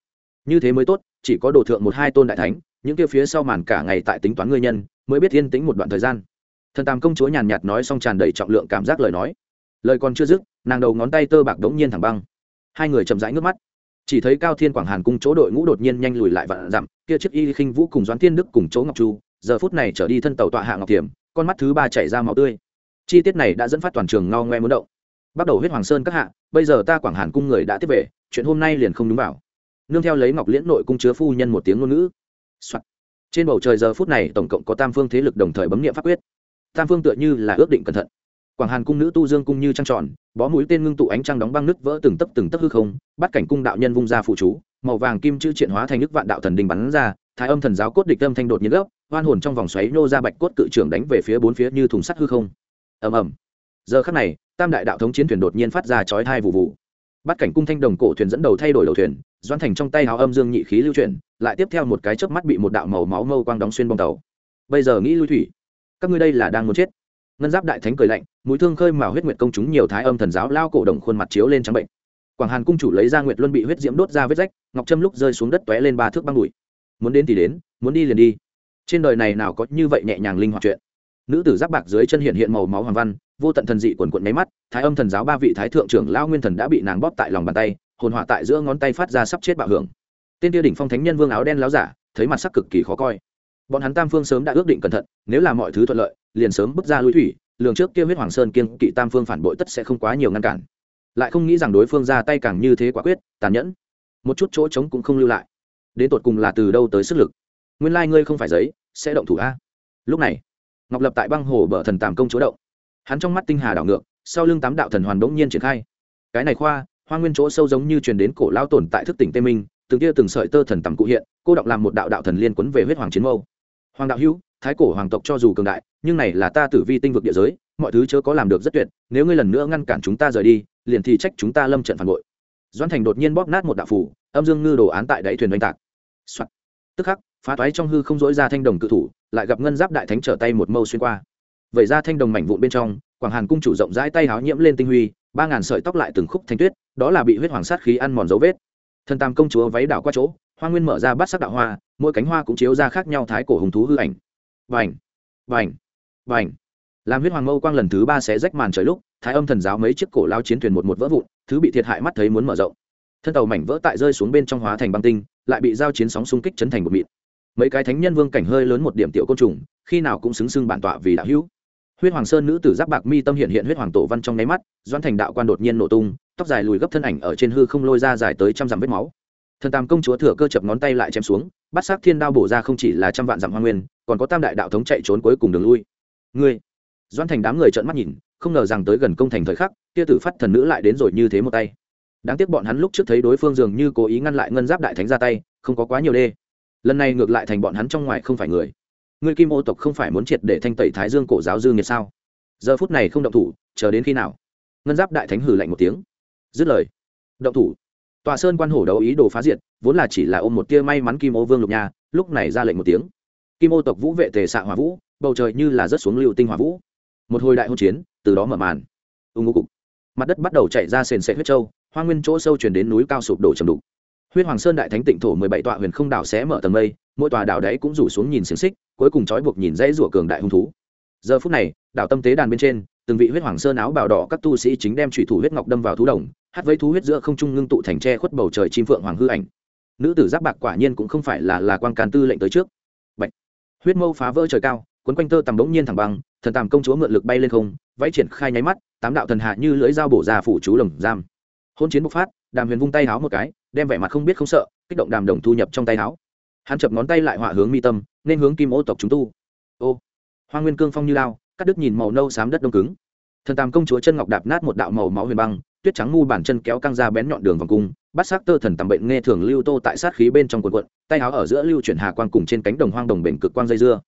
Như thế mới tốt, chỉ có đồ thượng một hai tôn đại thánh những kia phía sau màn cả ngày tại tính toán ngươi nhân, mới biết yên tĩnh một đoạn thời gian. Thần tam công chúa nhàn nhạt nói xong tràn đầy trọng lượng cảm giác lời nói. Lời còn chưa dứt, nàng đầu ngón tay tơ bạc đống nhiên thẳng băng. Hai người chậm rãi nước mắt. Chỉ thấy cao thiên quảng hàn cung chỗ đội ngũ đột nhiên nhanh lùi lại vạn dặm, kia chiếc y khinh vũ cùng doãn thiên đức cùng chỗ ngọc chu, giờ phút này trở đi thân tàu tọa hạ ngọc tiềm con mắt thứ ba chảy ra máu tươi. Chi tiết này đã dẫn phát toàn trường ngao ngoe muốn động. Bắt đầu huyết hoàng sơn các hạ, bây giờ ta quảng hàn cung người đã tiếp về, chuyện hôm nay liền không đúng vào. Nương theo lấy ngọc liễn nội cung chứa phu nhân một tiếng ngôn ngữ、Soạn. trên bầu trời giờ phút này, tổng cộng có tam phương thế lực đồng thời bấm nghiệm pháp quyết. Tam phương tựa như là ước định cẩn thận. Quảng hàn cung nữ tu dương cung như trăng tròn, bó mũi tên ngưng tụ ánh trăng đóng băng nước vỡ từng tấc từng tấc hư không, bắt cảnh cung đạo nhân vung ra phụ chú, màu vàng kim chữ triện hóa thành nước vạn đạo thần đình bắn ra, thái âm thần giáo cốt địch âm thanh đột nhiên gốc hoan hồn trong vòng xoáy nô ra bạch cốt cự trưởng đánh về phía bốn phía như thùng sắt hư không. Ầm ầm. Giờ khắc này, tam đại đạo thống chiến thuyền đột nhiên phát ra chói hai vụ vụ bắt cảnh cung thanh đồng cổ thuyền dẫn đầu thay đổi đầu thuyền doan thành trong tay háo âm dương nhị khí lưu chuyển, lại tiếp theo một cái chớp mắt bị một đạo màu máu mâu quang đóng xuyên bong tàu. Bây giờ nghĩ lui thủy, các ngươi đây là đang muốn chết. Ngân giáp đại thánh cười lạnh, mũi thương khơi mà huyết nguyệt công chúng nhiều thái âm thần giáo lao cổ đồng khuôn mặt chiếu lên trắng bệnh. Quảng hàn cung chủ lấy ra nguyệt luân bị huyết diễm đốt ra vết rách, ngọc trâm lúc rơi xuống đất tóe lên ba thước băng bụi. Muốn đến thì đến, muốn đi liền đi. Trên đời này nào có như vậy nhẹ nhàng linh hoạt chuyện. Nữ tử giáp bạc dưới chân hiện hiện màu máu hoàng văn vô tận thần dị quần quận nháy mắt, thái âm thần giáo ba vị thái thượng trưởng lao nguyên thần đã bị nàng bóp tại lòng bàn tay, hồn hỏa tại giữa ngón tay phát ra sắp chết bạo hưởng. Tên tiêu đỉnh phong thánh nhân vương áo đen láo giả, thấy mặt sắc cực kỳ khó coi. Bọn hắn tam phương sớm đã ước định cẩn thận, nếu là mọi thứ thuận lợi, liền sớm bước ra lũy thủy, lường trước kia huyết hoàng sơn kiên kỵ tam phương phản bội tất sẽ không quá nhiều ngăn cản. Lại không nghĩ rằng đối phương ra tay càng như thế quả quyết, tàn nhẫn. Một chút chỗ trống cũng không lưu lại. Đến tột cùng là từ đâu tới sức lực? Nguyên lai、like、ngươi không phải giấy, sẽ động thủ a. Lúc này, ngọc lập tại băng hồ bờ thần tàm công chúa động hắn trong mắt tinh hà đảo ngược, sau lưng tám đạo thần hoàn bỗng nhiên triển khai. Cái này khoa, hoa nguyên chỗ sâu giống như truyền đến cổ lao tồn tại thức tỉnh tây minh, từng kia từng sợi tơ thần tầm cụ hiện, cô đọc làm một đạo đạo thần liên quấn về huyết hoàng chiến mâu. Hoàng đạo hữu, thái cổ hoàng tộc cho dù cường đại, nhưng này là ta tử vi tinh vực địa giới, mọi thứ chớ có làm được rất tuyệt, nếu ngươi lần nữa ngăn cản chúng ta rời đi, liền thì trách chúng ta lâm trận phản bội. Doan thành đột nhiên bóp nát một đạo phủ, âm dương ngư đồ án tại đáy thuyền oanh tạc、Soạn. tức khắc, phá toái trong hư không dỗi ra thanh đồng cự thủ, lại gặp ngân giáp đại thánh trở tay một mâu xuyên qua vẩy ra thanh đồng mảnh vụn bên trong, quảng hàn cung chủ rộng rãi tay háo nhiễm lên tinh huy, ba ngàn sợi tóc lại từng khúc thanh tuyết, đó là bị huyết hoàng sát khí ăn mòn dấu vết. Thần tam công chúa váy đảo qua chỗ, hoa nguyên mở ra bát sắc đạo hoa, mỗi cánh hoa cũng chiếu ra khác nhau thái cổ hùng thú hư ảnh. Vành vành vành. Làm huyết hoàng mâu quang lần thứ ba sẽ rách màn trời lúc, thái âm thần giáo mấy chiếc cổ lao chiến thuyền một một vỡ vụn, thứ bị thiệt hại mắt thấy muốn mở rộng. Thân tàu mảnh vỡ tại rơi xuống bên trong hóa thành băng tinh, lại bị giao chiến sóng xung kích chấn thành một mịn. Mấy cái thánh nhân vương cảnh hơi lớn một điểm tiểu côn trùng, khi nào cũng xứng xưng bản tọa vì đạo hữu huyết hoàng sơn nữ tử giáp bạc mi tâm hiện hiện huyết hoàng tổ văn trong nháy mắt doan thành đạo quan đột nhiên nổ tung, tóc dài lùi gấp thân ảnh ở trên hư không lôi ra dài tới trăm dặm vết máu. Thần tam công chúa thừa cơ chập ngón tay lại chém xuống, bắt xác thiên đao bổ ra không chỉ là trăm vạn dặm hoa nguyên, còn có tam đại đạo thống chạy trốn cuối cùng đường lui. Ngươi! Doan thành đám người trợn mắt nhìn, không ngờ rằng tới gần công thành thời khắc, kia tử phát thần nữ lại đến rồi như thế một tay. Đáng tiếc bọn hắn lúc trước thấy đối phương dường như cố ý ngăn lại ngân giáp đại thánh ra tay, không có quá nhiều đê. Lần này ngược lại thành bọn hắn trong ngoài không phải người người kim ô tộc không phải muốn triệt để thanh tẩy thái dương cổ giáo dương nghiệt sao? Giờ phút này không động thủ, chờ đến khi nào? Ngân giáp đại thánh hử lạnh một tiếng. Dứt lời. Động thủ. Tòa sơn quan hổ đấu ý đồ phá diệt, vốn là chỉ là ôm một tia may mắn kim ô vương lục nha, lúc này ra lệnh một tiếng. Kim ô tộc vũ vệ tề xạ hỏa vũ, bầu trời như là rớt xuống lưu tinh hỏa vũ. Một hồi đại hôn chiến, từ đó mở màn. Ưng ngô cục. Mặt đất bắt đầu chạy ra sền sệ huyết châu, hoa nguyên chỗ sâu chuyển đến núi cao sụp đổ trầm đục huyết hoàng sơn đại thánh tịnh thổ mười bảy tọa huyền không đảo xé mở tầng mây, mỗi tòa đảo đấy cũng rủ xuống nhìn xiềng xích, cuối cùng trói buộc nhìn dãy rủa cường đại hung thú. Giờ phút này, đảo tâm tế đàn bên trên, từng vị huyết hoàng sơn áo bào đỏ các tu sĩ chính đem thủy thủ huyết ngọc đâm vào thú đồng, hát với thú huyết giữa không trung ngưng tụ thành tre khuất bầu trời chim phượng hoàng hư ảnh. Nữ tử giáp bạc quả nhiên cũng không phải là là quan can tư lệnh tới trước. Bạch. huyết mâu phá vỡ trời cao, quấn quanh tơ tầm bỗng nhiên thẳng băng, thần tàm công chúa mượn lực bay lên không, vẫy triển khai nháy mắt, tám đạo thần hạ như lưỡi dao bổ ra phủ chú lồng giam. Hôn chiến bộc phát đàm huyền vung tay háo một cái, đem vẻ mặt không biết không sợ, kích động đàm đồng thu nhập trong tay háo. Hắn chập ngón tay lại họa hướng mi tâm, nên hướng kim ô tộc chúng tu. Ô hoa nguyên cương phong như lao, cắt đứt nhìn màu nâu xám đất đông cứng. Thần tàm công chúa chân ngọc đạp nát một đạo màu máu huyền băng, tuyết trắng ngu bản chân kéo căng ra bén nhọn đường vòng cung, bắt xác tơ thần tầm bệnh nghe thường lưu tô tại sát khí bên trong quần quận tay áo ở giữa lưu chuyển hà quang cùng trên cánh đồng hoang đồng bền cực quang dây dưa.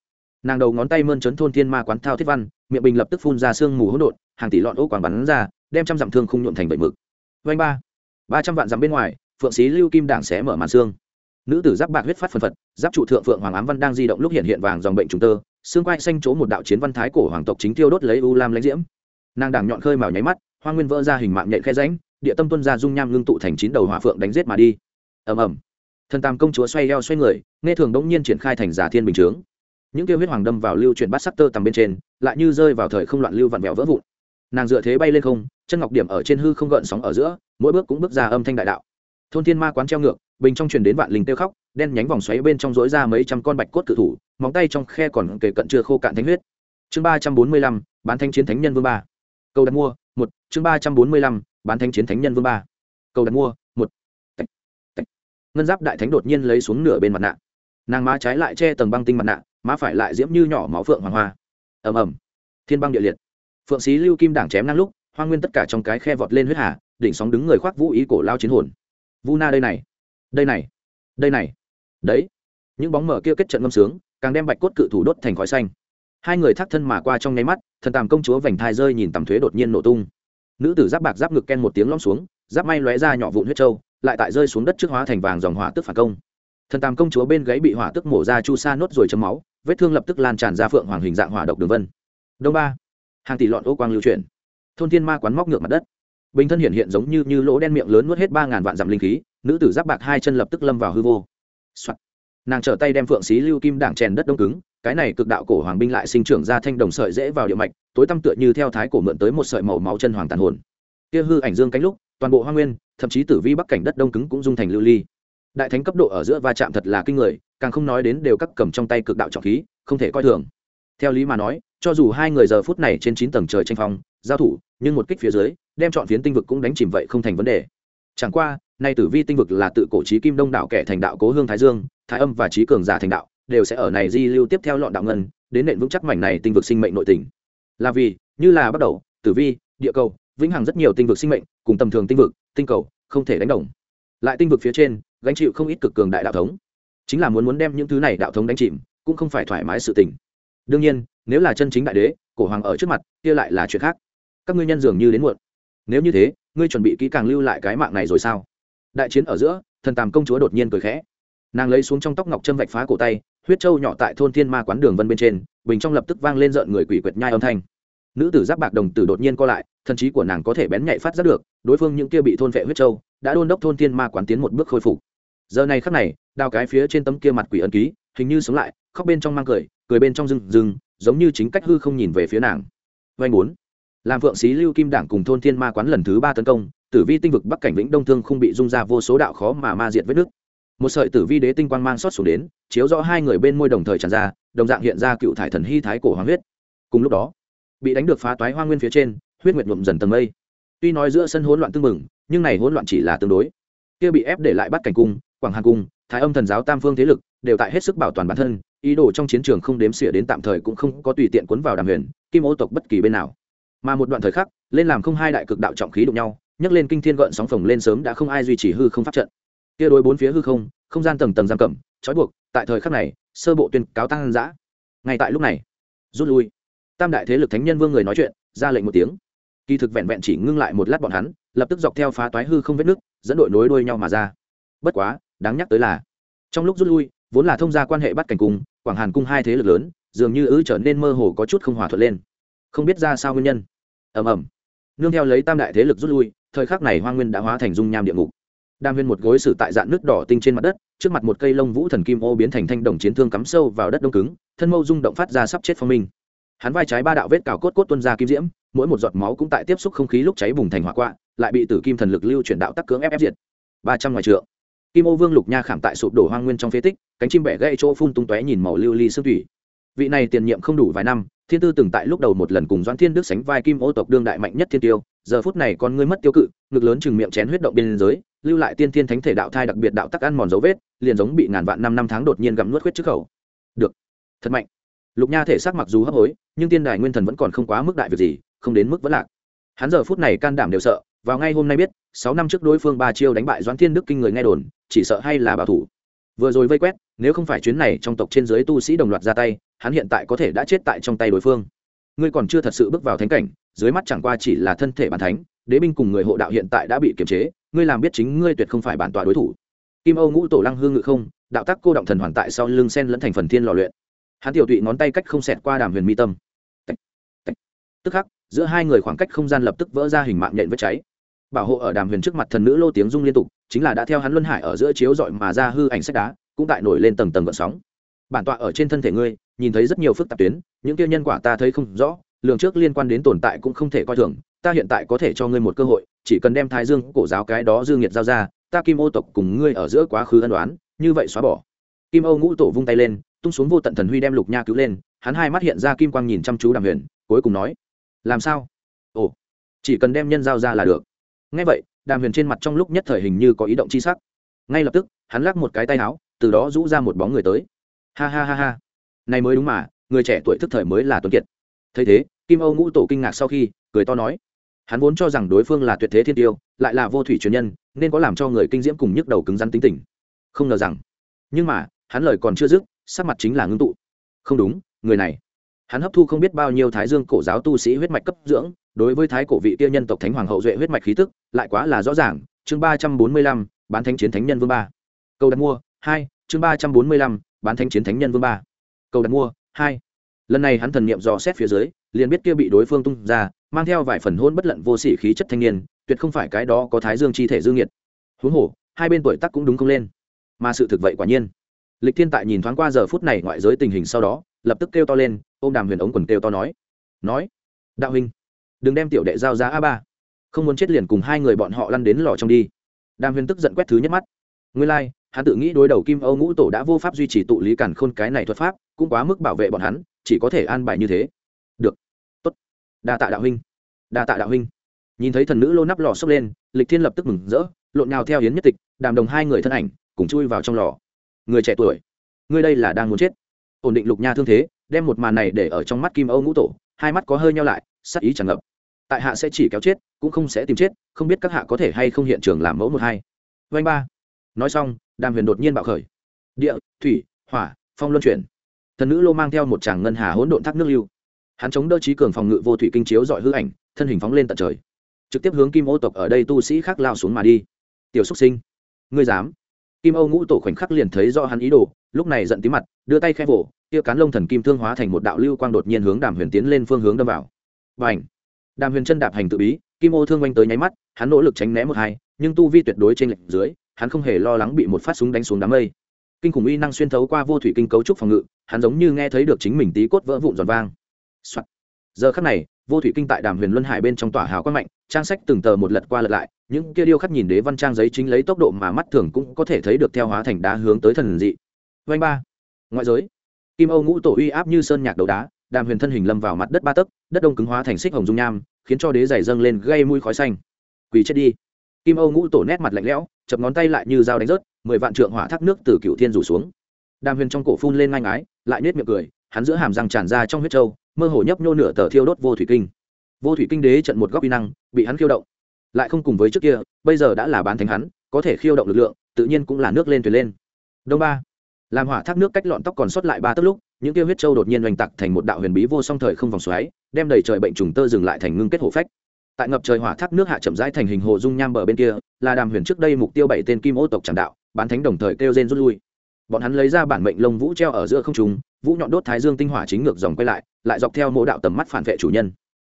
Nàng đầu ngón tay mơn trấn thôn thiên ma quán thao thiết văn, miệng bình lập tức phun ra sương mù hỗn độn, hàng tỷ lọn ô quảng bắn ra, đem trăm dặm thương không nhuộm thành bảy mực. Vanh ba ba trăm vạn dặm bên ngoài, phượng sĩ lưu kim đảng sẽ mở màn xương. Nữ tử giáp bạc huyết phát phần phật, giáp trụ thượng phượng hoàng ám văn đang di động lúc hiện hiện vàng dòng bệnh trùng tơ, xương quai xanh chỗ một đạo chiến văn thái cổ hoàng tộc chính tiêu đốt lấy u lam lãnh diễm. Nàng đảng nhọn khơi màu nháy mắt, hoa nguyên vỡ ra hình mạng nhện khe ránh địa tâm tuân ra dung nham ngưng tụ thành chín đầu hỏa phượng đánh giết mà đi. Ầm ầm. Thần tam công chúa xoay eo xoay người, nghe thường đống nhiên triển khai thành giả thiên bình chướng. Những kêu huyết hoàng đâm vào lưu chuyển bát sắc tơ tầm bên trên, lại như rơi vào thời không loạn lưu vặn vẹo vỡ vụn. Nàng dựa thế bay lên không, chân ngọc điểm ở trên hư không gợn sóng ở giữa mỗi bước cũng bước ra âm thanh đại đạo. Thôn thiên ma quán treo ngược, bình trong truyền đến vạn linh tiêu khóc, đen nhánh vòng xoáy bên trong dối ra mấy trăm con bạch cốt cự thủ, móng tay trong khe còn kề cận chưa khô cạn thánh huyết. Chương ba trăm bốn mươi lăm, bán thanh chiến thánh nhân vương ba. Câu đặt mua, một. Chương ba trăm bốn mươi lăm, bán thanh chiến thánh nhân vương ba. Câu đặt mua, một. Tạch. Tạch. ngân giáp đại thánh đột nhiên lấy xuống nửa bên mặt nạ. Nàng má trái lại che tầng băng tinh mặt nạ, má phải lại diễm như nhỏ máu phượng hoàng hoa. Ầm ầm. Thiên băng địa liệt. Phượng sĩ lưu kim đảng chém năng lúc, hoa nguyên tất cả trong cái khe vọt lên huyết hà đỉnh sóng đứng người khoác vũ ý cổ lao chiến hồn. Vu na đây này đây này đây này. Đấy. Những bóng mở kia kết trận ngâm sướng, càng đem bạch cốt cự thủ đốt thành khói xanh. Hai người thác thân mà qua trong nháy mắt, thần tàm công chúa vành thai rơi nhìn tầm thuế đột nhiên nổ tung. Nữ tử giáp bạc giáp ngực ken một tiếng lom xuống, giáp may lóe ra nhỏ vụn huyết trâu, lại tại rơi xuống đất trước hóa thành vàng dòng hỏa tức phản công. Thần tàm công chúa bên gáy bị hỏa tức mổ ra chu sa nốt rồi chấm máu, vết thương lập tức lan tràn ra phượng hoàng hình dạng hỏa độc đường vân. Đông ba. Hàng tỷ lọn ô quang lưu chuyển. Thôn thiên ma quán móc ngược mặt đất bình thân hiện hiện giống như như lỗ đen miệng lớn nuốt hết ba ngàn vạn dặm linh khí, nữ tử giáp bạc hai chân lập tức lâm vào hư vô、Soạn. nàng trở tay đem phượng xí lưu kim đảng chèn đất đông cứng, cái này cực đạo cổ hoàng binh lại sinh trưởng ra thanh đồng sợi dễ vào địa mạch, tối tăm tựa như theo thái cổ mượn tới một sợi màu máu chân hoàng tàn hồn. Kia hư ảnh dương cánh lúc, toàn bộ hoa nguyên, thậm chí tử vi bắc cảnh đất đông cứng cũng dung thành lưu ly. Đại thánh cấp độ ở giữa va chạm thật là kinh người, càng không nói đến đều các cầm trong tay cực đạo trọng khí, không thể coi thường. Theo lý mà nói, cho dù hai người giờ phút này trên chín tầng trời tranh phong giao thủ, nhưng một kích phía dưới, đem chọn phiến tinh vực cũng đánh chìm vậy không thành vấn đề. Chẳng qua, nay tử vi tinh vực là tự cổ trí kim đông đạo kẻ thành đạo cố hương thái dương, thái âm và trí cường giả thành đạo, đều sẽ ở này di lưu tiếp theo lọn đạo ngân, đến nền vững chắc mảnh này tinh vực sinh mệnh nội tình. Là vì, như là bắt đầu, tử vi, địa cầu, vĩnh hằng rất nhiều tinh vực sinh mệnh, cùng tầm thường tinh vực, tinh cầu, không thể đánh đồng. Lại tinh vực phía trên, gánh chịu không ít cực cường đại đạo thống. Chính là muốn muốn đem những thứ này đạo thống đánh chìm, cũng không phải thoải mái sự tình. Đương nhiên, nếu là chân chính đại đế, cổ hoàng ở trước mặt, kia lại là chuyện khác các ngươi nhân dường như đến muộn. Nếu như thế, ngươi chuẩn bị kỹ càng lưu lại cái mạng này rồi sao? Đại chiến ở giữa, thần tàm công chúa đột nhiên cười khẽ. Nàng lấy xuống trong tóc ngọc châm vạch phá cổ tay, huyết trâu nhỏ tại thôn thiên ma quán đường vân bên trên, bình trong lập tức vang lên rợn người quỷ quyệt nhai âm thanh. Nữ tử giáp bạc đồng tử đột nhiên co lại, thần trí của nàng có thể bén nhạy phát ra được, đối phương những kia bị thôn vệ huyết trâu đã đôn đốc thôn thiên ma quán tiến một bước khôi phục. Giờ này khắc này, đào cái phía trên tấm kia mặt quỷ ẩn ký, hình như sống lại, khóc bên trong mang cười cười bên trong rừng rừng giống như chính cách hư không nhìn về phía nàng. Vanh bốn làm phượng xí lưu kim đảng cùng thôn thiên ma quán lần thứ ba tấn công, tử vi tinh vực bắc cảnh vĩnh đông thương không bị dung ra vô số đạo khó mà ma diệt vết nước một sợi tử vi đế tinh quang mang xót xuống đến, chiếu rõ hai người bên môi đồng thời tràn ra, đồng dạng hiện ra cựu thải thần hy thái cổ hoàng huyết. Cùng lúc đó, bị đánh được phá toái hoa nguyên phía trên, huyết nguyệt nhuộm dần tầng mây. Tuy nói giữa sân hỗn loạn tương mừng nhưng này hỗn loạn chỉ là tương đối. Kia bị ép để lại bắt cảnh cung, quảng hàn cung, thái âm thần giáo tam phương thế lực, đều tại hết sức bảo toàn bản thân, ý đồ trong chiến trường không đếm xỉa đến tạm thời cũng không có tùy tiện cuốn vào đàm huyền, kim ô tộc bất kỳ bên nào mà một đoạn thời khắc, lên làm không hai đại cực đạo trọng khí đụng nhau, nhấc lên kinh thiên gợn sóng phồng lên sớm đã không ai duy trì hư không pháp trận. Kia đối bốn phía hư không không gian tầng tầng giam cầm, trói buộc, tại thời khắc này, sơ bộ tuyên cáo tăng giã ngay tại lúc này, rút lui. Tam đại thế lực thánh nhân vương người nói chuyện, ra lệnh một tiếng. Kỳ thực vẹn vẹn chỉ ngưng lại một lát bọn hắn, lập tức dọc theo phá toái hư không vết nước, dẫn đội nối đuôi nhau mà ra. Bất quá, đáng nhắc tới là, trong lúc rút lui, vốn là thông gia quan hệ bắt cảnh cung quảng hàn cung hai thế lực lớn, dường như ứ trở nên mơ hồ có chút không hòa thuận lên không biết ra sao nguyên nhân. Ầm ầm. Nương theo lấy tam đại thế lực rút lui, thời khắc này hoa nguyên đã hóa thành dung nham địa ngục. Đam viên một gối sử tại dạng nước đỏ tinh trên mặt đất, trước mặt một cây lông vũ thần kim ô biến thành thanh đồng chiến thương cắm sâu vào đất đông cứng, thân mâu rung động phát ra sắp chết phong minh. Hắn vai trái ba đạo vết cào cốt cốt tuân ra kim diễm, mỗi một giọt máu cũng tại tiếp xúc không khí lúc cháy bùng thành hỏa quạ lại bị tử kim thần lực lưu chuyển đạo tắc cưỡng ép ép diệt. Ba trăm ngoài trượng. Kim ô vương lục nha khảm tại sụp đổ hoang nguyên trong phế tích, cánh chim bẻ gãy chỗ phun tung tóe nhìn màu lưu ly xương thủy. Vị này tiền nhiệm không đủ vài năm thiên tư từng tại lúc đầu một lần cùng doãn thiên đức sánh vai kim ô tộc đương đại mạnh nhất thiên tiêu, giờ phút này con ngươi mất tiêu cự, ngực lớn chừng miệng chén huyết động biên giới lưu lại tiên thiên thánh thể đạo thai đặc biệt đạo tắc ăn mòn dấu vết, liền giống bị ngàn vạn năm năm tháng đột nhiên gặm nuốt huyết trước khẩu. Được. Thật mạnh. Lục nha thể xác mặc dù hấp hối, nhưng tiên đài nguyên thần vẫn còn không quá mức đại việc gì, không đến mức vẫn lạc. Hắn giờ phút này can đảm đều sợ, vào ngay hôm nay biết, sáu năm trước đối phương ba chiêu đánh bại doãn thiên đức kinh người nghe đồn, chỉ sợ hay là bảo thủ. Vừa rồi vây quét, nếu không phải chuyến này trong tộc trên dưới tu sĩ đồng loạt ra tay hắn hiện tại có thể đã chết tại trong tay đối phương. Ngươi còn chưa thật sự bước vào thánh cảnh, dưới mắt chẳng qua chỉ là thân thể bản thánh, đế binh cùng người hộ đạo hiện tại đã bị kiềm chế, ngươi làm biết chính ngươi tuyệt không phải bản tọa đối thủ. Kim âu ngũ tổ lăng hương ngự không, đạo tắc cô động thần hoàn tại sau lưng sen lẫn thành phần thiên lò luyện. Hắn tiểu tụy ngón tay cách không xẹt qua đàm huyền mi tâm. Tạch. Tạch. tức khắc, giữa hai người khoảng cách không gian lập tức vỡ ra hình mạng nhện vết cháy. Bảo hộ ở đàm huyền trước mặt thần nữ lô tiếng rung liên tục, chính là đã theo hắn luân hải ở giữa chiếu dọi mà ra hư ảnh sách đá, cũng tại nổi lên tầng tầng gợn sóng. Bản tọa ở trên thân thể ngươi nhìn thấy rất nhiều phức tạp tuyến, những kia nhân quả ta thấy không rõ lượng trước liên quan đến tồn tại cũng không thể coi thường, ta hiện tại có thể cho ngươi một cơ hội, chỉ cần đem thái dương cổ giáo cái đó dương nhiệt giao ra, ta kim ô tộc cùng ngươi ở giữa quá khứ ân đoán như vậy xóa bỏ. Kim âu ngũ tổ vung tay lên, tung xuống vô tận thần huy đem lục nha cứu lên, hắn hai mắt hiện ra kim quang nhìn chăm chú đàm huyền, cuối cùng nói, làm sao? Ồ, chỉ cần đem nhân giao ra là được. Ngay vậy, đàm huyền trên mặt trong lúc nhất thời hình như có ý động c h i sắc. Ngay lập tức, hắn lắc một cái tay áo, từ đó rũ ra một bóng người tới. Ha ha ha ha này mới đúng mà, người trẻ tuổi thức thời mới là tuấn kiệt. Thấy thế, kim âu ngũ tổ kinh ngạc sau khi, cười to nói, hắn vốn cho rằng đối phương là tuyệt thế thiên tiêu, lại là vô thủy truyền nhân, nên có làm cho người kinh diễm cùng nhức đầu cứng rắn tính tình. Không ngờ rằng, nhưng mà, hắn lời còn chưa dứt, sắc mặt chính là ngưng tụ. Không đúng, người này. Hắn hấp thu không biết bao nhiêu thái dương cổ giáo tu sĩ huyết mạch cấp dưỡng, đối với thái cổ vị tiêu nhân tộc thánh hoàng hậu duệ huyết mạch khí tức, lại quá là rõ ràng. Chương ba trăm bốn mươi lăm, bán thánh chiến thánh nhân vương ba. Câu đặt mua, hai, chương ba trăm bốn mươi lăm, bán thánh chiến thánh nhân vương ba cầu đặt mua hai. Lần này hắn thần niệm dò xét phía dưới liền biết kia bị đối phương tung ra mang theo vài phần hôn bất lận vô sỉ khí chất thanh niên tuyệt không phải cái đó có thái dương chi thể dương nhiệt huống hồ hai bên tuổi tác cũng đúng không lên. Mà sự thực vậy quả nhiên. Lịch thiên tại nhìn thoáng qua giờ phút này ngoại giới tình hình sau đó lập tức kêu to lên ô m đàm huyền ống quần kêu to nói. Nói đạo huynh đừng đem tiểu đệ giao ra a ba. Không muốn chết liền cùng hai người bọn họ lăn đến lò trong đi. Đàm huyền tức giận quét thứ nhất mắt. Nguyên lai、like, hắn tự nghĩ đối đầu kim âu ngũ tổ đã vô pháp duy trì tụ lý cản khôn cái này thuật pháp, cũng quá mức bảo vệ bọn hắn, chỉ có thể an bài như thế. Được. Tốt. Đa tạ đạo huynh. Đa tạ đạo huynh. Nhìn thấy thần nữ lô nắp lò sốc lên, lịch thiên lập tức mừng rỡ, lộn nào theo hiến nhất tịch, đàm đồng hai người thân ảnh, cùng chui vào trong lò. Người trẻ tuổi, người đây là đang muốn chết. Ổn định lục nha thương thế, đem một màn này để ở trong mắt kim âu ngũ tổ, hai mắt có hơi nhau lại, sắc ý tràn ngập. Tại hạ sẽ chỉ kéo chết, cũng không sẽ tìm chết, không biết các hạ có thể hay không hiện trường làm mẫu một hai. Vanh ba. Nói xong đàm huyền đột nhiên bạo khởi. Địa, thủy, hỏa, phong luân chuyển. Thần nữ lô mang theo một tràng ngân hà hỗn độn thác nước lưu. Hắn chống đỡ trí cường phòng ngự vô thủy kinh chiếu dọi hư ảnh, thân hình phóng lên tận trời. Trực tiếp hướng kim ô tộc ở đây tu sĩ khác lao xuống mà đi. Tiểu xúc sinh, ngươi dám? Kim âu ngũ tổ khoảnh khắc liền thấy do hắn ý đồ, lúc này giận tí mặt, đưa tay khai vỗ, kia cán lông thần kim thương hóa thành một đạo lưu quang đột nhiên hướng đàm huyền tiến lên phương hướng đâm vào. Và ảnh đàm huyền chân đạp hành tự bí, kim ô thương oanh tới nháy mắt, hắn nỗ lực tránh né một hai, nhưng tu vi tuyệt đối trên lệnh dưới hắn không hề lo lắng bị một phát súng đánh xuống đám mây. Kinh khủng uy năng xuyên thấu qua vô thủy kinh cấu trúc phòng ngự, hắn giống như nghe thấy được chính mình tí cốt vỡ vụn giòn vang、Soạn. giờ khắc này, vô thủy kinh tại đàm huyền luân hải bên trong tỏa hào quang mạnh, trang sách từng tờ một lật qua lật lại, những kia điêu khắc nhìn đế văn trang giấy chính lấy tốc độ mà mắt thường cũng có thể thấy được theo hóa thành đá hướng tới thần dị. Vanh ba. Ngoại giới. Kim âu ngũ tổ uy áp như sơn nhạc đầu đá, đàm huyền thân hình lâm vào mặt đất ba tấc, đất đông cứng hóa thành xích hồng dung nham, khiến cho đế dày dâng lên gây mũi khói xanh. Quỳ chết đi. Kim âu ngũ tổ nét mặt lạnh lẽo chập ngón tay lại như dao đánh rớt, mười vạn trượng hỏa thác nước từ cựu thiên rủ xuống. Đàm huyền trong cổ phun lên ngang ái lại nết miệng cười, hắn giữa hàm răng tràn ra trong huyết trâu, mơ hồ nhấp nhô nửa tờ thiêu đốt vô thủy kinh. Vô thủy kinh đế trận một góc uy năng, bị hắn khiêu động. Lại không cùng với trước kia, bây giờ đã là bán thánh hắn, có thể khiêu động lực lượng, tự nhiên cũng là nước lên thuyền lên. Đông ba. Làm hỏa thác nước cách lọn tóc còn sót lại ba tấc lúc, những kia huyết châu đột nhiên oanh tặc thành một đạo huyền bí vô song thời không vòng xoáy, đem đầy trời bệnh trùng tơ dừng lại thành ngưng kết hổ phách tại ngập trời hỏa thác nước hạ chậm rãi thành hình hồ dung nham bờ bên kia, là đàm huyền trước đây mục tiêu bảy tên kim ô tộc tràng đạo, bán thánh đồng thời kêu rên rút lui. Bọn hắn lấy ra bản mệnh lông vũ treo ở giữa không trung, vũ nhọn đốt thái dương tinh hỏa chính ngược dòng quay lại lại dọc theo mộ đạo tầm mắt phản vệ chủ nhân.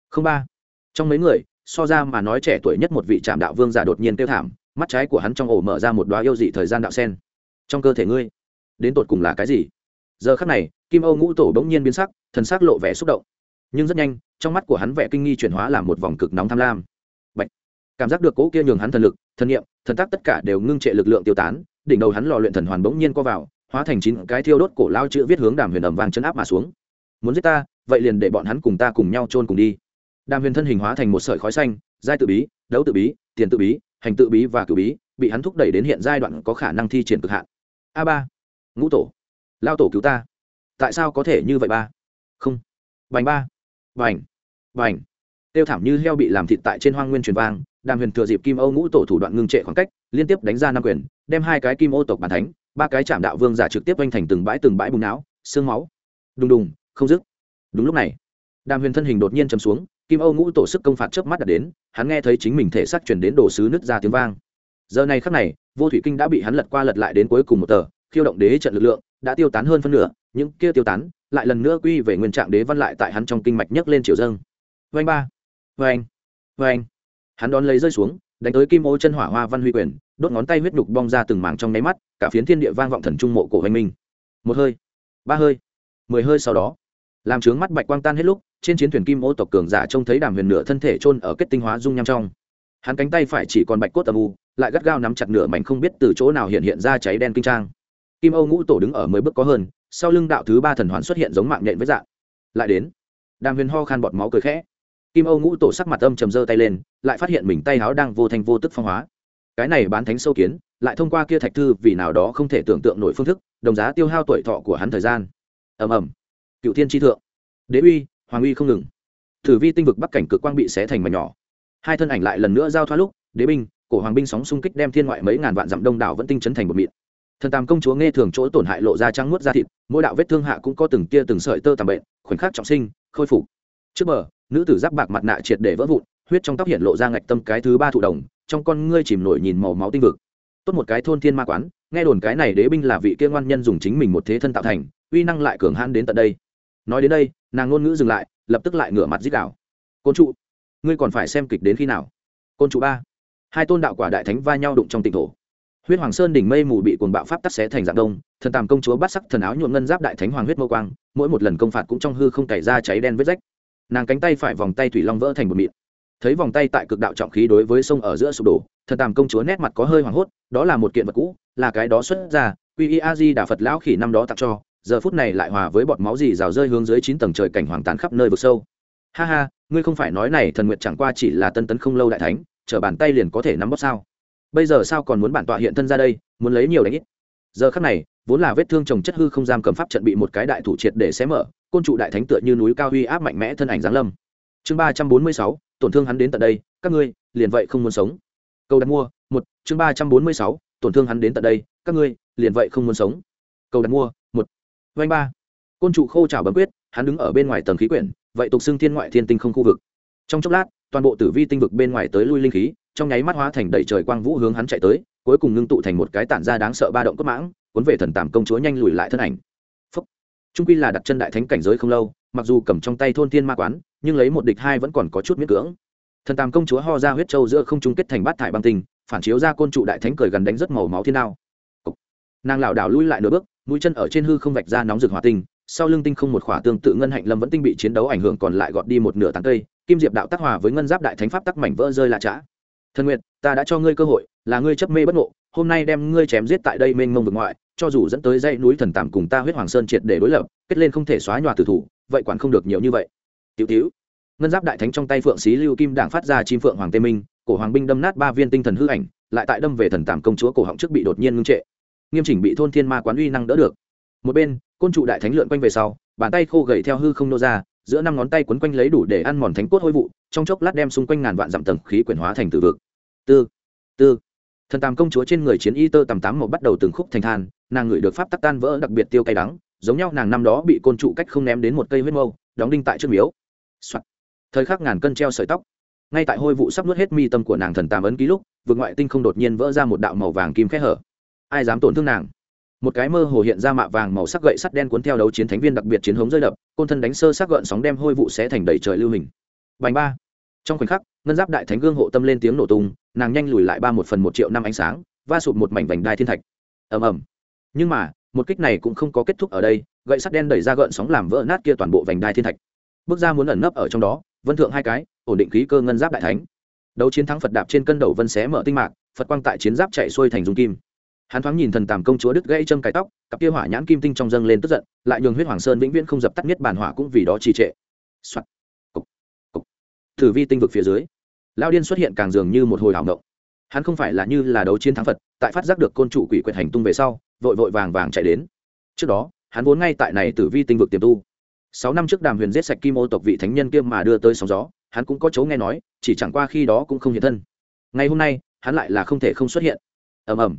Không ba. Trong mấy người, so ra mà nói trẻ tuổi nhất một vị trạm đạo vương giả đột nhiên tiêu thảm, mắt trái của hắn trong ổ mở ra một đoá yêu dị thời gian đạo sen. Trong cơ thể ngươi, đến tột cùng là cái gì? Giờ khắc này, kim âu ngũ tổ bỗng nhiên biến sắc, thần sắc lộ vẻ xúc động nhưng rất nhanh, trong mắt của hắn vẻ kinh nghi chuyển hóa làm một vòng cực nóng tham lam. Bạch. cảm giác được cỗ kia nhường hắn thần lực, thần nghiệm thần tác tất cả đều ngưng trệ lực lượng tiêu tán, đỉnh đầu hắn lò luyện thần hoàn bỗng nhiên co vào, hóa thành chín cái thiêu đốt cổ lao chữ viết hướng đàm huyền ẩm vàng chân áp mà xuống. Muốn giết ta? Vậy liền để bọn hắn cùng ta cùng nhau chôn cùng đi. Đàm huyền thân hình hóa thành một sợi khói xanh, giai tự bí, đấu tự bí, tiền tự bí, hành tự bí và cử bí, bị hắn thúc đẩy đến hiện giai đoạn có khả năng thi triển cực hạn. A ba, ngũ tổ, lao tổ cứu ta. Tại sao có thể như vậy ba? Không. Bành ba vành vành tiêu thảm như heo bị làm thịt tại trên hoang nguyên truyền vang, đàm huyền thừa dịp kim âu ngũ tổ thủ đoạn ngưng trệ khoảng cách, liên tiếp đánh ra năm quyền, đem hai cái kim ô tộc bàn thánh, ba cái chạm đạo vương giả trực tiếp oanh thành từng bãi từng bãi bùng não, xương máu. Đùng đùng, không dứt. Đúng lúc này, đàm huyền thân hình đột nhiên chầm xuống, kim âu ngũ tổ sức công phạt chớp mắt đã đến, hắn nghe thấy chính mình thể xác chuyển đến đồ sứ nứt ra tiếng vang. Giờ này khắc này, vô thủy kinh đã bị hắn lật qua lật lại đến cuối cùng một tờ, khiêu động đế trận lực lượng, đã tiêu tán hơn phân nửa, những kia tiêu tán lại lần nữa quy về nguyên trạng đế văn lại tại hắn trong kinh mạch nhấc lên chiều dâng. Vanh ba. Vanh vanh hắn đón lấy rơi xuống, đánh tới kim ô chân hỏa hoa văn huy quyền, đốt ngón tay huyết đục bong ra từng mảng trong nháy mắt, cả phiến thiên địa vang vọng thần trung mộ cổ hoành minh. Một hơi, ba hơi, mười hơi sau đó, làm trướng mắt bạch quang tan hết lúc, trên chiến thuyền kim ô tộc cường giả trông thấy đàm huyền nửa thân thể chôn ở kết tinh hóa dung nham trong. Hắn cánh tay phải chỉ còn bạch cốt âm u, lại gắt gao nắm chặt nửa mảnh không biết từ chỗ nào hiện hiện ra cháy đen kinh trang. Kim âu ngũ tổ đứng ở mười bước có hơn sau lưng đạo thứ ba thần hoàn xuất hiện giống mạng nhện với dạng. Lại đến, đàm huyền ho khan bọt máu cười khẽ. Kim âu ngũ tổ sắc mặt âm trầm dơ tay lên, lại phát hiện mình tay háo đang vô thành vô tức phong hóa. Cái này bán thánh sâu kiến, lại thông qua kia thạch thư vì nào đó không thể tưởng tượng nổi phương thức, đồng giá tiêu hao tuổi thọ của hắn thời gian. Ầm ầm. Cựu thiên tri thượng. Đế uy, hoàng uy không ngừng. Thử vi tinh vực bắc cảnh cực quang bị xé thành mảnh nhỏ. Hai thân ảnh lại lần nữa giao thoa lúc, đế binh, cổ hoàng binh sóng xung kích đem thiên ngoại mấy ngàn vạn dặm đông đảo vẫn tinh chấn thành một mịn thần tàm công chúa nghe thường chỗ tổn hại lộ ra trắng nuốt da thịt, mỗi đạo vết thương hạ cũng có từng tia từng sợi tơ tàm bệnh, khoảnh khắc trọng sinh, khôi phục. Trước bờ, nữ tử giáp bạc mặt nạ triệt để vỡ vụn, huyết trong tóc hiện lộ ra ngạch tâm cái thứ ba thụ đồng, trong con ngươi chìm nổi nhìn màu máu tinh vực. Tốt một cái thôn thiên ma quán, nghe đồn cái này đế binh là vị kia ngoan nhân dùng chính mình một thế thân tạo thành, uy năng lại cường hãn đến tận đây. Nói đến đây, nàng ngôn ngữ dừng lại, lập tức lại ngửa mặt dích đảo côn trụ, ngươi còn phải xem kịch đến khi nào? Côn trụ ba. Hai tôn đạo quả đại thánh va nhau đụng trong tịnh thổ huyết hoàng sơn đỉnh mây mù bị cuồng bạo pháp tắc xé thành dạng đông, thần tàm công chúa bắt sắc thần áo nhuộm ngân giáp đại thánh hoàng huyết mâu quang, mỗi một lần công phạt cũng trong hư không cày ra cháy đen vết rách. Nàng cánh tay phải vòng tay thủy long vỡ thành một mịn. Thấy vòng tay tại cực đạo trọng khí đối với sông ở giữa sụp đổ, thần tàm công chúa nét mặt có hơi hoảng hốt, đó là một kiện vật cũ, là cái đó xuất ra, quy y a di đà phật lão khỉ năm đó tặng cho, giờ phút này lại hòa với bọt máu gì rào rơi hướng dưới chín tầng trời cảnh hoàng tàn khắp nơi vực sâu. Ha ha, ngươi không phải nói này, thần nguyện chẳng qua chỉ là tân tấn không lâu đại thánh chở bàn tay liền có thể nắm bóp sao? Bây giờ sao còn muốn bản tọa hiện thân ra đây, muốn lấy nhiều đánh ít? Giờ khắc này, vốn là vết thương trồng chất hư không giam cầm pháp trận bị một cái đại thủ triệt để xé mở, côn trụ đại thánh tựa như núi cao huy áp mạnh mẽ thân ảnh giáng lâm. Chương ba trăm bốn mươi sáu, tổn thương hắn đến tận đây, các ngươi, liền vậy không muốn sống. Câu đặt mua, một, chương ba trăm bốn mươi sáu, tổn thương hắn đến tận đây, các ngươi, liền vậy không muốn sống. Câu đặt mua, một, vanh ba. Côn trụ khô trào bấm quyết, hắn đứng ở bên ngoài tầng khí quyển, vậy tục xưng thiên ngoại thiên tinh không khu vực. Trong chốc lát, toàn bộ tử vi tinh vực bên ngoài tới lui linh khí trong nháy mắt hóa thành đầy trời quang vũ hướng hắn chạy tới, cuối cùng ngưng tụ thành một cái tản ra đáng sợ ba động cốt mãng, cuốn về thần tàm công chúa nhanh lùi lại thân ảnh. Phúc. Trung quy là đặt chân đại thánh cảnh giới không lâu, mặc dù cầm trong tay thôn thiên ma quán, nhưng lấy một địch hai vẫn còn có chút miễn cưỡng. Thần tàm công chúa ho ra huyết trâu giữa không trung kết thành bát thải băng tình phản chiếu ra côn trụ đại thánh cười gần đánh rất màu máu thiên đao. Nàng lảo đảo lui lại nửa bước, mũi chân ở trên hư không vạch ra nóng rực hỏa tinh, sau lưng tinh không một khỏa tương tự ngân hạnh lâm vẫn tinh bị chiến đấu ảnh hưởng còn lại gọt đi một nửa tán cây, kim diệp đạo tác hòa với ngân giáp đại thánh pháp tắc mảnh vỡ rơi lạ trã thần nguyện ta đã cho ngươi cơ hội, là ngươi chấp mê bất ngộ, hôm nay đem ngươi chém giết tại đây mênh mông vực ngoại, cho dù dẫn tới dãy núi thần tàm cùng ta huyết hoàng sơn triệt để đối lập, kết lên không thể xóa nhòa tử thủ, vậy quản không được nhiều như vậy. Tiểu tiểu, ngân giáp đại thánh trong tay phượng xí lưu kim đảng phát ra chim phượng hoàng tê minh, cổ hoàng binh đâm nát ba viên tinh thần hư ảnh, lại tại đâm về thần tàm công chúa cổ họng trước bị đột nhiên ngưng trệ. Nghiêm chỉnh bị thôn thiên ma quán uy năng đỡ được. Một bên, côn trụ đại thánh lượn quanh về sau, bàn tay khô gầy theo hư không nô ra, giữa năm ngón tay quấn quanh lấy đủ để ăn mòn thánh cốt hôi vụ, trong chốc lát đem xung quanh ngàn vạn dặm tầng khí quyển hóa thành từ vực tư. Tư. Thần tàm công chúa trên người chiến y tơ tầm tám một bắt đầu từng khúc thành than, nàng ngửi được pháp tắc tan vỡ đặc biệt tiêu cay đắng, giống nhau nàng năm đó bị côn trụ cách không ném đến một cây huyết mâu, đóng đinh tại trước miếu、Soạn. thời khắc ngàn cân treo sợi tóc. Ngay tại hôi vụ sắp nuốt hết mi tâm của nàng thần tàm ấn ký lúc vượt ngoại tinh không đột nhiên vỡ ra một đạo màu vàng kim khẽ hở. Ai dám tổn thương nàng? Một cái mơ hồ hiện ra mạ vàng màu sắc gậy sắt đen cuốn theo đấu chiến thánh viên đặc biệt chiến hống rơi đập, côn thân đánh sơ sắc gợn sóng đem hôi vụ sẽ thành đầy trời lưu hình. Bành ba. Trong khoảnh khắc ngân giáp đại thánh gương hộ tâm lên tiếng nổ tung, nàng nhanh lùi lại ba một phần một triệu năm ánh sáng, va sụp một mảnh vành đai thiên thạch. Ầm ầm. Nhưng mà, một kích này cũng không có kết thúc ở đây, gậy sắt đen đẩy ra gợn sóng làm vỡ nát kia toàn bộ vành đai thiên thạch. Bước ra muốn ẩn nấp ở trong đó, vân thượng hai cái, ổn định khí cơ ngân giáp đại thánh. Đấu chiến thắng phật đạp trên cân đầu vân xé mở tinh mạc, phật quang tại chiến giáp chạy xuôi thành dung kim. Hắn thoáng nhìn thần tàm công chúa đứt gãy châm cái tóc, cặp kia hỏa nhãn kim tinh trong dâng lên tức giận, lại nhường huyết hoàng sơn vĩnh viễn không dập tắt nhất bản hỏa cũng vì đó trì trệ、Soạn. Cục. Cục. thử vi tinh vực phía dưới lao điên xuất hiện càng dường như một hồi ảo động hắn không phải là như là đấu chiến thắng phật, tại phát giác được côn trụ quỷ quyệt hành tung về sau, vội vội vàng vàng chạy đến. Trước đó, hắn vốn ngay tại này tử vi tinh vực tiềm tu. Sáu năm trước đàm huyền giết sạch kim ô tộc vị thánh nhân kia mà đưa tới sóng gió, hắn cũng có chấu nghe nói, chỉ chẳng qua khi đó cũng không hiện thân. Ngày hôm nay, hắn lại là không thể không xuất hiện. Ầm ầm.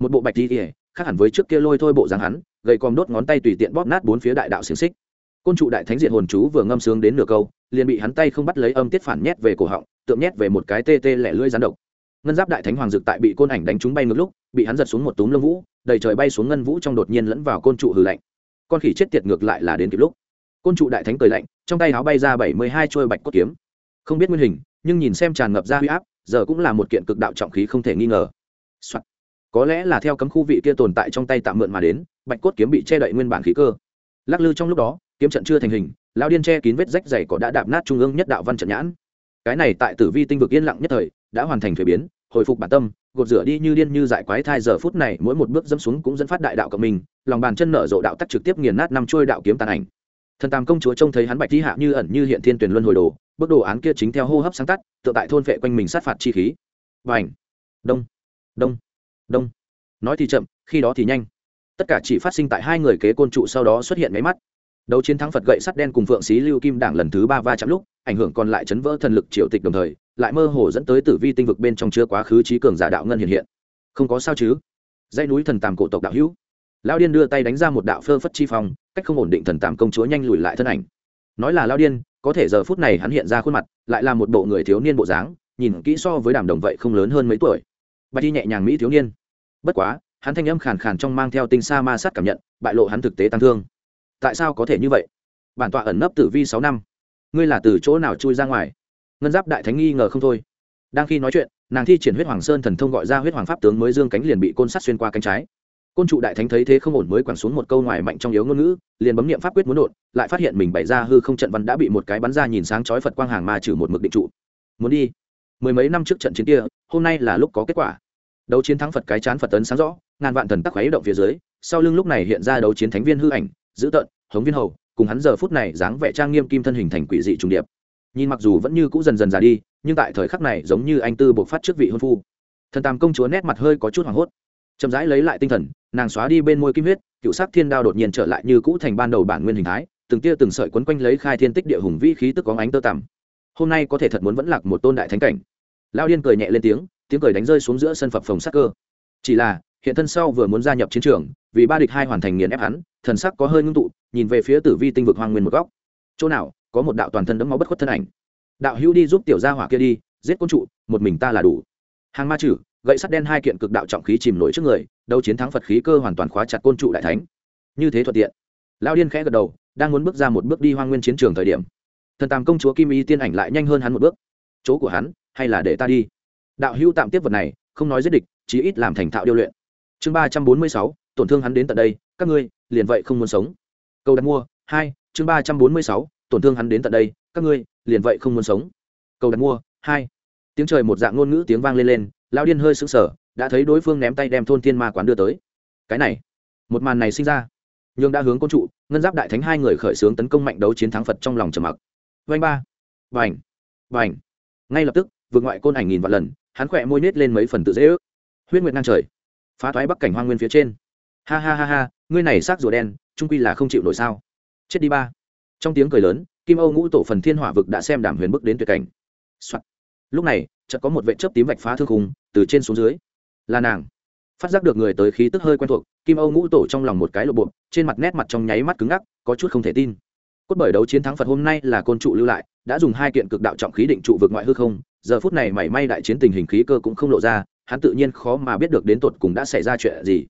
Một bộ bạch đi ỉa khác hẳn với trước kia lôi thôi bộ dáng hắn, gầy còm đốt ngón tay tùy tiện bóp nát bốn phía đại đạo xiềng xích. Côn trụ đại thánh diện hồn chú vừa ngâm sướng đến nửa câu, liền bị hắn tay không bắt lấy âm tiết phản nhét về cổ họng tượng nhét về một cái tê tê lẻ lưỡi gián độc. Ngân giáp đại thánh hoàng dực tại bị côn ảnh đánh trúng bay ngược lúc, bị hắn giật xuống một túm lông vũ, đầy trời bay xuống ngân vũ trong đột nhiên lẫn vào côn trụ hừ lạnh. Con khỉ chết tiệt ngược lại là đến kịp lúc. Côn trụ đại thánh cười lạnh, trong tay áo bay ra bảy mươi hai trôi bạch cốt kiếm. Không biết nguyên hình, nhưng nhìn xem tràn ngập ra huy áp, giờ cũng là một kiện cực đạo trọng khí không thể nghi ngờ、Soạn. có lẽ là theo cấm khu vị kia tồn tại trong tay tạm mượn mà đến, bạch cốt kiếm bị che đậy nguyên bản khí cơ. Lắc lư trong lúc đó, kiếm trận chưa thành hình lao điên che kín vết rách dày cỏ đã đạp nát trung ương nhất đạo văn trận nhãn cái này tại tử vi tinh vực yên lặng nhất thời, đã hoàn thành thuế biến, hồi phục bản tâm, gột rửa đi như điên như dại quái thai giờ phút này, mỗi một bước dẫm xuống cũng dẫn phát đại đạo cộng mình, lòng bàn chân nở rộ đạo tắc trực tiếp nghiền nát năm trôi đạo kiếm tàn ảnh. Thần tam công chúa trông thấy hắn bạch thi hạ như ẩn như hiện thiên tuyển luân hồi đồ, bước đồ án kia chính theo hô hấp sáng tắt, tự tại thôn vệ quanh mình sát phạt chi khí. Và ảnh đông! Đông! Đông! Nói thì chậm, khi đó thì nhanh. Tất cả chỉ phát sinh tại hai người kế côn trụ sau đó xuất hiện máy mắt đấu chiến thắng phật gậy sắt đen cùng phượng xí lưu kim đảng lần thứ ba va chạm lúc, ảnh hưởng còn lại chấn vỡ thần lực triệu tịch đồng thời, lại mơ hồ dẫn tới tử vi tinh vực bên trong chưa quá khứ trí cường giả đạo ngân hiện hiện. Không có sao chứ? Dãy núi thần tàm cổ tộc đạo hữu. Lao điên đưa tay đánh ra một đạo phơ phất chi phong, cách không ổn định thần tàm công chúa nhanh lùi lại thân ảnh. Nói là lao điên, có thể giờ phút này hắn hiện ra khuôn mặt, lại là một bộ người thiếu niên bộ dáng, nhìn kỹ so với đàm đồng vậy không lớn hơn mấy tuổi. Bạch đi nhẹ nhàng mỹ thiếu niên. Bất quá, hắn thanh âm khàn khàn trong mang theo tinh xa ma sát cảm nhận, bại lộ hắn thực tế tăng thương tại sao có thể như vậy? Bản tọa ẩn nấp tử vi sáu năm. Ngươi là từ chỗ nào chui ra ngoài? Ngân giáp đại thánh nghi ngờ không thôi. Đang khi nói chuyện, nàng thi triển huyết hoàng sơn thần thông gọi ra huyết hoàng pháp tướng mới dương cánh liền bị côn sắt xuyên qua cánh trái. Côn trụ đại thánh thấy thế không ổn mới quẳng xuống một câu ngoài mạnh trong yếu ngôn ngữ, liền bấm nghiệm pháp quyết muốn đột, lại phát hiện mình bày ra hư không trận văn đã bị một cái bắn ra nhìn sáng chói phật quang hàng ma trừ một mực định trụ. Muốn đi. Mười mấy năm trước trận chiến kia, hôm nay là lúc có kết quả. Đấu chiến thắng phật cái chán phật tấn sáng rõ, ngàn vạn thần tắc khuấy động phía dưới, sau lưng lúc này hiện ra đấu chiến thánh viên hư ảnh dữ tợn, hống viên hầu, cùng hắn giờ phút này dáng vẻ trang nghiêm kim thân hình thành quỷ dị trùng điệp. Nhìn mặc dù vẫn như cũ dần dần già đi, nhưng tại thời khắc này giống như anh tư buộc phát trước vị hôn phu. Thần tam công chúa nét mặt hơi có chút hoảng hốt. Chậm rãi lấy lại tinh thần, nàng xóa đi bên môi kim huyết, cựu sắc thiên đao đột nhiên trở lại như cũ thành ban đầu bản nguyên hình thái, từng tia từng sợi quấn quanh lấy khai thiên tích địa hùng vĩ khí tức có ánh tơ tằm. Hôm nay có thể thật muốn vẫn lạc một tôn đại thánh cảnh. Lao điên cười nhẹ lên tiếng tiếng cười đánh rơi xuống giữa sân phập phồng sắc cơ. Chỉ là, hiện thân sau vừa muốn gia nhập chiến trường vì ba địch hai hoàn thành nghiền ép hắn, thần sắc có hơi ngưng tụ, nhìn về phía tử vi tinh vực hoang nguyên một góc. Chỗ nào, có một đạo toàn thân đẫm máu bất khuất thân ảnh. Đạo hữu đi giúp tiểu gia hỏa kia đi, giết côn trụ, một mình ta là đủ. Hàng ma chử gậy sắt đen hai kiện cực đạo trọng khí chìm nổi trước người, đấu chiến thắng phật khí cơ hoàn toàn khóa chặt côn trụ đại thánh. Như thế thuận tiện. Lao điên khẽ gật đầu, đang muốn bước ra một bước đi hoang nguyên chiến trường thời điểm, thần tàm công chúa kim y tiên ảnh lại nhanh hơn hắn một bước. Chỗ của hắn, hay là để ta đi? Đạo hữu tạm tiếp vật này, không nói giết địch, chí ít làm thành thạo điêu luyện. Chương ba trăm bốn mươi sáu tổn thương hắn đến tận đây, các ngươi liền vậy không muốn sống. Câu đặt mua, hai, chương ba trăm bốn mươi sáu, tổn thương hắn đến tận đây, các ngươi liền vậy không muốn sống. Câu đặt mua, hai. Tiếng trời một dạng ngôn ngữ tiếng vang lên lên, Lão điên hơi sững sờ, đã thấy đối phương ném tay đem thôn thiên ma quán đưa tới. Cái này, một màn này sinh ra. Nhưng đã hướng côn trụ, ngân giáp đại thánh hai người khởi xướng tấn công mạnh đấu chiến thắng phật trong lòng trầm mặc. Vanh ba, vành vành. Ngay lập tức, vượt ngoại côn ảnh nghìn vạn lần, hắn khỏe môi nết lên mấy phần tự dễ ước. Huyết nguyệt ngang trời, phá thoái bắc cảnh hoa nguyên phía trên ha ha ha ha, ngươi này xác rùa đen, trung quy là không chịu nổi sao? Chết đi ba. Trong tiếng cười lớn, kim âu ngũ tổ phần thiên hỏa vực đã xem đảm huyền bước đến tuyệt cảnh、Soạn. lúc này, chợt có một vệ chớp tím vạch phá thương khung, từ trên xuống dưới. Là nàng. Phát giác được người tới khí tức hơi quen thuộc, kim âu ngũ tổ trong lòng một cái lộ bộ, trên mặt nét mặt trong nháy mắt cứng ngắc, có chút không thể tin. Cốt bởi đấu chiến thắng phật hôm nay là côn trụ lưu lại, đã dùng hai kiện cực đạo trọng khí định trụ vực ngoại hư không, giờ phút này mảy may đại chiến tình hình khí cơ cũng không lộ ra, hắn tự nhiên khó mà biết được đến tột cùng đã xảy ra chuyện gì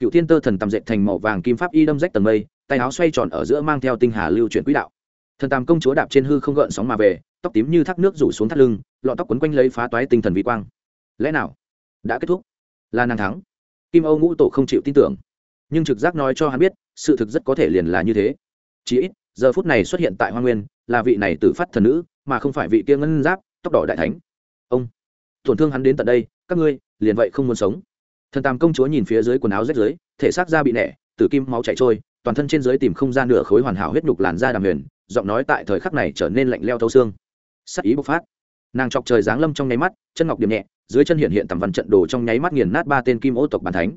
cựu thiên tơ thần tầm dệt thành màu vàng kim pháp y đâm rách tầng mây, tay áo xoay tròn ở giữa mang theo tinh hà lưu chuyển quỹ đạo. Thần tàm công chúa đạp trên hư không gợn sóng mà về, tóc tím như thác nước rủ xuống thắt lưng lọ tóc quấn quanh lấy phá toái tinh thần vi quang. Lẽ nào, đã kết thúc? Là nàng thắng. Kim âu ngũ tổ không chịu tin tưởng. Nhưng trực giác nói cho hắn biết, sự thực rất có thể liền là như thế. Chỉ ít, giờ phút này xuất hiện tại hoa nguyên, là vị này tự phát thần nữ, mà không phải vị kia ngân giáp, tóc đỏ đại thánh. Ông, tổn thương hắn đến tận đây, các ngươi, liền vậy không muốn sống thần tam công chúa nhìn phía dưới quần áo rách dưới thể xác da bị nẻ, tử kim máu chảy trôi, toàn thân trên dưới tìm không ra nửa khối hoàn hảo huyết nhục làn da đàm huyền, giọng nói tại thời khắc này trở nên lạnh leo thấu xương. Sắc ý bộc phát. Nàng chọc trời giáng lâm trong nháy mắt, chân ngọc điểm nhẹ, dưới chân hiện hiện tầm văn trận đồ trong nháy mắt nghiền nát ba tên kim ô tộc bàn thánh.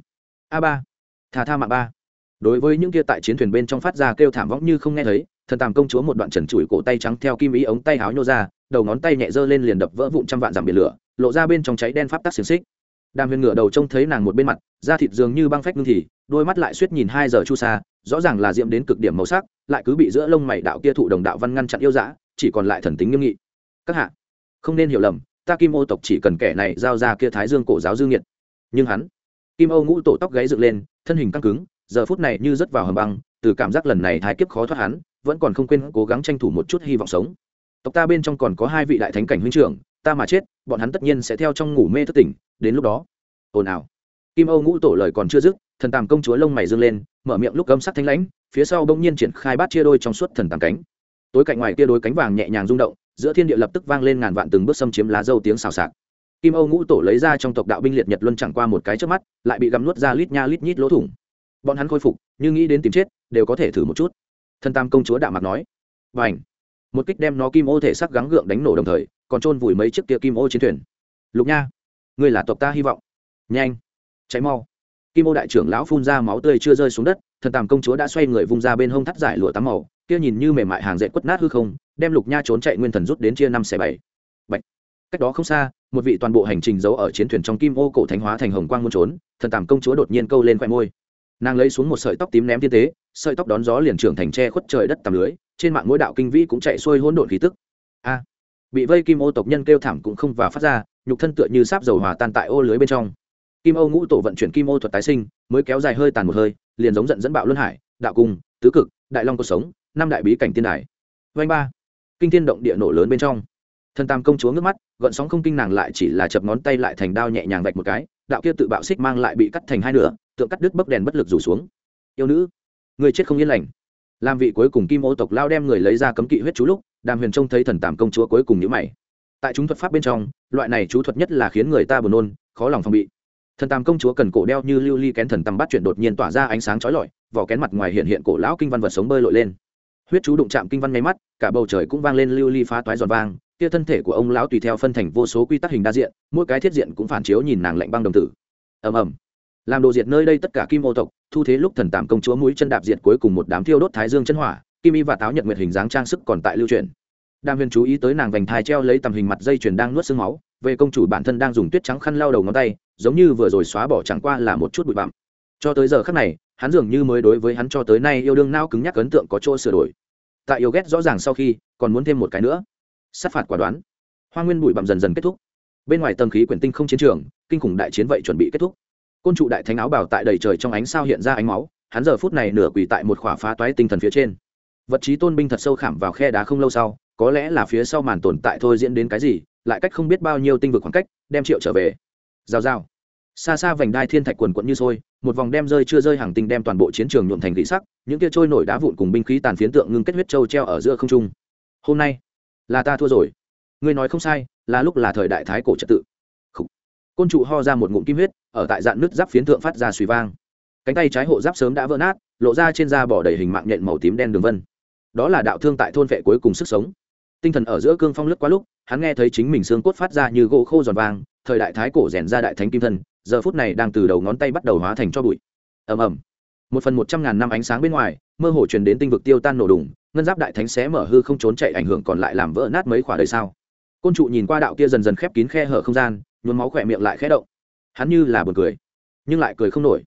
A ba. Thà tha mạng ba. Đối với những kia tại chiến thuyền bên trong phát ra kêu thảm võng như không nghe thấy, thần tàm công chúa một đoạn trần trụi cổ tay trắng theo kim ý ống tay háo nhô ra, đầu ngón tay nhẹ giơ lên liền đập vỡ vụn trăm vạn dặm biển lửa, lộ ra bên trong cháy đen pháp tắc xiềng xích đàm huyền ngửa đầu trông thấy nàng một bên mặt, da thịt dường như băng phách ngưng thì, đôi mắt lại suýt nhìn hai giờ chu xa rõ ràng là diệm đến cực điểm màu sắc, lại cứ bị giữa lông mày đạo kia thụ đồng đạo văn ngăn chặn yêu dã, chỉ còn lại thần tính nghiêm nghị. Các hạ, không nên hiểu lầm, ta kim ô tộc chỉ cần kẻ này giao ra kia thái dương cổ giáo dương nhiệt nhưng hắn, kim âu ngũ tổ tóc gáy dựng lên, thân hình căng cứng, giờ phút này như rớt vào hầm băng, từ cảm giác lần này thái kiếp khó thoát hắn, vẫn còn không quên cố gắng tranh thủ một chút hy vọng sống. Tộc ta bên trong còn có hai vị đại thánh cảnh huynh trưởng, ta mà chết, bọn hắn tất nhiên sẽ theo trong ngủ mê thất tỉnh đến lúc đó. Ồn ào. Kim âu ngũ tổ lời còn chưa dứt, thần tàm công chúa lông mày dương lên, mở miệng lúc cấm sắc thanh lãnh, phía sau bỗng nhiên triển khai bát chia đôi trong suốt thần tàm cánh. Tối cạnh ngoài kia đôi cánh vàng nhẹ nhàng rung động, giữa thiên địa lập tức vang lên ngàn vạn từng bước xâm chiếm lá dâu tiếng xào xạc. Kim âu ngũ tổ lấy ra trong tộc đạo binh liệt nhật luân chẳng qua một cái trước mắt, lại bị gắm nuốt ra lít nha lít nhít lỗ thủng. Bọn hắn khôi phục nhưng nghĩ đến tìm chết, đều có thể thử một chút. Thân tam công chúa đạo mặt nói. Và ảnh một kích đem nó kim ô thể sắc gắng gượng đánh nổ đồng thời, còn trôn vùi mấy chiếc kia kim ô chiến thuyền. Lục nha! Ngươi là tộc ta hy vọng. Nhanh cháy mau. Kim ô đại trưởng lão phun ra máu tươi chưa rơi xuống đất, thần tàm công chúa đã xoay người vung ra bên hông thắt giải lụa tắm màu, kia nhìn như mềm mại hàng dệt quất nát hư không, đem lục nha trốn chạy nguyên thần rút đến chia năm xẻ bảy. Bạch. cách đó không xa, một vị toàn bộ hành trình giấu ở chiến thuyền trong kim ô cổ thánh hóa thành hồng quang muôn trốn, thần tàm công chúa đột nhiên câu lên khoe môi. Nàng lấy xuống một sợi tóc tím ném thiên tế, sợi tóc đón gió liền trưởng thành tre khuất trời đất tầm lưới, trên mạng mỗi đạo kinh vĩ cũng chạy xuôi hỗn độn khí tức. A. Bị vây kim ô tộc nhân kêu thảm cũng không và phát ra nhục thân tựa như sáp dầu hòa tan tại ô lưới bên trong. Kim Âu ngũ tổ vận chuyển kim ô thuật tái sinh, mới kéo dài hơi tàn một hơi, liền giống giận dẫn bạo luân hải, đạo cung, tứ cực, đại long cuộc sống, năm đại bí cảnh tiên đài. Vanh ba. Kinh thiên động địa nổ lớn bên trong. Thần tam công chúa ngước mắt gọn sóng không kinh nàng lại chỉ là chập ngón tay lại thành đao nhẹ nhàng vạch một cái, đạo kia tự bạo xích mang lại bị cắt thành hai nửa, tượng cắt đứt bấc đèn bất lực rủ xuống. Yêu nữ, người chết không yên lành. Làm vị cuối cùng kim ô tộc lao đem người lấy ra cấm kỵ huyết chú lúc, đàm huyền trông thấy thần tàm công chúa cuối cùng nhữ mày tại chúng thuật pháp bên trong, loại này chú thuật nhất là khiến người ta buồn nôn, khó lòng phòng bị. Thần tam công chúa cần cổ đeo như lưu ly kén thần tầm bắt chuyển đột nhiên tỏa ra ánh sáng chói lọi, vỏ kén mặt ngoài hiện hiện cổ lão kinh văn vật sống bơi lội lên. Huyết chú đụng chạm kinh văn nháy mắt, cả bầu trời cũng vang lên lưu ly phá toái giòn vang, kia thân thể của ông lão tùy theo phân thành vô số quy tắc hình đa diện, mỗi cái thiết diện cũng phản chiếu nhìn nàng lạnh băng đồng tử. Ầm ầm. Làm đồ diệt nơi đây tất cả kim ô tộc, thu thế lúc thần tam công chúa mũi chân đạp diệt cuối cùng một đám thiêu đốt thái dương chân hỏa, kim y và táo nhật nguyệt hình dáng trang sức còn tại lưu truyền đàm huyền chú ý tới nàng vành thai treo lấy tầm hình mặt dây chuyền đang nuốt sương máu, về công chủ bản thân đang dùng tuyết trắng khăn lau đầu ngón tay, giống như vừa rồi xóa bỏ chẳng qua là một chút bụi bặm. Cho tới giờ khắc này, hắn dường như mới đối với hắn cho tới nay yêu đương nao cứng nhắc ấn tượng có chỗ sửa đổi. Tại yêu ghét rõ ràng sau khi, còn muốn thêm một cái nữa. Sát phạt quả đoán. Hoa nguyên bụi bặm dần dần kết thúc. Bên ngoài tầng khí quyển tinh không chiến trường, kinh khủng đại chiến vậy chuẩn bị kết thúc. Côn trụ đại thánh áo bảo tại đầy trời trong ánh sao hiện ra ánh máu, hắn giờ phút này nửa quỳ tại một khỏa phá toái tinh thần phía trên. Vật trí tôn binh thật sâu khảm vào khe đá không lâu sau có lẽ là phía sau màn tồn tại thôi diễn đến cái gì, lại cách không biết bao nhiêu tinh vực khoảng cách, đem triệu trở về. Giao giao xa xa vành đai thiên thạch quần quận như sôi, một vòng đem rơi chưa rơi hàng tinh đem toàn bộ chiến trường nhuộm thành gỉ sắc, những kia trôi nổi đá vụn cùng binh khí tàn phiến tượng ngưng kết huyết trâu treo ở giữa không trung. Hôm nay, là ta thua rồi. Ngươi nói không sai, là lúc là thời đại thái cổ trật tự. Khủ. côn trụ ho ra một ngụm kim huyết, ở tại dạng nứt giáp phiến thượng phát ra suy vang. Cánh tay trái hộ giáp sớm đã vỡ nát, lộ ra trên da bỏ đầy hình mạng nhện màu tím đen đường vân. Đó là đạo thương tại thôn vệ cuối cùng sức sống tinh thần ở giữa cương phong lướt qua lúc, hắn nghe thấy chính mình xương cốt phát ra như gỗ khô giòn vàng, thời đại thái cổ rèn ra đại thánh kim thân, giờ phút này đang từ đầu ngón tay bắt đầu hóa thành cho bụi. Ầm ầm. Một phần một trăm ngàn năm ánh sáng bên ngoài, mơ hồ truyền đến tinh vực tiêu tan nổ đùng, ngân giáp đại thánh xé mở hư không trốn chạy ảnh hưởng còn lại làm vỡ nát mấy khỏa đời sao côn trụ nhìn qua đạo kia dần dần khép kín khe hở không gian, nhuốm máu khỏe miệng lại khẽ động. Hắn như là buồn cười, nhưng lại cười không nổi.